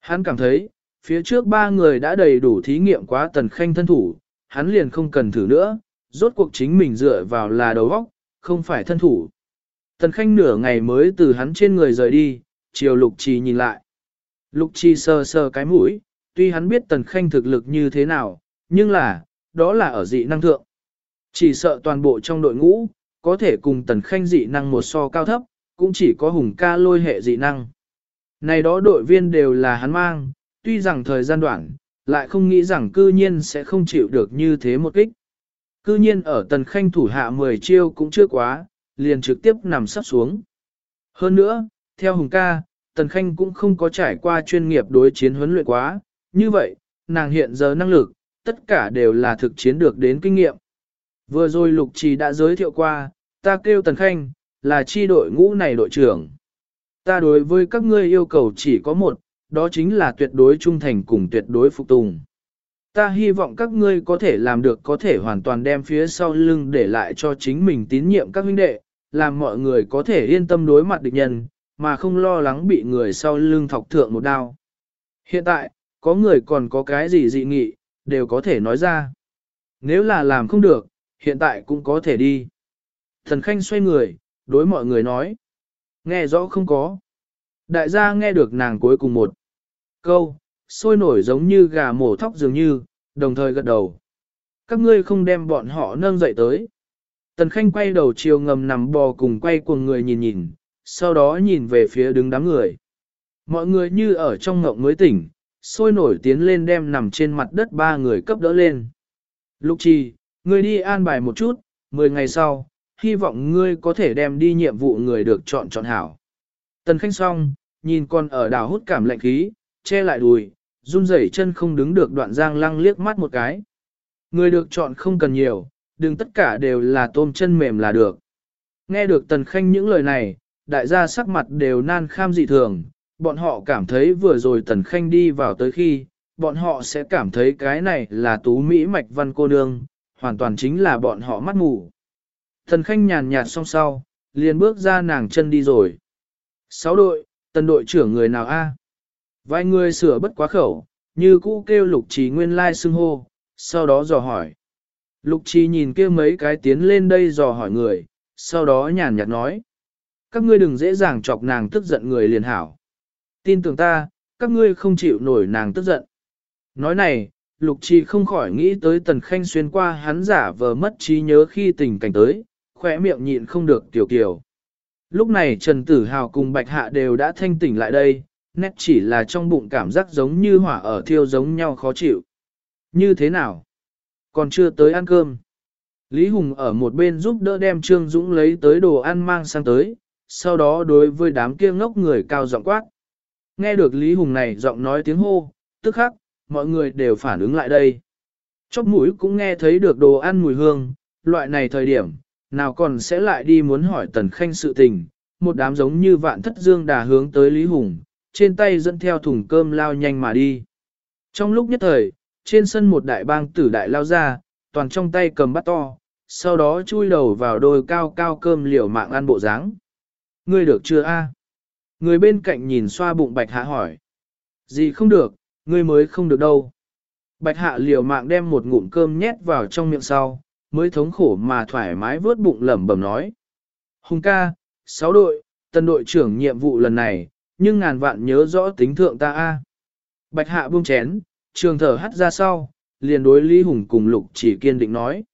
Hắn cảm thấy, phía trước ba người đã đầy đủ thí nghiệm quá tần khanh thân thủ, hắn liền không cần thử nữa, rốt cuộc chính mình dựa vào là đầu óc, không phải thân thủ. Tần Khanh nửa ngày mới từ hắn trên người rời đi, chiều Lục Trì nhìn lại. Lục Trì sờ sờ cái mũi, tuy hắn biết Tần Khanh thực lực như thế nào, nhưng là, đó là ở dị năng thượng. Chỉ sợ toàn bộ trong đội ngũ, có thể cùng Tần Khanh dị năng một so cao thấp, cũng chỉ có hùng ca lôi hệ dị năng. Này đó đội viên đều là hắn mang, tuy rằng thời gian đoạn, lại không nghĩ rằng cư nhiên sẽ không chịu được như thế một kích. Cư nhiên ở Tần Khanh thủ hạ 10 chiêu cũng chưa quá, liền trực tiếp nằm sắp xuống. Hơn nữa, theo Hùng ca, Tần Khanh cũng không có trải qua chuyên nghiệp đối chiến huấn luyện quá, như vậy, nàng hiện giờ năng lực, tất cả đều là thực chiến được đến kinh nghiệm. Vừa rồi Lục Trì đã giới thiệu qua, ta kêu Tần Khanh, là chi đội ngũ này đội trưởng. Ta đối với các ngươi yêu cầu chỉ có một, đó chính là tuyệt đối trung thành cùng tuyệt đối phục tùng. Ta hy vọng các ngươi có thể làm được có thể hoàn toàn đem phía sau lưng để lại cho chính mình tín nhiệm các huynh đệ, làm mọi người có thể yên tâm đối mặt địch nhân, mà không lo lắng bị người sau lưng thọc thượng một đao. Hiện tại, có người còn có cái gì dị nghị, đều có thể nói ra. Nếu là làm không được, hiện tại cũng có thể đi. Thần Khanh xoay người, đối mọi người nói. Nghe rõ không có. Đại gia nghe được nàng cuối cùng một câu, sôi nổi giống như gà mổ thóc dường như, đồng thời gật đầu. Các ngươi không đem bọn họ nâng dậy tới. Tần Khanh quay đầu chiều ngầm nằm bò cùng quay cuồng người nhìn nhìn, sau đó nhìn về phía đứng đám người. Mọi người như ở trong ngộng mới tỉnh, sôi nổi tiến lên đem nằm trên mặt đất ba người cấp đỡ lên. Lục trì, ngươi đi an bài một chút, 10 ngày sau, hy vọng ngươi có thể đem đi nhiệm vụ người được chọn chọn hảo. Tần Khanh xong, nhìn con ở đảo hút cảm lạnh khí, che lại đùi, run rẩy chân không đứng được đoạn giang lăng liếc mắt một cái. Người được chọn không cần nhiều, đừng tất cả đều là tôm chân mềm là được. Nghe được Tần Khanh những lời này, đại gia sắc mặt đều nan kham dị thường, bọn họ cảm thấy vừa rồi Tần Khanh đi vào tới khi, bọn họ sẽ cảm thấy cái này là tú Mỹ mạch văn cô nương, hoàn toàn chính là bọn họ mắt ngủ. Thần Khanh nhàn nhạt song sau, liền bước ra nàng chân đi rồi. Sáu đội, tần đội trưởng người nào a? Vài người sửa bất quá khẩu, như cũ kêu lục trì nguyên lai xưng hô, sau đó dò hỏi. Lục trì nhìn kia mấy cái tiến lên đây dò hỏi người, sau đó nhàn nhạt nói. Các ngươi đừng dễ dàng chọc nàng tức giận người liền hảo. Tin tưởng ta, các ngươi không chịu nổi nàng tức giận. Nói này, lục trì không khỏi nghĩ tới tần khanh xuyên qua hắn giả vờ mất trí nhớ khi tình cảnh tới, khỏe miệng nhịn không được tiểu kiểu. Lúc này Trần Tử Hào cùng Bạch Hạ đều đã thanh tỉnh lại đây, nét chỉ là trong bụng cảm giác giống như hỏa ở thiêu giống nhau khó chịu. Như thế nào? Còn chưa tới ăn cơm. Lý Hùng ở một bên giúp đỡ đem Trương Dũng lấy tới đồ ăn mang sang tới, sau đó đối với đám kia ngốc người cao giọng quát. Nghe được Lý Hùng này giọng nói tiếng hô, tức khắc, mọi người đều phản ứng lại đây. Chóp mũi cũng nghe thấy được đồ ăn mùi hương, loại này thời điểm, nào còn sẽ lại đi muốn hỏi Tần Khanh sự tình, một đám giống như vạn thất dương đà hướng tới Lý Hùng, trên tay dẫn theo thùng cơm lao nhanh mà đi. Trong lúc nhất thời, trên sân một đại bang tử đại lao ra, toàn trong tay cầm bát to, sau đó chui đầu vào đôi cao cao cơm liều mạng ăn bộ dáng. Ngươi được chưa a? Người bên cạnh nhìn xoa bụng bạch hạ hỏi. Gì không được, ngươi mới không được đâu. Bạch hạ liều mạng đem một ngụm cơm nhét vào trong miệng sau, mới thống khổ mà thoải mái vớt bụng lẩm bẩm nói. Hùng ca, sáu đội, tân đội trưởng nhiệm vụ lần này, nhưng ngàn vạn nhớ rõ tính thượng ta a. Bạch hạ buông chén, trường thở hắt ra sau, liền đối Lý Hùng cùng Lục Chỉ kiên định nói.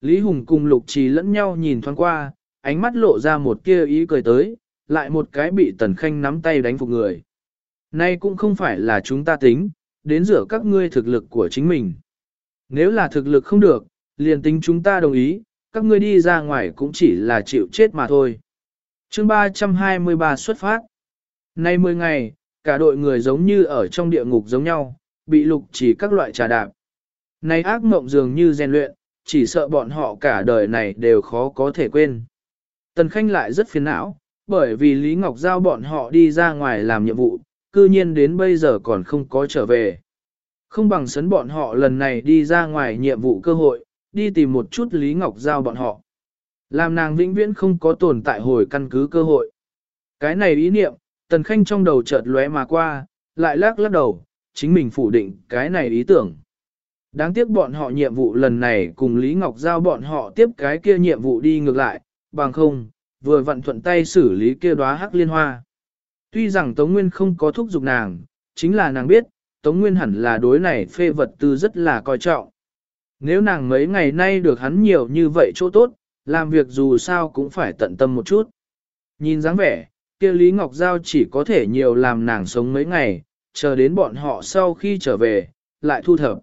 Lý Hùng cùng Lục Chỉ lẫn nhau nhìn thoáng qua, ánh mắt lộ ra một kia ý cười tới, lại một cái bị Tần Khanh nắm tay đánh phục người. Nay cũng không phải là chúng ta tính, đến rửa các ngươi thực lực của chính mình. Nếu là thực lực không được, liền tính chúng ta đồng ý, các ngươi đi ra ngoài cũng chỉ là chịu chết mà thôi. chương 323 xuất phát. Nay 10 ngày, cả đội người giống như ở trong địa ngục giống nhau, bị lục chỉ các loại trà đạp. Nay ác mộng dường như rèn luyện, chỉ sợ bọn họ cả đời này đều khó có thể quên. Tần Khanh lại rất phiền não, bởi vì Lý Ngọc Giao bọn họ đi ra ngoài làm nhiệm vụ, cư nhiên đến bây giờ còn không có trở về. Không bằng sấn bọn họ lần này đi ra ngoài nhiệm vụ cơ hội, đi tìm một chút Lý Ngọc Giao bọn họ. Làm nàng vĩnh viễn không có tồn tại hồi căn cứ cơ hội. Cái này ý niệm, Tần Khanh trong đầu chợt lóe mà qua, lại lắc lắc đầu, chính mình phủ định cái này ý tưởng. Đáng tiếc bọn họ nhiệm vụ lần này cùng Lý Ngọc Giao bọn họ tiếp cái kia nhiệm vụ đi ngược lại, bằng không, vừa vận thuận tay xử lý kia đóa hắc liên hoa. Tuy rằng Tống Nguyên không có thúc giục nàng, chính là nàng biết, Tống Nguyên hẳn là đối này phê vật tư rất là coi trọng. Nếu nàng mấy ngày nay được hắn nhiều như vậy chỗ tốt, làm việc dù sao cũng phải tận tâm một chút. Nhìn dáng vẻ, kia Lý Ngọc Giao chỉ có thể nhiều làm nàng sống mấy ngày, chờ đến bọn họ sau khi trở về, lại thu thập.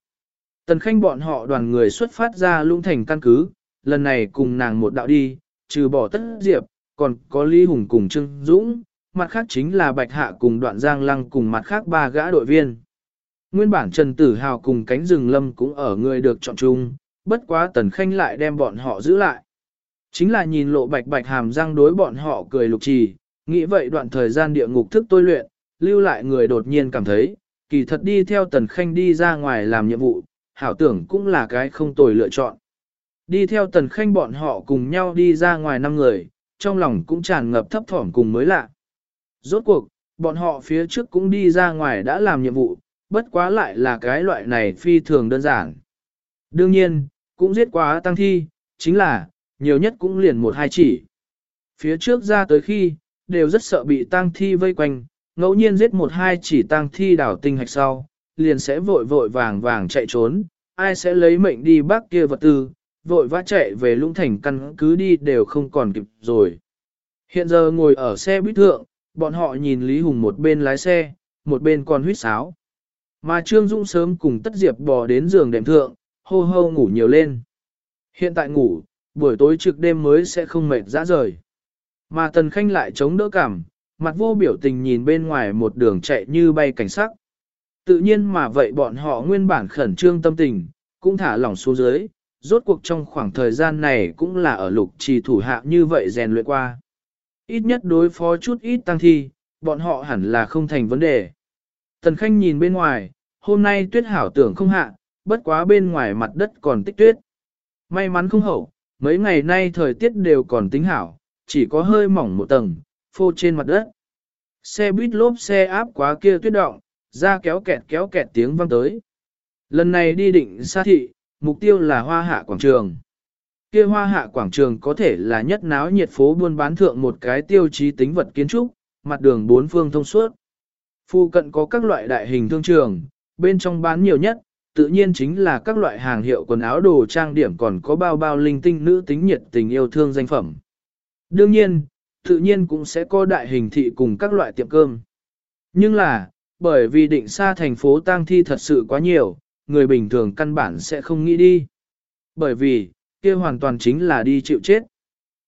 Tần Khanh bọn họ đoàn người xuất phát ra lung thành căn cứ, lần này cùng nàng một đạo đi, trừ bỏ tất diệp, còn có Lý Hùng cùng Trương Dũng, mặt khác chính là Bạch Hạ cùng Đoạn Giang Lăng cùng mặt khác ba gã đội viên. Nguyên bản Trần Tử Hào cùng cánh rừng lâm cũng ở người được chọn chung, bất quá Tần Khanh lại đem bọn họ giữ lại. Chính là nhìn lộ bạch bạch hàm răng đối bọn họ cười lục trì, nghĩ vậy đoạn thời gian địa ngục thức tôi luyện, lưu lại người đột nhiên cảm thấy, kỳ thật đi theo Tần Khanh đi ra ngoài làm nhiệm vụ, hảo tưởng cũng là cái không tồi lựa chọn. Đi theo Tần Khanh bọn họ cùng nhau đi ra ngoài năm người, trong lòng cũng tràn ngập thấp thỏm cùng mới lạ. Rốt cuộc, bọn họ phía trước cũng đi ra ngoài đã làm nhiệm vụ, bất quá lại là cái loại này phi thường đơn giản. Đương nhiên, cũng giết quá tăng thi, chính là, nhiều nhất cũng liền một hai chỉ. Phía trước ra tới khi, đều rất sợ bị tăng thi vây quanh, ngẫu nhiên giết một hai chỉ tăng thi đảo tinh hạch sau, liền sẽ vội vội vàng vàng chạy trốn, ai sẽ lấy mệnh đi bác kia vật tư, vội vã chạy về lũng thành căn cứ đi đều không còn kịp rồi. Hiện giờ ngồi ở xe buýt thượng, bọn họ nhìn Lý Hùng một bên lái xe, một bên còn huýt sáo. Mà Trương Dũng sớm cùng Tất Diệp bò đến giường đệm thượng, hô hô ngủ nhiều lên. Hiện tại ngủ, buổi tối trực đêm mới sẽ không mệt ra rời. Mà Tần Khanh lại chống đỡ cảm, mặt vô biểu tình nhìn bên ngoài một đường chạy như bay cảnh sắc. Tự nhiên mà vậy bọn họ nguyên bản khẩn trương tâm tình, cũng thả lỏng xuống dưới, rốt cuộc trong khoảng thời gian này cũng là ở lục trì thủ hạ như vậy rèn luyện qua. Ít nhất đối phó chút ít tăng thi, bọn họ hẳn là không thành vấn đề. Tần Khanh nhìn bên ngoài, hôm nay tuyết hảo tưởng không hạ, bất quá bên ngoài mặt đất còn tích tuyết. May mắn không hậu, mấy ngày nay thời tiết đều còn tính hảo, chỉ có hơi mỏng một tầng, phô trên mặt đất. Xe buýt lốp xe áp quá kia tuyết động, ra kéo kẹt kéo kẹt tiếng vang tới. Lần này đi định xa thị, mục tiêu là hoa hạ quảng trường. Kia hoa hạ quảng trường có thể là nhất náo nhiệt phố buôn bán thượng một cái tiêu chí tính vật kiến trúc, mặt đường bốn phương thông suốt. Phu cận có các loại đại hình thương trường, bên trong bán nhiều nhất, tự nhiên chính là các loại hàng hiệu quần áo đồ trang điểm còn có bao bao linh tinh nữ tính nhiệt tình yêu thương danh phẩm. Đương nhiên, tự nhiên cũng sẽ có đại hình thị cùng các loại tiệm cơm. Nhưng là, bởi vì định xa thành phố tang thi thật sự quá nhiều, người bình thường căn bản sẽ không nghĩ đi. Bởi vì, kia hoàn toàn chính là đi chịu chết.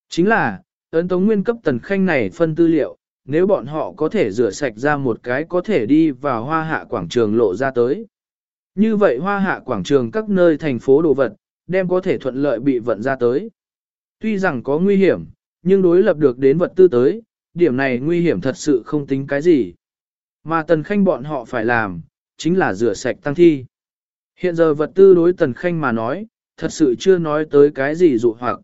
Chính là, ấn tống nguyên cấp tần khanh này phân tư liệu, nếu bọn họ có thể rửa sạch ra một cái có thể đi vào hoa hạ quảng trường lộ ra tới. Như vậy hoa hạ quảng trường các nơi thành phố đồ vật, đem có thể thuận lợi bị vận ra tới. Tuy rằng có nguy hiểm, nhưng đối lập được đến vật tư tới, điểm này nguy hiểm thật sự không tính cái gì. Mà tần khanh bọn họ phải làm, chính là rửa sạch tăng thi. Hiện giờ vật tư đối tần khanh mà nói, thật sự chưa nói tới cái gì dụ hoặc.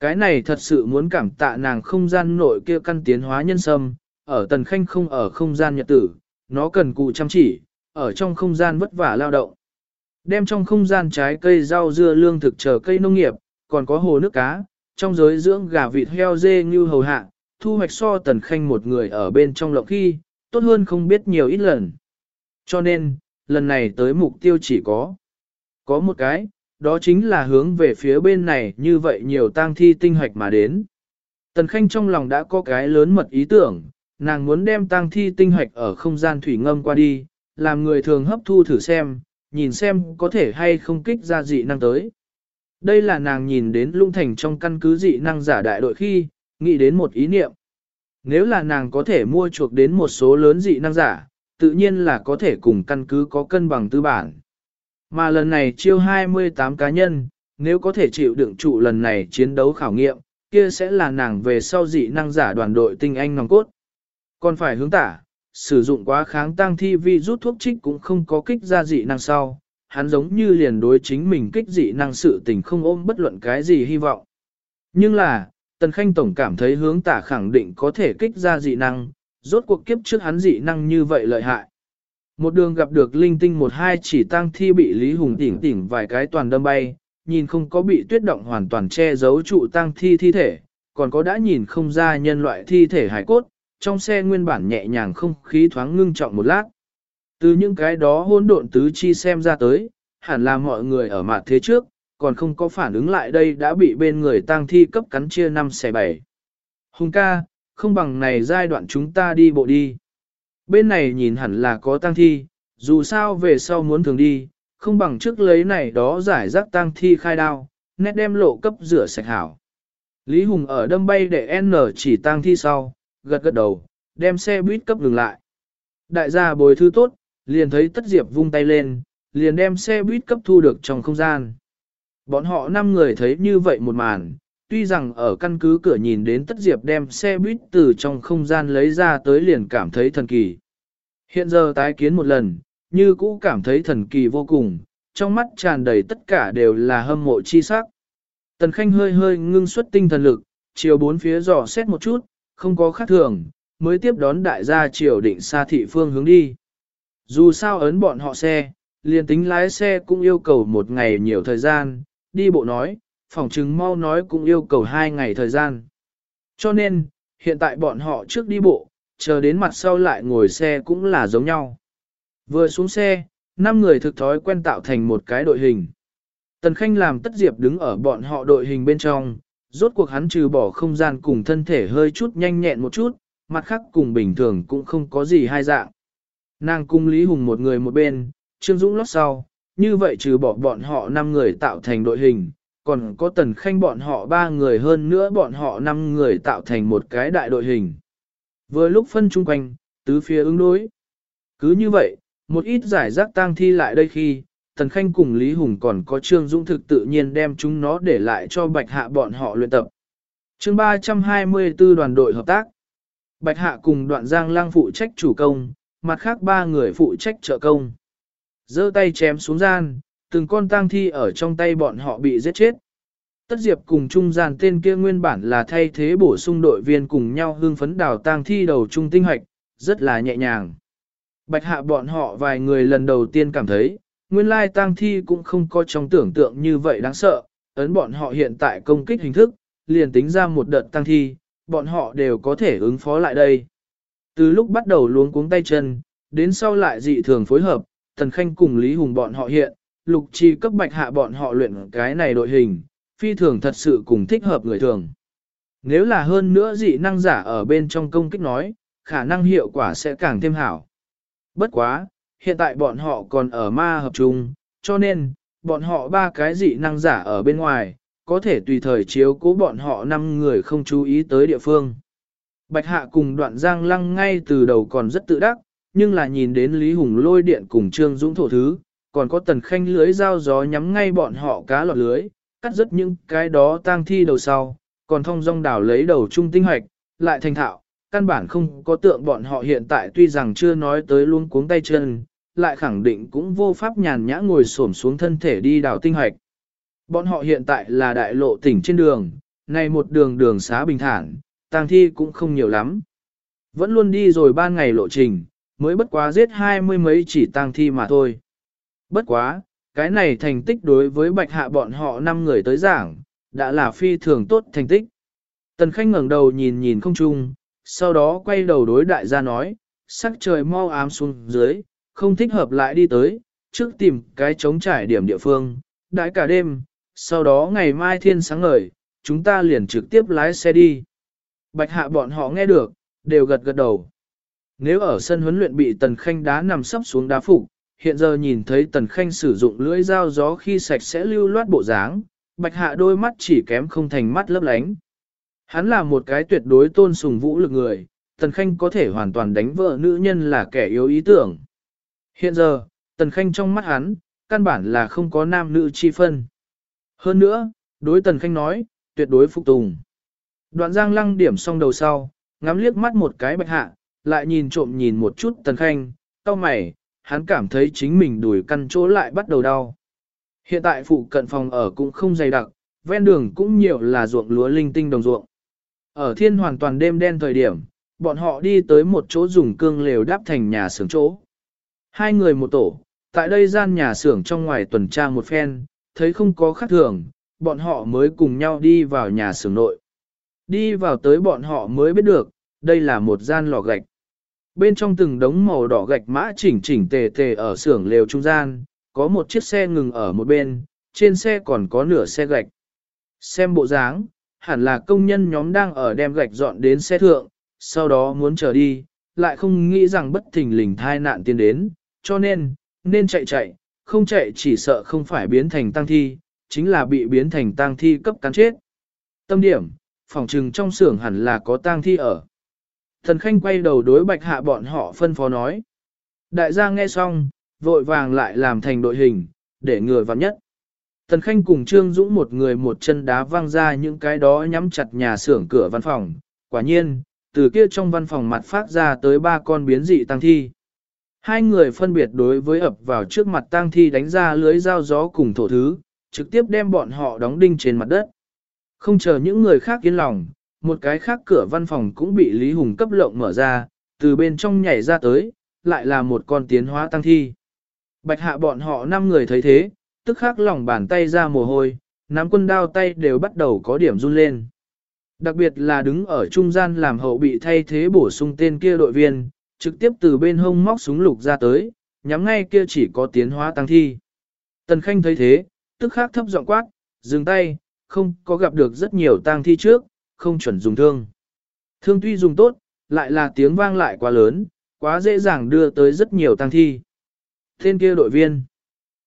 Cái này thật sự muốn cảm tạ nàng không gian nội kia căn tiến hóa nhân sâm, ở tần khanh không ở không gian nhật tử, nó cần cụ chăm chỉ, ở trong không gian vất vả lao động. Đem trong không gian trái cây rau dưa lương thực chờ cây nông nghiệp, còn có hồ nước cá, trong giới dưỡng gà vịt heo dê như hầu hạ, thu hoạch so tần khanh một người ở bên trong lộng khi, tốt hơn không biết nhiều ít lần. Cho nên, lần này tới mục tiêu chỉ có có một cái, đó chính là hướng về phía bên này như vậy nhiều tang thi tinh hoạch mà đến. Tần Khanh trong lòng đã có cái lớn mật ý tưởng, nàng muốn đem tang thi tinh hoạch ở không gian thủy ngâm qua đi, làm người thường hấp thu thử xem, nhìn xem có thể hay không kích ra dị năng tới. Đây là nàng nhìn đến lung thành trong căn cứ dị năng giả đại đội khi, nghĩ đến một ý niệm. Nếu là nàng có thể mua chuộc đến một số lớn dị năng giả, tự nhiên là có thể cùng căn cứ có cân bằng tư bản. Mà lần này chiêu 28 cá nhân, nếu có thể chịu đựng trụ lần này chiến đấu khảo nghiệm, kia sẽ là nàng về sau dị năng giả đoàn đội tinh anh nòng cốt. Còn phải hướng tả, sử dụng quá kháng tăng thi vi rút thuốc trích cũng không có kích ra dị năng sau, hắn giống như liền đối chính mình kích dị năng sự tình không ôm bất luận cái gì hy vọng. Nhưng là, Tần Khanh Tổng cảm thấy hướng tả khẳng định có thể kích ra dị năng, rốt cuộc kiếp trước hắn dị năng như vậy lợi hại. Một đường gặp được linh tinh một hai chỉ tăng thi bị Lý Hùng tỉnh tỉnh vài cái toàn đâm bay, nhìn không có bị tuyết động hoàn toàn che giấu trụ tăng thi thi thể, còn có đã nhìn không ra nhân loại thi thể hải cốt, trong xe nguyên bản nhẹ nhàng không khí thoáng ngưng trọng một lát. Từ những cái đó hỗn độn tứ chi xem ra tới, hẳn là mọi người ở mặt thế trước, còn không có phản ứng lại đây đã bị bên người tang thi cấp cắn chia năm xẻ bảy. Hùng ca, không bằng này giai đoạn chúng ta đi bộ đi. Bên này nhìn hẳn là có tang thi, dù sao về sau muốn thường đi, không bằng trước lấy này đó giải rác tang thi khai đao, nét đem lộ cấp rửa sạch hảo. Lý Hùng ở đâm bay để N chỉ tang thi sau, gật gật đầu, đem xe buýt cấp ngừng lại. Đại gia bồi thư tốt, liền thấy Tất Diệp vung tay lên, liền đem xe buýt cấp thu được trong không gian. Bọn họ năm người thấy như vậy một màn, tuy rằng ở căn cứ cửa nhìn đến Tất Diệp đem xe buýt từ trong không gian lấy ra tới liền cảm thấy thần kỳ. Hiện giờ tái kiến một lần, như cũ cảm thấy thần kỳ vô cùng, trong mắt tràn đầy tất cả đều là hâm mộ chi sắc. Tần Khanh hơi hơi ngưng xuất tinh thần lực, chiều bốn phía dò xét một chút, không có khác thường, mới tiếp đón đại gia triều định xa thị phương hướng đi. Dù sao ấn bọn họ xe, liền tính lái xe cũng yêu cầu một ngày nhiều thời gian, đi bộ nói, phòng chứng mau nói cũng yêu cầu hai ngày thời gian. Cho nên, hiện tại bọn họ trước đi bộ, chờ đến mặt sau lại ngồi xe cũng là giống nhau. Vừa xuống xe, năm người thực thói quen tạo thành một cái đội hình. Tần Khanh làm tất diệp đứng ở bọn họ đội hình bên trong, rốt cuộc hắn trừ bỏ không gian cùng thân thể hơi chút nhanh nhẹn một chút, mặt khác cùng bình thường cũng không có gì hai dạng. Nàng cung Lý Hùng một người một bên, Trương Dũng lót sau, như vậy trừ bỏ bọn họ 5 người tạo thành đội hình, còn có Tần Khanh bọn họ 3 người hơn nữa bọn họ 5 người tạo thành một cái đại đội hình. Vừa lúc phân chung quanh, tứ phía ứng đối. Cứ như vậy, một ít giải rác tang thi lại đây khi, Tần Khanh cùng Lý Hùng còn có Trương Dũng thực tự nhiên đem chúng nó để lại cho Bạch Hạ bọn họ luyện tập. chương 324 đoàn đội hợp tác. Bạch Hạ cùng đoạn giang lang phụ trách chủ công, mặt khác ba người phụ trách trợ công. giơ tay chém xuống gian, từng con tang thi ở trong tay bọn họ bị giết chết. Tất Diệp cùng trung gian tên kia nguyên bản là thay thế bổ sung đội viên cùng nhau hương phấn đào tang thi đầu trung tinh hoạch, rất là nhẹ nhàng. Bạch hạ bọn họ vài người lần đầu tiên cảm thấy, nguyên lai tang thi cũng không có trong tưởng tượng như vậy đáng sợ, ấn bọn họ hiện tại công kích hình thức, liền tính ra một đợt tang thi, bọn họ đều có thể ứng phó lại đây. Từ lúc bắt đầu luống cuống tay chân, đến sau lại dị thường phối hợp, Tần Khanh cùng Lý Hùng bọn họ hiện, lục chi cấp bạch hạ bọn họ luyện cái này đội hình, phi thường thật sự cùng thích hợp người thường. Nếu là hơn nữa dị năng giả ở bên trong công kích nói, khả năng hiệu quả sẽ càng thêm hảo. Bất quá, hiện tại bọn họ còn ở ma hợp chung, cho nên, bọn họ ba cái dị năng giả ở bên ngoài, có thể tùy thời chiếu cố bọn họ năm người không chú ý tới địa phương. Bạch Hạ cùng đoạn giang lăng ngay từ đầu còn rất tự đắc, nhưng là nhìn đến Lý Hùng lôi điện cùng Trương Dũng thổ thứ, còn có tần khanh lưới dao gió nhắm ngay bọn họ cá lọt lưới, cắt rất những cái đó tang thi đầu sau, còn thông dong đảo lấy đầu trung tinh hoạch, lại thành thạo, căn bản không có tượng bọn họ hiện tại tuy rằng chưa nói tới luôn cuống tay chân, lại khẳng định cũng vô pháp nhàn nhã ngồi xổm xuống thân thể đi đào tinh hoạch. Bọn họ hiện tại là đại lộ tỉnh trên đường, này một đường đường xá bình thản, tang thi cũng không nhiều lắm. Vẫn luôn đi rồi ba ngày lộ trình, mới bất quá giết hai mươi mấy chỉ tang thi mà thôi. Bất quá, cái này thành tích đối với bạch hạ bọn họ năm người tới giảng, đã là phi thường tốt thành tích. Tần Khanh ngẩng đầu nhìn nhìn không trung, sau đó quay đầu đối đại gia nói, sắc trời mau ám xuống dưới, không thích hợp lại đi tới, trước tìm cái trống trải điểm địa phương, đãi cả đêm, sau đó ngày mai thiên sáng ngời, chúng ta liền trực tiếp lái xe đi. Bạch hạ bọn họ nghe được, đều gật gật đầu. Nếu ở sân huấn luyện bị tần khanh đá nằm sấp xuống đá phục, hiện giờ nhìn thấy tần khanh sử dụng lưỡi dao gió khi sạch sẽ lưu loát bộ dáng, bạch hạ đôi mắt chỉ kém không thành mắt lấp lánh. Hắn là một cái tuyệt đối tôn sùng vũ lực người, tần khanh có thể hoàn toàn đánh vợ nữ nhân là kẻ yếu ý tưởng. Hiện giờ, tần khanh trong mắt hắn, căn bản là không có nam nữ chi phân. Hơn nữa, đối tần khanh nói, tuyệt đối phục tùng. Đoạn giang lăng điểm xong đầu sau, ngắm liếc mắt một cái bạch hạ, lại nhìn trộm nhìn một chút tần khanh, cau mày, hắn cảm thấy chính mình đùi căn chỗ lại bắt đầu đau. Hiện tại phụ cận phòng ở cũng không dày đặc, ven đường cũng nhiều là ruộng lúa linh tinh đồng ruộng. Ở thiên hoàn toàn đêm đen thời điểm, bọn họ đi tới một chỗ dùng cương lều đáp thành nhà xưởng chỗ. Hai người một tổ, tại đây gian nhà xưởng trong ngoài tuần tra một phen, thấy không có khác thường, bọn họ mới cùng nhau đi vào nhà xưởng nội. Đi vào tới bọn họ mới biết được, đây là một gian lò gạch. Bên trong từng đống màu đỏ gạch mã chỉnh chỉnh tề tề ở xưởng lều trung gian, có một chiếc xe ngừng ở một bên, trên xe còn có nửa xe gạch. Xem bộ dáng, hẳn là công nhân nhóm đang ở đem gạch dọn đến xe thượng, sau đó muốn trở đi, lại không nghĩ rằng bất thình lình thai nạn tiến đến, cho nên, nên chạy chạy, không chạy chỉ sợ không phải biến thành tăng thi, chính là bị biến thành tăng thi cấp cắn chết. Tâm điểm, phòng trừng trong xưởng hẳn là có tang thi ở. Thần Khanh quay đầu đối bạch hạ bọn họ phân phó nói. Đại gia nghe xong, vội vàng lại làm thành đội hình, để người vào nhất. Tần Khanh cùng Trương Dũng một người một chân đá văng ra những cái đó nhắm chặt nhà xưởng cửa văn phòng. Quả nhiên, từ kia trong văn phòng mặt phát ra tới ba con biến dị tăng thi. Hai người phân biệt đối với ập vào trước mặt tang thi đánh ra lưới dao gió cùng thổ thứ, trực tiếp đem bọn họ đóng đinh trên mặt đất. Không chờ những người khác yên lòng, một cái khác cửa văn phòng cũng bị Lý Hùng cấp lộng mở ra, từ bên trong nhảy ra tới, lại là một con tiến hóa tăng thi. Bạch hạ bọn họ năm người thấy thế, tức khắc lòng bàn tay ra mồ hôi, nắm quân đao tay đều bắt đầu có điểm run lên. Đặc biệt là đứng ở trung gian làm hậu bị thay thế bổ sung tên kia đội viên, trực tiếp từ bên hông móc súng lục ra tới, nhắm ngay kia chỉ có tiến hóa tăng thi. Tần Khanh thấy thế, tức khắc thấp giọng quát, dừng tay, không có gặp được rất nhiều tang thi trước, không chuẩn dùng thương. Thương tuy dùng tốt, lại là tiếng vang lại quá lớn, quá dễ dàng đưa tới rất nhiều tang thi. Tên kia đội viên.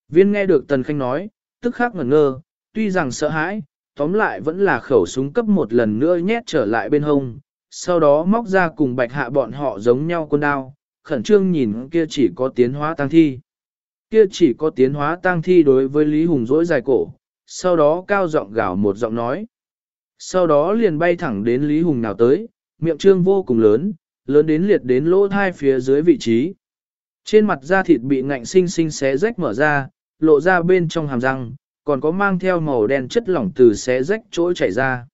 Viên nghe được Tần Khanh nói, tức khắc ngẩn ngơ, tuy rằng sợ hãi, tóm lại vẫn là khẩu súng cấp một lần nữa nhét trở lại bên hông, sau đó móc ra cùng bạch hạ bọn họ giống nhau con đao, khẩn trương nhìn kia chỉ có tiến hóa tăng thi. Kia chỉ có tiến hóa tăng thi đối với Lý Hùng dỗi dài cổ, sau đó cao giọng gào một giọng nói. Sau đó liền bay thẳng đến Lý Hùng nào tới, miệng trương vô cùng lớn, lớn đến liệt đến lỗ thai phía dưới vị trí. Trên mặt da thịt bị ngạnh sinh sinh xé rách mở ra, lộ ra bên trong hàm răng, còn có mang theo màu đen chất lỏng từ xé rách chỗ chảy ra.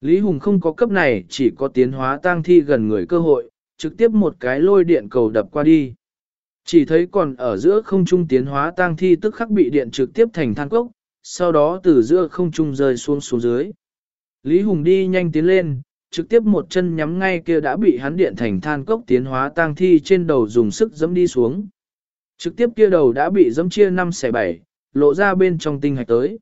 Lý Hùng không có cấp này chỉ có tiến hóa tang thi gần người cơ hội, trực tiếp một cái lôi điện cầu đập qua đi. Chỉ thấy còn ở giữa không trung tiến hóa tang thi tức khắc bị điện trực tiếp thành than cốc, sau đó từ giữa không trung rơi xuống xuống dưới. Lý Hùng đi nhanh tiến lên, trực tiếp một chân nhắm ngay kia đã bị hắn điện thành than cốc tiến hóa tang thi trên đầu dùng sức dẫm đi xuống. Trực tiếp kia đầu đã bị dẫm chia 5 xẻ 7, lộ ra bên trong tinh hạch tới.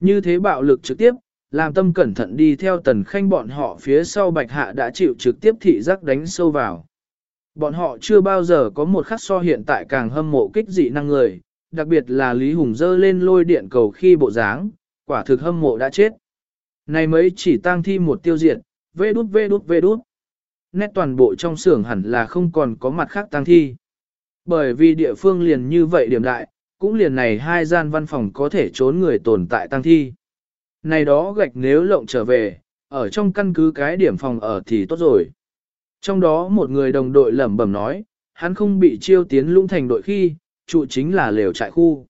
Như thế bạo lực trực tiếp, làm tâm cẩn thận đi theo tần khanh bọn họ phía sau bạch hạ đã chịu trực tiếp thị giác đánh sâu vào. Bọn họ chưa bao giờ có một khắc so hiện tại càng hâm mộ kích dị năng người, đặc biệt là Lý Hùng dơ lên lôi điện cầu khi bộ dáng, quả thực hâm mộ đã chết. Này mấy chỉ tang thi một tiêu diệt, vê đút vê đút vê đút. Nét toàn bộ trong xưởng hẳn là không còn có mặt khác tang thi. Bởi vì địa phương liền như vậy điểm đại, cũng liền này hai gian văn phòng có thể trốn người tồn tại tang thi. Này đó gạch nếu lộng trở về, ở trong căn cứ cái điểm phòng ở thì tốt rồi. Trong đó một người đồng đội lẩm bẩm nói, hắn không bị chiêu tiến lũng thành đội khi, trụ chính là lều trại khu.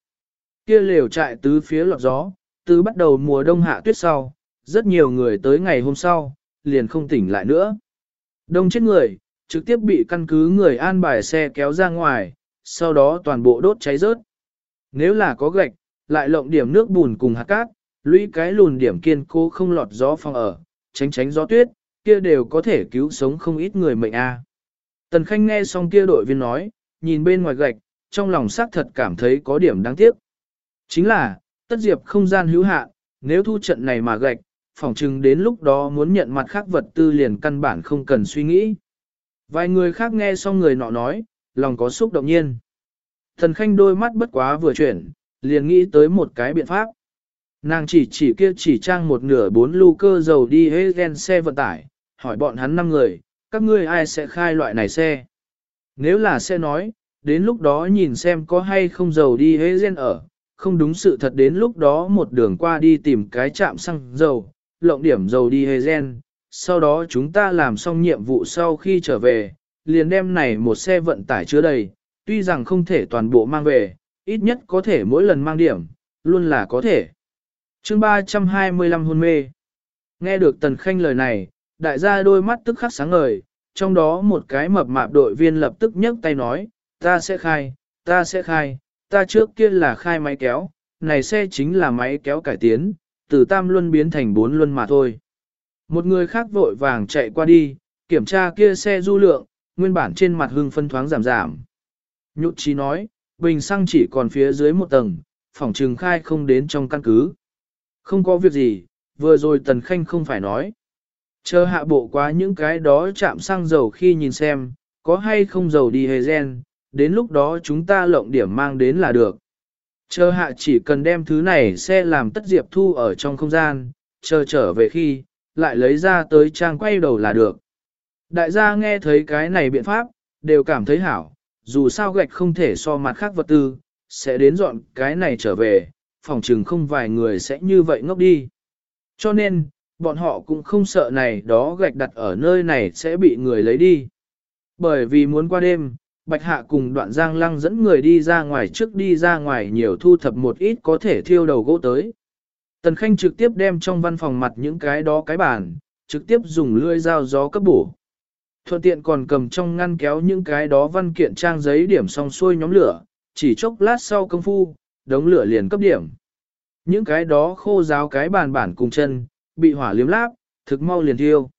Kia lều trại tứ phía lọt gió, từ bắt đầu mùa đông hạ tuyết sau, rất nhiều người tới ngày hôm sau, liền không tỉnh lại nữa. Đông chết người, trực tiếp bị căn cứ người an bài xe kéo ra ngoài, sau đó toàn bộ đốt cháy rớt. Nếu là có gạch, lại lộng điểm nước bùn cùng hạt cát, lũy cái lùn điểm kiên cố không lọt gió phòng ở, tránh tránh gió tuyết, kia đều có thể cứu sống không ít người mệnh a. Tần Khanh nghe xong kia đội viên nói, nhìn bên ngoài gạch, trong lòng xác thật cảm thấy có điểm đáng tiếc. Chính là, tất diệp không gian hữu hạn, nếu thu trận này mà gạch, phỏng chừng đến lúc đó muốn nhận mặt khác vật tư liền căn bản không cần suy nghĩ. Vài người khác nghe xong người nọ nói, lòng có xúc động nhiên. Thần Khanh đôi mắt bất quá vừa chuyển, liền nghĩ tới một cái biện pháp. Nàng chỉ chỉ kia chỉ trang một nửa bốn lưu cơ dầu đi hê gen xe vận tải, hỏi bọn hắn năm người, các ngươi ai sẽ khai loại này xe? Nếu là xe nói, đến lúc đó nhìn xem có hay không dầu đi hê gen ở, không đúng sự thật đến lúc đó một đường qua đi tìm cái trạm xăng dầu, lộng điểm dầu đi hê gen, sau đó chúng ta làm xong nhiệm vụ sau khi trở về, liền đem này một xe vận tải chứa đầy, tuy rằng không thể toàn bộ mang về, ít nhất có thể mỗi lần mang điểm, luôn là có thể. chương 325 hôn mê. Nghe được Tần Khanh lời này, đại gia đôi mắt tức khắc sáng ngời, trong đó một cái mập mạp đội viên lập tức nhấc tay nói, ta sẽ khai, ta sẽ khai, ta trước kia là khai máy kéo, này xe chính là máy kéo cải tiến, từ tam luân biến thành bốn luân mà thôi. Một người khác vội vàng chạy qua đi, kiểm tra kia xe du lượng, nguyên bản trên mặt hưng phân thoáng giảm giảm. Nhụt chí nói, bình xăng chỉ còn phía dưới một tầng, phòng trừng khai không đến trong căn cứ. Không có việc gì, vừa rồi Tần Khanh không phải nói. Chờ hạ bộ quá những cái đó chạm xăng dầu khi nhìn xem, có hay không dầu đi hề gen, đến lúc đó chúng ta lộng điểm mang đến là được. Chờ hạ chỉ cần đem thứ này xe làm tất diệp thu ở trong không gian, chờ trở về khi, lại lấy ra tới trang quay đầu là được. Đại gia nghe thấy cái này biện pháp, đều cảm thấy hảo, dù sao gạch không thể so mặt khác vật tư, sẽ đến dọn cái này trở về, phòng chừng không vài người sẽ như vậy ngốc đi. Cho nên, bọn họ cũng không sợ này đó gạch đặt ở nơi này sẽ bị người lấy đi. Bởi vì muốn qua đêm, Bạch Hạ cùng đoạn giang lăng dẫn người đi ra ngoài trước đi ra ngoài nhiều thu thập một ít có thể thiêu đầu gỗ tới. Tần Khanh trực tiếp đem trong văn phòng mặt những cái đó cái bàn, trực tiếp dùng lưỡi dao gió cấp bổ. Thuận tiện còn cầm trong ngăn kéo những cái đó văn kiện trang giấy điểm xong xuôi nhóm lửa, chỉ chốc lát sau công phu, đống lửa liền cấp điểm. Những cái đó khô ráo cái bàn bản cùng chân, bị hỏa liếm láp, thực mau liền thiêu.